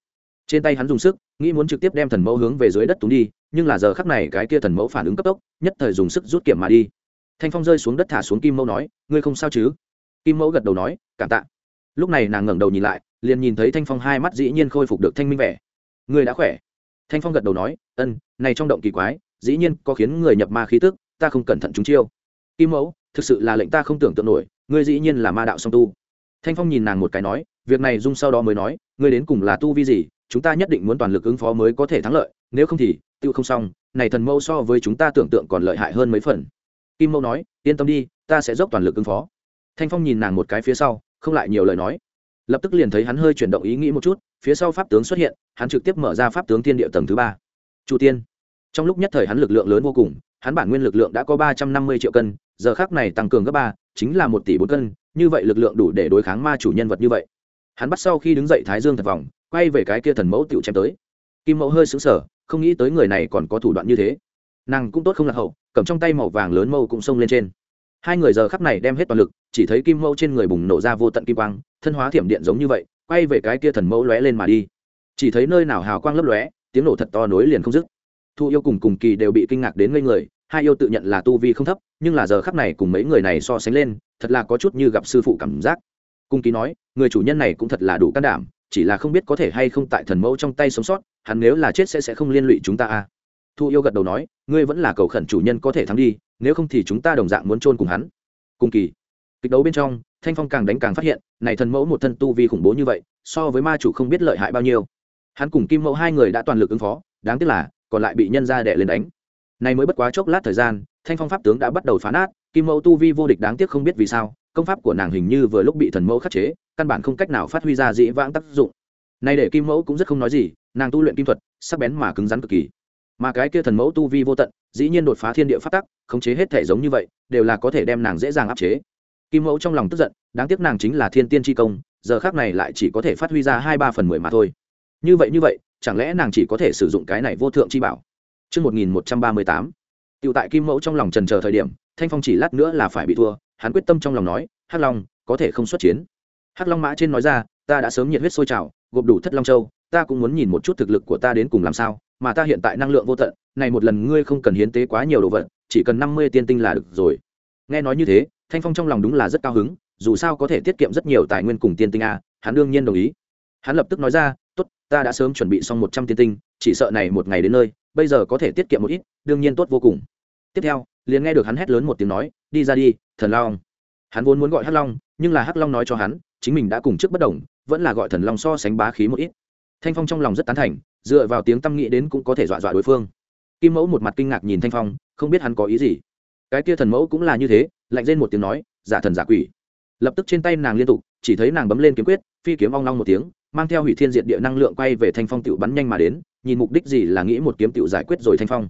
trên tay hắn dùng sức nghĩ muốn trực tiếp đem thần mẫu hướng về dưới đất túng đi nhưng là giờ khắc này cái kia thần mẫu phản ứng cấp tốc nhất thời dùng sức rút kiểm mà đi thanh phong rơi xuống đất thả xuống kim mẫu nói, ngươi không sao chứ? Kim mẫu gật đầu nói, cảm tạ. Lúc này nàng ngẩng đầu nhìn lại, liền nhìn thấy thanh phong hai mắt dĩ nhiên khôi phục được thanh minh vẻ. Ngươi đã khỏe. Thanh phong gật đầu nói, ân, này trong động kỳ quái, dĩ nhiên có khiến người nhập ma khí tức, ta không cẩn thận chúng chiêu. Kim mẫu, thực sự là lệnh ta không tưởng tượng nổi, ngươi dĩ nhiên là ma đạo song tu. Thanh phong nhìn nàng một cái nói, việc này dung sau đó mới nói, ngươi đến cùng là tu vi gì, chúng ta nhất định muốn toàn lực ứng phó mới có thể thắng lợi, nếu không thì tự không xong, này thần mẫu so với chúng ta tưởng tượng còn lợi hại hơn mấy phần kim mẫu nói, yên tâm đi, ta sẽ dốc toàn lực ứng phó. Thanh phong nhìn nàng một cái phía sau, không lại nhiều lời nói. Lập tức liền thấy hắn hơi chuyển động ý nghĩ một chút, phía sau pháp tướng xuất hiện, hắn trực tiếp mở ra pháp tướng tiên địa tầng thứ ba. Chủ tiên. Trong lúc nhất thời hắn lực lượng lớn vô cùng, hắn bản nguyên lực lượng đã có ba trăm năm mươi triệu cân, giờ khác này tăng cường gấp ba, chính là một tỷ bốn cân, như vậy lực lượng đủ để đối kháng ma chủ nhân vật như vậy. Hắn bắt sau khi đứng dậy thái dương thật vòng, quay về cái kia thần mẫu tựu chém tới. Kim mẫu hơi xứng sở không nghĩ tới người này còn có thủ đoạn như thế. Nàng cũng tốt không lạc hậu cầm trong tay màu vàng lớn mâu cũng xông lên trên. Hai người giờ khắp này đem hết toàn lực, chỉ thấy kim mâu trên người bùng nổ ra vô tận kim quang, thân hóa thiểm điện giống như vậy, quay về cái kia thần mẫu lóe lên mà đi. Chỉ thấy nơi nào hào quang lấp lóe, tiếng nổ thật to nối liền không dứt. Thu yêu cùng cùng kỳ đều bị kinh ngạc đến ngây người, hai yêu tự nhận là tu vi không thấp, nhưng là giờ khắc này cùng mấy người này so sánh lên, thật là có chút như gặp sư phụ cảm giác. Cung ký nói, người chủ nhân này cũng thật là đủ can đảm, chỉ là không biết có thể hay không tại thần mẫu trong tay sống sót, hắn nếu là chết sẽ sẽ không liên lụy chúng ta à. Thu yêu gật đầu nói ngươi vẫn là cầu khẩn chủ nhân có thể thắng đi, nếu không thì chúng ta đồng dạng muốn chôn cùng hắn. Cùng kỳ. Kịch đấu bên trong, thanh phong càng đánh càng phát hiện, này thần mẫu một thân tu vi khủng bố như vậy, so với ma chủ không biết lợi hại bao nhiêu. Hắn cùng kim mẫu hai người đã toàn lực ứng phó, đáng tiếc là, còn lại bị nhân ra đẻ lên đánh. Này mới bất quá chốc lát thời gian, thanh phong pháp tướng đã bắt đầu phá nát, kim mẫu tu vi vô địch đáng tiếc không biết vì sao, công pháp của nàng hình như vừa lúc bị thần mẫu khắc chế, căn bản không cách nào phát huy ra dĩ vãng tác dụng. Này để kim mẫu cũng rất không nói gì, nàng tu luyện kim thuật, sắc bén mà cứng rắn cực kỳ mà cái kia thần mẫu tu vi vô tận dĩ nhiên đột phá thiên địa phát tắc khống chế hết thể giống như vậy đều là có thể đem nàng dễ dàng áp chế. Kim mẫu trong lòng tức giận đáng tiếc nàng chính là thiên tiên tri công giờ khác này lại chỉ có thể phát huy ra hai ba phần mười mà thôi. Như vậy như vậy chẳng lẽ nàng chỉ có thể sử dụng cái này vô thượng chi bảo? Trước 1138, Tiểu tại Kim Mẫu trong lòng trần chờ thời điểm, Thanh Phong chỉ lát nữa là phải bị thua, hắn quyết tâm trong lòng nói, Hắc Long, có thể không xuất chiến. Hắc Long mã trên nói ra, ta đã sớm nhiệt huyết sôi trào, gộp đủ thất long châu, ta cũng muốn nhìn một chút thực lực của ta đến cùng làm sao, mà ta hiện tại năng lượng vô tận, này một lần ngươi không cần hiến tế quá nhiều đồ vật, chỉ cần năm mươi tiên tinh là được rồi. Nghe nói như thế, Thanh Phong trong lòng đúng là rất cao hứng, dù sao có thể tiết kiệm rất nhiều tài nguyên cùng tiên tinh a, hắn đương nhiên đồng ý. Hắn lập tức nói ra, "Tốt, ta đã sớm chuẩn bị xong một trăm tiên tinh, chỉ sợ này một ngày đến nơi, bây giờ có thể tiết kiệm một ít đương nhiên tốt vô cùng tiếp theo liền nghe được hắn hét lớn một tiếng nói đi ra đi thần long hắn vốn muốn gọi hắc long nhưng là hắc long nói cho hắn chính mình đã cùng trước bất đồng vẫn là gọi thần long so sánh bá khí một ít thanh phong trong lòng rất tán thành, dựa vào tiếng tâm nghĩ đến cũng có thể dọa dọa đối phương. Kim mẫu một mặt kinh ngạc nhìn thanh phong, không biết hắn có ý gì. Cái kia thần mẫu cũng là như thế, lạnh lên một tiếng nói, giả thần giả quỷ. Lập tức trên tay nàng liên tục, chỉ thấy nàng bấm lên kiếm quyết, phi kiếm ong long một tiếng, mang theo hủy thiên diệt địa năng lượng quay về thanh phong tựu bắn nhanh mà đến, nhìn mục đích gì là nghĩ một kiếm tựu giải quyết rồi thanh phong.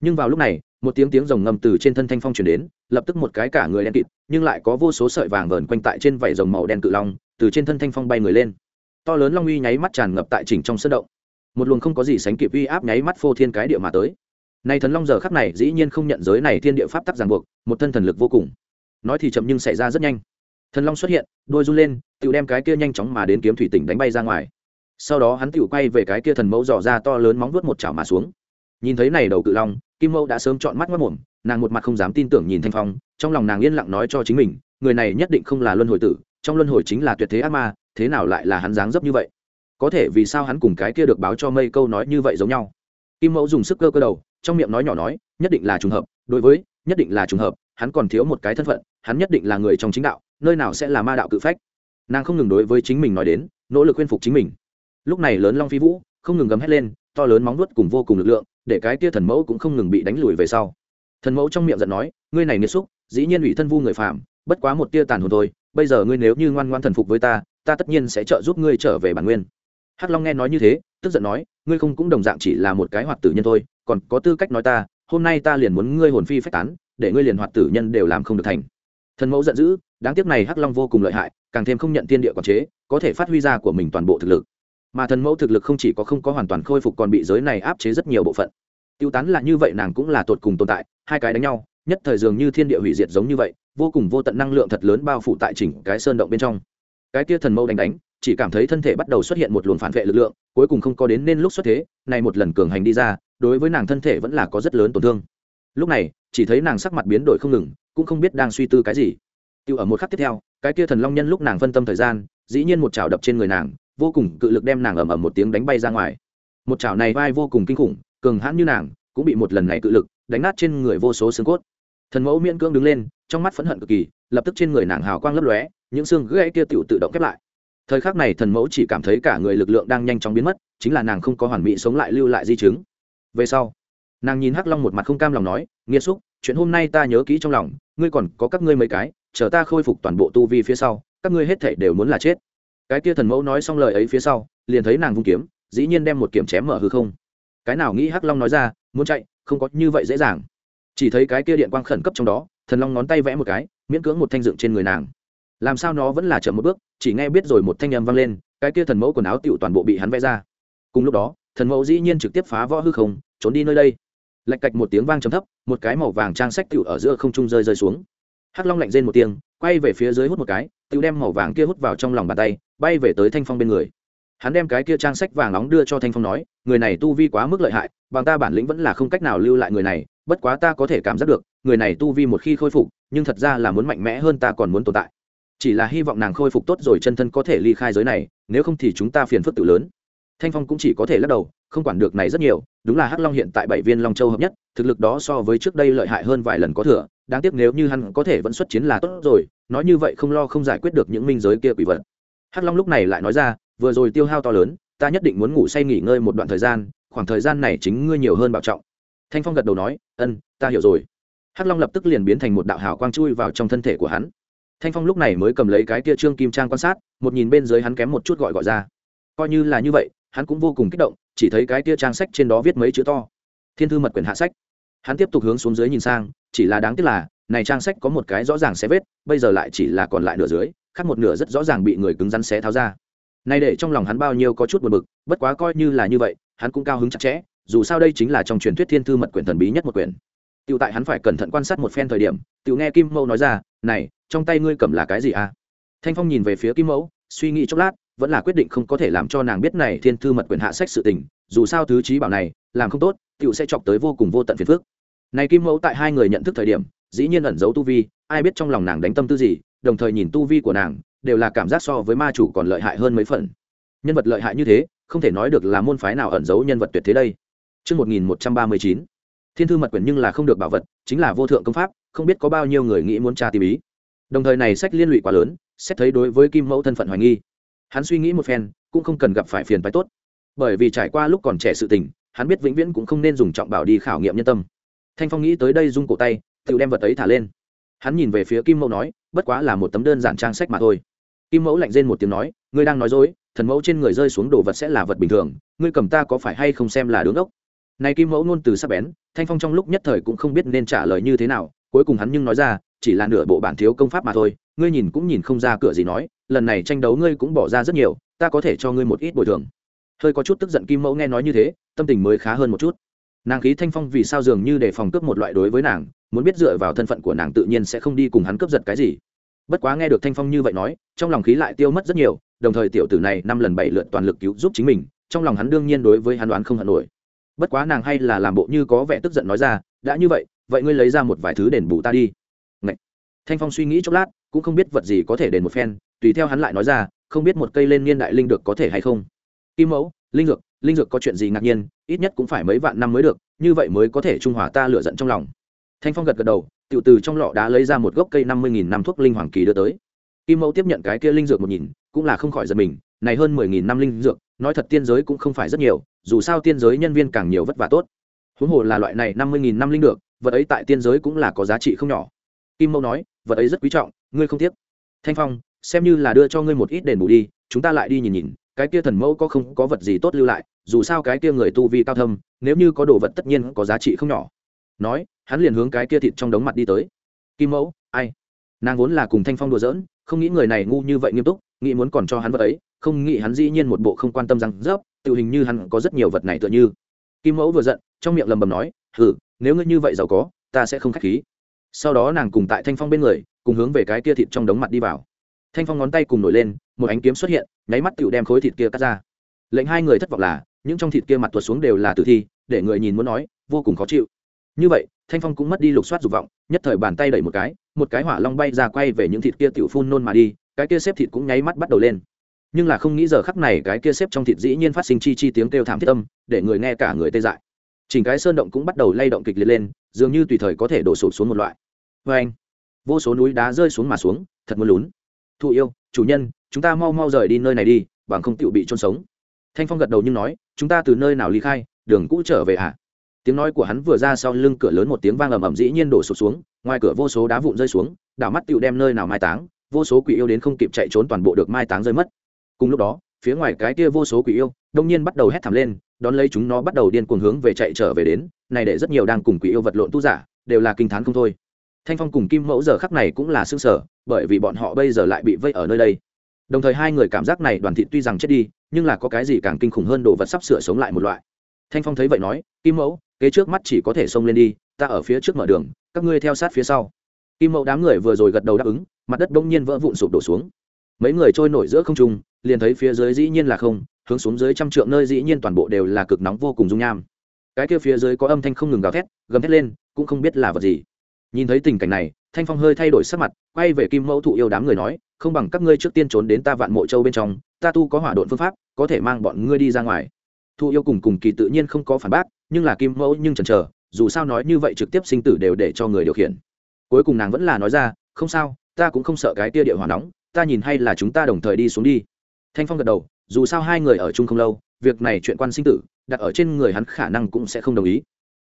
Nhưng vào lúc này, một tiếng tiếng rồng ngầm từ trên thân thanh phong chuyển đến, lập tức một cái cả người đen kịt, nhưng lại có vô số sợi vàng vờn quanh tại trên vảy rồng màu đen cự long, từ trên thân thanh phong bay người lên to lớn long uy nháy mắt tràn ngập tại chỉnh trong sân động. Một luồng không có gì sánh kịp uy áp nháy mắt phô thiên cái địa mà tới. Nay thần long giờ khắc này dĩ nhiên không nhận giới này thiên địa pháp tắc ràng buộc, một thân thần lực vô cùng. Nói thì chậm nhưng xảy ra rất nhanh. Thần long xuất hiện, đôi run lên tự đem cái kia nhanh chóng mà đến kiếm thủy tỉnh đánh bay ra ngoài. Sau đó hắn tự quay về cái kia thần mẫu dò ra to lớn móng vuốt một chảo mà xuống. Nhìn thấy này đầu cự long, kim mẫu đã sớm chọn mắt mất mồm, nàng một mặt không dám tin tưởng nhìn thanh phong, trong lòng nàng yên lặng nói cho chính mình, người này nhất định không là luân hồi tử trong luân hồi chính là tuyệt thế ác ma, thế nào lại là hắn dáng dấp như vậy? Có thể vì sao hắn cùng cái kia được báo cho mây câu nói như vậy giống nhau? Kim mẫu dùng sức cơ cơ đầu, trong miệng nói nhỏ nói, nhất định là trùng hợp, đối với, nhất định là trùng hợp, hắn còn thiếu một cái thân phận, hắn nhất định là người trong chính đạo, nơi nào sẽ là ma đạo cự phách? Nàng không ngừng đối với chính mình nói đến, nỗ lực khuyên phục chính mình. Lúc này lớn long phi vũ, không ngừng gầm hét lên, to lớn móng nuốt cùng vô cùng lực lượng, để cái kia thần mẫu cũng không ngừng bị đánh lùi về sau. Thần mẫu trong miệng giận nói, ngươi này nghiệt xúc, dĩ nhiên ủy thân vu người phạm bất quá một tia tàn hồn thôi bây giờ ngươi nếu như ngoan ngoan thần phục với ta ta tất nhiên sẽ trợ giúp ngươi trở về bản nguyên. Hắc long nghe nói như thế, tức giận nói, ngươi không cũng đồng dạng chỉ là một cái hoạt tử nhân thôi, còn có tư cách nói ta, hôm nay ta liền muốn ngươi hồn phi phách tán, để ngươi liền hoạt tử nhân đều làm không được thành. Thần mẫu giận dữ, đáng tiếc này hắc long vô cùng lợi hại, càng thêm không nhận tiên địa quản chế, có thể phát huy ra của mình toàn bộ thực lực. Mà thần mẫu thực lực không chỉ có không có hoàn toàn khôi phục còn bị giới này áp chế rất nhiều bộ phận. Tiêu tán là như vậy nàng cũng là tột cùng tồn tại, hai cái đánh nhau nhất thời dường như thiên địa hủy diệt giống như vậy, vô cùng vô tận năng lượng thật lớn bao phủ tại chỉnh cái sơn động bên trong. Cái kia thần mâu đánh đánh, chỉ cảm thấy thân thể bắt đầu xuất hiện một luồng phản vệ lực lượng, cuối cùng không có đến nên lúc xuất thế, này một lần cường hành đi ra, đối với nàng thân thể vẫn là có rất lớn tổn thương. Lúc này, chỉ thấy nàng sắc mặt biến đổi không ngừng, cũng không biết đang suy tư cái gì. Tiêu ở một khắc tiếp theo, cái kia thần long nhân lúc nàng phân tâm thời gian, dĩ nhiên một chảo đập trên người nàng, vô cùng cự lực đem nàng ầm ầm một tiếng đánh bay ra ngoài. Một chảo này vai vô cùng kinh khủng, cường hãn như nàng, cũng bị một lần này cự lực, đánh nát trên người vô số xương cốt thần mẫu miễn cưỡng đứng lên, trong mắt phẫn hận cực kỳ, lập tức trên người nàng hào quang lấp lóe, những xương gãy kia tựu tự động khép lại. Thời khắc này thần mẫu chỉ cảm thấy cả người lực lượng đang nhanh chóng biến mất, chính là nàng không có hoàn mỹ sống lại lưu lại di chứng. Về sau, nàng nhìn hắc long một mặt không cam lòng nói nghiêm xúc, chuyện hôm nay ta nhớ kỹ trong lòng, ngươi còn có các ngươi mấy cái, chờ ta khôi phục toàn bộ tu vi phía sau, các ngươi hết thảy đều muốn là chết. Cái kia thần mẫu nói xong lời ấy phía sau, liền thấy nàng vung kiếm, dĩ nhiên đem một kiếm chém mở hư không. Cái nào nghĩ hắc long nói ra, muốn chạy, không có như vậy dễ dàng chỉ thấy cái kia điện quang khẩn cấp trong đó, thần long ngón tay vẽ một cái, miễn cưỡng một thanh dựng trên người nàng. Làm sao nó vẫn là chậm một bước, chỉ nghe biết rồi một thanh âm vang lên, cái kia thần mẫu quần áo tựu toàn bộ bị hắn vẽ ra. Cùng lúc đó, thần mẫu dĩ nhiên trực tiếp phá võ hư không, trốn đi nơi đây. Lạch cạch một tiếng vang trầm thấp, một cái màu vàng trang sách tựu ở giữa không trung rơi rơi xuống. Hắc long lạnh rên một tiếng, quay về phía dưới hút một cái, tựu đem màu vàng kia hút vào trong lòng bàn tay, bay về tới thanh phong bên người. Hắn đem cái kia trang sách vàng nóng đưa cho thanh phong nói, người này tu vi quá mức lợi hại, bằng ta bản lĩnh vẫn là không cách nào lưu lại người này bất quá ta có thể cảm giác được, người này tu vi một khi khôi phục, nhưng thật ra là muốn mạnh mẽ hơn ta còn muốn tồn tại. Chỉ là hy vọng nàng khôi phục tốt rồi chân thân có thể ly khai giới này, nếu không thì chúng ta phiền phức tự lớn. Thanh phong cũng chỉ có thể lắc đầu, không quản được này rất nhiều, đúng là hắc long hiện tại bảy viên long châu hợp nhất, thực lực đó so với trước đây lợi hại hơn vài lần có thừa, đáng tiếc nếu như hắn có thể vẫn xuất chiến là tốt rồi, nói như vậy không lo không giải quyết được những minh giới kia quỷ vật. Hắc long lúc này lại nói ra, vừa rồi tiêu hao to lớn, ta nhất định muốn ngủ say nghỉ ngơi một đoạn thời gian, khoảng thời gian này chính ngươi nhiều hơn bảo trọng thanh phong gật đầu nói, ân, ta hiểu rồi. Hắc long lập tức liền biến thành một đạo hào quang chui vào trong thân thể của hắn. Thanh phong lúc này mới cầm lấy cái kia trương kim trang quan sát, một nhìn bên dưới hắn kém một chút gọi gọi ra. Coi như là như vậy, hắn cũng vô cùng kích động, chỉ thấy cái kia trang sách trên đó viết mấy chữ to. Thiên thư mật quyển hạ sách. Hắn tiếp tục hướng xuống dưới nhìn sang, chỉ là đáng tiếc là, này trang sách có một cái rõ ràng xé vết bây giờ lại chỉ là còn lại nửa dưới, khác một nửa rất rõ ràng bị người cứng rắn xé tháo ra. Nay để trong lòng hắn bao nhiêu có chút buồn bực, bất quá coi như là như vậy, hắn cũng cao hứng chặt chẽ dù sao đây chính là trong truyền thuyết thiên thư mật quyển thần bí nhất một quyển Tiểu tại hắn phải cẩn thận quan sát một phen thời điểm, tiểu nghe Kim Mâu nói ra, "Này, trong tay ngươi cầm là cái gì à?" Thanh Phong nhìn về phía Kim Mẫu, suy nghĩ chốc lát, vẫn là quyết định không có thể làm cho nàng biết này thiên thư mật quyển hạ sách sự tình, dù sao thứ trí bảo này, làm không tốt, tiểu sẽ chọc tới vô cùng vô tận phiền phức. Này Kim Mẫu tại hai người nhận thức thời điểm, dĩ nhiên ẩn giấu tu vi, ai biết trong lòng nàng đánh tâm tư gì, đồng thời nhìn tu vi của nàng, đều là cảm giác so với ma chủ còn lợi hại hơn mấy phần. Nhân vật lợi hại như thế, không thể nói được là môn phái nào ẩn giấu nhân vật tuyệt thế đây. Chương 1139 thiên thư mật quyển nhưng là không được bảo vật, chính là vô thượng công pháp, không biết có bao nhiêu người nghĩ muốn tra tìm ý. Đồng thời này sách liên lụy quá lớn, xét thấy đối với kim mẫu thân phận hoài nghi. Hắn suy nghĩ một phen, cũng không cần gặp phải phiền phái tốt. Bởi vì trải qua lúc còn trẻ sự tình, hắn biết vĩnh viễn cũng không nên dùng trọng bảo đi khảo nghiệm nhân tâm. Thanh phong nghĩ tới đây rung cổ tay, tự đem vật ấy thả lên. Hắn nhìn về phía kim mẫu nói, bất quá là một tấm đơn giản trang sách mà thôi. Kim mẫu lạnh rên một tiếng nói, ngươi đang nói dối, thần mẫu trên người rơi xuống đồ vật sẽ là vật bình thường, ngươi cầm ta có phải hay không xem là đứng ốc này kim mẫu ngôn từ sắc bén, thanh phong trong lúc nhất thời cũng không biết nên trả lời như thế nào, cuối cùng hắn nhưng nói ra, chỉ là nửa bộ bản thiếu công pháp mà thôi, ngươi nhìn cũng nhìn không ra cửa gì nói, lần này tranh đấu ngươi cũng bỏ ra rất nhiều, ta có thể cho ngươi một ít bồi thường. Hơi có chút tức giận kim mẫu nghe nói như thế, tâm tình mới khá hơn một chút. Nàng khí thanh phong vì sao dường như để phòng cướp một loại đối với nàng, muốn biết dựa vào thân phận của nàng tự nhiên sẽ không đi cùng hắn cướp giật cái gì. Bất quá nghe được thanh phong như vậy nói, trong lòng khí lại tiêu mất rất nhiều, đồng thời tiểu tử này năm lần bảy lượt toàn lực cứu giúp chính mình, trong lòng hắn đương nhiên đối với hắn đoán không hận nổi bất quá nàng hay là làm bộ như có vẻ tức giận nói ra, đã như vậy vậy ngươi lấy ra một vài thứ đền bù ta đi. Ngậy. thanh phong suy nghĩ chốc lát, cũng không biết vật gì có thể đền một phen, tùy theo hắn lại nói ra, không biết một cây lên niên đại linh được có thể hay không? Kim mẫu, linh dược linh dược có chuyện gì ngạc nhiên, ít nhất cũng phải mấy vạn năm mới được, như vậy mới có thể trung hòa ta lựa giận trong lòng. Thanh phong gật gật đầu tự từ trong lọ đá lấy ra một gốc cây năm mươi nghìn năm thuốc linh hoàng kỳ đưa tới. Kim mẫu tiếp nhận cái kia linh dược một nhìn, cũng là không khỏi giật mình, này hơn mười nghìn năm linh dược, nói thật tiên giới cũng không phải rất nhiều dù sao tiên giới nhân viên càng nhiều vất vả tốt. Huống hồ là loại này năm mươi nghìn năm linh được, vật ấy tại tiên giới cũng là có giá trị không nhỏ. Kim mẫu nói, vật ấy rất quý trọng, ngươi không tiếc. Thanh phong, xem như là đưa cho ngươi một ít đền bù đi, chúng ta lại đi nhìn nhìn, cái kia thần mẫu có không có vật gì tốt lưu lại, dù sao cái kia người tu vi cao thâm, nếu như có đồ vật tất nhiên có giá trị không nhỏ. Nói, hắn liền hướng cái kia thịt trong đống mặt đi tới. Kim mẫu, ai? Nàng vốn là cùng thanh phong đùa giỡn, không nghĩ người này ngu như vậy nghiêm túc, nghĩ muốn còn cho hắn vật ấy, không nghĩ hắn dĩ nhiên một bộ không quan tâm rằng rớp tự hình như hắn có rất nhiều vật này tựa như. Kim mẫu vừa giận, trong miệng lầm bầm nói hử nếu ngươi như vậy giàu có, ta sẽ không khách khí. Sau đó nàng cùng tại thanh phong bên người, cùng hướng về cái kia thịt trong đống mặt đi vào. Thanh phong ngón tay cùng nổi lên, một ánh kiếm xuất hiện, nháy mắt tựu đem khối thịt kia cắt ra. Lệnh hai người thất vọng là, những trong thịt kia mặt tuột xuống đều là tử thi, để người nhìn muốn nói, vô cùng khó chịu. Như vậy, thanh phong cũng mất đi lục soát dục vọng, nhất thời bàn tay đẩy một cái một cái hỏa long bay ra quay về những thịt kia tiểu phun nôn mà đi, cái kia xếp thịt cũng nháy mắt bắt đầu lên nhưng là không nghĩ giờ khắc này cái kia xếp trong thịt dĩ nhiên phát sinh chi chi tiếng kêu thảm thiết âm, để người nghe cả người tê dại. Chỉnh cái sơn động cũng bắt đầu lay động kịch liệt lên, dường như tùy thời có thể đổ sụp xuống một loại. Vê anh. Vô số núi đá rơi xuống mà xuống, thật muốn lún. Thụ yêu, chủ nhân, chúng ta mau mau rời đi nơi này đi, bằng không tựu bị trôn sống. Thanh phong gật đầu nhưng nói, chúng ta từ nơi nào ly khai, đường cũ trở về ạ à? tiếng nói của hắn vừa ra sau lưng cửa lớn một tiếng vang ầm ầm dĩ nhiên đổ sụp xuống, ngoài cửa vô số đá vụn rơi xuống, đảo mắt tựu đem nơi nào mai táng, vô số quỷ yêu đến không kịp chạy trốn toàn bộ được mai táng rơi mất cùng lúc đó, phía ngoài cái kia vô số quỷ yêu, đông nhiên bắt đầu hét thảm lên, đón lấy chúng nó bắt đầu điên cuồng hướng về chạy trở về đến, này để rất nhiều đang cùng quỷ yêu vật lộn tu giả, đều là kinh thán không thôi. Thanh phong cùng kim mẫu giờ khắc này cũng là xương sở bởi vì bọn họ bây giờ lại bị vây ở nơi đây. Đồng thời hai người cảm giác này đoàn thị tuy rằng chết đi, nhưng là có cái gì càng kinh khủng hơn đồ vật sắp sửa sống lại một loại. Thanh phong thấy vậy nói, kim mẫu, kế trước mắt chỉ có thể xông lên đi, ta ở phía trước mở đường, các ngươi theo sát phía sau. Kim mẫu đám người vừa rồi gật đầu đáp ứng, mặt đất bỗng nhiên vỡ vụn sụp đổ xuống. Mấy người trôi nổi giữa không trung liền thấy phía dưới dĩ nhiên là không, hướng xuống dưới trăm trượng nơi dĩ nhiên toàn bộ đều là cực nóng vô cùng dung nham. Cái kia phía dưới có âm thanh không ngừng gào thét, gầm thét lên, cũng không biết là vật gì. Nhìn thấy tình cảnh này, thanh phong hơi thay đổi sắc mặt, quay về kim mẫu thụ yêu đám người nói, không bằng các ngươi trước tiên trốn đến ta vạn mộ châu bên trong, ta tu có hỏa độn phương pháp, có thể mang bọn ngươi đi ra ngoài. Thụ yêu cùng cùng kỳ tự nhiên không có phản bác, nhưng là kim mẫu nhưng chần chờ, dù sao nói như vậy trực tiếp sinh tử đều để cho người điều khiển. Cuối cùng nàng vẫn là nói ra, không sao, ta cũng không sợ cái tia địa hỏa nóng, ta nhìn hay là chúng ta đồng thời đi xuống đi thanh phong gật đầu, dù sao hai người ở chung không lâu, việc này chuyện quan sinh tử, đặt ở trên người hắn khả năng cũng sẽ không đồng ý.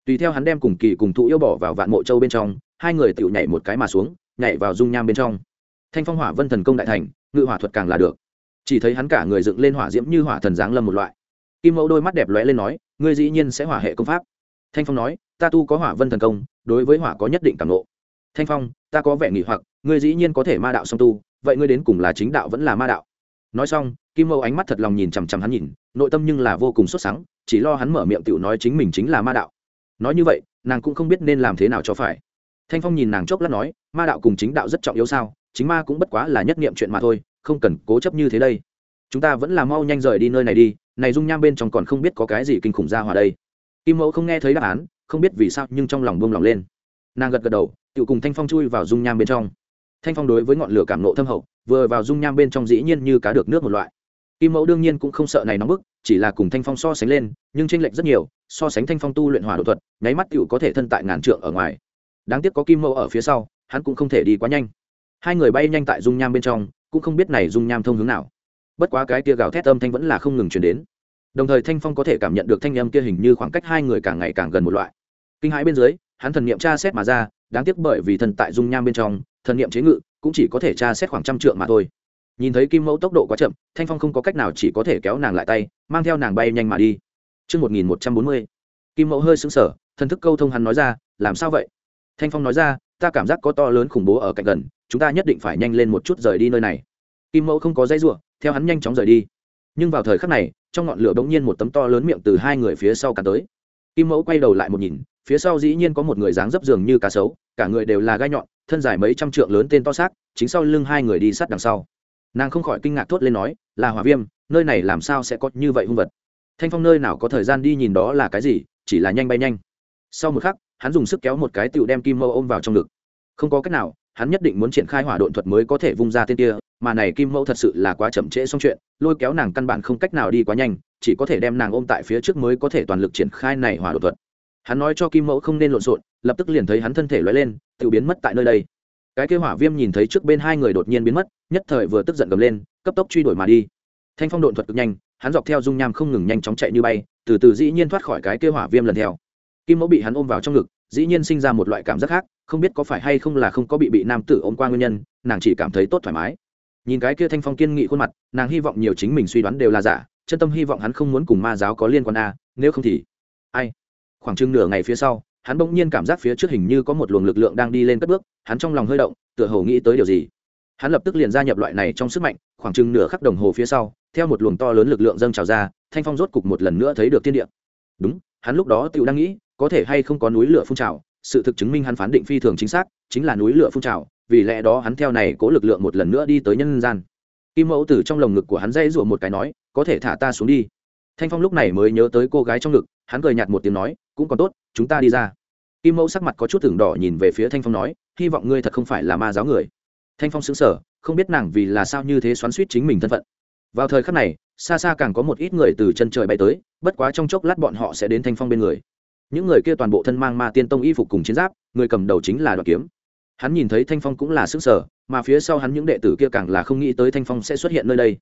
Tùy theo hắn đem cùng kỳ cùng thụ yêu bỏ vào vạn mộ châu bên trong, hai người tự nhảy một cái mà xuống, nhảy vào dung nham bên trong. Thanh phong hỏa vân thần công đại thành, ngự hỏa thuật càng là được. Chỉ thấy hắn cả người dựng lên hỏa diễm như hỏa thần giáng lâm một loại. Kim mẫu đôi mắt đẹp lóe lên nói, ngươi dĩ nhiên sẽ hỏa hệ công pháp. Thanh phong nói, ta tu có hỏa vân thần công, đối với hỏa có nhất định cảm lộ thanh phong, ta có vẻ nghỉ hoặc, ngươi dĩ nhiên có thể ma đạo song tu, vậy ngươi đến cùng là chính đạo vẫn là ma đạo? Nói xong, kim mẫu ánh mắt thật lòng nhìn chằm chằm hắn nhìn, nội tâm nhưng là vô cùng xuất sáng chỉ lo hắn mở miệng tựu nói chính mình chính là ma đạo. Nói như vậy, nàng cũng không biết nên làm thế nào cho phải. Thanh phong nhìn nàng chốc lát nói, ma đạo cùng chính đạo rất trọng yếu sao, chính ma cũng bất quá là nhất nghiệm chuyện mà thôi, không cần cố chấp như thế đây. Chúng ta vẫn là mau nhanh rời đi nơi này đi, này dung nham bên trong còn không biết có cái gì kinh khủng ra hòa đây. Kim mẫu không nghe thấy đáp án, không biết vì sao nhưng trong lòng buông lòng lên. Nàng gật gật đầu tự cùng thanh phong chui vào dung nham bên trong thanh phong đối với ngọn lửa cảm nộ thâm hậu, vừa vào dung nham bên trong dĩ nhiên như cá được nước một loại. Kim mẫu đương nhiên cũng không sợ này nóng bức, chỉ là cùng thanh phong so sánh lên, nhưng tranh lệch rất nhiều, so sánh thanh phong tu luyện hỏa độ thuật, nháy mắt cựu có thể thân tại ngàn trượng ở ngoài. Đáng tiếc có kim mẫu ở phía sau, hắn cũng không thể đi quá nhanh. Hai người bay nhanh tại dung nham bên trong, cũng không biết này dung nham thông hướng nào. Bất quá cái kia gào thét âm thanh vẫn là không ngừng chuyển đến. Đồng thời thanh phong có thể cảm nhận được thanh âm kia hình như khoảng cách hai người càng ngày càng gần một loại. Kinh hãi bên dưới, hắn thần niệm tra xét mà ra, đáng tiếc bởi vì thần tại dung nham bên trong thần niệm chế ngự cũng chỉ có thể tra xét khoảng trăm trượng mà thôi. Nhìn thấy kim mẫu tốc độ quá chậm thanh phong không có cách nào chỉ có thể kéo nàng lại tay mang theo nàng bay nhanh mà đi. Trước 1140, kim mẫu hơi sững sờ thần thức câu thông hắn nói ra làm sao vậy? Thanh phong nói ra ta cảm giác có to lớn khủng bố ở cạnh gần chúng ta nhất định phải nhanh lên một chút rời đi nơi này. Kim mẫu không có dây ruộng theo hắn nhanh chóng rời đi. Nhưng vào thời khắc này trong ngọn lửa bỗng nhiên một tấm to lớn miệng từ hai người phía sau cả tới. Kim mẫu quay đầu lại một nhìn phía sau dĩ nhiên có một người dáng dấp giường như cá sấu cả người đều là gai nhọn thân dài mấy trăm trượng lớn tên to xác, chính sau lưng hai người đi sát đằng sau. Nàng không khỏi kinh ngạc thốt lên nói, là hỏa viêm, nơi này làm sao sẽ có như vậy hung vật? Thanh phong nơi nào có thời gian đi nhìn đó là cái gì, chỉ là nhanh bay nhanh. Sau một khắc, hắn dùng sức kéo một cái tựu đem kim mâu ôm vào trong ngực. Không có cách nào, hắn nhất định muốn triển khai hỏa độn thuật mới có thể vung ra tên kia, mà này kim mẫu thật sự là quá chậm trễ xong chuyện, lôi kéo nàng căn bản không cách nào đi quá nhanh, chỉ có thể đem nàng ôm tại phía trước mới có thể toàn lực triển khai này hỏa độn thuật hắn nói cho kim mẫu không nên lộn xộn, lập tức liền thấy hắn thân thể loay lên tự biến mất tại nơi đây. Cái kêu hỏa viêm nhìn thấy trước bên hai người đột nhiên biến mất, nhất thời vừa tức giận gầm lên, cấp tốc truy đuổi mà đi. Thanh phong độn thuật cực nhanh, hắn dọc theo dung nham không ngừng nhanh chóng chạy như bay, từ từ dĩ nhiên thoát khỏi cái kêu hỏa viêm lần theo. Kim mẫu bị hắn ôm vào trong ngực, dĩ nhiên sinh ra một loại cảm giác khác, không biết có phải hay không là không có bị bị nam tử ôm qua nguyên nhân, nàng chỉ cảm thấy tốt thoải mái. Nhìn cái kia thanh phong kiên nghị khuôn mặt, nàng hy vọng nhiều chính mình suy đoán đều là giả, chân tâm hy vọng hắn không muốn cùng ma giáo có liên quan a, nếu không thì, ai? Khoảng chừng nửa ngày phía sau, hắn bỗng nhiên cảm giác phía trước hình như có một luồng lực lượng đang đi lên cất bước, hắn trong lòng hơi động, tựa hồ nghĩ tới điều gì. Hắn lập tức liền gia nhập loại này trong sức mạnh, khoảng chừng nửa khắc đồng hồ phía sau, theo một luồng to lớn lực lượng dâng trào ra, thanh phong rốt cục một lần nữa thấy được thiên địa. Đúng, hắn lúc đó tựu đang nghĩ, có thể hay không có núi lửa phun trào, sự thực chứng minh hắn phán định phi thường chính xác, chính là núi lửa phun trào, vì lẽ đó hắn theo này cố lực lượng một lần nữa đi tới nhân gian. Kim mẫu từ trong lồng ngực của hắn dây rủa một cái nói, có thể thả ta xuống đi thanh phong lúc này mới nhớ tới cô gái trong ngực, hắn cười nhạt một tiếng nói, cũng còn tốt, chúng ta đi ra. Kim mẫu sắc mặt có chút thưởng đỏ nhìn về phía thanh phong nói, hy vọng ngươi thật không phải là ma giáo người. Thanh phong xứng sở không biết nàng vì là sao như thế xoắn suýt chính mình thân phận. Vào thời khắc này, xa xa càng có một ít người từ chân trời bay tới, bất quá trong chốc lát bọn họ sẽ đến thanh phong bên người. Những người kia toàn bộ thân mang ma tiên tông y phục cùng chiến giáp, người cầm đầu chính là đoạn kiếm. Hắn nhìn thấy thanh phong cũng là sức sở mà phía sau hắn những đệ tử kia càng là không nghĩ tới thanh phong sẽ xuất hiện nơi đây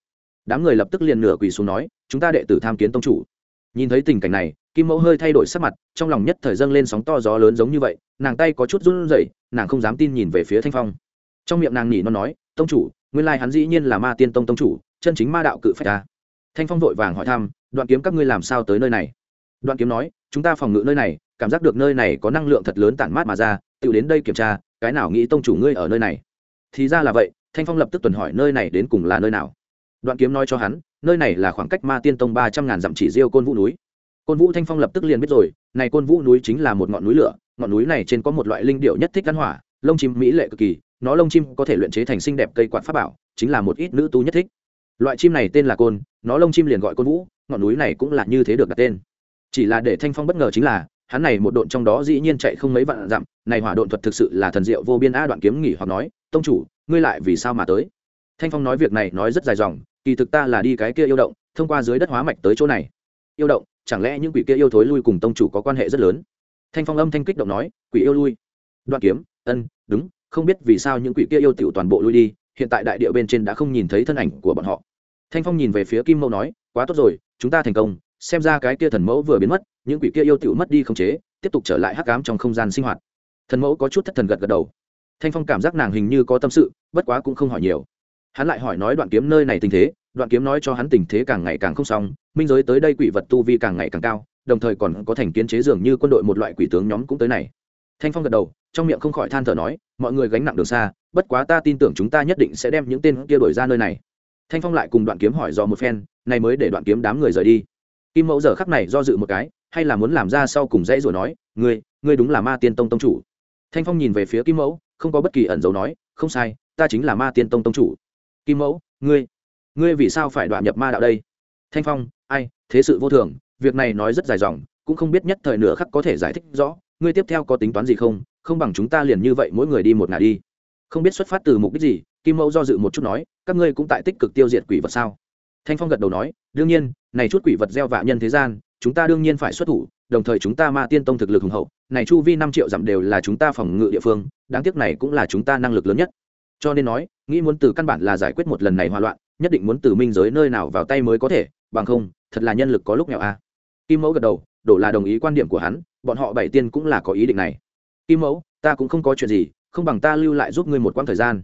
đám người lập tức liền nửa quỳ xuống nói, chúng ta đệ tử tham kiến tông chủ. Nhìn thấy tình cảnh này, kim mẫu hơi thay đổi sắc mặt, trong lòng nhất thời dâng lên sóng to gió lớn giống như vậy, nàng tay có chút run rẩy, nàng không dám tin nhìn về phía thanh phong. Trong miệng nàng nhỉ nó nói, tông chủ, nguyên lai hắn dĩ nhiên là ma tiên tông tông chủ, chân chính ma đạo cự phách ta. Thanh phong vội vàng hỏi thăm, đoạn kiếm các ngươi làm sao tới nơi này? Đoạn kiếm nói, chúng ta phòng ngự nơi này, cảm giác được nơi này có năng lượng thật lớn tản mát mà ra, tự đến đây kiểm tra, cái nào nghĩ tông chủ ngươi ở nơi này? Thì ra là vậy, thanh phong lập tức tuần hỏi nơi này đến cùng là nơi nào đoạn kiếm nói cho hắn, nơi này là khoảng cách ma tiên tông ba trăm ngàn dặm chỉ riêu côn vũ núi. Côn vũ thanh phong lập tức liền biết rồi, này côn vũ núi chính là một ngọn núi lửa, ngọn núi này trên có một loại linh điệu nhất thích gắn hỏa, lông chim mỹ lệ cực kỳ, nó lông chim có thể luyện chế thành xinh đẹp cây quạt pháp bảo, chính là một ít nữ tu nhất thích. Loại chim này tên là côn, nó lông chim liền gọi côn vũ, ngọn núi này cũng là như thế được đặt tên. Chỉ là để thanh phong bất ngờ chính là, hắn này một độn trong đó dĩ nhiên chạy không mấy vạn dặm, này hỏa độn thuật thực sự là thần diệu vô biên a đoạn kiếm nghỉ hoặc nói, tông chủ, ngươi lại vì sao mà tới? Thanh phong nói việc này nói rất dài dòng, kỳ thực ta là đi cái kia yêu động, thông qua dưới đất hóa mạch tới chỗ này. Yêu động, chẳng lẽ những quỷ kia yêu thối lui cùng tông chủ có quan hệ rất lớn? Thanh phong âm thanh kích động nói, quỷ yêu lui. Đoạn kiếm, ân, đúng, không biết vì sao những quỷ kia yêu tiểu toàn bộ lui đi, hiện tại đại địa bên trên đã không nhìn thấy thân ảnh của bọn họ. Thanh phong nhìn về phía kim mẫu nói, quá tốt rồi, chúng ta thành công, xem ra cái kia thần mẫu vừa biến mất, những quỷ kia yêu tiểu mất đi không chế, tiếp tục trở lại hắc ám trong không gian sinh hoạt. Thần mẫu có chút thất thần gật gật đầu. Thanh phong cảm giác nàng hình như có tâm sự, bất quá cũng không hỏi nhiều hắn lại hỏi nói đoạn kiếm nơi này tình thế, đoạn kiếm nói cho hắn tình thế càng ngày càng không xong, minh giới tới đây quỷ vật tu vi càng ngày càng cao, đồng thời còn có thành kiến chế dường như quân đội một loại quỷ tướng nhóm cũng tới này. Thanh phong gật đầu, trong miệng không khỏi than thở nói, mọi người gánh nặng đường xa, bất quá ta tin tưởng chúng ta nhất định sẽ đem những tên kia đổi ra nơi này. Thanh phong lại cùng đoạn kiếm hỏi do một phen, này mới để đoạn kiếm đám người rời đi. Kim mẫu giờ khắc này do dự một cái, hay là muốn làm ra sau cùng dãy rồi nói, ngươi ngươi đúng là ma tiên tông tông chủ. Thanh phong nhìn về phía kim mẫu, không có bất kỳ ẩn dấu nói, không sai, ta chính là ma tiên tông tông chủ kim mẫu, ngươi ngươi vì sao phải đoạn nhập ma đạo đây? Thanh phong, ai, thế sự vô thường, việc này nói rất dài dòng, cũng không biết nhất thời nửa khắc có thể giải thích rõ, ngươi tiếp theo có tính toán gì không? Không bằng chúng ta liền như vậy mỗi người đi một ngả đi. Không biết xuất phát từ mục đích gì, kim mẫu do dự một chút nói, các ngươi cũng tại tích cực tiêu diệt quỷ vật sao? Thanh phong gật đầu nói, đương nhiên, này chút quỷ vật gieo vạ nhân thế gian, chúng ta đương nhiên phải xuất thủ, đồng thời chúng ta ma tiên tông thực lực hùng hậu, này chu vi năm triệu dặm đều là chúng ta phòng ngự địa phương, đáng tiếc này cũng là chúng ta năng lực lớn nhất cho nên nói, nghĩ muốn từ căn bản là giải quyết một lần này hòa loạn, nhất định muốn từ minh giới nơi nào vào tay mới có thể, bằng không, thật là nhân lực có lúc nghèo a. Kim mẫu gật đầu, đổ là đồng ý quan điểm của hắn, bọn họ bảy tiên cũng là có ý định này. Kim mẫu, ta cũng không có chuyện gì, không bằng ta lưu lại giúp ngươi một quãng thời gian.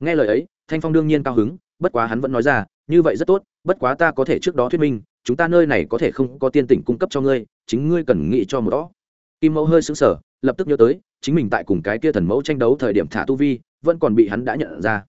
Nghe lời ấy, thanh phong đương nhiên cao hứng, bất quá hắn vẫn nói ra, như vậy rất tốt, bất quá ta có thể trước đó thuyết minh, chúng ta nơi này có thể không có tiên tỉnh cung cấp cho ngươi, chính ngươi cần nghĩ cho một đó. Kim mẫu hơi sững sờ lập tức nhớ tới chính mình tại cùng cái kia thần mẫu tranh đấu thời điểm thả tu vi vẫn còn bị hắn đã nhận ra.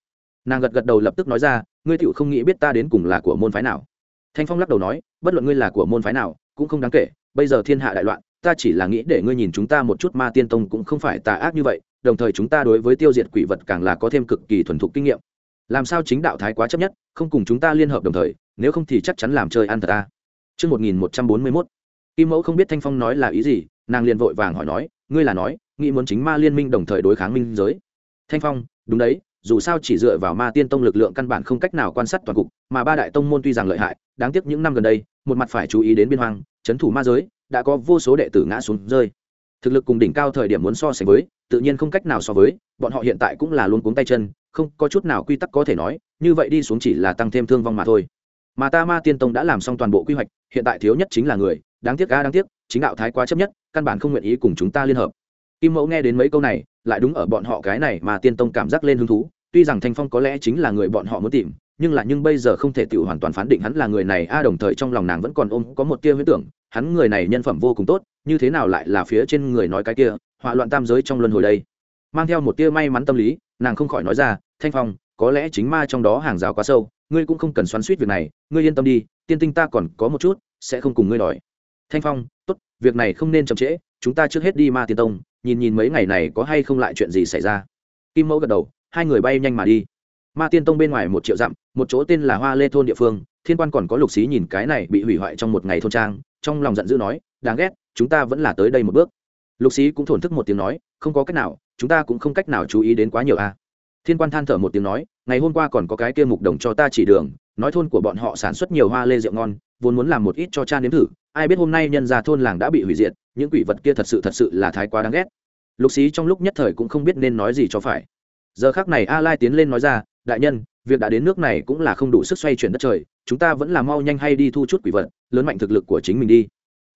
Nàng gật gật đầu lập tức nói ra ngươi tựu không nghĩ biết ta đến cùng là của môn phái nào. Thanh phong lắc đầu nói bất luận ngươi là của môn phái nào cũng không đáng kể bây giờ thiên hạ đại loạn ta chỉ là nghĩ để ngươi nhìn chúng ta một chút ma tiên tông cũng không phải tà ác như vậy đồng thời chúng ta đối với tiêu diệt quỷ vật càng là có thêm cực kỳ thuần thục kinh nghiệm. Làm sao chính đạo thái quá chấp nhất không cùng chúng ta liên hợp đồng thời nếu không thì chắc chắn làm chơi ăn thật ta. Trước 1141, Kim Mẫu không biết Thanh Phong nói là ý gì, nàng liền vội vàng hỏi nói, ngươi là nói, nghĩ muốn chính ma liên minh đồng thời đối kháng minh giới. Thanh Phong, đúng đấy, dù sao chỉ dựa vào ma tiên tông lực lượng căn bản không cách nào quan sát toàn cục, mà ba đại tông môn tuy rằng lợi hại, đáng tiếc những năm gần đây, một mặt phải chú ý đến biên hoang, chấn thủ ma giới, đã có vô số đệ tử ngã xuống rơi, thực lực cùng đỉnh cao thời điểm muốn so sánh với tự nhiên không cách nào so với bọn họ hiện tại cũng là luôn cuống tay chân không có chút nào quy tắc có thể nói như vậy đi xuống chỉ là tăng thêm thương vong mà thôi mà ta ma tiên tông đã làm xong toàn bộ quy hoạch hiện tại thiếu nhất chính là người đáng tiếc ga đáng tiếc chính đạo thái quá chấp nhất, căn bản không nguyện ý cùng chúng ta liên hợp. Kim mẫu nghe đến mấy câu này, lại đúng ở bọn họ cái này mà tiên tông cảm giác lên hứng thú, tuy rằng thanh phong có lẽ chính là người bọn họ muốn tìm, nhưng là nhưng bây giờ không thể tự hoàn toàn phán định hắn là người này, a đồng thời trong lòng nàng vẫn còn ôm có một tia huyết tưởng, hắn người này nhân phẩm vô cùng tốt, như thế nào lại là phía trên người nói cái kia họa loạn tam giới trong luân hồi đây. Mang theo một tia may mắn tâm lý, nàng không khỏi nói ra, thanh phong, có lẽ chính ma trong đó hàng rào quá sâu, ngươi cũng không cần xoắn suýt việc này, ngươi yên tâm đi, tiên tinh ta còn có một chút, sẽ không cùng ngươi đòi thanh phong, tốt, việc này không nên chậm trễ, chúng ta trước hết đi ma tiên tông, nhìn nhìn mấy ngày này có hay không lại chuyện gì xảy ra. Kim mẫu gật đầu, hai người bay nhanh mà đi. Ma tiên tông bên ngoài một triệu dặm, một chỗ tên là hoa lê thôn địa phương, thiên quan còn có lục xí nhìn cái này bị hủy hoại trong một ngày thôn trang, trong lòng giận dữ nói, đáng ghét, chúng ta vẫn là tới đây một bước. Lục xí cũng thổn thức một tiếng nói, không có cách nào, chúng ta cũng không cách nào chú ý đến quá nhiều a thiên quan than thở một tiếng nói, ngày hôm qua còn có cái kia mục đồng cho ta chỉ đường, nói thôn của bọn họ sản xuất nhiều hoa lê rượu ngon, vốn muốn làm một ít cho cha nếm thử ai biết hôm nay nhân gia thôn làng đã bị hủy diệt, những quỷ vật kia thật sự thật sự là thái quá đáng ghét. Lục xí trong lúc nhất thời cũng không biết nên nói gì cho phải. Giờ khác này a lai tiến lên nói ra, đại nhân, việc đã đến nước này cũng là không đủ sức xoay chuyển đất trời, chúng ta vẫn là mau nhanh hay đi thu chút quỷ vật, lớn mạnh thực lực của chính mình đi.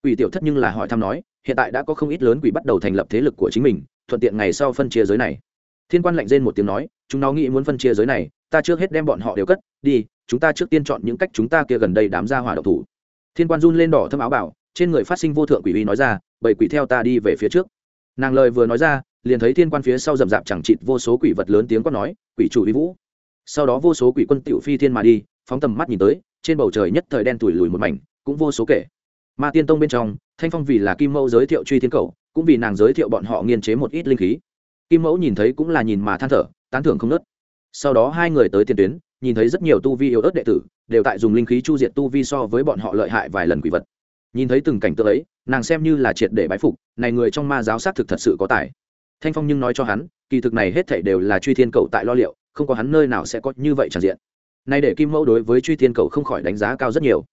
Quỷ tiểu thất nhưng là hỏi thăm nói, hiện tại đã có không ít lớn quỷ bắt đầu thành lập thế lực của chính mình, thuận tiện ngày sau phân chia giới này. Thiên quan lạnh rên một tiếng nói, chúng nó nghĩ muốn phân chia giới này, ta trước hết đem bọn họ đều cất, đi, chúng ta trước tiên chọn những cách chúng ta kia gần đây đám ra hỏa độc thủ thiên quan run lên đỏ thâm áo bảo, trên người phát sinh vô thượng quỷ uy nói ra bảy quỷ theo ta đi về phía trước. Nàng lời vừa nói ra, liền thấy thiên quan phía sau rậm rạp chẳng chịt vô số quỷ vật lớn tiếng quát nói, quỷ chủ uy vũ. Sau đó vô số quỷ quân tiểu phi thiên mà đi, phóng tầm mắt nhìn tới, trên bầu trời nhất thời đen tủi lùi một mảnh, cũng vô số kể. Ma tiên tông bên trong, thanh phong vì là kim mẫu giới thiệu truy thiên cầu, cũng vì nàng giới thiệu bọn họ nghiên chế một ít linh khí. Kim mẫu nhìn thấy cũng là nhìn mà than thở, tán thưởng không nớt. Sau đó hai người tới tiền tuyến nhìn thấy rất nhiều tu vi yếu ớt đệ tử, đều tại dùng linh khí chu diệt tu vi so với bọn họ lợi hại vài lần quỷ vật. Nhìn thấy từng cảnh tượng ấy, nàng xem như là triệt để bái phục, này người trong ma giáo xác thực thật sự có tài. Thanh phong nhưng nói cho hắn, kỳ thực này hết thảy đều là truy thiên cầu tại lo liệu, không có hắn nơi nào sẽ có như vậy tràn diện. Nay để kim mẫu đối với truy thiên cầu không khỏi đánh giá cao rất nhiều.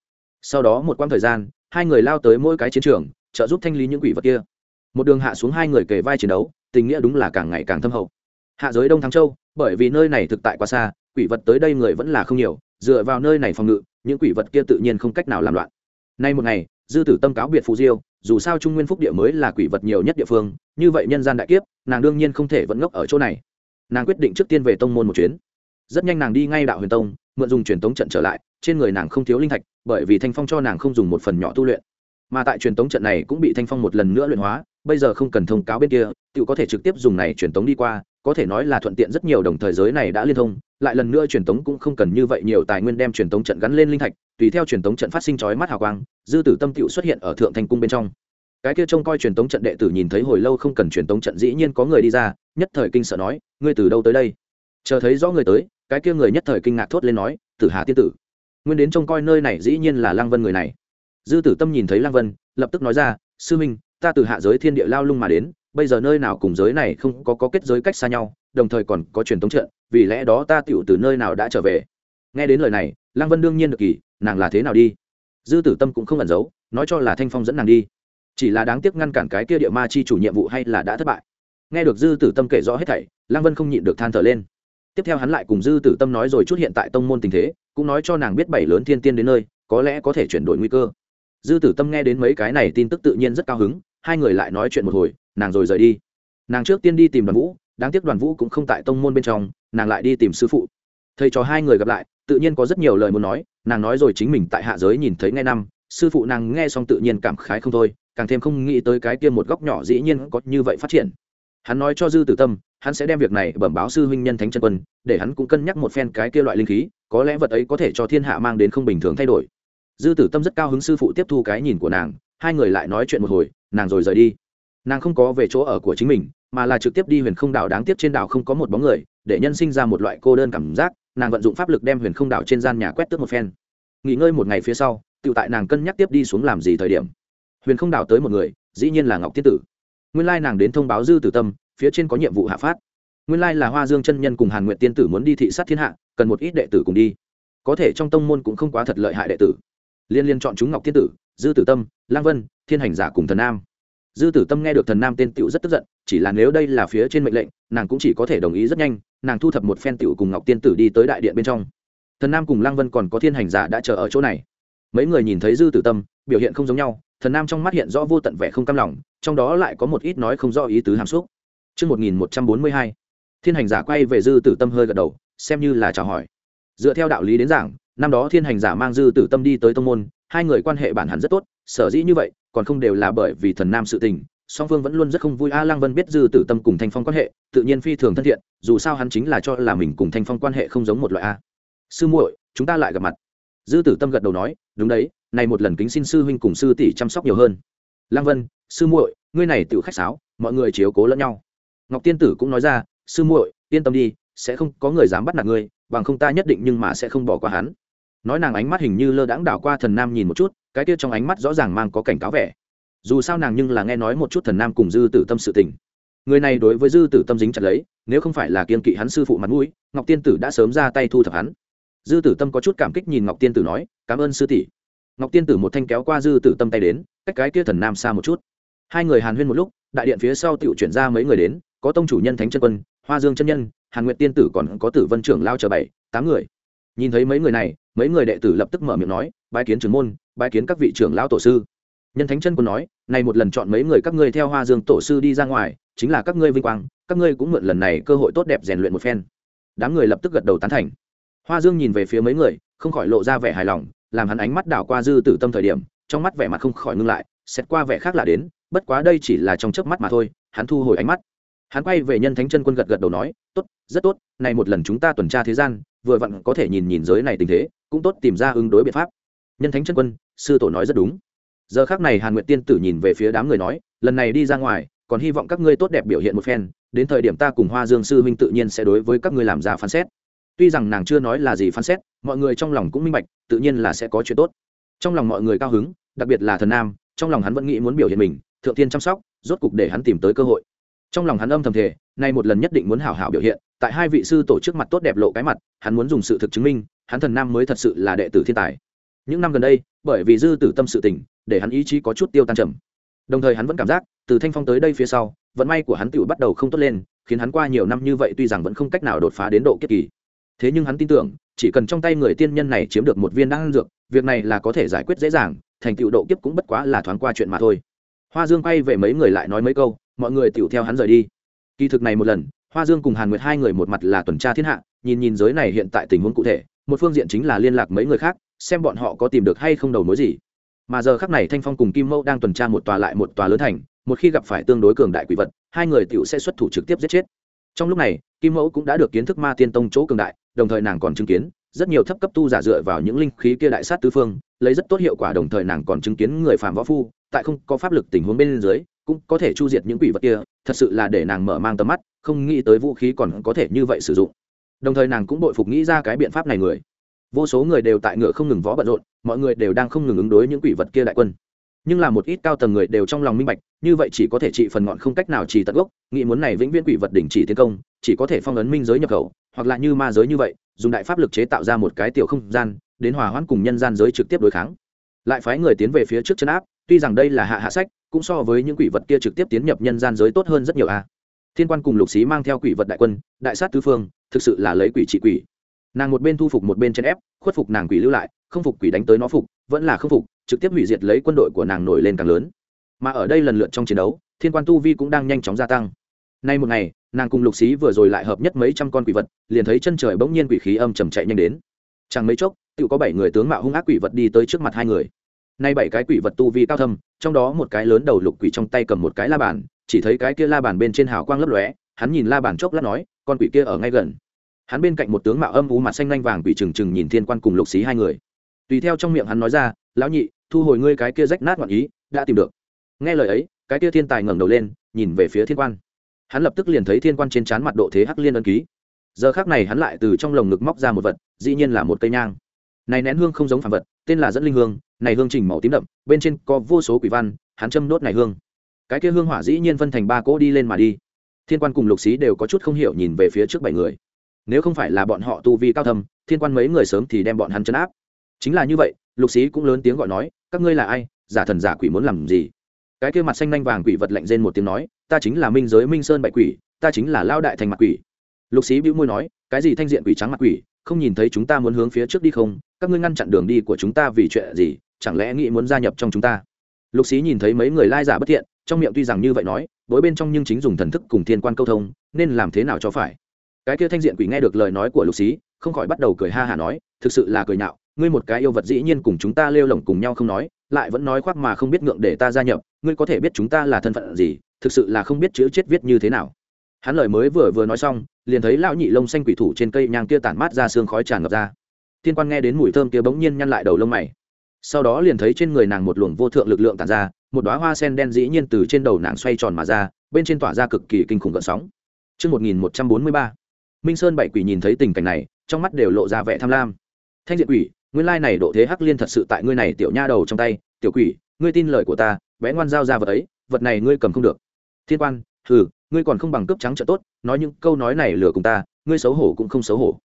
Sau đó một quãng thời gian, hai người lao tới mỗi cái chiến trường, trợ giúp thanh lý những quỷ vật kia. Một đường hạ xuống hai người kề vai chiến đấu, tình nghĩa đúng là càng ngày càng thâm hậu. Hạ giới đông thắng châu, bởi vì nơi này thực tại quá xa quỷ vật tới đây người vẫn là không nhiều, dựa vào nơi này phòng ngự, những quỷ vật kia tự nhiên không cách nào làm loạn. Nay một ngày, dư tử tâm cáo biệt phù diêu, dù sao trung nguyên phúc địa mới là quỷ vật nhiều nhất địa phương, như vậy nhân gian đại kiếp, nàng đương nhiên không thể vẫn ngốc ở chỗ này. Nàng quyết định trước tiên về tông môn một chuyến. Rất nhanh nàng đi ngay đạo huyền tông, mượn dùng truyền tống trận trở lại, trên người nàng không thiếu linh thạch, bởi vì thanh phong cho nàng không dùng một phần nhỏ tu luyện. Mà tại truyền tống trận này cũng bị thanh phong một lần nữa luyện hóa, bây giờ không cần thông cáo bên kia tự có thể trực tiếp dùng này truyền tống đi qua có thể nói là thuận tiện rất nhiều đồng thời giới này đã liên thông, lại lần nữa truyền tống cũng không cần như vậy nhiều tài nguyên đem truyền tống trận gắn lên linh thạch, tùy theo truyền tống trận phát sinh chói mắt hào quang, dư tử tâm tựu xuất hiện ở thượng thanh cung bên trong. Cái kia trông coi truyền tống trận đệ tử nhìn thấy hồi lâu không cần truyền tống trận dĩ nhiên có người đi ra, nhất thời kinh sợ nói, ngươi từ đâu tới đây? Chờ thấy rõ người tới, cái kia người nhất thời kinh ngạc thốt lên nói, tử hà tiên tử. Nguyên đến trông coi nơi này dĩ nhiên là lăng vân người này. Dư tử tâm nhìn thấy lăng vân, lập tức nói ra, sư minh, ta từ hạ giới thiên địa lao lung mà đến bây giờ nơi nào cùng giới này không có, có kết giới cách xa nhau đồng thời còn có truyền thống trận vì lẽ đó ta tựu từ nơi nào đã trở về? Nghe đến lời này lăng vân đương nhiên được kỳ nàng là thế nào đi? Dư tử tâm cũng không ẩn giấu nói cho là thanh phong dẫn nàng đi. Chỉ là đáng tiếc ngăn cản cái kia địa ma chi chủ nhiệm vụ hay là đã thất bại. Nghe được dư tử tâm kể rõ hết thảy lăng vân không nhịn được than thở lên. Tiếp theo hắn lại cùng dư tử tâm nói rồi chút hiện tại tông môn tình thế cũng nói cho nàng biết bảy lớn thiên tiên đến nơi có lẽ có thể chuyển đổi nguy cơ. Dư tử tâm nghe đến mấy cái này tin tức tự nhiên rất cao hứng hai người lại nói chuyện một hồi nàng rồi rời đi. Nàng trước tiên đi tìm đoàn vũ, đáng tiếc đoàn vũ cũng không tại tông môn bên trong, nàng lại đi tìm sư phụ. Thầy trò hai người gặp lại, tự nhiên có rất nhiều lời muốn nói, nàng nói rồi chính mình tại hạ giới nhìn thấy nghe năm, sư phụ nàng nghe xong tự nhiên cảm khái không thôi, càng thêm không nghĩ tới cái kia một góc nhỏ dĩ nhiên có như vậy phát triển. Hắn nói cho dư tử tâm, hắn sẽ đem việc này bẩm báo sư huynh nhân thánh chân quân, để hắn cũng cân nhắc một phen cái kia loại linh khí, có lẽ vật ấy có thể cho thiên hạ mang đến không bình thường thay đổi. Dư tử tâm rất cao hứng sư phụ tiếp thu cái nhìn của nàng, hai người lại nói chuyện một hồi, nàng rồi rời đi nàng không có về chỗ ở của chính mình, mà là trực tiếp đi huyền không đảo. Đáng tiếc trên đảo không có một bóng người, để nhân sinh ra một loại cô đơn cảm giác, nàng vận dụng pháp lực đem huyền không đảo trên gian nhà quét tước một phen. Nghỉ ngơi một ngày phía sau tự tại nàng cân nhắc tiếp đi xuống làm gì thời điểm. Huyền không đảo tới một người, dĩ nhiên là ngọc tiết tử. Nguyên lai nàng đến thông báo dư tử tâm, phía trên có nhiệm vụ hạ phát. Nguyên lai là hoa dương chân nhân cùng hàn nguyện tiên tử muốn đi thị sát thiên hạ, cần một ít đệ tử cùng đi. Có thể trong tông môn cũng không quá thật lợi hại đệ tử. Liên liên chọn chúng ngọc tiên tử, dư tử tâm, lang vân, thiên hành giả cùng thần nam dư tử tâm nghe được thần nam tên tựu rất tức giận chỉ là nếu đây là phía trên mệnh lệnh nàng cũng chỉ có thể đồng ý rất nhanh nàng thu thập một phen tựu cùng ngọc tiên tử đi tới đại điện bên trong. Thần nam cùng lăng vân còn có thiên hành giả đã chờ ở chỗ này. Mấy người nhìn thấy dư tử tâm biểu hiện không giống nhau thần nam trong mắt hiện rõ vô tận vẻ không cam lòng trong đó lại có một ít nói không rõ ý tứ hàm xúc. Trước 1142, thiên hành giả quay về dư tử tâm hơi gật đầu xem như là chào hỏi. Dựa theo đạo lý đến giảng năm đó thiên hành giả mang dư tử tâm đi tới tông môn hai người quan hệ bản hẳn rất tốt sở dĩ như vậy còn không đều là bởi vì thần nam sự tình, song phương vẫn luôn rất không vui. A lăng vân biết dư tử tâm cùng thanh phong quan hệ, tự nhiên phi thường thân thiện, dù sao hắn chính là cho là mình cùng thanh phong quan hệ không giống một loại a. Sư muội, chúng ta lại gặp mặt. Dư tử tâm gật đầu nói, đúng đấy, này một lần kính xin sư huynh cùng sư tỷ chăm sóc nhiều hơn. Lăng vân, sư muội, ngươi này tự khách sáo, mọi người chiếu cố lẫn nhau. Ngọc tiên tử cũng nói ra, sư muội, yên tâm đi, sẽ không có người dám bắt nạt ngươi, bằng không ta nhất định nhưng mà sẽ không bỏ qua hắn. Nói nàng ánh mắt hình như lơ đãng đảo qua thần nam nhìn một chút cái kia trong ánh mắt rõ ràng mang có cảnh cáo vẻ. Dù sao nàng nhưng là nghe nói một chút thần nam cùng dư tử tâm sự tình. Người này đối với dư tử tâm dính chặt lấy, nếu không phải là kiên kỵ hắn sư phụ mặt mũi, ngọc tiên tử đã sớm ra tay thu thập hắn. Dư tử tâm có chút cảm kích nhìn ngọc tiên tử nói, cảm ơn sư tỷ. Ngọc tiên tử một thanh kéo qua dư tử tâm tay đến, cách cái kia thần nam xa một chút. Hai người hàn huyên một lúc, đại điện phía sau tự chuyển ra mấy người đến, có tông chủ nhân thánh chân quân, hoa dương chân nhân, hàn nguyệt tiên tử còn có tử vân trưởng lao chờ bảy, tám người. Nhìn thấy mấy người này, mấy người đệ tử lập tức mở miệng nói, bái kiến trưởng môn bái kiến các vị trưởng lão tổ sư. Nhân thánh chân quân nói, này một lần chọn mấy người các ngươi theo hoa dương tổ sư đi ra ngoài, chính là các ngươi vinh quang, các ngươi cũng mượn lần này cơ hội tốt đẹp rèn luyện một phen. Đám người lập tức gật đầu tán thành. Hoa dương nhìn về phía mấy người, không khỏi lộ ra vẻ hài lòng, làm hắn ánh mắt đảo qua dư tử tâm thời điểm, trong mắt vẻ mặt không khỏi ngưng lại, xét qua vẻ khác lạ đến, bất quá đây chỉ là trong chớp mắt mà thôi, hắn thu hồi ánh mắt. Hắn quay về nhân thánh chân quân gật gật đầu nói, tốt, rất tốt, này một lần chúng ta tuần tra thế gian, vừa vặn có thể nhìn nhìn giới này tình thế, cũng tốt tìm ra ứng đối biện pháp nhân thánh chân quân, sư tổ nói rất đúng. Giờ khác này hàn nguyệt tiên tử nhìn về phía đám người nói, lần này đi ra ngoài, còn hy vọng các ngươi tốt đẹp biểu hiện một phen, đến thời điểm ta cùng hoa dương sư huynh tự nhiên sẽ đối với các ngươi làm ra phán xét. Tuy rằng nàng chưa nói là gì phán xét, mọi người trong lòng cũng minh bạch, tự nhiên là sẽ có chuyện tốt. Trong lòng mọi người cao hứng, đặc biệt là thần nam, trong lòng hắn vẫn nghĩ muốn biểu hiện mình, thượng tiên chăm sóc, rốt cục để hắn tìm tới cơ hội. Trong lòng hắn âm thầm thể nay một lần nhất định muốn hảo hảo biểu hiện, tại hai vị sư tổ trước mặt tốt đẹp lộ cái mặt, hắn muốn dùng sự thực chứng minh, hắn thần nam mới thật sự là đệ tử thiên tài những năm gần đây, bởi vì dư tử tâm sự tình, để hắn ý chí có chút tiêu tan trầm đồng thời hắn vẫn cảm giác, từ thanh phong tới đây phía sau, vận may của hắn tiểu bắt đầu không tốt lên, khiến hắn qua nhiều năm như vậy tuy rằng vẫn không cách nào đột phá đến độ kiếp kỳ. Thế nhưng hắn tin tưởng, chỉ cần trong tay người tiên nhân này chiếm được một viên đan dược, việc này là có thể giải quyết dễ dàng, thành tựu độ kiếp cũng bất quá là thoáng qua chuyện mà thôi. Hoa dương quay về mấy người lại nói mấy câu, mọi người tựu theo hắn rời đi. Kỳ thực này một lần, hoa dương cùng hàn nguyệt hai người một mặt là tuần tra thiên hạ, nhìn nhìn giới này hiện tại tình huống cụ thể, một phương diện chính là liên lạc mấy người khác xem bọn họ có tìm được hay không đầu mối gì. Mà giờ khắc này thanh phong cùng kim mẫu đang tuần tra một tòa lại một tòa lớn thành, một khi gặp phải tương đối cường đại quỷ vật, hai người tựu sẽ xuất thủ trực tiếp giết chết. Trong lúc này, kim mẫu cũng đã được kiến thức ma tiên tông chỗ cường đại, đồng thời nàng còn chứng kiến rất nhiều thấp cấp tu giả dựa vào những linh khí kia đại sát tứ phương, lấy rất tốt hiệu quả đồng thời nàng còn chứng kiến người phàm võ phu, tại không có pháp lực tình huống bên dưới, cũng có thể chu diệt những quỷ vật kia, thật sự là để nàng mở mang tầm mắt, không nghĩ tới vũ khí còn có thể như vậy sử dụng. Đồng thời nàng cũng bội phục nghĩ ra cái biện pháp này người vô số người đều tại ngựa không ngừng võ bận rộn, mọi người đều đang không ngừng ứng đối những quỷ vật kia đại quân. Nhưng là một ít cao tầng người đều trong lòng minh bạch, như vậy chỉ có thể trị phần ngọn không cách nào trì tận gốc, nghĩ muốn này vĩnh viễn quỷ vật đình chỉ tiến công, chỉ có thể phong ấn minh giới nhập khẩu, hoặc là như ma giới như vậy, dùng đại pháp lực chế tạo ra một cái tiểu không gian, đến hòa hoãn cùng nhân gian giới trực tiếp đối kháng. Lại phái người tiến về phía trước chân áp, tuy rằng đây là hạ hạ sách, cũng so với những quỷ vật kia trực tiếp tiến nhập nhân gian giới tốt hơn rất nhiều a. Thiên quan cùng lục xí mang theo quỷ vật đại quân, đại sát tứ phương, thực sự là lấy quỷ trị quỷ nàng một bên thu phục một bên chen ép, khuất phục nàng quỷ lưu lại, không phục quỷ đánh tới nó phục, vẫn là không phục, trực tiếp hủy diệt lấy quân đội của nàng nổi lên càng lớn. Mà ở đây lần lượt trong chiến đấu, thiên quan tu vi cũng đang nhanh chóng gia tăng. Nay một ngày, nàng cùng lục xí vừa rồi lại hợp nhất mấy trăm con quỷ vật, liền thấy chân trời bỗng nhiên quỷ khí âm trầm chạy nhanh đến. Chẳng mấy chốc tự có bảy người tướng mạo hung ác quỷ vật đi tới trước mặt hai người. Nay bảy cái quỷ vật tu vi cao thâm, trong đó một cái lớn đầu lục quỷ trong tay cầm một cái la bàn, chỉ thấy cái kia la bàn bên trên hào quang lấp lóe, hắn nhìn la bàn chốc lát nói, con quỷ kia ở ngay gần hắn bên cạnh một tướng mạo âm ú mặt xanh lanh vàng quỷ trừng trừng nhìn thiên quan cùng lục xí hai người. Tùy theo trong miệng hắn nói ra, lão nhị, thu hồi ngươi cái kia rách nát ngoạn ý, đã tìm được. Nghe lời ấy, cái kia thiên tài ngẩng đầu lên, nhìn về phía thiên quan. Hắn lập tức liền thấy thiên quan trên trán mặt độ thế hắc liên ân ký. Giờ khác này hắn lại từ trong lồng ngực móc ra một vật, dĩ nhiên là một cây nhang. Này nén hương không giống phản vật, tên là dẫn linh hương, này hương trình màu tím đậm, bên trên có vô số quỷ văn, hắn châm đốt này hương. Cái kia hương hỏa dĩ nhiên phân thành ba cỗ đi lên mà đi. Thiên quan cùng lục xí đều có chút không hiểu nhìn về phía trước bảy người nếu không phải là bọn họ tu vi cao thâm, thiên quan mấy người sớm thì đem bọn hắn chấn áp. Chính là như vậy, lục sĩ cũng lớn tiếng gọi nói, các ngươi là ai, giả thần giả quỷ muốn làm gì? Cái kia mặt xanh nanh vàng quỷ vật lạnh rên một tiếng nói, ta chính là minh giới minh sơn bại quỷ, ta chính là lao đại thành mặt quỷ. Lục sĩ bĩu môi nói, cái gì thanh diện quỷ trắng mặt quỷ, không nhìn thấy chúng ta muốn hướng phía trước đi không? Các ngươi ngăn chặn đường đi của chúng ta vì chuyện gì? Chẳng lẽ nghĩ muốn gia nhập trong chúng ta? Lục sĩ nhìn thấy mấy người lai giả bất thiện, trong miệng tuy rằng như vậy nói bối bên trong nhưng chính dùng thần thức cùng thiên quan câu thông, nên làm thế nào cho phải? Cái kia thanh diện quỷ nghe được lời nói của lục sĩ không khỏi bắt đầu cười ha hả nói thực sự là cười nhạo ngươi một cái yêu vật dĩ nhiên cùng chúng ta lêu lỏng cùng nhau không nói lại vẫn nói khoác mà không biết ngượng để ta gia nhập ngươi có thể biết chúng ta là thân phận gì thực sự là không biết chữ chết viết như thế nào. Hắn lời mới vừa vừa nói xong liền thấy lão nhị lông xanh quỷ thủ trên cây nhang kia tản mát ra xương khói tràn ngập ra. Thiên quan nghe đến mùi thơm kia bỗng nhiên nhăn lại đầu lông mày. Sau đó liền thấy trên người nàng một luồng vô thượng lực lượng tàn ra một đoá hoa sen đen dĩ nhiên từ trên đầu nàng xoay tròn mà ra bên trên tỏa ra cực kỳ kinh khủng gợn sóng. Trước 1143, Minh Sơn bảy quỷ nhìn thấy tình cảnh này, trong mắt đều lộ ra vẻ tham lam. Thanh diện quỷ, nguyên lai này độ thế hắc liên thật sự tại ngươi này tiểu nha đầu trong tay, tiểu quỷ, ngươi tin lời của ta, bé ngoan giao ra vật ấy, vật này ngươi cầm không được. Thiên quan, hừ, ngươi còn không bằng cướp trắng trợ tốt, nói những câu nói này lừa cùng ta, ngươi xấu hổ cũng không xấu hổ.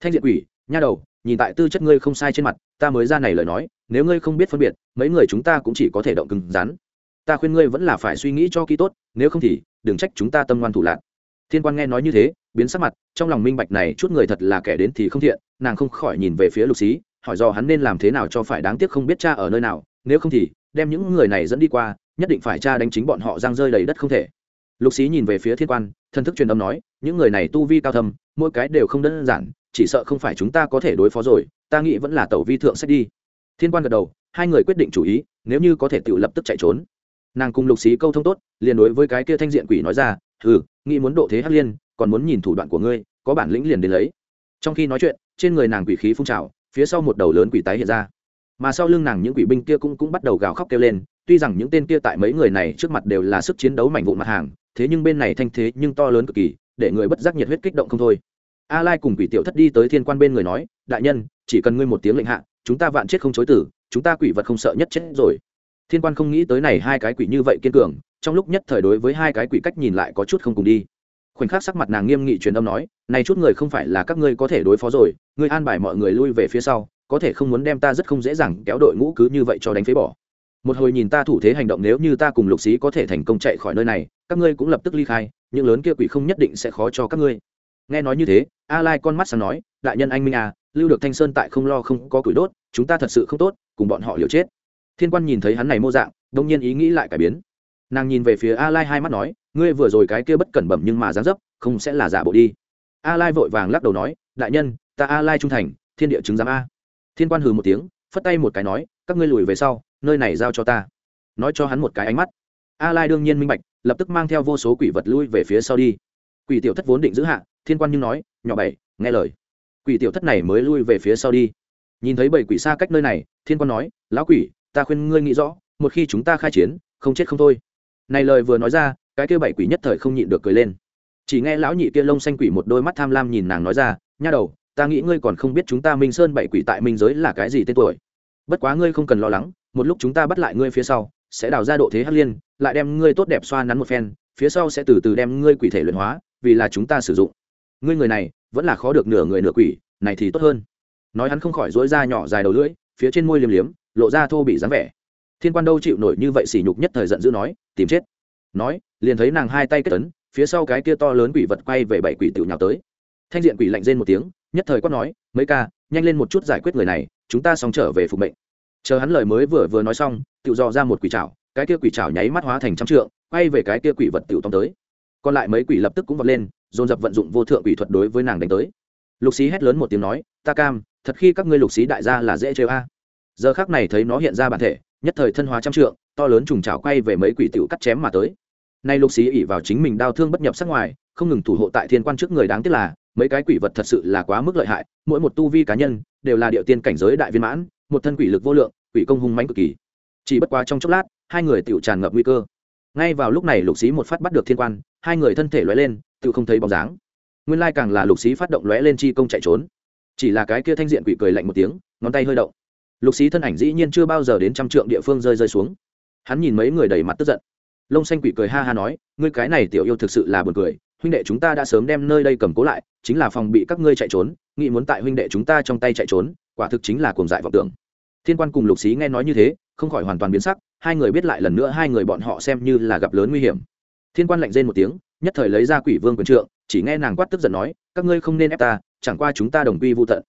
Thanh diện quỷ, nha đầu, nhìn tại tư chất ngươi không sai trên mặt, ta mới ra này lời nói, nếu ngươi không biết phân biệt, mấy người chúng ta cũng chỉ có thể động cứng rắn. Ta khuyên ngươi vẫn là phải suy nghĩ cho kỹ tốt, nếu không thì đừng trách chúng ta tâm ngoan thủ lạn thiên quan nghe nói như thế, biến sắc mặt, trong lòng minh bạch này chút người thật là kẻ đến thì không thiện, nàng không khỏi nhìn về phía lục xí, hỏi do hắn nên làm thế nào cho phải đáng tiếc không biết cha ở nơi nào, nếu không thì đem những người này dẫn đi qua, nhất định phải cha đánh chính bọn họ giang rơi đầy đất không thể. Lục xí nhìn về phía thiên quan thân thức truyền âm nói, những người này tu vi cao thâm, mỗi cái đều không đơn giản, chỉ sợ không phải chúng ta có thể đối phó rồi, ta nghĩ vẫn là tẩu vi thượng sẽ đi. Thiên quan gật đầu, hai người quyết định chủ ý, nếu như có thể tự lập tức chạy trốn. Nàng cùng lục xí câu thông tốt, liền đối với cái kia thanh diện quỷ nói ra ừ nghĩ muốn độ thế hắc liên, còn muốn nhìn thủ đoạn của ngươi, có bản lĩnh liền đến lấy. Trong khi nói chuyện, trên người nàng quỷ khí phun trào, phía sau một đầu lớn quỷ tái hiện ra. Mà sau lưng nàng những quỷ binh kia cũng cũng bắt đầu gào khóc kêu lên, tuy rằng những tên kia tại mấy người này trước mặt đều là sức chiến đấu mảnh vụn mặt hàng, thế nhưng bên này thanh thế nhưng to lớn cực kỳ, để người bất giác nhiệt huyết kích động không thôi. A lai cùng quỷ tiểu thất đi tới thiên quan bên người nói, đại nhân, chỉ cần ngươi một tiếng lệnh hạ, chúng ta vạn chết không chối tử, chúng ta quỷ vật không sợ nhất chết rồi. Thiên quan không nghĩ tới này hai cái quỷ như vậy kiên cường trong lúc nhất thời đối với hai cái quỷ cách nhìn lại có chút không cùng đi. Khoảnh khắc sắc mặt nàng nghiêm nghị truyền âm nói, này chút người không phải là các ngươi có thể đối phó rồi, ngươi an bài mọi người lui về phía sau, có thể không muốn đem ta rất không dễ dàng kéo đội ngũ cứ như vậy cho đánh phế bỏ. Một hồi nhìn ta thủ thế hành động nếu như ta cùng lục sĩ có thể thành công chạy khỏi nơi này, các ngươi cũng lập tức ly khai, những lớn kia quỷ không nhất định sẽ khó cho các ngươi. Nghe nói như thế, a lai con mắt sáng nói, đại nhân anh minh à lưu được thanh sơn tại không lo không có củi đốt, chúng ta thật sự không tốt, cùng bọn họ liều chết. Thiên quan nhìn thấy hắn này mô dạng, đông nhiên ý nghĩ lại cải biến nàng nhìn về phía a lai hai mắt nói, ngươi vừa rồi cái kia bất cẩn bẩm nhưng mà dáng dấp, không sẽ là giả bộ đi. A lai vội vàng lắc đầu nói, đại nhân, ta a lai trung thành, thiên địa chứng giám a. Thiên quan hừ một tiếng, phất tay một cái nói, các ngươi lùi về sau, nơi này giao cho ta. Nói cho hắn một cái ánh mắt. A lai đương nhiên minh bạch, lập tức mang theo vô số quỷ vật lui về phía sau đi. Quỷ tiểu thất vốn định giữ hạ, thiên quan nhưng nói, nhỏ bảy, nghe lời. Quỷ tiểu thất này mới lui về phía sau đi. Nhìn thấy bảy quỷ xa cách nơi này, thiên quan nói, lão quỷ, ta khuyên ngươi nghĩ rõ, một khi chúng ta khai chiến, không chết không thôi này lời vừa nói ra, cái kia bảy quỷ nhất thời không nhịn được cười lên. Chỉ nghe lão nhị kia lông xanh quỷ một đôi mắt tham lam nhìn nàng nói ra, nha đầu, ta nghĩ ngươi còn không biết chúng ta minh sơn bảy quỷ tại minh giới là cái gì tên tuổi. Bất quá ngươi không cần lo lắng, một lúc chúng ta bắt lại ngươi phía sau, sẽ đào ra độ thế hắc liên, lại đem ngươi tốt đẹp xoa nắn một phen, phía sau sẽ từ từ đem ngươi quỷ thể luyện hóa, vì là chúng ta sử dụng. Ngươi người này, vẫn là khó được nửa người nửa quỷ, này thì tốt hơn. Nói hắn không khỏi dối ra nhỏ dài đầu lưỡi, phía trên môi liếm liếm, lộ ra thô bị dáng vẻ thiên quan đâu chịu nổi như vậy sỉ nhục nhất thời giận dữ nói, tìm chết. Nói, liền thấy nàng hai tay kết tấn phía sau cái kia to lớn quỷ vật quay về bảy quỷ tiểu nhào tới. Thanh diện quỷ lạnh rên một tiếng, nhất thời quát nói, mấy ca, nhanh lên một chút giải quyết người này, chúng ta xong trở về phục mệnh. Chờ hắn lời mới vừa vừa nói xong tự dò ra một quỷ trảo, cái kia quỷ trảo nháy mắt hóa thành trăm trượng, quay về cái kia quỷ vật tiểu tông tới. Còn lại mấy quỷ lập tức cũng vọt lên, dồn dập vận dụng vô thượng quỷ thuật đối với nàng đánh tới. Lục xí hét lớn một tiếng nói, ta cam, thật khi các ngươi lục xí đại gia là dễ chơi a. Giờ khác này thấy nó hiện ra bản thể nhất thời thân hóa trăm trượng, to lớn trùng trào quay về mấy quỷ tiểu cắt chém mà tới. Nay lục xí ỉ vào chính mình đau thương bất nhập sắc ngoài, không ngừng thủ hộ tại thiên quan trước người đáng tiếc là, mấy cái quỷ vật thật sự là quá mức lợi hại, mỗi một tu vi cá nhân, đều là địa tiên cảnh giới đại viên mãn, một thân quỷ lực vô lượng, quỷ công hung mãnh cực kỳ. Chỉ bất quá trong chốc lát, hai người tiểu tràn ngập nguy cơ. Ngay vào lúc này lục xí một phát bắt được thiên quan, hai người thân thể lóe lên tự không thấy bóng dáng. Nguyên lai càng là lục xí phát động lóe lên chi công chạy trốn. Chỉ là cái kia thanh diện quỷ cười lạnh một tiếng, ngón tay hơi động lục xí thân ảnh dĩ nhiên chưa bao giờ đến trăm trượng địa phương rơi rơi xuống. Hắn nhìn mấy người đầy mặt tức giận. Lông xanh quỷ cười ha ha nói, ngươi cái này tiểu yêu thực sự là buồn cười, huynh đệ chúng ta đã sớm đem nơi đây cầm cố lại, chính là phòng bị các ngươi chạy trốn, nghĩ muốn tại huynh đệ chúng ta trong tay chạy trốn, quả thực chính là cuồng dại vọng tưởng. Thiên quan cùng lục xí nghe nói như thế, không khỏi hoàn toàn biến sắc, hai người biết lại lần nữa hai người bọn họ xem như là gặp lớn nguy hiểm. Thiên quan lạnh rên một tiếng, nhất thời lấy ra quỷ vương quyền trượng, chỉ nghe nàng quát tức giận nói, các ngươi không nên ép ta, chẳng qua chúng ta đồng quy vô tận.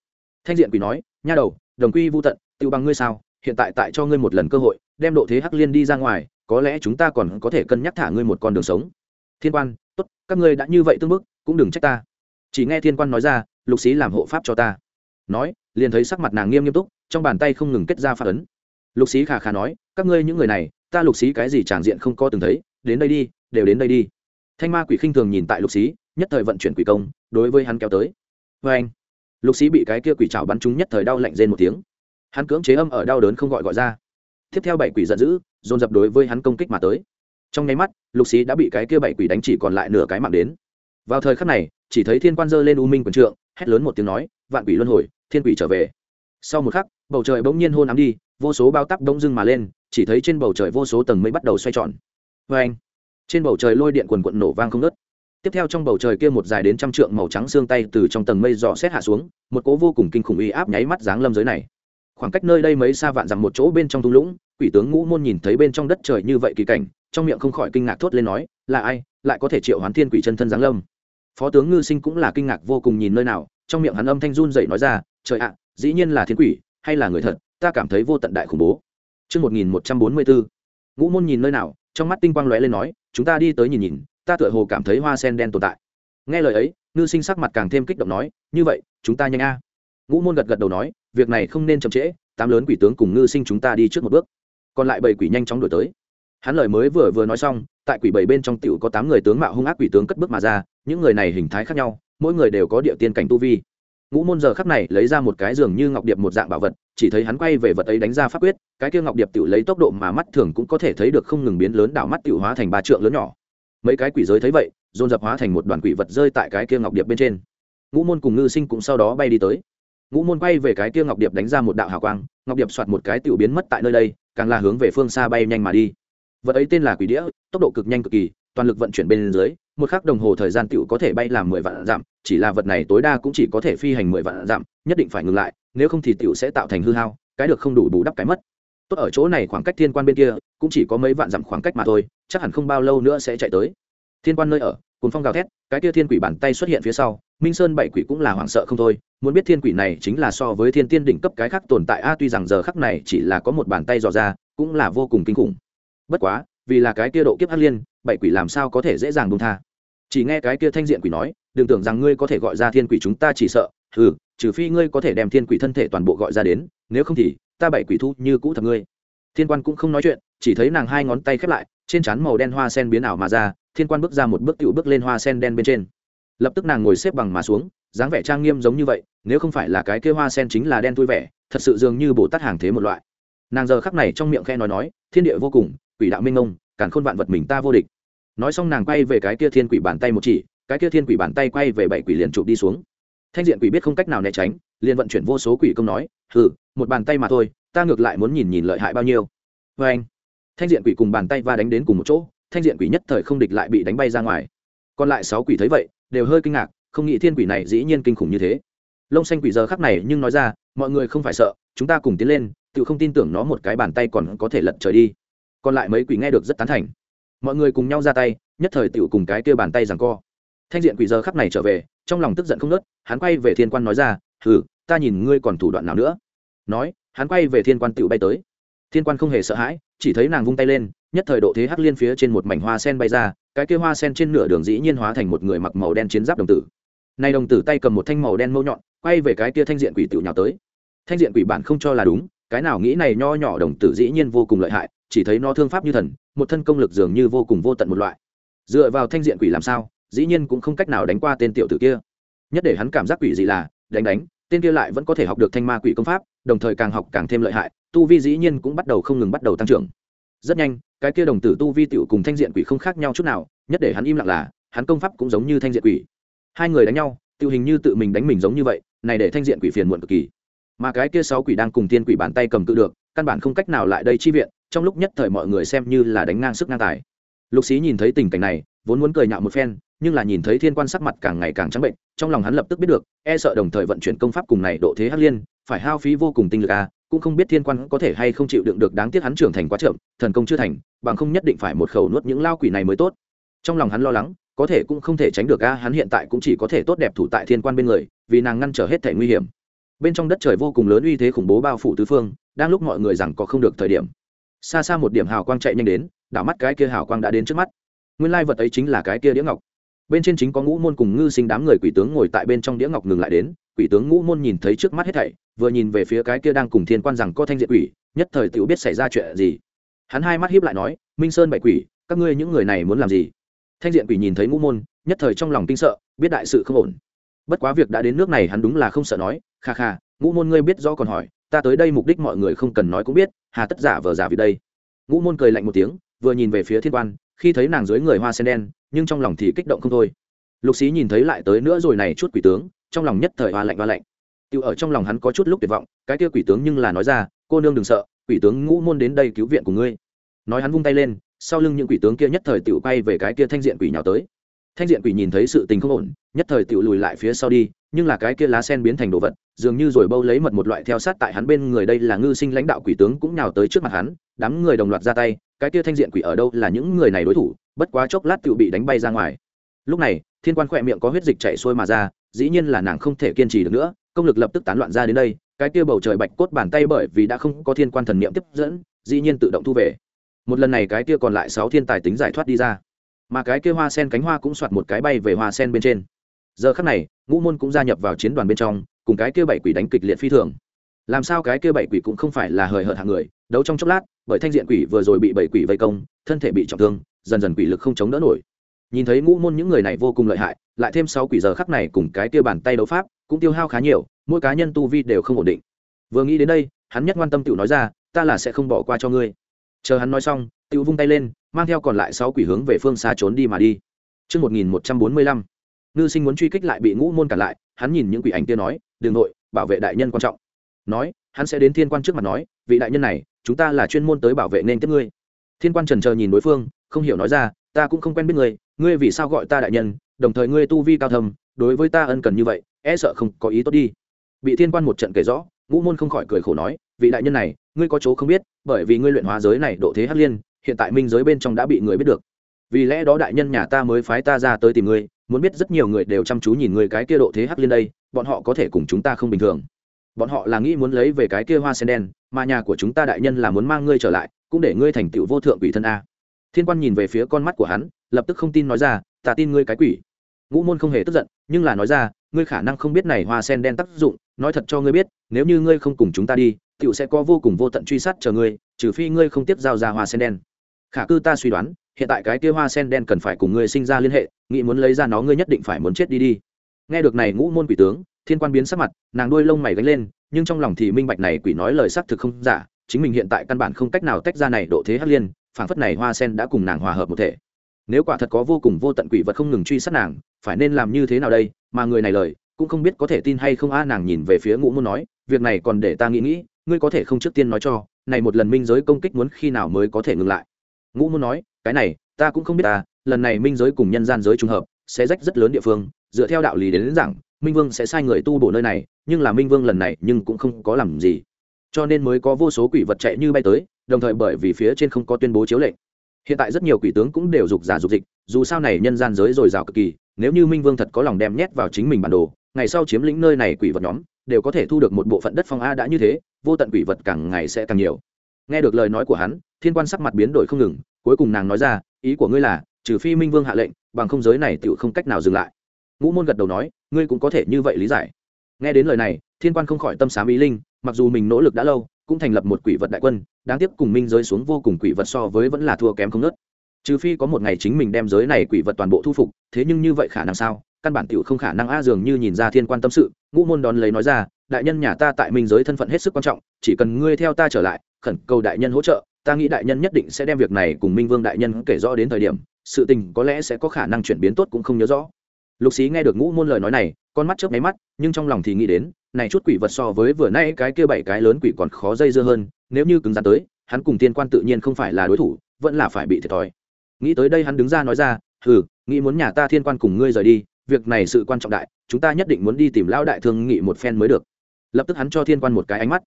Thanh diện quỷ nói, nha đầu, đồng quy vô tận Tiêu bằng ngươi sao? Hiện tại tại cho ngươi một lần cơ hội, đem độ thế hắc liên đi ra ngoài, có lẽ chúng ta còn có thể cân nhắc thả ngươi một con đường sống. Thiên quan, tốt, các ngươi đã như vậy tương bức, cũng đừng trách ta. Chỉ nghe thiên quan nói ra, lục xí làm hộ pháp cho ta. Nói, liền thấy sắc mặt nàng nghiêm nghiêm túc, trong bàn tay không ngừng kết ra phát ấn. Lục xí khà khà nói, các ngươi những người này, ta lục xí cái gì tràng diện không có từng thấy, đến đây đi, đều đến đây đi. Thanh ma quỷ khinh thường nhìn tại lục xí, nhất thời vận chuyển quỷ công, đối với hắn kéo tới. Vê anh lục xí bị cái kia quỷ trào bắn trúng nhất thời đau lạnh rên một tiếng hắn cưỡng chế âm ở đau đớn không gọi gọi ra. Tiếp theo bảy quỷ giận dữ, dồn dập đối với hắn công kích mà tới. Trong nháy mắt, lục xí đã bị cái kia bảy quỷ đánh chỉ còn lại nửa cái mạng đến. Vào thời khắc này, chỉ thấy thiên quan dơ lên u minh quần trượng, hét lớn một tiếng nói, vạn quỷ luân hồi, thiên quỷ trở về. Sau một khắc, bầu trời bỗng nhiên hôn ám đi, vô số bao tắc đông dưng mà lên, chỉ thấy trên bầu trời vô số tầng mây bắt đầu xoay tròn. Vê anh, trên bầu trời lôi điện quần quận nổ vang không nớt tiếp theo trong bầu trời kia một dài đến trăm trượng màu trắng xương tay từ trong tầng mây dò xét hạ xuống, một cỗ vô cùng kinh khủng uy áp nháy mắt giáng lâm giới này khoảng cách nơi đây mấy xa vạn dặm một chỗ bên trong thung lũng quỷ tướng ngũ môn nhìn thấy bên trong đất trời như vậy kỳ cảnh trong miệng không khỏi kinh ngạc thốt lên nói là ai lại có thể triệu hoán thiên quỷ chân thân giáng lâm? Phó tướng ngư sinh cũng là kinh ngạc vô cùng nhìn nơi nào trong miệng hắn âm thanh run dậy nói ra trời ạ dĩ nhiên là thiên quỷ hay là người thật ta cảm thấy vô tận đại khủng bố. Trước 1144, ngũ môn nhìn nơi nào trong mắt tinh quang lóe lên nói chúng ta đi tới nhìn nhìn ta tựa hồ cảm thấy hoa sen đen tồn tại. Nghe lời ấy ngư sinh sắc mặt càng thêm kích động nói như vậy chúng ta nhanh a. Ngũ môn gật gật đầu nói việc này không nên chậm trễ, tám lớn quỷ tướng cùng ngư sinh chúng ta đi trước một bước. Còn lại bảy quỷ nhanh chóng đổi tới. Hắn lời mới vừa vừa nói xong, tại quỷ bảy bên trong tiểu có tám người tướng mạo hung ác quỷ tướng cất bước mà ra, những người này hình thái khác nhau, mỗi người đều có địa tiên cảnh tu vi. Ngũ môn giờ khắc này lấy ra một cái giường như ngọc điệp một dạng bảo vật, chỉ thấy hắn quay về vật ấy đánh ra pháp quyết, cái kia ngọc điệp tự lấy tốc độ mà mắt thường cũng có thể thấy được không ngừng biến lớn đảo mắt tự hóa thành ba trượng lớn nhỏ. Mấy cái quỷ giới thấy vậy, dồn dập hóa thành một đoàn quỷ vật rơi tại cái kia ngọc điệp bên trên. Ngũ môn cùng ngư sinh cũng sau đó bay đi tới ngũ môn quay về cái kia ngọc điệp đánh ra một đạo hào quang, ngọc điệp soạt một cái tiểu biến mất tại nơi đây, càng là hướng về phương xa bay nhanh mà đi. Vật ấy tên là quỷ đĩa, tốc độ cực nhanh cực kỳ, toàn lực vận chuyển bên dưới, một khắc đồng hồ thời gian tiểu có thể bay làm mười vạn dặm, chỉ là vật này tối đa cũng chỉ có thể phi hành mười vạn dặm, nhất định phải ngừng lại, nếu không thì tiểu sẽ tạo thành hư hao, cái được không đủ bù đắp cái mất. Tốt ở chỗ này khoảng cách thiên quan bên kia, cũng chỉ có mấy vạn dặm khoảng cách mà thôi, chắc hẳn không bao lâu nữa sẽ chạy tới. Thiên quan nơi ở cùng phong gào thét, cái kia thiên quỷ bàn tay xuất hiện phía sau minh sơn bảy quỷ cũng là hoảng sợ không thôi, muốn biết thiên quỷ này chính là so với thiên tiên đỉnh cấp cái khác tồn tại, a, tuy rằng giờ khắc này chỉ là có một bàn tay dò ra, cũng là vô cùng kinh khủng. Bất quá, vì là cái kia độ kiếp hắc liên, bảy quỷ làm sao có thể dễ dàng buông tha? Chỉ nghe cái kia thanh diện quỷ nói, đừng tưởng rằng ngươi có thể gọi ra thiên quỷ chúng ta chỉ sợ ừ trừ phi ngươi có thể đem thiên quỷ thân thể toàn bộ gọi ra đến, nếu không thì, ta bảy quỷ thu như cũ thật ngươi. Thiên quan cũng không nói chuyện, chỉ thấy nàng hai ngón tay khép lại, trên trán màu đen hoa sen biến ảo mà ra, thiên quan bước ra một bước tựu bước lên hoa sen đen bên trên lập tức nàng ngồi xếp bằng mà xuống, dáng vẻ trang nghiêm giống như vậy, nếu không phải là cái kia hoa sen chính là đen tui vẻ, thật sự dường như bồ tát hàng thế một loại. Nàng giờ khắc này trong miệng khe nói nói, thiên địa vô cùng, quỷ đạo minh ông càn khôn vạn vật mình ta vô địch. Nói xong nàng quay về cái kia thiên quỷ bàn tay một chỉ, cái kia thiên quỷ bàn tay quay về bảy quỷ liền chụp đi xuống. Thanh diện quỷ biết không cách nào né tránh, liền vận chuyển vô số quỷ công nói, hừ, một bàn tay mà thôi, ta ngược lại muốn nhìn nhìn lợi hại bao nhiêu. Vê anh, thanh diện quỷ cùng bàn tay va đánh đến cùng một chỗ, thanh diện quỷ nhất thời không địch lại bị đánh bay ra ngoài. Còn lại sáu quỷ thấy vậy đều hơi kinh ngạc, không nghĩ thiên quỷ này dĩ nhiên kinh khủng như thế. Lông xanh quỷ giờ khắc này nhưng nói ra, mọi người không phải sợ, chúng ta cùng tiến lên, tự không tin tưởng nó một cái bàn tay còn có thể lật trời đi. Còn lại mấy quỷ nghe được rất tán thành. Mọi người cùng nhau ra tay, nhất thời tự cùng cái kia bàn tay rằng co. Thanh diện quỷ giờ khắc này trở về, trong lòng tức giận không nớt hắn quay về thiên quan nói ra, hừ, ta nhìn ngươi còn thủ đoạn nào nữa. Nói, hắn quay về thiên quan tự bay tới. Thiên quan không hề sợ hãi, chỉ thấy nàng vung tay lên nhất thời độ thế hắc liên phía trên một mảnh hoa sen bay ra, cái kia hoa sen trên nửa đường dĩ nhiên hóa thành một người mặc màu đen chiến giáp đồng tử. Nay đồng tử tay cầm một thanh màu đen mâu nhọn, quay về cái kia thanh diện quỷ tiểu nhào tới. Thanh diện quỷ bản không cho là đúng, cái nào nghĩ này nho nhỏ đồng tử dĩ nhiên vô cùng lợi hại, chỉ thấy nó thương pháp như thần, một thân công lực dường như vô cùng vô tận một loại. Dựa vào thanh diện quỷ làm sao, dĩ nhiên cũng không cách nào đánh qua tên tiểu tử kia. Nhất để hắn cảm giác quỷ gì là, đánh đánh, tên kia lại vẫn có thể học được thanh ma quỷ công pháp, đồng thời càng học càng thêm lợi hại, tu vi dĩ nhiên cũng bắt đầu không ngừng bắt đầu tăng trưởng rất nhanh, cái kia đồng tử tu vi tiểu cùng thanh diện quỷ không khác nhau chút nào, nhất để hắn im lặng là, hắn công pháp cũng giống như thanh diện quỷ. Hai người đánh nhau tự hình như tự mình đánh mình giống như vậy, này để thanh diện quỷ phiền muộn cực kỳ. Mà cái kia sáu quỷ đang cùng tiên quỷ bàn tay cầm cự được, căn bản không cách nào lại đây chi viện, trong lúc nhất thời mọi người xem như là đánh ngang sức ngang tài. Lục xí nhìn thấy tình cảnh này, vốn muốn cười nhạo một phen, nhưng là nhìn thấy thiên quan sắc mặt càng ngày càng trắng bệnh, trong lòng hắn lập tức biết được e sợ đồng thời vận chuyển công pháp cùng này độ thế hắc liên, phải hao phí vô cùng tinh lực à cũng không biết thiên quan có thể hay không chịu đựng được đáng tiếc hắn trưởng thành quá chậm, thần công chưa thành, bằng không nhất định phải một khẩu nuốt những lao quỷ này mới tốt. Trong lòng hắn lo lắng, có thể cũng không thể tránh được a, hắn hiện tại cũng chỉ có thể tốt đẹp thủ tại thiên quan bên người, vì nàng ngăn trở hết thể nguy hiểm. Bên trong đất trời vô cùng lớn uy thế khủng bố bao phủ tứ phương, đang lúc mọi người rằng có không được thời điểm. Xa xa một điểm hào quang chạy nhanh đến, đảo mắt cái kia hào quang đã đến trước mắt. Nguyên lai vật ấy chính là cái kia đĩa ngọc. Bên trên chính có ngũ môn cùng ngư sinh đám người quỷ tướng ngồi tại bên trong đĩa ngọc ngừng lại đến quỷ tướng ngũ môn nhìn thấy trước mắt hết thảy, vừa nhìn về phía cái kia đang cùng thiên quan rằng có thanh diện quỷ, nhất thời tự biết xảy ra chuyện gì. Hắn hai mắt hiếp lại nói, minh sơn bảy quỷ, các ngươi những người này muốn làm gì? Thanh diện quỷ nhìn thấy ngũ môn, nhất thời trong lòng kinh sợ, biết đại sự không ổn. Bất quá việc đã đến nước này hắn đúng là không sợ nói, kha kha, ngũ môn ngươi biết rõ còn hỏi, ta tới đây mục đích mọi người không cần nói cũng biết, hà tất giả vờ giả vì đây. Ngũ môn cười lạnh một tiếng, vừa nhìn về phía thiên quan, khi thấy nàng dưới người hoa sen đen, nhưng trong lòng thì kích động không thôi. Lục xí nhìn thấy lại tới nữa rồi này chút quỷ tướng trong lòng nhất thời hoa lạnh hoa lạnh. Tự ở trong lòng hắn có chút lúc tuyệt vọng, cái kia quỷ tướng nhưng là nói ra, cô nương đừng sợ, quỷ tướng ngũ môn đến đây cứu viện của ngươi. Nói hắn vung tay lên, sau lưng những quỷ tướng kia nhất thời tiểu quay về cái kia thanh diện quỷ nhào tới. Thanh diện quỷ nhìn thấy sự tình không ổn, nhất thời tiểu lùi lại phía sau đi, nhưng là cái kia lá sen biến thành đồ vật, dường như rồi bâu lấy mật một loại theo sát tại hắn bên người đây là ngư sinh lãnh đạo quỷ tướng cũng nhào tới trước mặt hắn, đám người đồng loạt ra tay, cái kia thanh diện quỷ ở đâu là những người này đối thủ, bất quá chốc lát tự bị đánh bay ra ngoài. Lúc này thiên quan khỏe miệng có huyết dịch chảy xuôi mà ra, dĩ nhiên là nàng không thể kiên trì được nữa, công lực lập tức tán loạn ra đến đây, cái kia bầu trời bạch cốt bàn tay bởi vì đã không có thiên quan thần niệm tiếp dẫn, dĩ nhiên tự động thu về. Một lần này cái kia còn lại sáu thiên tài tính giải thoát đi ra. Mà cái kia hoa sen cánh hoa cũng soạt một cái bay về hoa sen bên trên. Giờ khắc này, ngũ môn cũng gia nhập vào chiến đoàn bên trong, cùng cái kia bảy quỷ đánh kịch liệt phi thường. Làm sao cái kia bảy quỷ cũng không phải là hời hợt hạng người, đấu trong chốc lát, bởi thanh diện quỷ vừa rồi bị bảy quỷ vây công, thân thể bị trọng thương, dần dần quỷ lực không chống đỡ nổi nhìn thấy ngũ môn những người này vô cùng lợi hại lại thêm sáu quỷ giờ khắc này cùng cái kia bàn tay đấu pháp cũng tiêu hao khá nhiều mỗi cá nhân tu vi đều không ổn định. Vừa nghĩ đến đây hắn nhất quan tâm tự nói ra ta là sẽ không bỏ qua cho ngươi. Chờ hắn nói xong tự vung tay lên mang theo còn lại sáu quỷ hướng về phương xa trốn đi mà đi. Trước 1145, ngư sinh muốn truy kích lại bị ngũ môn cản lại hắn nhìn những quỷ ảnh kia nói đừng nội bảo vệ đại nhân quan trọng. Nói hắn sẽ đến thiên quan trước mặt nói vị đại nhân này chúng ta là chuyên môn tới bảo vệ nên tiếp ngươi. Thiên quan trần chờ nhìn đối phương không hiểu nói ra ta cũng không quen biết ngươi ngươi vì sao gọi ta đại nhân, đồng thời ngươi tu vi cao thầm đối với ta ân cần như vậy e sợ không có ý tốt đi. Bị thiên quan một trận kể rõ, ngũ môn không khỏi cười khổ nói, vị đại nhân này, ngươi có chỗ không biết, bởi vì ngươi luyện hóa giới này độ thế hắc liên, hiện tại minh giới bên trong đã bị người biết được. Vì lẽ đó đại nhân nhà ta mới phái ta ra tới tìm ngươi, muốn biết rất nhiều người đều chăm chú nhìn người cái kia độ thế hắc liên đây, bọn họ có thể cùng chúng ta không bình thường. Bọn họ là nghĩ muốn lấy về cái kia hoa sen đen, mà nhà của chúng ta đại nhân là muốn mang ngươi trở lại, cũng để ngươi thành tựu vô thượng quỷ thân a thiên quan nhìn về phía con mắt của hắn, lập tức không tin nói ra, ta tin ngươi cái quỷ. Ngũ môn không hề tức giận, nhưng là nói ra, ngươi khả năng không biết này hoa sen đen tác dụng, nói thật cho ngươi biết, nếu như ngươi không cùng chúng ta đi tựu sẽ có vô cùng vô tận truy sát chờ ngươi, trừ phi ngươi không tiếp giao ra hoa sen đen. Khả cư ta suy đoán, hiện tại cái kia hoa sen đen cần phải cùng ngươi sinh ra liên hệ, nghĩ muốn lấy ra nó ngươi nhất định phải muốn chết đi đi. Nghe được này ngũ môn quỷ tướng, thiên quan biến sắc mặt, nàng đuôi lông mày gánh lên, nhưng trong lòng thì minh bạch này quỷ nói lời xác thực không giả, chính mình hiện tại căn bản không cách nào tách ra này độ thế hắc liên phảng phất này hoa sen đã cùng nàng hòa hợp một thể. Nếu quả thật có vô cùng vô tận quỷ vật không ngừng truy sát nàng phải nên làm như thế nào đây? Mà người này lời cũng không biết có thể tin hay không a nàng nhìn về phía ngũ môn nói việc này còn để ta nghĩ nghĩ ngươi có thể không trước tiên nói cho này một lần minh giới công kích muốn khi nào mới có thể ngừng lại? Ngũ môn nói cái này ta cũng không biết ta lần này minh giới cùng nhân gian giới trùng hợp sẽ rách rất lớn địa phương dựa theo đạo lý đến, đến rằng minh vương sẽ sai người tu bổ nơi này nhưng là minh vương lần này nhưng cũng không có làm gì. Cho nên mới có vô số quỷ vật chạy như bay tới đồng thời bởi vì phía trên không có tuyên bố chiếu lệnh. Hiện tại rất nhiều quỷ tướng cũng đều dục giả dục dịch, dù sao này nhân gian giới dồi dào cực kỳ, nếu như minh vương thật có lòng đem nhét vào chính mình bản đồ, ngày sau chiếm lĩnh nơi này quỷ vật nhóm, đều có thể thu được một bộ phận đất phong a đã như thế, vô tận quỷ vật càng ngày sẽ càng nhiều. Nghe được lời nói của hắn, thiên quan sắc mặt biến đổi không ngừng, cuối cùng nàng nói ra, ý của ngươi là, trừ phi minh vương hạ lệnh, bằng không giới này tựu không cách nào dừng lại. Ngũ môn gật đầu nói, ngươi cũng có thể như vậy lý giải. Nghe đến lời này, thiên quan không khỏi tâm sám ý linh, mặc dù mình nỗ lực đã lâu cũng thành lập một quỷ vật đại quân, đáng tiếc cùng minh giới xuống vô cùng quỷ vật so với vẫn là thua kém không nớt. Trừ phi có một ngày chính mình đem giới này quỷ vật toàn bộ thu phục, thế nhưng như vậy khả năng sao? Căn bản tiểu không khả năng a dường như nhìn ra thiên quan tâm sự, ngũ môn đón lấy nói ra, đại nhân nhà ta tại minh giới thân phận hết sức quan trọng, chỉ cần ngươi theo ta trở lại, khẩn cầu đại nhân hỗ trợ, ta nghĩ đại nhân nhất định sẽ đem việc này cùng minh vương đại nhân kể rõ đến thời điểm, sự tình có lẽ sẽ có khả năng chuyển biến tốt cũng không nhớ rõ. Lục xí nghe được ngũ môn lời nói này, con mắt chớp máy mắt, nhưng trong lòng thì nghĩ đến này chút quỷ vật so với vừa nay cái kia bảy cái lớn quỷ còn khó dây dưa hơn, nếu như cứng rắn tới, hắn cùng tiên quan tự nhiên không phải là đối thủ, vẫn là phải bị thiệt thòi. Nghĩ tới đây hắn đứng ra nói ra ừ nghĩ muốn nhà ta thiên quan cùng ngươi rời đi, việc này sự quan trọng đại, chúng ta nhất định muốn đi tìm lão đại thương nghị một phen mới được. Lập tức hắn cho thiên quan một cái ánh mắt.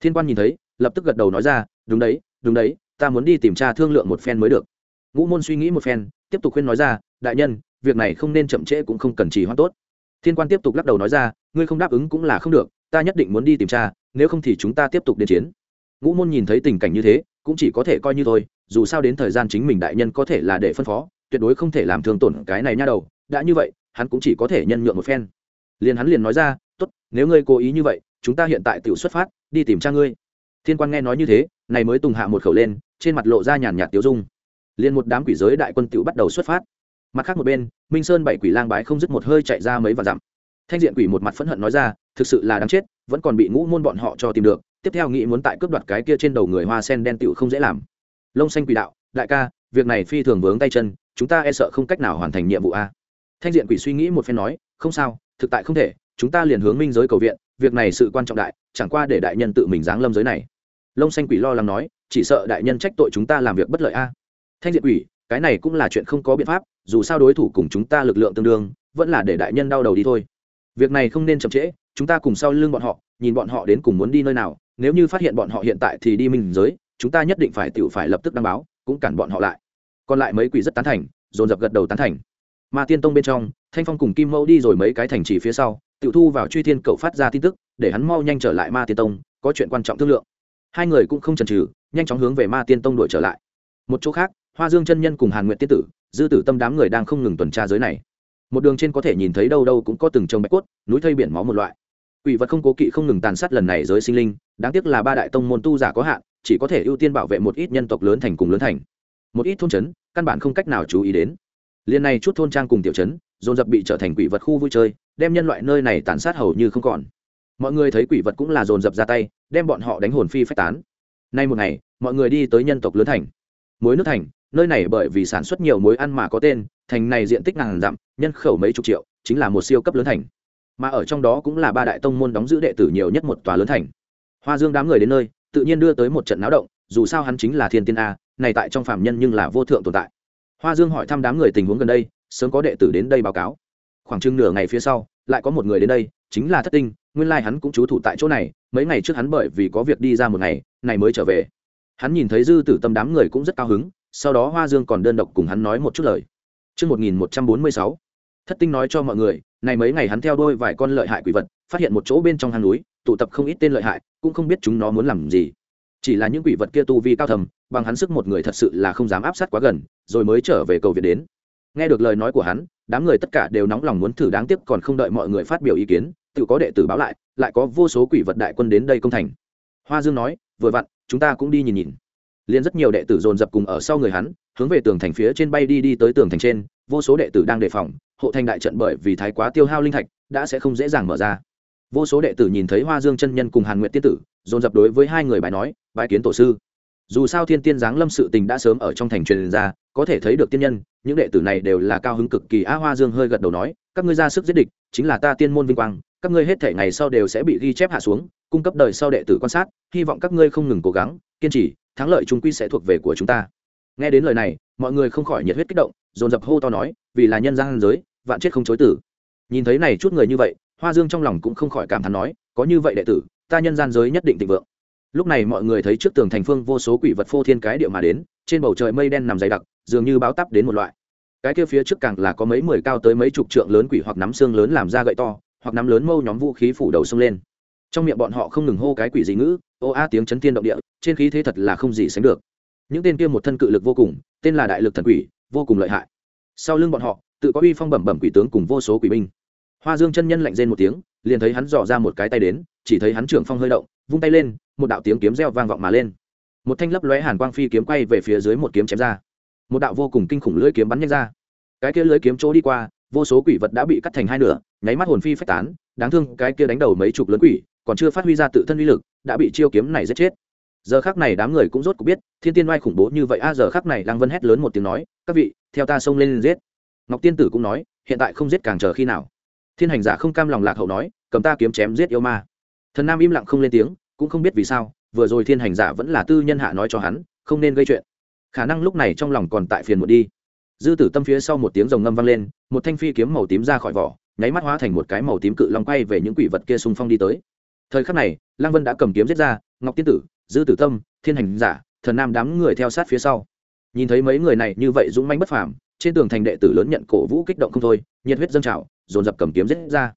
Thiên quan nhìn thấy, lập tức gật đầu nói ra, đúng đấy đúng đấy, ta muốn đi tìm tra thương lượng một phen mới được. Ngũ môn suy nghĩ một phen, tiếp tục khuyên nói ra, đại nhân, việc này không nên chậm trễ cũng không cần trì hoãn tốt thiên quan tiếp tục lắc đầu nói ra, ngươi không đáp ứng cũng là không được, ta nhất định muốn đi tìm tra nếu không thì chúng ta tiếp tục đến chiến. Ngũ môn nhìn thấy tình cảnh như thế, cũng chỉ có thể coi như thôi, dù sao đến thời gian chính mình đại nhân có thể là để phân phó, tuyệt đối không thể làm thương tổn cái này nha đầu, đã như vậy, hắn cũng chỉ có thể nhân nhượng một phen. Liền hắn liền nói ra, tốt, nếu ngươi cố ý như vậy, chúng ta hiện tại tự xuất phát, đi tìm cha ngươi. Thiên quan nghe nói như thế, này mới tùng hạ một khẩu lên, trên mặt lộ ra nhàn nhạt tiêu dung. Liền một đám quỷ giới đại quân tự bắt đầu xuất phát mặt khác một bên, minh sơn bảy quỷ lang bái không dứt một hơi chạy ra mấy và dặm. Thanh diện quỷ một mặt phẫn hận nói ra, thực sự là đáng chết, vẫn còn bị ngũ môn bọn họ cho tìm được, tiếp theo nghĩ muốn tại cướp đoạt cái kia trên đầu người hoa sen đen tựu không dễ làm. Lông xanh quỷ đạo, đại ca, việc này phi thường vướng tay chân, chúng ta e sợ không cách nào hoàn thành nhiệm vụ a. Thanh diện quỷ suy nghĩ một phen nói, không sao, thực tại không thể, chúng ta liền hướng minh giới cầu viện, việc này sự quan trọng đại, chẳng qua để đại nhân tự mình giáng lâm giới này. Lông xanh quỷ lo lắng nói, chỉ sợ đại nhân trách tội chúng ta làm việc bất lợi a. Thanh diện quỷ cái này cũng là chuyện không có biện pháp, dù sao đối thủ cùng chúng ta lực lượng tương đương, vẫn là để đại nhân đau đầu đi thôi. Việc này không nên chậm trễ, chúng ta cùng sau lưng bọn họ, nhìn bọn họ đến cùng muốn đi nơi nào, nếu như phát hiện bọn họ hiện tại thì đi minh giới, chúng ta nhất định phải tự phải lập tức đăng báo, cũng cản bọn họ lại. Còn lại mấy quỷ rất tán thành, dồn dập gật đầu tán thành. Ma tiên tông bên trong, thanh phong cùng kim mẫu đi rồi mấy cái thành trì phía sau tự thu vào truy thiên cậu phát ra tin tức, để hắn mau nhanh trở lại ma tiên tông, có chuyện quan trọng thương lượng. Hai người cũng không chần chừ, nhanh chóng hướng về ma tiên tông đuổi trở lại. Một chỗ khác hoa dương chân nhân cùng hàn nguyện tiên tử, dư tử tâm đám người đang không ngừng tuần tra giới này. Một đường trên có thể nhìn thấy đâu đâu cũng có từng trồng bạch cốt, núi thây biển máu một loại. Quỷ vật không cố kỵ không ngừng tàn sát lần này giới sinh linh, đáng tiếc là ba đại tông môn tu giả có hạn, chỉ có thể ưu tiên bảo vệ một ít nhân tộc lớn thành cùng lớn thành. Một ít thôn trấn, căn bản không cách nào chú ý đến. Liên này chút thôn trang cùng tiểu trấn, dồn dập bị trở thành quỷ vật khu vui chơi, đem nhân loại nơi này tàn sát hầu như không còn. Mọi người thấy quỷ vật cũng là dồn dập ra tay, đem bọn họ đánh hồn phi phách tán. Nay một ngày, mọi người đi tới nhân tộc lớn thành. Muối nước thành nơi này bởi vì sản xuất nhiều muối ăn mà có tên, thành này diện tích ngàn dặm, nhân khẩu mấy chục triệu, chính là một siêu cấp lớn thành. Mà ở trong đó cũng là ba đại tông môn đóng giữ đệ tử nhiều nhất một tòa lớn thành. Hoa dương đám người đến nơi, tự nhiên đưa tới một trận náo động, dù sao hắn chính là thiên tiên a, này tại trong phạm nhân nhưng là vô thượng tồn tại. Hoa dương hỏi thăm đám người tình huống gần đây, sớm có đệ tử đến đây báo cáo. Khoảng chừng nửa ngày phía sau, lại có một người đến đây, chính là thất tinh, nguyên lai hắn cũng trú thủ tại chỗ này, mấy ngày trước hắn bởi vì có việc đi ra một ngày, này mới trở về. Hắn nhìn thấy dư tử tâm đám người cũng rất cao hứng sau đó hoa dương còn đơn độc cùng hắn nói một chút lời. Trước 1146, thất tinh nói cho mọi người này mấy ngày hắn theo đôi vài con lợi hại quỷ vật phát hiện một chỗ bên trong hang núi tụ tập không ít tên lợi hại cũng không biết chúng nó muốn làm gì. Chỉ là những quỷ vật kia tu vi cao thầm bằng hắn sức một người thật sự là không dám áp sát quá gần rồi mới trở về cầu viện đến. Nghe được lời nói của hắn đám người tất cả đều nóng lòng muốn thử đáng tiếc còn không đợi mọi người phát biểu ý kiến tự có đệ tử báo lại lại có vô số quỷ vật đại quân đến đây công thành. Hoa dương nói vừa vặn chúng ta cũng đi nhìn nhìn liền rất nhiều đệ tử dồn dập cùng ở sau người hắn, hướng về tường thành phía trên bay đi đi tới tường thành trên, vô số đệ tử đang đề phòng, hộ thành đại trận bởi vì thái quá tiêu hao linh thạch, đã sẽ không dễ dàng mở ra. Vô số đệ tử nhìn thấy hoa dương chân nhân cùng hàn nguyện tiên tử, dồn dập đối với hai người bài nói bài kiến tổ sư. Dù sao thiên tiên giáng lâm sự tình đã sớm ở trong thành truyền ra, có thể thấy được tiên nhân, những đệ tử này đều là cao hứng cực kỳ. A hoa dương hơi gật đầu nói, các ngươi ra sức giết địch, chính là ta tiên môn vinh quang, các ngươi hết thể ngày sau đều sẽ bị ghi chép hạ xuống, cung cấp đời sau đệ tử quan sát, hy vọng các ngươi không ngừng cố gắng, kiên trì thắng lợi chúng quy sẽ thuộc về của chúng ta. Nghe đến lời này, mọi người không khỏi nhiệt huyết kích động, dồn dập hô to nói, vì là nhân gian giới, vạn chết không chối tử. Nhìn thấy này chút người như vậy, hoa dương trong lòng cũng không khỏi cảm thán nói, có như vậy đệ tử, ta nhân gian giới nhất định thịnh vượng. Lúc này mọi người thấy trước tường thành phương vô số quỷ vật phô thiên cái điệu mà đến, trên bầu trời mây đen nằm dày đặc, dường như báo tắp đến một loại. Cái kia phía trước càng là có mấy mười cao tới mấy chục trượng lớn quỷ hoặc nắm xương lớn làm ra gậy to, hoặc nắm lớn mâu nhóm vũ khí phủ đầu xông lên. Trong miệng bọn họ không ngừng hô cái quỷ gì ngữ ô a tiếng chấn thiên động địa, trên khí thế thật là không gì sánh được. Những tên kia một thân cự lực vô cùng, tên là đại lực thần quỷ, vô cùng lợi hại. Sau lưng bọn họ, tự có uy phong bẩm bẩm quỷ tướng cùng vô số quỷ binh. Hoa dương chân nhân lạnh rên một tiếng, liền thấy hắn dò ra một cái tay đến, chỉ thấy hắn trưởng phong hơi động, vung tay lên, một đạo tiếng kiếm reo vang vọng mà lên. Một thanh lấp lóe hàn quang phi kiếm quay về phía dưới một kiếm chém ra. Một đạo vô cùng kinh khủng lưỡi kiếm bắn nhanh ra. Cái kia lưỡi kiếm chỗ đi qua, vô số quỷ vật đã bị cắt thành hai nửa, nháy mắt hồn phi phách tán, đáng thương cái kia đánh đầu mấy chục lớn quỷ còn chưa phát huy ra tự thân uy lực, đã bị chiêu kiếm này giết chết. Giờ khác này đám người cũng rốt cuộc biết, thiên tiên oai khủng bố như vậy, a, giờ khác này lăng vân hét lớn một tiếng nói, các vị, theo ta xông lên giết. Ngọc tiên tử cũng nói, hiện tại không giết càng chờ khi nào. Thiên hành giả không cam lòng lạc hậu nói, cầm ta kiếm chém giết yêu ma. Thần nam im lặng không lên tiếng, cũng không biết vì sao, vừa rồi thiên hành giả vẫn là tư nhân hạ nói cho hắn, không nên gây chuyện. Khả năng lúc này trong lòng còn tại phiền một đi. Dư tử tâm phía sau một tiếng rồng ngâm vang lên, một thanh phi kiếm màu tím ra khỏi vỏ, nháy mắt hóa thành một cái màu tím cự long quay về những quỷ vật kia xung phong đi tới thời khắc này, lăng vân đã cầm kiếm giết ra, ngọc tiên tử, dư tử tâm, thiên hành giả, thần nam đám người theo sát phía sau. Nhìn thấy mấy người này như vậy dũng manh bất phàm, trên tường thành đệ tử lớn nhận cổ vũ kích động không thôi, nhiệt huyết dâng trào, dồn dập cầm kiếm giết ra.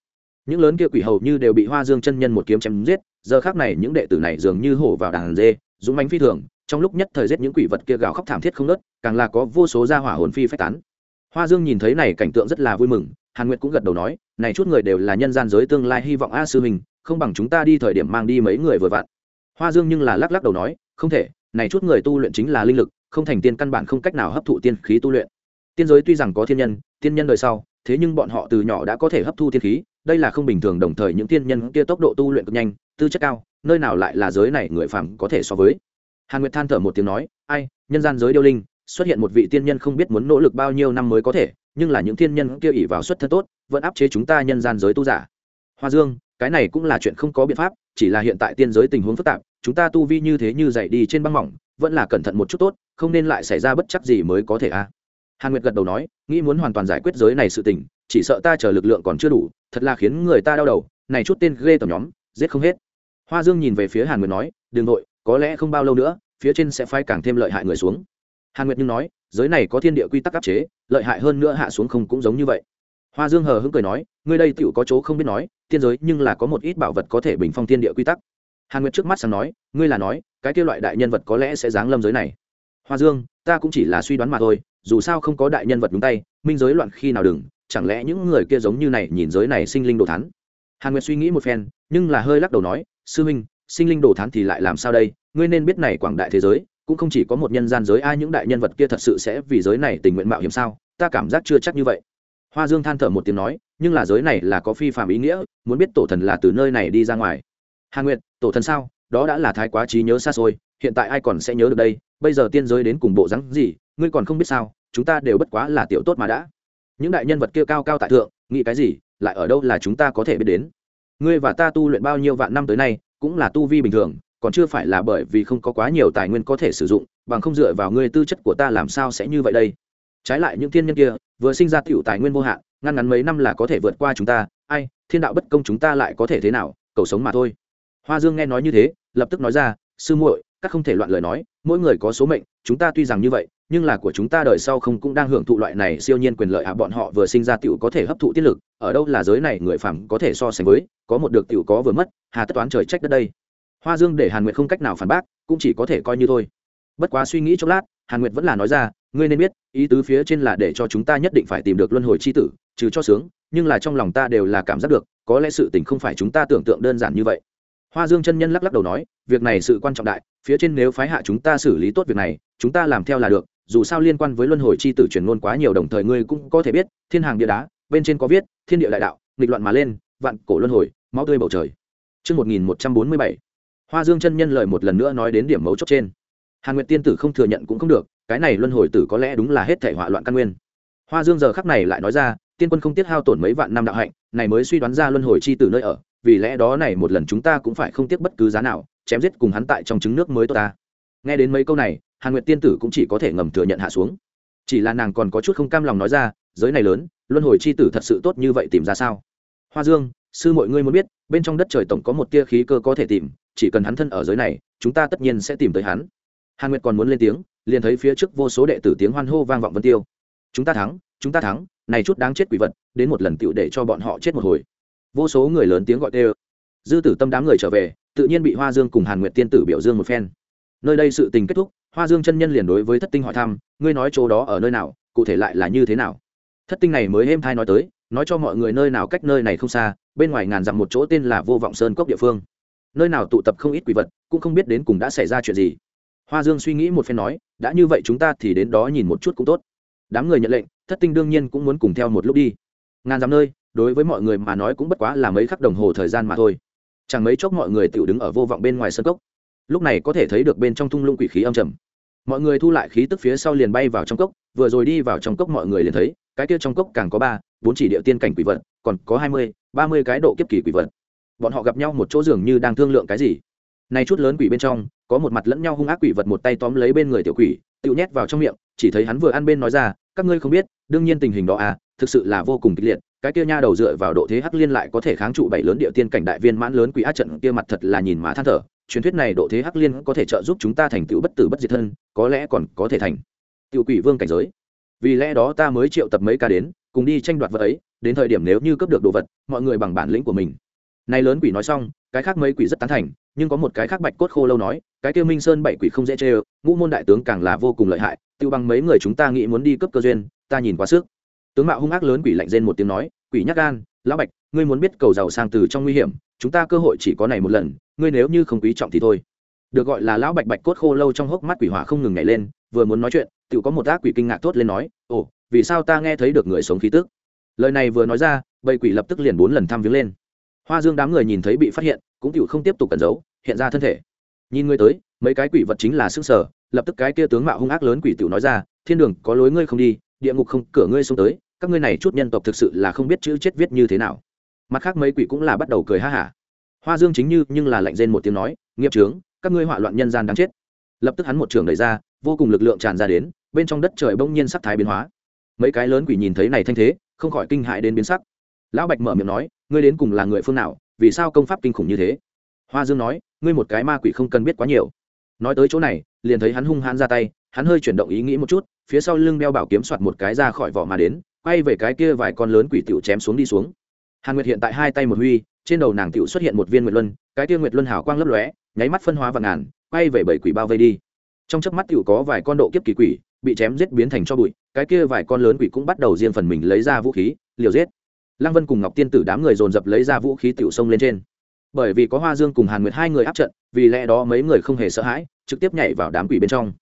Những lớn kia quỷ hầu như đều bị hoa dương chân nhân một kiếm chém giết, giờ khác này những đệ tử này dường như hổ vào đàn dê, dũng mánh phi thường, trong lúc nhất thời giết những quỷ vật kia gào khóc thảm thiết không nớt càng là có vô số gia hỏa hồn phi phách tán. Hoa dương nhìn thấy này cảnh tượng rất là vui mừng, hàn nguyệt cũng gật đầu nói, này chút người đều là nhân gian giới tương lai hy vọng a sư mình không bằng chúng ta đi thời điểm mang đi mấy người vừa vặn. Hoa dương nhưng là lắc lắc đầu nói, không thể, này chút người tu luyện chính là linh lực, không thành tiên căn bản không cách nào hấp thụ tiên khí tu luyện. Tiên giới tuy rằng có thiên nhân, tiên nhân đời sau, thế nhưng bọn họ từ nhỏ đã có thể hấp thu tiên khí, đây là không bình thường, đồng thời những tiên nhân kia tốc độ tu luyện cực nhanh, tư chất cao, nơi nào lại là giới này người phàm có thể so với. Hàn nguyệt than thở một tiếng nói, ai, nhân gian giới điêu linh, xuất hiện một vị tiên nhân không biết muốn nỗ lực bao nhiêu năm mới có thể, nhưng là những tiên nhân kia ỉ vào xuất thân tốt, vẫn áp chế chúng ta nhân gian giới tu giả. Hoa dương cái này cũng là chuyện không có biện pháp, chỉ là hiện tại tiên giới tình huống phức tạp, chúng ta tu vi như thế như dậy đi trên băng mỏng, vẫn là cẩn thận một chút tốt, không nên lại xảy ra bất chắc gì mới có thể a. À. hàn nguyệt gật đầu nói, nghĩ muốn hoàn toàn giải quyết giới này sự tình, chỉ sợ ta chờ lực lượng còn chưa đủ, thật là khiến người ta đau đầu, này chút tên ghê tầm nhóm, giết không hết. Hoa dương nhìn về phía hàn nguyệt nói đ ừ n g nội có lẽ không bao lâu nữa, phía trên sẽ phai càng thêm lợi hại người xuống. Hàn nguyệt nhưng nói, giới này có thiên địa quy tắc áp chế, lợi hại hơn nữa hạ xuống không cũng giống như vậy. Hoa dương hờ hững cười nói, ngươi đây tựu có chỗ không biết nói tiên giới nhưng là có một ít bảo vật có thể bình phong thiên địa quy tắc. Hàn nguyệt trước mắt sang nói, ngươi là nói, cái kia loại đại nhân vật có lẽ sẽ giáng lâm giới này. Hoa dương, ta cũng chỉ là suy đoán mà thôi, dù sao không có đại nhân vật đúng tay, minh giới loạn khi nào đừng, chẳng lẽ những người kia giống như này nhìn giới này sinh linh đồ thắn hàn nguyệt suy nghĩ một phen, nhưng là hơi lắc đầu nói, sư huynh, sinh linh đồ thán thì lại làm sao đây? Ngươi nên biết này quảng đại thế giới, cũng không chỉ có một nhân gian giới, ai những đại nhân vật kia thật sự sẽ vì giới này tình nguyện mạo hiểm sao? Ta cảm giác chưa chắc như vậy. Hoa dương than thở một tiếng nói nhưng là giới này là có phi phạm ý nghĩa, muốn biết tổ thần là từ nơi này đi ra ngoài. Hà nguyệt, tổ thần sao? Đó đã là thái quá trí nhớ xa xôi, hiện tại ai còn sẽ nhớ được đây? Bây giờ tiên giới đến cùng bộ rắn gì? Ngươi còn không biết sao? Chúng ta đều bất quá là tiểu tốt mà đã. Những đại nhân vật kia cao cao tại thượng, nghĩ cái gì? Lại ở đâu là chúng ta có thể biết đến? Ngươi và ta tu luyện bao nhiêu vạn năm tới nay, cũng là tu vi bình thường, còn chưa phải là bởi vì không có quá nhiều tài nguyên có thể sử dụng, bằng không dựa vào ngươi tư chất của ta làm sao sẽ như vậy đây? Trái lại những thiên nhân kia, vừa sinh ra tiểu tài nguyên vô hạn ngăn ngắn mấy năm là có thể vượt qua chúng ta, ai, thiên đạo bất công chúng ta lại có thể thế nào, cầu sống mà thôi. Hoa dương nghe nói như thế, lập tức nói ra, sư muội, các không thể loạn lời nói, mỗi người có số mệnh, chúng ta tuy rằng như vậy, nhưng là của chúng ta đời sau không cũng đang hưởng thụ loại này siêu nhiên quyền lợi à bọn họ vừa sinh ra tiểu có thể hấp thụ tiết lực, ở đâu là giới này người phàm có thể so sánh với, có một được tiểu có vừa mất, hà tất toán trời trách đất đây. Hoa dương để hàn nguyệt không cách nào phản bác, cũng chỉ có thể coi như thôi. Bất quá suy nghĩ chốc lát, hàn nguyệt vẫn là nói ra ngươi nên biết ý tứ phía trên là để cho chúng ta nhất định phải tìm được luân hồi c h i tử trừ cho sướng nhưng là trong lòng ta đều là cảm giác được có lẽ sự tình không phải chúng ta tưởng tượng đơn giản như vậy. Hoa dương chân nhân lắc lắc đầu nói việc này sự quan trọng đại phía trên nếu phái hạ chúng ta xử lý tốt việc này chúng ta làm theo là được dù sao liên quan với luân hồi c h i tử truyền ngôn quá nhiều đồng thời ngươi cũng có thể biết thiên hàng địa đá bên trên có viết thiên địa đại đạo nghịch loạn mà lên vạn cổ luân hồi máu tươi bầu trời. Trước 1147, hoa dương chân nhân lời một lần nữa nói đến điểm mấu chốt trên. Hàn nguyệt tiên tử không thừa nhận cũng không được cái này luân hồi tử có lẽ đúng là hết thể họa loạn căn nguyên. Hoa dương giờ khắc này lại nói ra, tiên quân không tiết hao tổn mấy vạn năm đạo hạnh, này mới suy đoán ra luân hồi chi từ nơi ở, vì lẽ đó này một lần chúng ta cũng phải không tiếc bất cứ giá nào, chém giết cùng hắn tại trong trứng nước mới tốt ta. Nghe đến mấy câu này, hàn nguyệt tiên tử cũng chỉ có thể ngầm thừa nhận hạ xuống. Chỉ là nàng còn có chút không cam lòng nói ra, giới này lớn, luân hồi chi tử thật sự tốt như vậy tìm ra sao? Hoa dương, sư mọi ngươi muốn biết, bên trong đất trời tổng có một tia khí cơ có thể tìm, chỉ cần hắn thân ở giới này, chúng ta tất nhiên sẽ tìm tới hắn. Hàn nguyệt còn muốn lên tiếng liền thấy phía trước vô số đệ tử tiếng hoan hô vang vọng vân tiêu. Chúng ta thắng, chúng ta thắng, này chút đáng chết quỷ vật, đến một lần tựu để cho bọn họ chết một hồi. Vô số người lớn tiếng gọi tê dư tử tâm đám người trở về, tự nhiên bị hoa dương cùng hàn nguyệt tiên tử biểu dương một phen. Nơi đây sự tình kết thúc, hoa dương chân nhân liền đối với thất tinh hỏi thăm, ngươi nói chỗ đó ở nơi nào, cụ thể lại là như thế nào? Thất tinh này mới êm thai nói tới, nói cho mọi người nơi nào cách nơi này không xa, bên ngoài ngàn dặm một chỗ tên là vô vọng sơn cốc địa phương. Nơi nào tụ tập không ít quỷ vật, cũng không biết đến cùng đã xảy ra chuyện gì hoa dương suy nghĩ một phen nói, đã như vậy chúng ta thì đến đó nhìn một chút cũng tốt. Đám người nhận lệnh, thất tinh đương nhiên cũng muốn cùng theo một lúc đi. Ngàn dặm nơi, đối với mọi người mà nói cũng bất quá là mấy khắc đồng hồ thời gian mà thôi. Chẳng mấy chốc mọi người tự đứng ở vô vọng bên ngoài sân cốc. Lúc này có thể thấy được bên trong thung lũng quỷ khí âm trầm. Mọi người thu lại khí tức phía sau liền bay vào trong cốc, vừa rồi đi vào trong cốc mọi người liền thấy, cái kia trong cốc càng có ba, bốn chỉ địa tiên cảnh quỷ vật, còn có hai mươi, ba mươi cái độ kiếp kỳ quỷ vật. Bọn họ gặp nhau một chỗ dường như đang thương lượng cái gì này chút lớn quỷ bên trong, có một mặt lẫn nhau hung ác quỷ vật một tay tóm lấy bên người tiểu quỷ, tự nhét vào trong miệng, chỉ thấy hắn vừa ăn bên nói ra, các ngươi không biết, đương nhiên tình hình đó à thực sự là vô cùng kịch liệt, cái kia nha đầu dựa vào độ thế hắc liên lại có thể kháng trụ bảy lớn địa tiên cảnh đại viên mãn lớn quỷ ác trận kia mặt thật là nhìn mà than thở, truyền thuyết này độ thế hắc liên có thể trợ giúp chúng ta thành tựu bất tử bất diệt thân, có lẽ còn có thể thành. Tựu quỷ vương cảnh giới. Vì lẽ đó ta mới triệu tập mấy ca đến, cùng đi tranh đoạt vật ấy, đến thời điểm nếu như cướp được đồ vật, mọi người bằng bản lĩnh của mình này lớn quỷ nói xong cái khác mấy quỷ rất tán thành nhưng có một cái khác bạch cốt khô lâu nói cái kia minh sơn bảy quỷ không dễ chơi, ngũ môn đại tướng càng là vô cùng lợi hại tiêu bằng mấy người chúng ta nghĩ muốn đi cướp cơ duyên ta nhìn quá sức. Tướng mạo hung ác lớn quỷ lạnh rên một tiếng nói quỷ nhắc gan lão bạch ngươi muốn biết cầu giàu sang từ trong nguy hiểm chúng ta cơ hội chỉ có này một lần ngươi nếu như không quý trọng thì thôi. Được gọi là lão bạch bạch cốt khô lâu trong hốc mắt quỷ hỏa không ngừng nhảy lên vừa muốn nói chuyện tiểu có một ác quỷ kinh ngạc thốt lên nói ồ vì sao ta nghe thấy được người sống khí tức? Lời này vừa nói ra bầy quỷ lập tức liền bốn lần thăm viếng lên hoa dương đám người nhìn thấy bị phát hiện, cũng tự không tiếp tục cẩn giấu, hiện ra thân thể. Nhìn ngươi tới, mấy cái quỷ vật chính là xương sở lập tức cái kia tướng mạo hung ác lớn quỷ tiểu nói ra, thiên đường, có lối ngươi không đi, địa ngục không, cửa ngươi xuống tới, các ngươi này chút nhân tộc thực sự là không biết chữ chết viết như thế nào. Mặt khác mấy quỷ cũng là bắt đầu cười ha hả. Hoa dương chính như, nhưng là lạnh rên một tiếng nói, nghiệp trướng các ngươi họa loạn nhân gian đáng chết. Lập tức hắn một trường đẩy ra, vô cùng lực lượng tràn ra đến, bên trong đất trời bỗng nhiên sắc thái biến hóa. Mấy cái lớn quỷ nhìn thấy này thanh thế, không khỏi kinh hại đến biến sắc. Lão bạch mở miệng nói ngươi đến cùng là người phương nào, vì sao công pháp kinh khủng như thế? Hoa dương nói, ngươi một cái ma quỷ không cần biết quá nhiều. Nói tới chỗ này, liền thấy hắn hung hãn ra tay, hắn hơi chuyển động ý nghĩ một chút, phía sau lưng đeo bảo kiếm soạt một cái ra khỏi vỏ mà đến, quay về cái kia vài con lớn quỷ tiểu chém xuống đi xuống. Hàn nguyệt hiện tại hai tay một huy, trên đầu nàng tiểu xuất hiện một viên nguyệt luân, cái kia nguyệt luân hào quang lấp lóe, nháy mắt phân hóa và ngàn, quay về bảy quỷ bao vây đi. Trong chớp mắt tiểu có vài con độ kiếp kỳ quỷ, bị chém giết biến thành cho bụi, cái kia vài con lớn quỷ cũng bắt đầu riêng phần mình lấy ra vũ khí, liều giết lăng vân cùng ngọc tiên tử đám người dồn dập lấy ra vũ khí tiểu sông lên trên. Bởi vì có hoa dương cùng hàn nguyệt hai người áp trận, vì lẽ đó mấy người không hề sợ hãi, trực tiếp nhảy vào đám quỷ bên trong.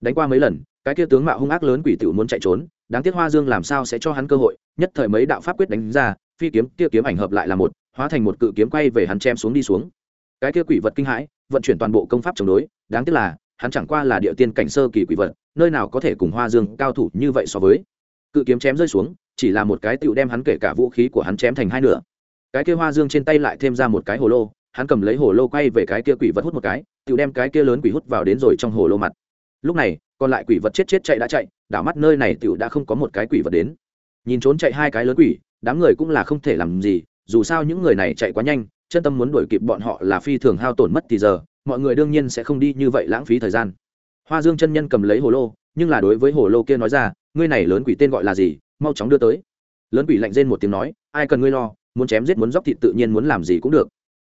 Đánh qua mấy lần, cái kia tướng mạo hung ác lớn quỷ tiểu muốn chạy trốn, đáng tiếc hoa dương làm sao sẽ cho hắn cơ hội, nhất thời mấy đạo pháp quyết đánh ra, phi kiếm kia kiếm ảnh hợp lại là một, hóa thành một cự kiếm quay về hắn chém xuống đi xuống. Cái kia quỷ vật kinh hãi, vận chuyển toàn bộ công pháp chống đối, đáng tiếc là, hắn chẳng qua là địa tiên cảnh sơ kỳ quỷ vật, nơi nào có thể cùng hoa dương cao thủ như vậy so với. Cự kiếm chém rơi xuống chỉ là một cái tựu đem hắn kể cả vũ khí của hắn chém thành hai nửa. Cái kia hoa dương trên tay lại thêm ra một cái hồ lô, hắn cầm lấy hồ lô quay về cái kia quỷ vật hút một cái, tựu đem cái kia lớn quỷ hút vào đến rồi trong hồ lô mặt. Lúc này, còn lại quỷ vật chết chết chạy đã chạy, đảo mắt nơi này tựu đã không có một cái quỷ vật đến. Nhìn trốn chạy hai cái lớn quỷ, đám người cũng là không thể làm gì, dù sao những người này chạy quá nhanh, chân tâm muốn đuổi kịp bọn họ là phi thường hao tổn mất thì giờ, mọi người đương nhiên sẽ không đi như vậy lãng phí thời gian. Hoa dương chân nhân cầm lấy hồ lô nhưng là đối với hồ lô kia nói ra, ngươi này lớn quỷ tên gọi là gì? Mau chóng đưa tới. Lớn quỷ lạnh rên một tiếng nói, ai cần ngươi lo, muốn chém giết muốn dóc thịt tự nhiên muốn làm gì cũng được.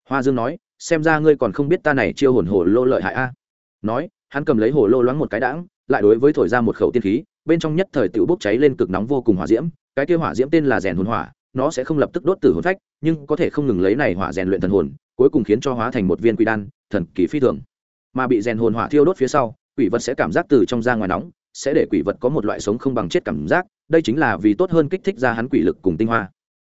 Hoa dương nói, xem ra ngươi còn không biết ta này chiêu hồn hồ lô lợi hại a. Nói, hắn cầm lấy hồ lô loáng một cái đãng, lại đối với thổi ra một khẩu tiên khí, bên trong nhất thời tự bốc cháy lên cực nóng vô cùng hỏa diễm, cái kia hỏa diễm tên là rèn hồn hỏa, nó sẽ không lập tức đốt tử hồn phách, nhưng có thể không ngừng lấy này hỏa rèn luyện thần hồn, cuối cùng khiến cho hóa thành một viên quỷ đan, thần kỳ phi thường. Mà bị rèn hồn hỏa thiêu đốt phía sau quỷ vật sẽ cảm giác từ trong ra ngoài nóng, sẽ để quỷ vật có một loại sống không bằng chết cảm giác, đây chính là vì tốt hơn kích thích ra hắn quỷ lực cùng tinh hoa.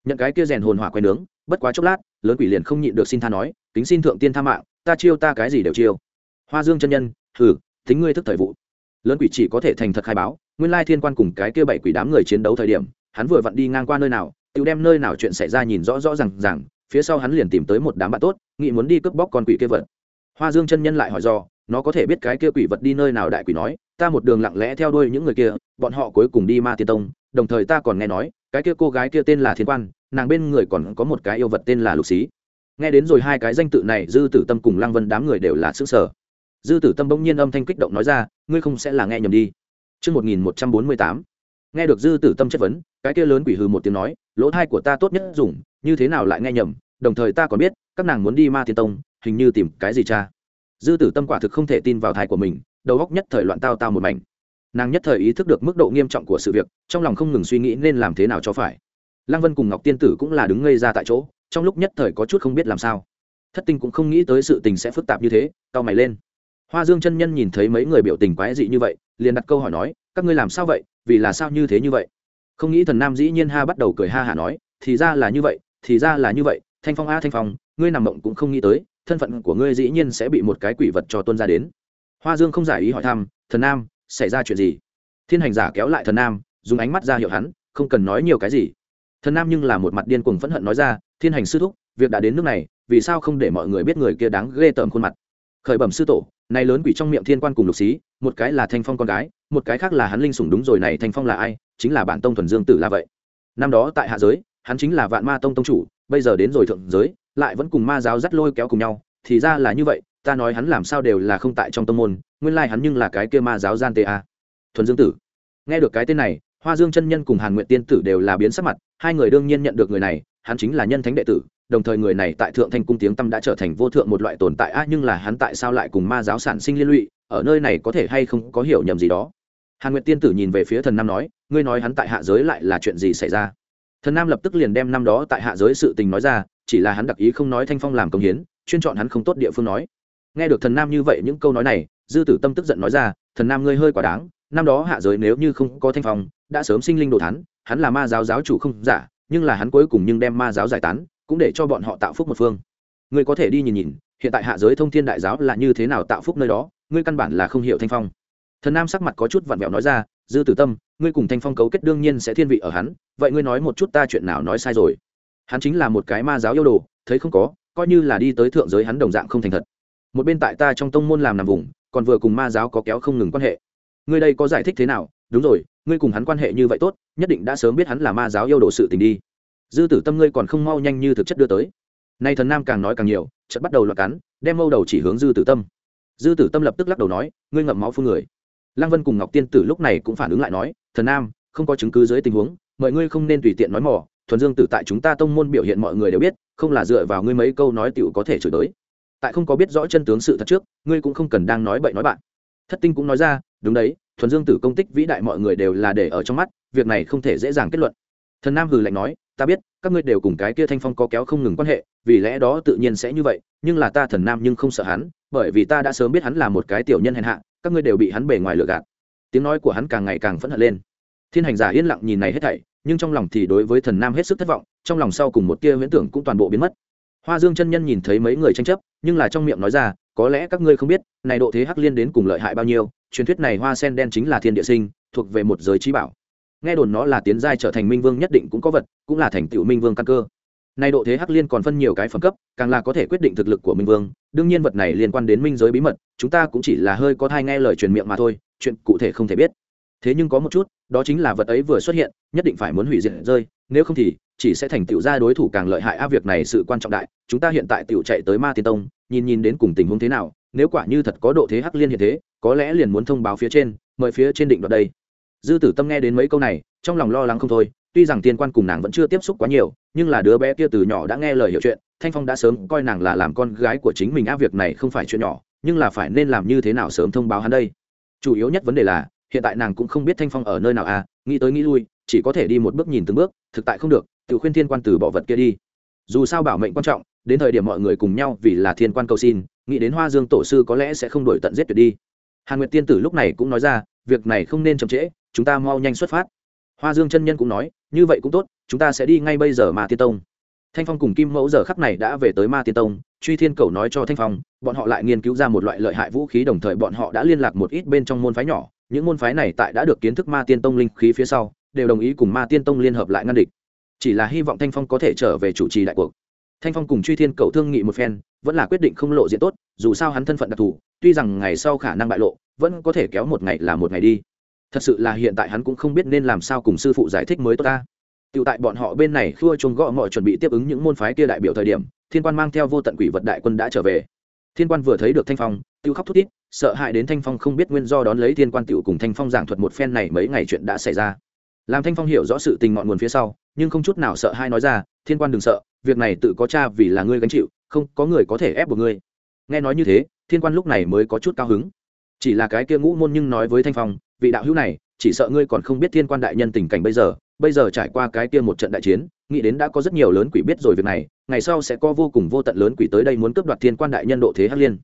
Nhận cái kia rèn hồn hỏa quay nướng, bất quá chốc lát, lớn quỷ liền không nhịn được xin tha nói, kính xin thượng tiên tha mạng, ta chiêu ta cái gì đều chiêu. Hoa dương chân nhân, hừ tính ngươi thức thời vụ. Lớn quỷ chỉ có thể thành thật khai báo, nguyên lai thiên quan cùng cái kia bảy quỷ đám người chiến đấu thời điểm, hắn vừa vặn đi ngang qua nơi nào tự đem nơi nào chuyện xảy ra nhìn rõ rõ rằng rằng phía sau hắn liền tìm tới một đám bạn tốt, nghĩ muốn đi cướp bóc con quỷ kia vật. Hoa dương chân nhân lại hỏi do nó có thể biết cái kia quỷ vật đi nơi nào đại quỷ nói ta một đường lặng lẽ theo đuôi những người kia bọn họ cuối cùng đi ma tiên tông đồng thời ta còn nghe nói cái kia cô gái kia tên là thiên quan nàng bên người còn có một cái yêu vật tên là lục xí. Nghe đến rồi hai cái danh tự này dư tử tâm cùng lăng vân đám người đều là xứ sở dư tử tâm bỗng nhiên âm thanh kích động nói ra ngươi không sẽ là nghe nhầm đi. Trước 1148, nghe được dư tử tâm chất vấn cái kia lớn quỷ hư một tiếng nói lỗ thai của ta tốt nhất dùng như thế nào lại nghe nhầm đồng thời ta còn biết các nàng muốn đi ma tiên tông hình như tìm cái gì cha? Dư tử tâm quả thực không thể tin vào thai của mình, đầu góc nhất thời loạn tao tao một mảnh. Nàng nhất thời ý thức được mức độ nghiêm trọng của sự việc, trong lòng không ngừng suy nghĩ nên làm thế nào cho phải. Lăng vân cùng ngọc tiên tử cũng là đứng ngây ra tại chỗ, trong lúc nhất thời có chút không biết làm sao. Thất tinh cũng không nghĩ tới sự tình sẽ phức tạp như thế tao mày lên. Hoa dương chân nhân nhìn thấy mấy người biểu tình quái dị như vậy, liền đặt câu hỏi nói, các ngươi làm sao vậy? Vì là sao như thế như vậy? Không nghĩ thần nam dĩ nhiên ha bắt đầu cười ha hả nói, thì ra là như vậy, thì ra là như vậy, thanh phong a thanh phong, ngươi nằm mộng cũng không nghĩ tới thân phận của ngươi dĩ nhiên sẽ bị một cái quỷ vật cho tuân ra đến. Hoa dương không giải ý hỏi thăm, thần nam, xảy ra chuyện gì? Thiên hành giả kéo lại thần nam, dùng ánh mắt ra hiệu hắn, không cần nói nhiều cái gì. Thần nam nhưng là một mặt điên cuồng phẫn hận nói ra, thiên hành sư thúc, việc đã đến nước này, vì sao không để mọi người biết người kia đáng ghê tởm khuôn mặt? Khởi bẩm sư tổ, này lớn quỷ trong miệng thiên quan cùng lục xí, một cái là thanh phong con gái, một cái khác là hắn linh sủng đúng rồi, này thanh phong là ai? Chính là bản tông thuần dương tử là vậy. Năm đó tại hạ giới, hắn chính là vạn ma tông tông chủ, bây giờ đến rồi thượng giới lại vẫn cùng ma giáo dắt lôi kéo cùng nhau, thì ra là như vậy, ta nói hắn làm sao đều là không tại trong tâm môn, nguyên lai hắn nhưng là cái kia ma giáo gian tê a. Thuần dương tử. Nghe được cái tên này, hoa dương chân nhân cùng hàn nguyện tiên tử đều là biến sắc mặt, hai người đương nhiên nhận được người này, hắn chính là nhân thánh đệ tử, đồng thời người này tại thượng thanh cung tiếng tâm đã trở thành vô thượng một loại tồn tại a, nhưng là hắn tại sao lại cùng ma giáo sản sinh liên lụy, ở nơi này có thể hay không có hiểu nhầm gì đó? Hàn nguyệt tiên tử nhìn về phía thần nam nói, ngươi nói hắn tại hạ giới lại là chuyện gì xảy ra? Thần nam lập tức liền đem năm đó tại hạ giới sự tình nói ra, chỉ là hắn đặc ý không nói thanh phong làm công hiến, chuyên chọn hắn không tốt địa phương nói. Nghe được thần nam như vậy những câu nói này, dư tử tâm tức giận nói ra, thần nam ngươi hơi quá đáng, năm đó hạ giới nếu như không có thanh phong, đã sớm sinh linh đồ thắn hắn là ma giáo giáo chủ không giả, nhưng là hắn cuối cùng nhưng đem ma giáo giải tán, cũng để cho bọn họ tạo phúc một phương. Ngươi có thể đi nhìn nhìn, hiện tại hạ giới thông thiên đại giáo là như thế nào tạo phúc nơi đó, ngươi căn bản là không hiểu thanh phong. Thần nam sắc mặt có chút vặn vẹo nói ra dư tử tâm, ngươi cùng thanh phong cấu kết đương nhiên sẽ thiên vị ở hắn, vậy ngươi nói một chút ta chuyện nào nói sai rồi? Hắn chính là một cái ma giáo yêu đồ, thấy không có, coi như là đi tới thượng giới hắn đồng dạng không thành thật. Một bên tại ta trong tông môn làm nằm vùng, còn vừa cùng ma giáo có kéo không ngừng quan hệ. Ngươi đây có giải thích thế nào? Đúng rồi, ngươi cùng hắn quan hệ như vậy tốt, nhất định đã sớm biết hắn là ma giáo yêu đồ sự tình đi. Dư tử tâm ngươi còn không mau nhanh như thực chất đưa tới. Nay thần nam càng nói càng nhiều, chợt bắt đầu loạt cắn, đem mâu đầu chỉ hướng dư tử tâm. Dư tử tâm lập tức lắc đầu nói, ngươi ngậm máu phun người lăng vân cùng ngọc tiên tử lúc này cũng phản ứng lại nói, thần nam, không có chứng cứ dưới tình huống, mọi ngươi không nên tùy tiện nói mỏ thuần dương tử tại chúng ta tông môn biểu hiện mọi người đều biết, không là dựa vào ngươi mấy câu nói tiểu có thể chửi tới tại không có biết rõ chân tướng sự thật trước, ngươi cũng không cần đang nói bậy nói bạn. Thất tinh cũng nói ra, đúng đấy, thuần dương tử công tích vĩ đại mọi người đều là để ở trong mắt, việc này không thể dễ dàng kết luận. Thần nam hừ lạnh nói, ta biết, các ngươi đều cùng cái kia thanh phong có kéo không ngừng quan hệ, vì lẽ đó tự nhiên sẽ như vậy, nhưng là ta thần nam nhưng không sợ hắn, bởi vì ta đã sớm biết hắn là một cái tiểu nhân hèn hạ các ngươi đều bị hắn bề ngoài lừa gạt. Tiếng nói của hắn càng ngày càng phẫn hận lên. Thiên hành giả yên lặng nhìn này hết thảy, nhưng trong lòng thì đối với thần nam hết sức thất vọng, trong lòng sau cùng một tia huyễn tưởng cũng toàn bộ biến mất. Hoa dương chân nhân nhìn thấy mấy người tranh chấp, nhưng là trong miệng nói ra, có lẽ các ngươi không biết, này độ thế hắc liên đến cùng lợi hại bao nhiêu, truyền thuyết này hoa sen đen chính là thiên địa sinh, thuộc về một giới trí bảo. Nghe đồn nó là tiến giai trở thành minh vương nhất định cũng có vật, cũng là thành tựu minh vương căn cơ nay độ thế hắc liên còn phân nhiều cái phẩm cấp, càng là có thể quyết định thực lực của minh vương. Đương nhiên vật này liên quan đến minh giới bí mật, chúng ta cũng chỉ là hơi có thai nghe lời truyền miệng mà thôi, chuyện cụ thể không thể biết. Thế nhưng có một chút, đó chính là vật ấy vừa xuất hiện, nhất định phải muốn hủy diệt rơi, nếu không thì chỉ sẽ thành tựu ra đối thủ càng lợi hại. Áp việc này sự quan trọng đại, chúng ta hiện tại tựu chạy tới ma tiên tông, nhìn nhìn đến cùng tình huống thế nào, nếu quả như thật có độ thế hắc liên hiện thế, có lẽ liền muốn thông báo phía trên, mời phía trên định đoạt đây. Dư tử tâm nghe đến mấy câu này, trong lòng lo lắng không thôi tuy rằng tiên quan cùng nàng vẫn chưa tiếp xúc quá nhiều, nhưng là đứa bé kia từ nhỏ đã nghe lời hiểu chuyện, thanh phong đã sớm coi nàng là làm con gái của chính mình á, việc này không phải chuyện nhỏ, nhưng là phải nên làm như thế nào sớm thông báo hắn đây. Chủ yếu nhất vấn đề là, hiện tại nàng cũng không biết thanh phong ở nơi nào à nghĩ tới nghĩ lui, chỉ có thể đi một bước nhìn từng bước, thực tại không được, tự khuyên thiên quan từ bỏ vật kia đi. Dù sao bảo mệnh quan trọng, đến thời điểm mọi người cùng nhau vì là thiên quan cầu xin, nghĩ đến hoa dương tổ sư có lẽ sẽ không đổi tận giết tuyệt đi. Hàn nguyệt tiên tử lúc này cũng nói ra, việc này không nên chậm trễ, chúng ta mau nhanh xuất phát hoa dương chân nhân cũng nói, như vậy cũng tốt, chúng ta sẽ đi ngay bây giờ ma tiên tông. Thanh phong cùng kim mẫu giờ khắc này đã về tới ma tiên tông, truy thiên cầu nói cho thanh phong, bọn họ lại nghiên cứu ra một loại lợi hại vũ khí đồng thời bọn họ đã liên lạc một ít bên trong môn phái nhỏ, những môn phái này tại đã được kiến thức ma tiên tông linh khí phía sau, đều đồng ý cùng ma tiên tông liên hợp lại ngăn địch. Chỉ là hy vọng thanh phong có thể trở về chủ trì đại cuộc. Thanh phong cùng truy thiên cầu thương nghị một phen, vẫn là quyết định không lộ diện tốt, dù sao hắn thân phận đặc thù, tuy rằng ngày sau khả năng bại lộ, vẫn có thể kéo một ngày là một ngày đi thật sự là hiện tại hắn cũng không biết nên làm sao cùng sư phụ giải thích mới tốt ta Tiểu tại bọn họ bên này khua chuông gõ mọi chuẩn bị tiếp ứng những môn phái kia đại biểu thời điểm, Thiên Quan mang theo vô tận quỷ vật đại quân đã trở về. Thiên Quan vừa thấy được Thanh Phong, tiêu khóc thút thít, sợ hãi đến Thanh Phong không biết nguyên do đón lấy Thiên Quan tiểu cùng Thanh Phong giảng thuật một phen này mấy ngày chuyện đã xảy ra. Làm Thanh Phong hiểu rõ sự tình ngọn nguồn phía sau, nhưng không chút nào sợ hai nói ra, Thiên Quan đừng sợ, việc này tự có cha vì là ngươi gánh chịu, không có người có thể ép buộc ngươi. Nghe nói như thế, Thiên Quan lúc này mới có chút cao hứng. Chỉ là cái kia ngũ môn nhưng nói với Thanh Phong, vị đạo hữu này, chỉ sợ ngươi còn không biết Thiên Quan đại nhân tình cảnh bây giờ, bây giờ trải qua cái kia một trận đại chiến nghĩ đến đã có rất nhiều lớn quỷ biết rồi việc này ngày sau sẽ có vô cùng vô tận lớn quỷ tới đây muốn cướp đoạt thiên quan đại nhân độ thế hắc liên.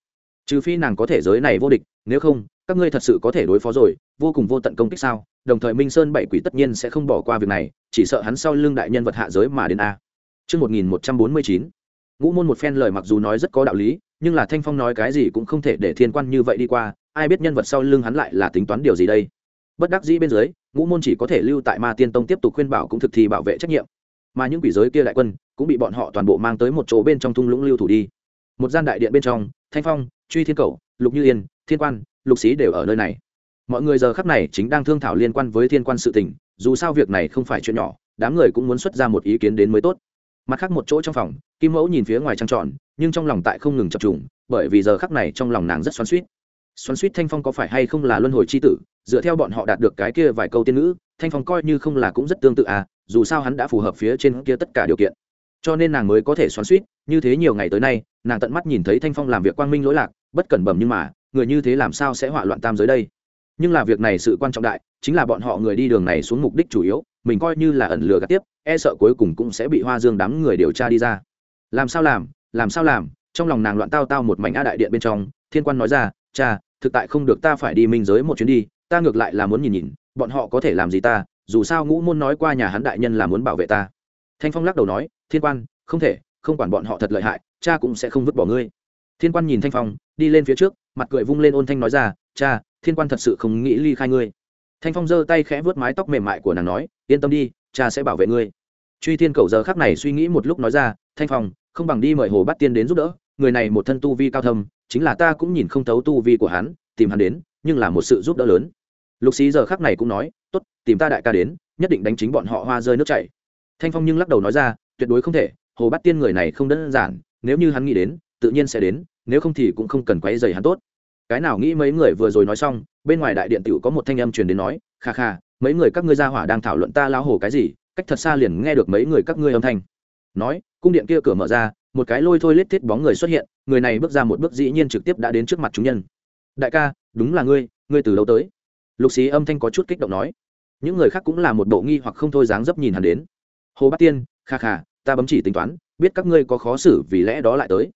Trừ phi nàng có thể giới này vô địch nếu không các ngươi thật sự có thể đối phó rồi vô cùng vô tận công kích sao? Đồng thời minh sơn bảy quỷ tất nhiên sẽ không bỏ qua việc này chỉ sợ hắn sau lưng đại nhân vật hạ giới mà đến a. Trước 1149, ngũ môn một phen lời mặc dù nói rất có đạo lý, nhưng là thanh phong nói cái gì cũng không thể để thiên quan như vậy đi qua, ai biết nhân vật sau lưng hắn lại là tính toán điều gì đây? Bất đắc dĩ bên dưới, ngũ môn chỉ có thể lưu tại ma tiên tông tiếp tục khuyên bảo cũng thực thi bảo vệ trách nhiệm. Mà những quỷ giới kia đại quân, cũng bị bọn họ toàn bộ mang tới một chỗ bên trong thung lũng lưu thủ đi. Một gian đại điện bên trong, thanh phong, truy thiên cầu lục như yên, thiên quan, lục sĩ đều ở nơi này. Mọi người giờ khắp này chính đang thương thảo liên quan với thiên quan sự tình, dù sao việc này không phải chuyện nhỏ, đám người cũng muốn xuất ra một ý kiến đến mới tốt mặt khác một chỗ trong phòng, kim mẫu nhìn phía ngoài trăng tròn, nhưng trong lòng tại không ngừng chập trùng, bởi vì giờ khắc này trong lòng nàng rất xoắn suýt xoắn suýt thanh phong có phải hay không là luân hồi c h i tử, dựa theo bọn họ đạt được cái kia vài câu tiên ngữ, thanh phong coi như không là cũng rất tương tự à dù sao hắn đã phù hợp phía trên kia tất cả điều kiện. Cho nên nàng mới có thể xoắn suýt như thế nhiều ngày tới nay, nàng tận mắt nhìn thấy thanh phong làm việc quang minh lỗi lạc, bất cẩn bẩm nhưng mà, người như thế làm sao sẽ hỏa loạn tam giới đây? Nhưng là việc này sự quan trọng đại, chính là bọn họ người đi đường này xuống mục đích chủ yếu mình coi như là ẩn lừa gạt tiếp e sợ cuối cùng cũng sẽ bị hoa dương đám người điều tra đi ra. Làm sao làm làm sao làm, trong lòng nàng loạn tao tao một mảnh a đại điện bên trong, thiên quan nói ra, cha, thực tại không được ta phải đi minh giới một chuyến đi, ta ngược lại là muốn nhìn nhìn, bọn họ có thể làm gì ta, dù sao ngũ môn nói qua nhà hắn đại nhân là muốn bảo vệ ta. Thanh phong lắc đầu nói, thiên quan, không thể, không quản bọn họ thật lợi hại, cha cũng sẽ không vứt bỏ ngươi. Thiên quan nhìn thanh phong, đi lên phía trước, mặt cười vung lên ôn thanh nói ra, cha, thiên quan thật sự không nghĩ ly khai ngươi thanh phong giơ tay khẽ vớt mái tóc mềm mại của nàng nói, yên tâm đi, cha sẽ bảo vệ ngươi. Truy thiên cầu giờ khắc này suy nghĩ một lúc nói ra, thanh phong, không bằng đi mời hồ Bát tiên đến giúp đỡ, người này một thân tu vi cao thâm, chính là ta cũng nhìn không thấu tu vi của hắn, tìm hắn đến, nhưng là một sự giúp đỡ lớn. Lục xí giờ khắc này cũng nói t ố t tìm ta đại ca đến, nhất định đánh chính bọn họ hoa rơi nước chảy. Thanh phong nhưng lắc đầu nói ra, tuyệt đối không thể, hồ Bát tiên người này không đơn giản, nếu như hắn nghĩ đến, tự nhiên sẽ đến, nếu không thì cũng không cần quấy dày hắn tốt cái nào nghĩ mấy người vừa rồi nói xong, bên ngoài đại điện tử có một thanh âm truyền đến nói, kha kha, mấy người các ngươi ra hỏa đang thảo luận ta lao hồ cái gì, cách thật xa liền nghe được mấy người các ngươi âm thanh. Nói, cung điện kia cửa mở ra, một cái lôi thôi lết thiết bóng người xuất hiện, người này bước ra một bước dĩ nhiên trực tiếp đã đến trước mặt chúng nhân. Đại ca, đúng là ngươi ngươi từ đâu tới? Lục xí âm thanh có chút kích động nói. Những người khác cũng là một bộ nghi hoặc không thôi dáng dấp nhìn hắn đến. Hồ bát tiên, kha kha, ta bấm chỉ tính toán, biết các ngươi có khó xử vì lẽ đó lại tới.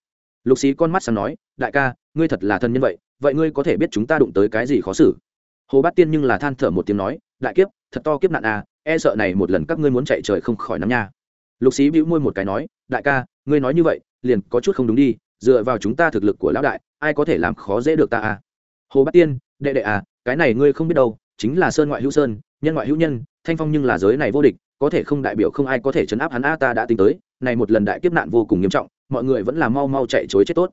Lục xí con mắt sáng nói, đại ca, ngươi thật là thân nhân vậy vậy ngươi có thể biết chúng ta đụng tới cái gì khó xử? Hồ bát tiên nhưng là than thở một tiếng nói, đại kiếp, thật to kiếp nạn à e sợ này một lần các ngươi muốn chạy trời không khỏi nắm nha. Lục xí bĩu môi một cái nói, đại ca, ngươi nói như vậy, liền có chút không đúng đi, dựa vào chúng ta thực lực của lão đại, ai có thể làm khó dễ được ta à? Hồ bát tiên, đệ đệ à cái này ngươi không biết đâu, chính là sơn ngoại hữu sơn, nhân ngoại hữu nhân, thanh phong nhưng là giới này vô địch, có thể không đại biểu không ai có thể chấn áp hắn a, ta đã tính tới, này một lần đại kiếp nạn vô cùng nghiêm trọng, mọi người vẫn là mau mau chạy chối chết tốt.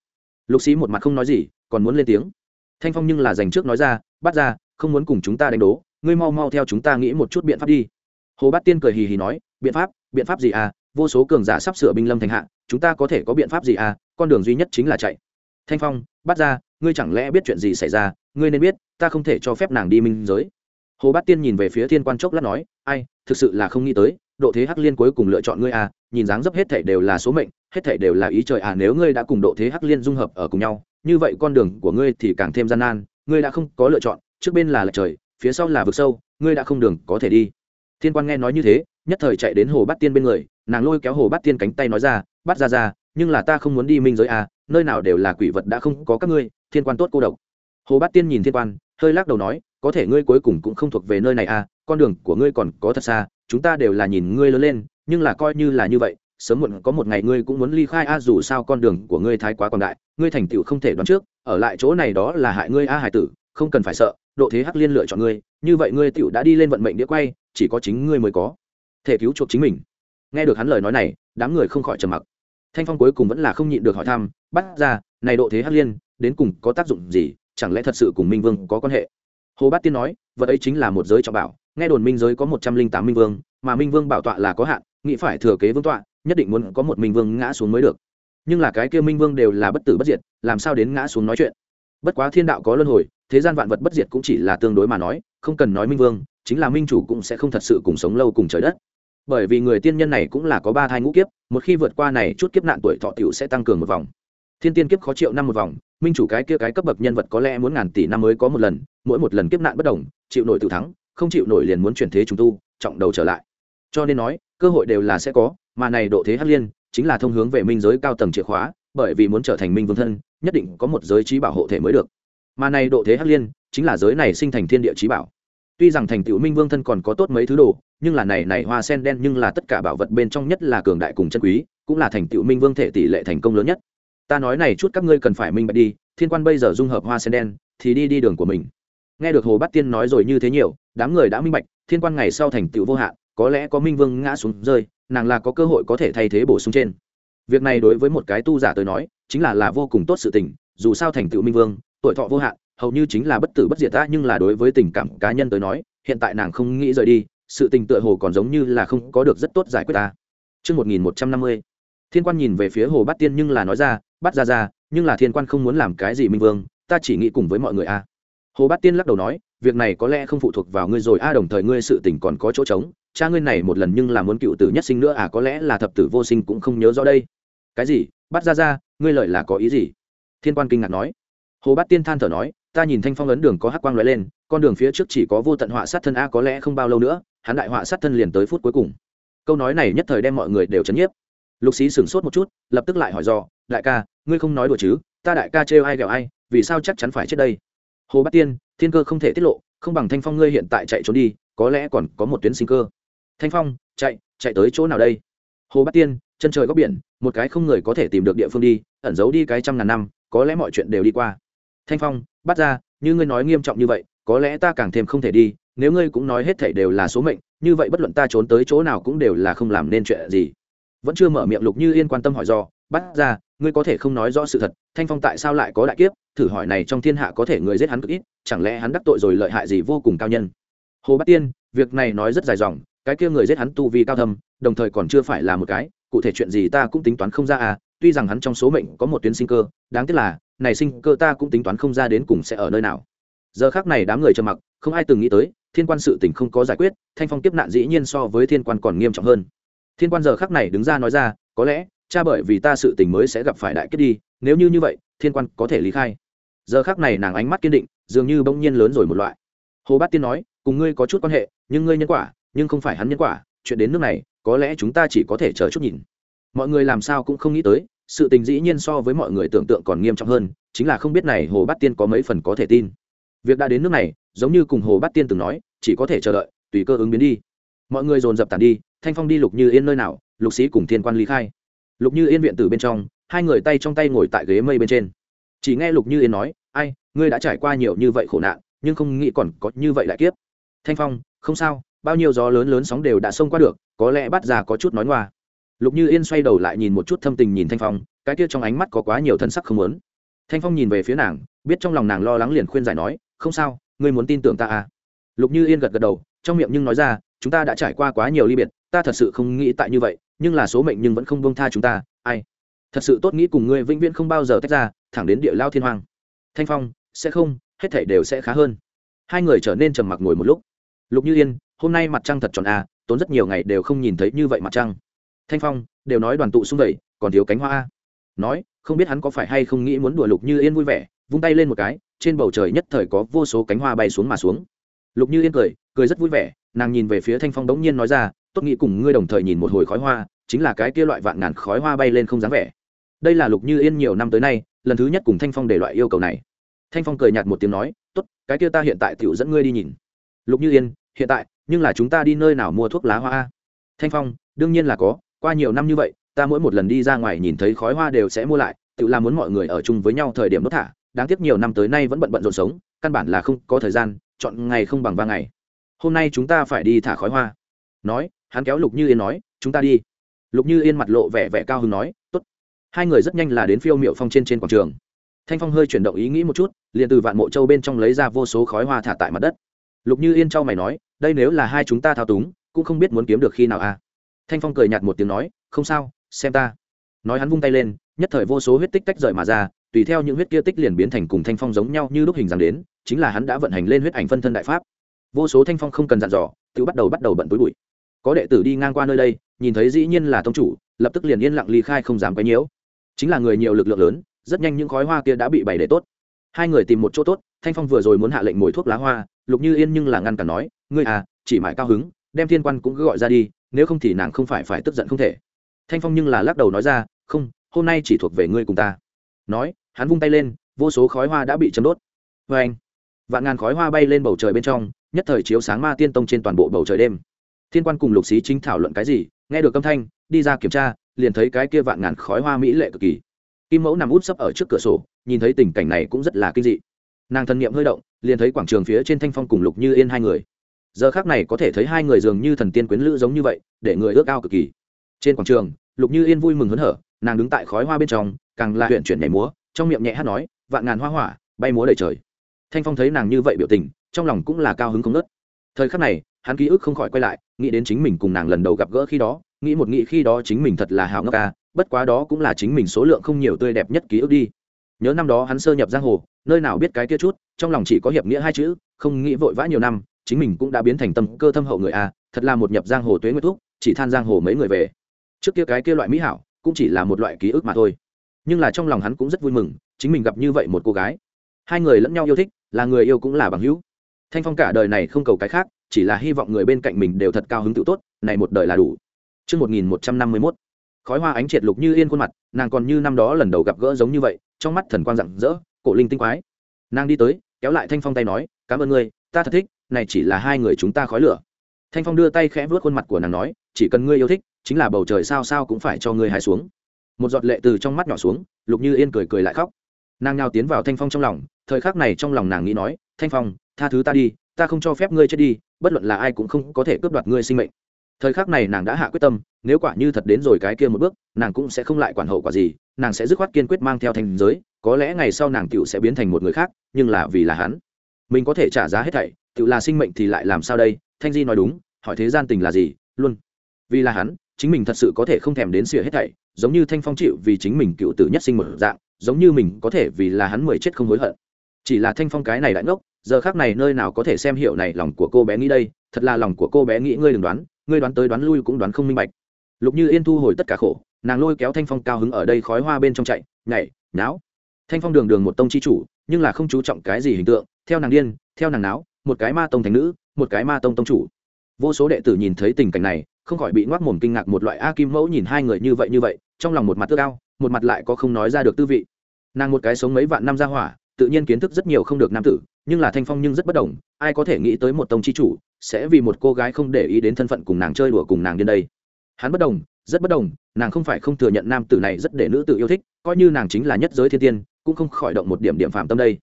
Lục xí một mặt không nói gì còn muốn lên tiếng. Thanh phong nhưng là dành trước nói ra bắt ra không muốn cùng chúng ta đánh đố, ngươi mau mau theo chúng ta nghĩ một chút biện pháp đi. Hồ bát tiên cười hì hì nói, biện pháp biện pháp gì à? Vô số cường giả sắp sửa binh lâm thành hạ, chúng ta có thể có biện pháp gì à? Con đường duy nhất chính là chạy. Thanh phong bắt ra ngươi chẳng lẽ biết chuyện gì xảy ra? Ngươi nên biết, ta không thể cho phép nàng đi minh giới. Hồ bát tiên nhìn về phía thiên quan chốc lát nói, ai, thực sự là không nghĩ tới, độ thế hắc liên cuối cùng lựa chọn ngươi à? Nhìn dáng dấp hết thảy đều là số mệnh hết thảy đều là ý trời à nếu ngươi đã cùng độ thế hắc liên dung hợp ở cùng nhau, như vậy con đường của ngươi thì càng thêm gian nan, ngươi đã không có lựa chọn, trước bên là lệch trời, phía sau là vực sâu, ngươi đã không đường có thể đi. Thiên quan nghe nói như thế, nhất thời chạy đến hồ bát tiên bên người, nàng lôi kéo hồ bát tiên cánh tay nói ra bắt ra ra nhưng là ta không muốn đi minh giới à nơi nào đều là quỷ vật đã không có các ngươi, thiên quan tốt cô độc. Hồ bát tiên nhìn thiên quan, hơi lắc đầu nói, có thể ngươi cuối cùng cũng không thuộc về nơi này à con đường của ngươi còn có thật xa, chúng ta đều là nhìn ngươi lớn lên, nhưng là coi như là như vậy sớm muộn có một ngày ngươi cũng muốn ly khai a, dù sao con đường của ngươi thái quá còn đại, ngươi thành tựu không thể đoán trước, ở lại chỗ này đó là hại ngươi a, hải tử, không cần phải sợ, độ thế hắc liên lựa chọn ngươi, như vậy ngươi tựu đã đi lên vận mệnh đĩa quay, chỉ có chính ngươi mới có thể cứu chuộc chính mình. Nghe được hắn lời nói này, đám người không khỏi trầm mặc. Thanh phong cuối cùng vẫn là không nhịn được hỏi thăm, bắt ra, này độ thế hắc liên, đến cùng có tác dụng gì? Chẳng lẽ thật sự cùng minh vương có quan hệ? Hồ bát tiên nói, vật ấy chính là một giới trọng bảo, nghe đồn minh giới có một trăm linh tám minh vương, mà minh vương bảo tọa là có hạn, nghĩ phải thừa kế vương tọa nhất định muốn có một minh vương ngã xuống mới được. Nhưng là cái kia minh vương đều là bất tử bất diệt, làm sao đến ngã xuống nói chuyện? Bất quá thiên đạo có luân hồi, thế gian vạn vật bất diệt cũng chỉ là tương đối mà nói, không cần nói minh vương, chính là minh chủ cũng sẽ không thật sự cùng sống lâu cùng trời đất. Bởi vì người tiên nhân này cũng là có ba thai ngũ kiếp, một khi vượt qua này chút kiếp nạn tuổi thọ t i ể u sẽ tăng cường một vòng. Thiên tiên kiếp khó triệu năm một vòng, minh chủ cái kia cái cấp bậc nhân vật có lẽ muốn ngàn tỷ năm mới có một lần, mỗi một lần kiếp nạn bất đồng, chịu nổi tự thắng, không chịu nổi liền muốn chuyển thế chúng tu, trọng đầu trở lại. Cho nên nói, cơ hội đều là sẽ có mà này độ thế hắc liên chính là thông hướng về minh giới cao tầng chìa khóa, bởi vì muốn trở thành minh vương thân, nhất định có một giới trí bảo hộ thể mới được. Mà này độ thế hắc liên chính là giới này sinh thành thiên địa trí bảo. Tuy rằng thành tựu minh vương thân còn có tốt mấy thứ đồ, nhưng là này này hoa sen đen nhưng là tất cả bảo vật bên trong nhất là cường đại cùng chân quý, cũng là thành tựu minh vương thể tỷ lệ thành công lớn nhất. Ta nói này chút các ngươi cần phải minh bạch đi, thiên quan bây giờ dung hợp hoa sen đen, thì đi đi đường của mình. Nghe được hồ bát tiên nói rồi như thế nhiều, đám người đã minh bạch, thiên quan ngày sau thành tựu vô hạn, có lẽ có minh vương ngã xuống rơi nàng là có cơ hội có thể thay thế bổ sung trên. Việc này đối với một cái tu giả tới nói chính là là vô cùng tốt sự tình dù sao thành tựu minh vương tuổi thọ vô hạn hầu như chính là bất tử bất diệt ta nhưng là đối với tình cảm cá nhân tới nói hiện tại nàng không nghĩ rời đi sự tình tựa hồ còn giống như là không có được rất tốt giải quyết ta. Trước 1150, thiên quan nhìn về phía hồ bát tiên nhưng là nói ra bắt ra ra nhưng là thiên quan không muốn làm cái gì minh vương ta chỉ nghĩ cùng với mọi người a. Hồ bát tiên lắc đầu nói việc này có lẽ không phụ thuộc vào ngươi rồi a đồng thời ngươi sự tình còn có chỗ trống cha ngươi này một lần nhưng là muốn cựu tử nhất sinh nữa à có lẽ là thập tử vô sinh cũng không nhớ rõ đây. Cái gì? Bắt ra ra, ngươi lợi là có ý gì? Thiên quan kinh ngạc nói. Hồ bát tiên than thở nói, ta nhìn thanh phong ấn đường có hắc quang lóe lên, con đường phía trước chỉ có vô tận họa sát thân a, có lẽ không bao lâu nữa, hắn đại họa sát thân liền tới phút cuối cùng. Câu nói này nhất thời đem mọi người đều chấn nhiếp. Lục xí sửng sốt một chút, lập tức lại hỏi do đại ca, ngươi không nói đùa chứ? Ta đại ca trêu ai ghẹo ai, vì sao chắc chắn phải chết đây? Hồ bát tiên, thiên cơ không thể tiết lộ, không bằng thanh phong ngươi hiện tại chạy trốn đi, có lẽ còn có một tuyến sinh cơ thanh phong, chạy chạy tới chỗ nào đây? Hồ bát tiên, chân trời góc biển, một cái không người có thể tìm được địa phương đi, ẩn giấu đi cái trăm ngàn năm, có lẽ mọi chuyện đều đi qua. Thanh phong, bắt ra, như ngươi nói nghiêm trọng như vậy, có lẽ ta càng thêm không thể đi, nếu ngươi cũng nói hết thảy đều là số mệnh, như vậy bất luận ta trốn tới chỗ nào cũng đều là không làm nên chuyện gì. Vẫn chưa mở miệng lục như yên quan tâm hỏi do, bắt ra, ngươi có thể không nói rõ sự thật, thanh phong tại sao lại có đại kiếp, thử hỏi này trong thiên hạ có thể người giết hắn cực ít, chẳng lẽ hắn đắc tội rồi lợi hại gì vô cùng cao nhân? Hồ bát tiên, việc này nói rất dài dòng cái kia người giết hắn tu vi cao thâm, đồng thời còn chưa phải là một cái, cụ thể chuyện gì ta cũng tính toán không ra à tuy rằng hắn trong số mệnh có một tuyến sinh cơ, đáng tiếc là, này sinh cơ ta cũng tính toán không ra đến cùng sẽ ở nơi nào. Giờ khác này đám người trầm mặc, không ai từng nghĩ tới, thiên quan sự tình không có giải quyết, thanh phong tiếp nạn dĩ nhiên so với thiên quan còn nghiêm trọng hơn. Thiên quan giờ khác này đứng ra nói ra, có lẽ, cha bởi vì ta sự tình mới sẽ gặp phải đại kết đi, nếu như như vậy, thiên quan có thể lý khai. Giờ khác này nàng ánh mắt kiên định, dường như bỗng nhiên lớn rồi một loại. Hồ bát tiên nói, cùng ngươi có chút quan hệ, nhưng ngươi nhân quả nhưng không phải hắn nhân quả, chuyện đến nước này, có lẽ chúng ta chỉ có thể chờ chút nhìn. Mọi người làm sao cũng không nghĩ tới, sự tình dĩ nhiên so với mọi người tưởng tượng còn nghiêm trọng hơn, chính là không biết này hồ bát tiên có mấy phần có thể tin. Việc đã đến nước này, giống như cùng hồ bát tiên từng nói, chỉ có thể chờ đợi, tùy cơ ứng biến đi. Mọi người dồn dập tàn đi, thanh phong đi lục như yên nơi nào, lục sĩ cùng thiên quan lý khai. Lục như yên viện từ bên trong, hai người tay trong tay ngồi tại ghế mây bên trên. Chỉ nghe lục như yên nói, ai, ngươi đã trải qua nhiều như vậy khổ nạn, nhưng không nghĩ còn có như vậy lại kiếp. Thanh phong, không sao bao nhiêu gió lớn lớn sóng đều đã xông qua được, có lẽ bắt già có chút nói ngoa. Lục như yên xoay đầu lại nhìn một chút thâm tình nhìn thanh phong, cái kia trong ánh mắt có quá nhiều thân sắc không muốn. Thanh phong nhìn về phía nàng, biết trong lòng nàng lo lắng liền khuyên giải nói, không sao, ngươi muốn tin tưởng ta à? Lục như yên gật gật đầu, trong miệng nhưng nói ra, chúng ta đã trải qua quá nhiều ly biệt, ta thật sự không nghĩ tại như vậy, nhưng là số mệnh nhưng vẫn không bông tha chúng ta, ai? Thật sự tốt nghĩ cùng ngươi vĩnh viễn không bao giờ tách ra, thẳng đến địa lao thiên hoàng thanh phong, sẽ không, hết thảy đều sẽ khá hơn. Hai người trở nên trầm mặc ngồi một lúc. Lục như yên hôm nay mặt trăng thật tròn à tốn rất nhiều ngày đều không nhìn thấy như vậy mặt trăng. Thanh phong, đều nói đoàn tụ xung vầy, còn thiếu cánh hoa a. Nói, không biết hắn có phải hay không nghĩ muốn đùa lục như yên vui vẻ, vung tay lên một cái, trên bầu trời nhất thời có vô số cánh hoa bay xuống mà xuống. Lục như yên cười cười rất vui vẻ, nàng nhìn về phía thanh phong đống nhiên nói ra, tốt nghĩ cùng ngươi đồng thời nhìn một hồi khói hoa, chính là cái kia loại vạn ngàn khói hoa bay lên không dáng vẻ. Đây là lục như yên nhiều năm tới nay, lần thứ nhất cùng thanh phong để loại yêu cầu này. Thanh phong cười nhạt một tiếng nói, tốt, cái kia ta hiện tại tựu dẫn ngươi đi nhìn. Lục như yên hiện tại, nhưng là chúng ta đi nơi nào mua thuốc lá hoa thanh phong, đương nhiên là có, qua nhiều năm như vậy, ta mỗi một lần đi ra ngoài nhìn thấy khói hoa đều sẽ mua lại, tự làm muốn mọi người ở chung với nhau thời điểm đốt thả, đáng tiếc nhiều năm tới nay vẫn bận bận rộn sống, căn bản là không có thời gian, chọn ngày không bằng ba ngày. Hôm nay chúng ta phải đi thả khói hoa. Nói, hắn kéo lục như yên nói, chúng ta đi. Lục như yên mặt lộ vẻ vẻ cao hứng nói t ố t hai người rất nhanh là đến phiêu miệu phong trên trên quảng trường. Thanh phong hơi chuyển động ý nghĩ một chút, liền từ vạn mộ châu bên trong lấy ra vô số khói hoa thả tại mặt đất lục như yên trao mày nói, đây nếu là hai chúng ta thao túng, cũng không biết muốn kiếm được khi nào à? Thanh phong cười nhạt một tiếng nói, không sao, xem ta. Nói hắn vung tay lên, nhất thời vô số huyết tích tách rời mà ra, tùy theo những huyết kia tích liền biến thành cùng thanh phong giống nhau như lúc hình dáng đến, chính là hắn đã vận hành lên huyết ảnh phân thân đại pháp. Vô số thanh phong không cần dặn dò, tự bắt đầu bắt đầu bận túi bụi. Có đệ tử đi ngang qua nơi đây, nhìn thấy dĩ nhiên là tông chủ, lập tức liền yên lặng ly khai không dám quấy nhiễu. Chính là người nhiều lực lượng lớn, rất nhanh những khói hoa kia đã bị bày để tốt. Hai người tìm một chỗ tốt thanh phong vừa rồi muốn hạ lệnh mồi thuốc lá hoa, lục như yên nhưng là ngăn cản nói, ngươi à chỉ mãi cao hứng, đem thiên quan cũng cứ gọi ra đi, nếu không thì nàng không phải phải tức giận không thể. Thanh phong nhưng là lắc đầu nói ra, không, hôm nay chỉ thuộc về ngươi cùng ta. Nói, hắn vung tay lên, vô số khói hoa đã bị chấm đốt. Vê anh vạn ngàn khói hoa bay lên bầu trời bên trong, nhất thời chiếu sáng ma tiên tông trên toàn bộ bầu trời đêm. Thiên quan cùng lục xí chính thảo luận cái gì, nghe được âm thanh, đi ra kiểm tra, liền thấy cái kia vạn ngàn khói hoa mỹ lệ cực kỳ. Kim mẫu nằm út sấp ở trước cửa sổ, nhìn thấy tình cảnh này cũng rất là kinh dị nàng thần niệm hơi động, liền thấy quảng trường phía trên thanh phong cùng lục như yên hai người. Giờ khác này có thể thấy hai người dường như thần tiên quyến lữ giống như vậy, để người ước ao cực kỳ. Trên quảng trường, lục như yên vui mừng hớn hở, nàng đứng tại khói hoa bên trong, càng là huyện chuyển nhảy múa, trong miệng nhẹ hát nói, vạn ngàn hoa hỏa, bay múa đầy trời. Thanh phong thấy nàng như vậy biểu tình, trong lòng cũng là cao hứng không nớt thời khắc này, hắn ký ức không khỏi quay lại, nghĩ đến chính mình cùng nàng lần đầu gặp gỡ khi đó, nghĩ một nghĩ khi đó chính mình thật là hào ngốc ca, bất quá đó cũng là chính mình số lượng không nhiều tươi đẹp nhất ký ức đi nhớ năm đó hắn sơ nhập giang hồ nơi nào biết cái kia chút trong lòng chỉ có hiệp nghĩa hai chữ không nghĩ vội vã nhiều năm chính mình cũng đã biến thành tâm cơ thâm hậu người a thật là một nhập giang hồ tuế nguyệt thúc, chỉ than giang hồ mấy người về. Trước kia cái kia loại mỹ hảo cũng chỉ là một loại ký ức mà thôi. Nhưng là trong lòng hắn cũng rất vui mừng chính mình gặp như vậy một cô gái. Hai người lẫn nhau yêu thích là người yêu cũng là bằng hữu. Thanh phong cả đời này không cầu cái khác chỉ là hy vọng người bên cạnh mình đều thật cao hứng tự tốt này một đời là đủ. Trước 1151, khói hoa ánh triệt lục như yên khuôn mặt nàng còn như năm đó lần đầu gặp gỡ giống như vậy trong mắt thần quang rạng rỡ, cổ linh tinh quái. Nàng đi tới, kéo lại thanh phong tay nói, cảm ơn ngươi, ta thật thích, này chỉ là hai người chúng ta khói lửa. Thanh phong đưa tay khẽ vớt khuôn mặt của nàng nói, chỉ cần ngươi yêu thích, chính là bầu trời sao sao cũng phải cho ngươi hài xuống. Một giọt lệ từ trong mắt nhỏ xuống, lục như yên cười cười lại khóc. Nàng nhào tiến vào thanh phong trong lòng, thời khắc này trong lòng nàng nghĩ nói, thanh phong, tha thứ ta đi, ta không cho phép ngươi chết đi, bất luận là ai cũng không có thể cướp đoạt ngươi sinh mệnh thời khắc này nàng đã hạ quyết tâm, nếu quả như thật đến rồi cái kia một bước, nàng cũng sẽ không lại quản hậu quả gì, nàng sẽ dứt khoát kiên quyết mang theo thành giới, có lẽ ngày sau nàng tựu sẽ biến thành một người khác, nhưng là vì là hắn. Mình có thể trả giá hết thảy tựu là sinh mệnh thì lại làm sao đây? Thanh di nói đúng, hỏi thế gian tình là gì? Luôn. Vì là hắn, chính mình thật sự có thể không thèm đến xỉa hết thảy, giống như thanh phong chịu vì chính mình cựu tử nhất sinh một dạng, giống như mình có thể vì là hắn mười chết không hối hận. Chỉ là thanh phong cái này đại ngốc, giờ khác này nơi nào có thể xem hiệu này lòng của cô bé nghĩ đây, thật là lòng của cô bé nghĩ ngươi đừng đoán ngươi đoán tới đoán lui cũng đoán không minh bạch. Lục như yên thu hồi tất cả khổ, nàng lôi kéo thanh phong cao hứng ở đây khói hoa bên trong chạy, nhảy náo thanh phong đường đường một tông chi chủ, nhưng là không chú trọng cái gì hình tượng, theo nàng điên, theo nàng náo, một cái ma tông thành nữ, một cái ma tông tông chủ. Vô số đệ tử nhìn thấy tình cảnh này, không khỏi bị ngoác mồm kinh ngạc một loại a kim mẫu nhìn hai người như vậy như vậy, trong lòng một mặt tước cao một mặt lại có không nói ra được tư vị. Nàng một cái sống mấy vạn năm ra hỏa, tự nhiên kiến thức rất nhiều không được nam tử, nhưng là thanh phong nhưng rất bất đồng, ai có thể nghĩ tới một tông chi chủ sẽ vì một cô gái không để ý đến thân phận cùng nàng chơi đùa cùng nàng đến đây. Hắn bất đồng, rất bất đồng, nàng không phải không thừa nhận nam tử này rất để nữ tử yêu thích, coi như nàng chính là nhất giới thiên tiên, cũng không khỏi động một điểm điểm phạm tâm đây.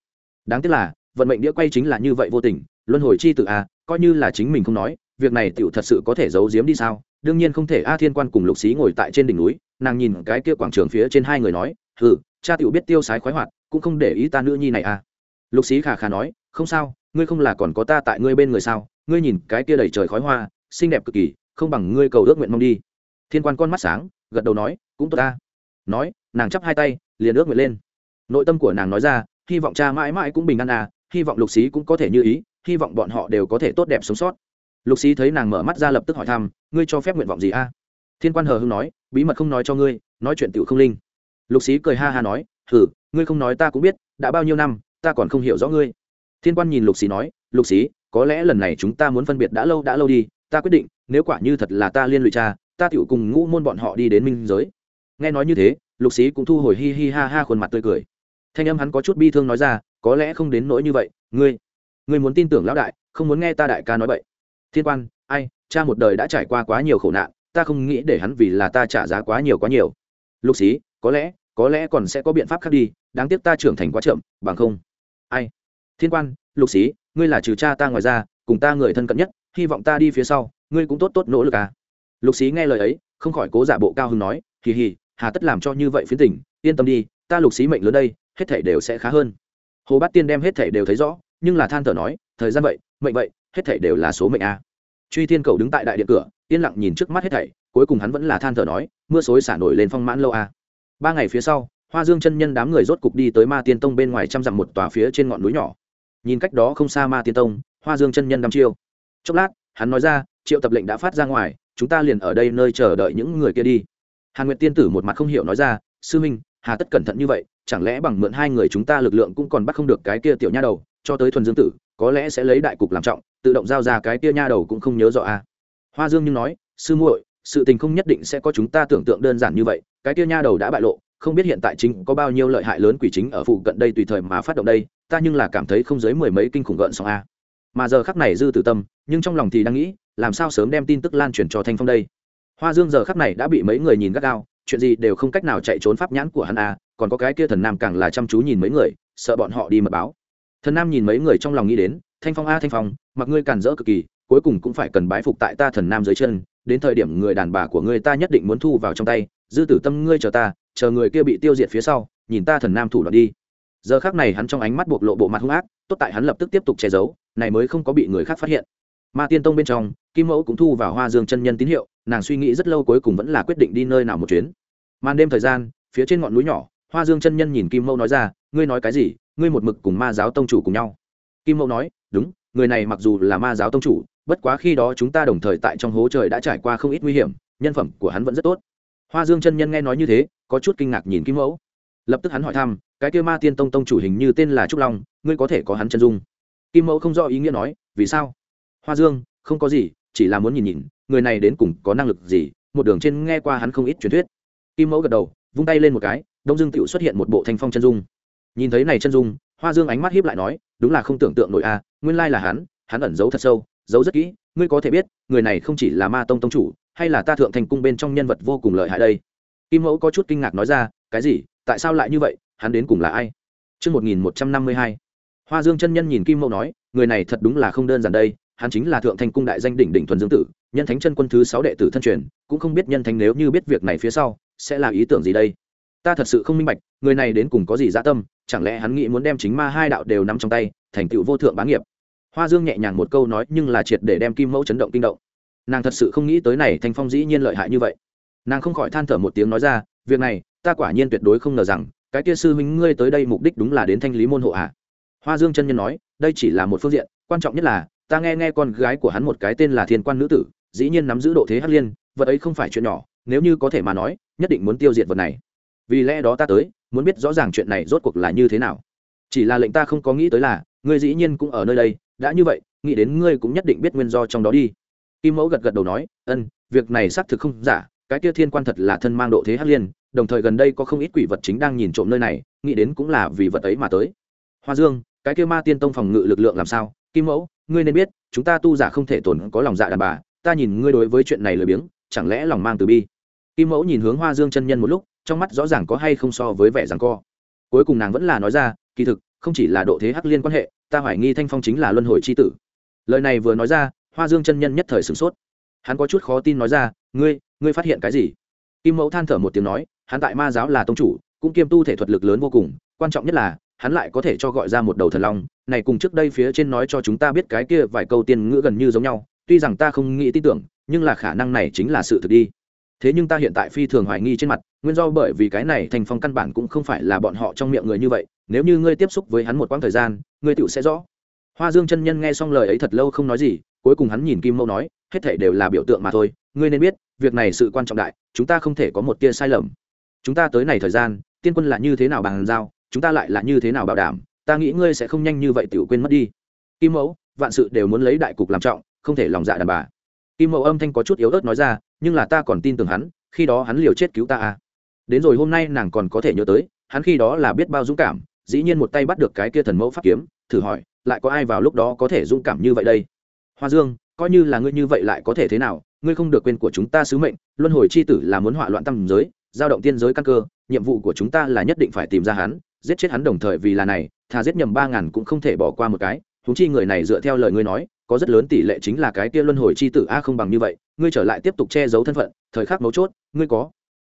Đáng tiếc là, vận mệnh đĩa quay chính là như vậy vô tình, luân hồi chi tự a à, coi như là chính mình không nói, việc này tựu thật sự có thể giấu giếm đi sao? Đương nhiên không thể, a thiên quan cùng lục xí ngồi tại trên đỉnh núi, nàng nhìn cái kia quảng trường phía trên hai người nói ừ cha tựu biết tiêu sái khoái hoạt, cũng không để ý ta nữ nhi này a lục xí khà khà nói, không sao ngươi không là còn có ta tại ngươi bên người sao? Ngươi nhìn cái kia đầy trời khói hoa, xinh đẹp cực kỳ, không bằng ngươi cầu ước nguyện mong đi. Thiên quan con mắt sáng, gật đầu nói, cũng tốt ta. Nói, nàng chắp hai tay, liền ước nguyện lên. Nội tâm của nàng nói ra, hy vọng cha mãi mãi cũng bình an à hy vọng lục xí cũng có thể như ý, hy vọng bọn họ đều có thể tốt đẹp sống sót. Lục xí thấy nàng mở mắt ra lập tức hỏi thăm, ngươi cho phép nguyện vọng gì a? Thiên quan hờ hưng nói, bí mật không nói cho ngươi, nói chuyện tựu không linh. Lục xí cười ha ha nói hử ngươi không nói ta cũng biết, đã bao nhiêu năm, ta còn không hiểu rõ ngươi thiên quan nhìn lục xí nói, lục xí có lẽ lần này chúng ta muốn phân biệt đã lâu đã lâu đi, ta quyết định, nếu quả như thật là ta liên lụy cha, ta tựu cùng ngũ môn bọn họ đi đến minh giới. Nghe nói như thế, lục xí cũng thu hồi hi hi ha ha khuôn mặt tươi cười. Thanh âm hắn có chút bi thương nói ra, có lẽ không đến nỗi như vậy, ngươi ngươi muốn tin tưởng lão đại, không muốn nghe ta đại ca nói vậy thiên quan, ai, cha một đời đã trải qua quá nhiều khổ nạn, ta không nghĩ để hắn vì là ta trả giá quá nhiều quá nhiều. Lục xí có lẽ có lẽ còn sẽ có biện pháp khác đi, đáng tiếc ta trưởng thành quá chậm, bằng không. Ai thiên quan, lục xí, ngươi là trừ cha ta ngoài ra, cùng ta người thân cận nhất, hy vọng ta đi phía sau, ngươi cũng tốt tốt nỗ lực à. Lục xí nghe lời ấy, không khỏi cố giả bộ cao hứng nói, hì hì, hà tất làm cho như vậy phiến tỉnh yên tâm đi, ta lục xí mệnh lớn đây, hết thể đều sẽ khá hơn. Hồ bát tiên đem hết thể đều thấy rõ, nhưng là than thở nói, thời gian vậy, mệnh vậy, hết thể đều là số mệnh a truy thiên cầu đứng tại đại điện cửa, yên lặng nhìn trước mắt hết thảy, cuối cùng hắn vẫn là than thở nói, mưa xối xả nổi lên phong mãn lâu a ba ngày phía sau, hoa dương chân nhân đám người rốt cục đi tới ma tiên tông bên ngoài trăm dặm một tòa phía trên ngọn núi nhỏ nhìn cách đó không xa ma tiên tông, hoa dương chân nhân đăm chiêu chốc lát, hắn nói ra, triệu tập lệnh đã phát ra ngoài, chúng ta liền ở đây nơi chờ đợi những người kia đi hàn nguyệt tiên tử một mặt không hiểu nói ra, sư minh, hà tất cẩn thận như vậy, chẳng lẽ bằng mượn hai người chúng ta lực lượng cũng còn bắt không được cái kia tiểu nha đầu, cho tới thuần dương tử, có lẽ sẽ lấy đại cục làm trọng, tự động giao ra cái kia nha đầu cũng không nhớ rõ à. hoa dương nhưng nói, sư muội, sự tình không nhất định sẽ có chúng ta tưởng tượng đơn giản như vậy, cái kia nha đầu đã bại lộ không biết hiện tại chính có bao nhiêu lợi hại lớn quỷ chính ở phụ cận đây tùy thời mà phát động đây, ta nhưng là cảm thấy không dưới mười mấy kinh khủng gợn sóng a. Mà giờ khắc này dư tử tâm, nhưng trong lòng thì đang nghĩ, làm sao sớm đem tin tức lan truyền cho thanh phong đây? Hoa dương giờ khắc này đã bị mấy người nhìn gắt gao, chuyện gì đều không cách nào chạy trốn pháp nhãn của hắn a, còn có cái kia thần nam càng là chăm chú nhìn mấy người, sợ bọn họ đi mật báo. Thần nam nhìn mấy người trong lòng nghĩ đến, thanh phong a thanh phong, mặc ngươi càn rỡ cực kỳ, cuối cùng cũng phải cần bái phục tại ta thần nam dưới chân, đến thời điểm người đàn bà của ngươi ta nhất định muốn thu vào trong tay, dư tử tâm ngươi chờ ta chờ người kia bị tiêu diệt phía sau, nhìn ta thần nam thủ đoạn đi. Giờ khác này hắn trong ánh mắt bộc lộ bộ mặt hung ác, tốt tại hắn lập tức tiếp tục che giấu, này mới không có bị người khác phát hiện. Ma tiên tông bên trong, kim mẫu cũng thu vào hoa dương chân nhân tín hiệu, nàng suy nghĩ rất lâu cuối cùng vẫn là quyết định đi nơi nào một chuyến. Màn đêm thời gian, phía trên ngọn núi nhỏ, hoa dương chân nhân nhìn kim mẫu nói ra, ngươi nói cái gì? Ngươi một mực cùng ma giáo tông chủ cùng nhau. Kim mẫu nói, đúng, người này mặc dù là ma giáo tông chủ, bất quá khi đó chúng ta đồng thời tại trong hố trời đã trải qua không ít nguy hiểm, nhân phẩm của hắn vẫn rất tốt hoa dương chân nhân nghe nói như thế, có chút kinh ngạc nhìn kim mẫu. Lập tức hắn hỏi thăm, cái kia ma tiên tông tông chủ hình như tên là trúc long, ngươi có thể có hắn chân dung? Kim mẫu không rõ ý nghĩa nói, vì sao? Hoa dương, không có gì, chỉ là muốn nhìn nhìn, người này đến cùng có năng lực gì? Một đường trên nghe qua hắn không ít truyền thuyết. Kim mẫu gật đầu, vung tay lên một cái, đông dương tựu xuất hiện một bộ thanh phong chân dung. Nhìn thấy này chân dung, hoa dương ánh mắt hiếp lại nói, đúng là không tưởng tượng nổi a nguyên lai là hắn hắn ẩn giấu thật sâu, giấu rất kỹ, ngươi có thể biết, người này không chỉ là ma tông tông chủ hay là ta thượng thành cung bên trong nhân vật vô cùng lợi hại đây kim mẫu có chút kinh ngạc nói ra cái gì tại sao lại như vậy hắn đến cùng là ai Trước 1152, Hoa Dương chân nhân nhìn Kim Mẫu nói, người này thật đúng là không đơn giản đây, hắn chính là thượng thành cung đại danh đỉnh đỉnh thuần dương tử, nhân thánh chân quân thứ sáu đệ tử thân truyền, cũng không biết nhân thánh nếu như biết việc này phía sau, sẽ là ý tưởng gì đây. Ta thật sự không minh bạch, người này đến cùng có gì dạ tâm, chẳng lẽ hắn nghĩ muốn đem chính ma hai đạo đều nắm trong tay, thành tựu vô thượng bá nghiệp. Hoa Dương nhẹ nhàng một câu nói, nhưng là triệt để đem Kim Mẫu chấn động kinh động. Nàng thật sự không nghĩ tới này Thanh Phong dĩ nhiên lợi hại như vậy. Nàng không khỏi than thở một tiếng nói ra, việc này, ta quả nhiên tuyệt đối không ngờ rằng, cái kia sư huynh ngươi tới đây mục đích đúng là đến thanh lý môn hộ ạ à. hoa dương chân nhân nói đây chỉ là một phương diện quan trọng nhất là ta nghe nghe con gái của hắn một cái tên là thiên quan nữ tử dĩ nhiên nắm giữ độ thế hắc liên vật ấy không phải chuyện nhỏ nếu như có thể mà nói nhất định muốn tiêu diệt vật này vì lẽ đó ta tới muốn biết rõ ràng chuyện này rốt cuộc là như thế nào chỉ là lệnh ta không có nghĩ tới là ngươi dĩ nhiên cũng ở nơi đây đã như vậy nghĩ đến ngươi cũng nhất định biết nguyên do trong đó đi kim mẫu gật gật đầu nói, ân, việc này xác thực không giả, cái kia thiên quan thật là thân mang độ thế hắc liên, đồng thời gần đây có không ít quỷ vật chính đang nhìn trộm nơi này, nghĩ đến cũng là vì vật ấy mà tới. Hoa dương, cái kia ma tiên tông phòng ngự lực lượng làm sao? Kim mẫu, ngươi nên biết, chúng ta tu giả không thể tổn có lòng dạ đàn bà, ta nhìn ngươi đối với chuyện này lười biếng, chẳng lẽ lòng mang từ bi? Kim mẫu nhìn hướng hoa dương chân nhân một lúc, trong mắt rõ ràng có hay không so với vẻ rằng co. Cuối cùng nàng vẫn là nói ra, kỳ thực, không chỉ là độ thế hắc liên quan hệ, ta hoài nghi thanh phong chính là luân hồi c h i tử. Lời này vừa nói ra hoa dương chân nhân nhất thời sửng sốt. Hắn có chút khó tin nói ra, ngươi ngươi phát hiện cái gì? Kim mẫu than thở một tiếng nói, hắn tại ma giáo là tông chủ, cũng kiêm tu thể thuật lực lớn vô cùng, quan trọng nhất là, hắn lại có thể cho gọi ra một đầu thần long. Này cùng trước đây phía trên nói cho chúng ta biết cái kia vài câu tiên ngữ gần như giống nhau, tuy rằng ta không nghĩ tin tưởng, nhưng là khả năng này chính là sự thực đi. Thế nhưng ta hiện tại phi thường hoài nghi trên mặt, nguyên do bởi vì cái này thành phong căn bản cũng không phải là bọn họ trong miệng người như vậy, nếu như ngươi tiếp xúc với hắn một quãng thời gian, ngươi tựu sẽ rõ. Hoa dương chân nhân nghe xong lời ấy thật lâu không nói gì cuối cùng hắn nhìn kim mẫu nói, hết thể đều là biểu tượng mà thôi, ngươi nên biết, việc này sự quan trọng đại, chúng ta không thể có một tia sai lầm. Chúng ta tới này thời gian, tiên quân là như thế nào bàn giao, chúng ta lại là như thế nào bảo đảm, ta nghĩ ngươi sẽ không nhanh như vậy tiểu quên mất đi. Kim mẫu, vạn sự đều muốn lấy đại cục làm trọng, không thể lòng dạ đàn bà. Kim mẫu âm thanh có chút yếu ớt nói ra, nhưng là ta còn tin tưởng hắn, khi đó hắn liều chết cứu ta à. Đến rồi hôm nay nàng còn có thể nhớ tới, hắn khi đó là biết bao dũng cảm, dĩ nhiên một tay bắt được cái kia thần mẫu pháp kiếm, thử hỏi, lại có ai vào lúc đó có thể dũng cảm như vậy đây? Hoa dương, coi như là ngươi như vậy lại có thể thế nào? Ngươi không được quên của chúng ta sứ mệnh, luân hồi c h i tử là muốn hỏa loạn tâm giới, giao động tiên giới căn cơ, nhiệm vụ của chúng ta là nhất định phải tìm ra hắn, giết chết hắn đồng thời vì là này thà giết nhầm ba ngàn cũng không thể bỏ qua một cái. Húng chi người này dựa theo lời ngươi nói, có rất lớn tỷ lệ chính là cái kia luân hồi c h i tử, a, không bằng như vậy, ngươi trở lại tiếp tục che giấu thân phận, thời khắc mấu chốt, ngươi có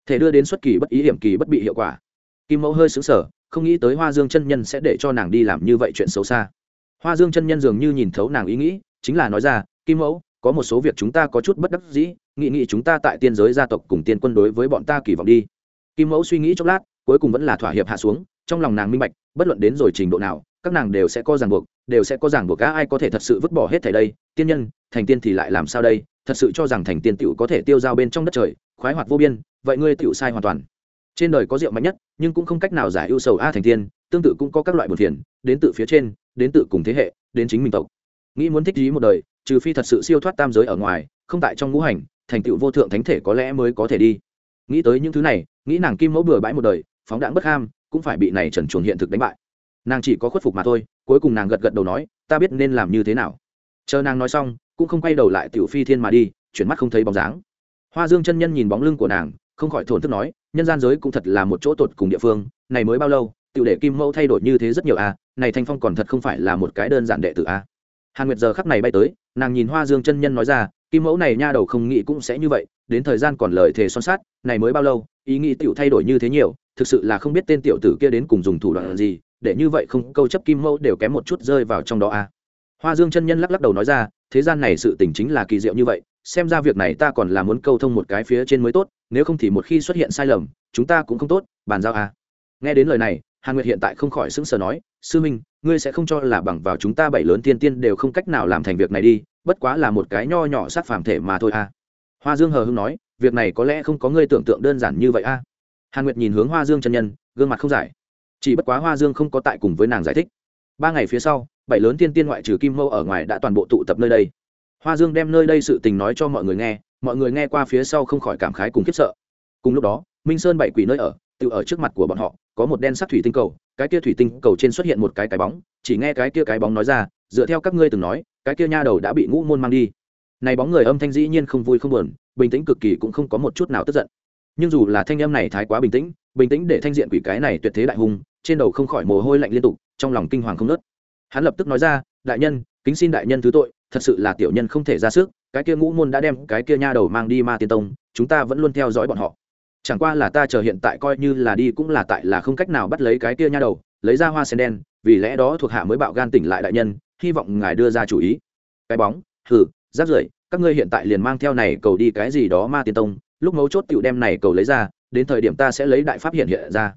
thể đưa đến xuất kỳ bất ý, hiểm kỳ bất bị hiệu quả. Kim mẫu hơi xứng sở không nghĩ tới hoa dương chân nhân sẽ để cho nàng đi làm như vậy chuyện xấu xa. Hoa dương chân nhân dường như nhìn thấu nàng ý nghĩ chính là nói ra, kim mẫu, có một số việc chúng ta có chút bất đắc dĩ, nghị nghị chúng ta tại tiên giới gia tộc cùng tiên quân đối với bọn ta kỳ vọng đi. Kim mẫu suy nghĩ chốc lát, cuối cùng vẫn là thỏa hiệp hạ xuống, trong lòng nàng minh bạch, bất luận đến rồi trình độ nào, các nàng đều sẽ có ràng buộc, đều sẽ có ràng buộc cả ai có thể thật sự vứt bỏ hết thảy đây, tiên nhân, thành tiên thì lại làm sao đây? Thật sự cho rằng thành tiên tựu có thể tiêu dao bên trong đất trời, khoái hoạt vô biên, vậy ngươi tựu sai hoàn toàn. Trên đời có rượu mạnh nhất, nhưng cũng không cách nào giải ưu sầu a thành tiên, tương tự cũng có các loại buồn phiền, đến từ phía trên, đến từ cùng thế hệ, đến chính mình tộc nghĩ muốn thích ý một đời trừ phi thật sự siêu thoát tam giới ở ngoài không tại trong ngũ hành thành tựu vô thượng thánh thể có lẽ mới có thể đi. Nghĩ tới những thứ này nghĩ nàng kim mẫu bừa bãi một đời phóng đạn bất ham cũng phải bị này trần chuồng hiện thực đánh bại. Nàng chỉ có khuất phục mà thôi cuối cùng nàng gật gật đầu nói ta biết nên làm như thế nào. Chờ nàng nói xong cũng không quay đầu lại tiểu phi thiên mà đi chuyển mắt không thấy bóng dáng. Hoa dương chân nhân nhìn bóng lưng của nàng không khỏi thổn thức nói nhân gian giới cũng thật là một chỗ tột cùng địa phương này mới bao lâu tiểu để kim mẫu thay đổi như thế rất nhiều a à, này thanh phong còn thật không phải là một cái đơn giản đệ tử a à hàn nguyệt giờ khắc này bay tới, nàng nhìn hoa dương chân nhân nói ra, kim mẫu này nha đầu không nghĩ cũng sẽ như vậy, đến thời gian còn lời thề son sát này mới bao lâu, ý nghĩ tiểu thay đổi như thế nhiều, thực sự là không biết tên tiểu tử kia đến cùng dùng thủ đoạn gì, để như vậy không câu chấp kim mẫu đều kém một chút rơi vào trong đó a à. hoa dương chân nhân lắc lắc đầu nói ra, thế gian này sự tình chính là kỳ diệu như vậy, xem ra việc này ta còn là muốn câu thông một cái phía trên mới tốt, nếu không thì một khi xuất hiện sai lầm, chúng ta cũng không tốt, bàn giao à. nghe đến lời này hàn nguyệt hiện tại không khỏi sững sờ nói, sư minh, ngươi sẽ không cho là bằng vào chúng ta bảy lớn tiên tiên đều không cách nào làm thành việc này đi, bất quá là một cái nho nhỏ sát phàm thể mà thôi à. hoa dương hờ hưng nói, việc này có lẽ không có ngươi tưởng tượng đơn giản như vậy à. hàn nguyệt nhìn hướng hoa dương chân nhân, gương mặt không giải chỉ bất quá hoa dương không có tại cùng với nàng giải thích ba ngày phía sau, bảy lớn tiên tiên ngoại trừ kim mâu ở ngoài đã toàn bộ tụ tập nơi đây hoa dương đem nơi đây sự tình nói cho mọi người nghe, mọi người nghe qua phía sau không khỏi cảm khái cùng khiếp sợ cùng lúc đó, minh sơn bảy quỷ nơi ở tự ở trước mặt của bọn họ, có một đen sắc thủy tinh cầu, cái kia thủy tinh cầu trên xuất hiện một cái cái bóng, chỉ nghe cái kia cái bóng nói ra, dựa theo các ngươi từng nói, cái kia nha đầu đã bị ngũ môn mang đi. Này bóng người âm thanh dĩ nhiên không vui không buồn, bình tĩnh cực kỳ cũng không có một chút nào tức giận. Nhưng dù là thanh âm này thái quá bình tĩnh bình tĩnh để thanh diện quỷ cái này tuyệt thế đại hùng, trên đầu không khỏi mồ hôi lạnh liên tục, trong lòng kinh hoàng không nớt hắn lập tức nói ra, đại nhân, kính xin đại nhân thứ tội, thật sự là tiểu nhân không thể ra sức, cái kia ngũ môn đã đem cái kia nha đầu mang đi ma tiên tông, chúng ta vẫn luôn theo dõi bọn họ chẳng qua là ta chờ hiện tại coi như là đi cũng là tại là không cách nào bắt lấy cái kia nha đầu lấy ra hoa sen đen vì lẽ đó thuộc hạ mới bạo gan tỉnh lại đại nhân hy vọng ngài đưa ra chủ ý. Cái bóng thử, rác rưởi các ngươi hiện tại liền mang theo này cầu đi cái gì đó ma tiên tông lúc mấu chốt tựu đem này cầu lấy ra đến thời điểm ta sẽ lấy đại pháp hiện hiện ra.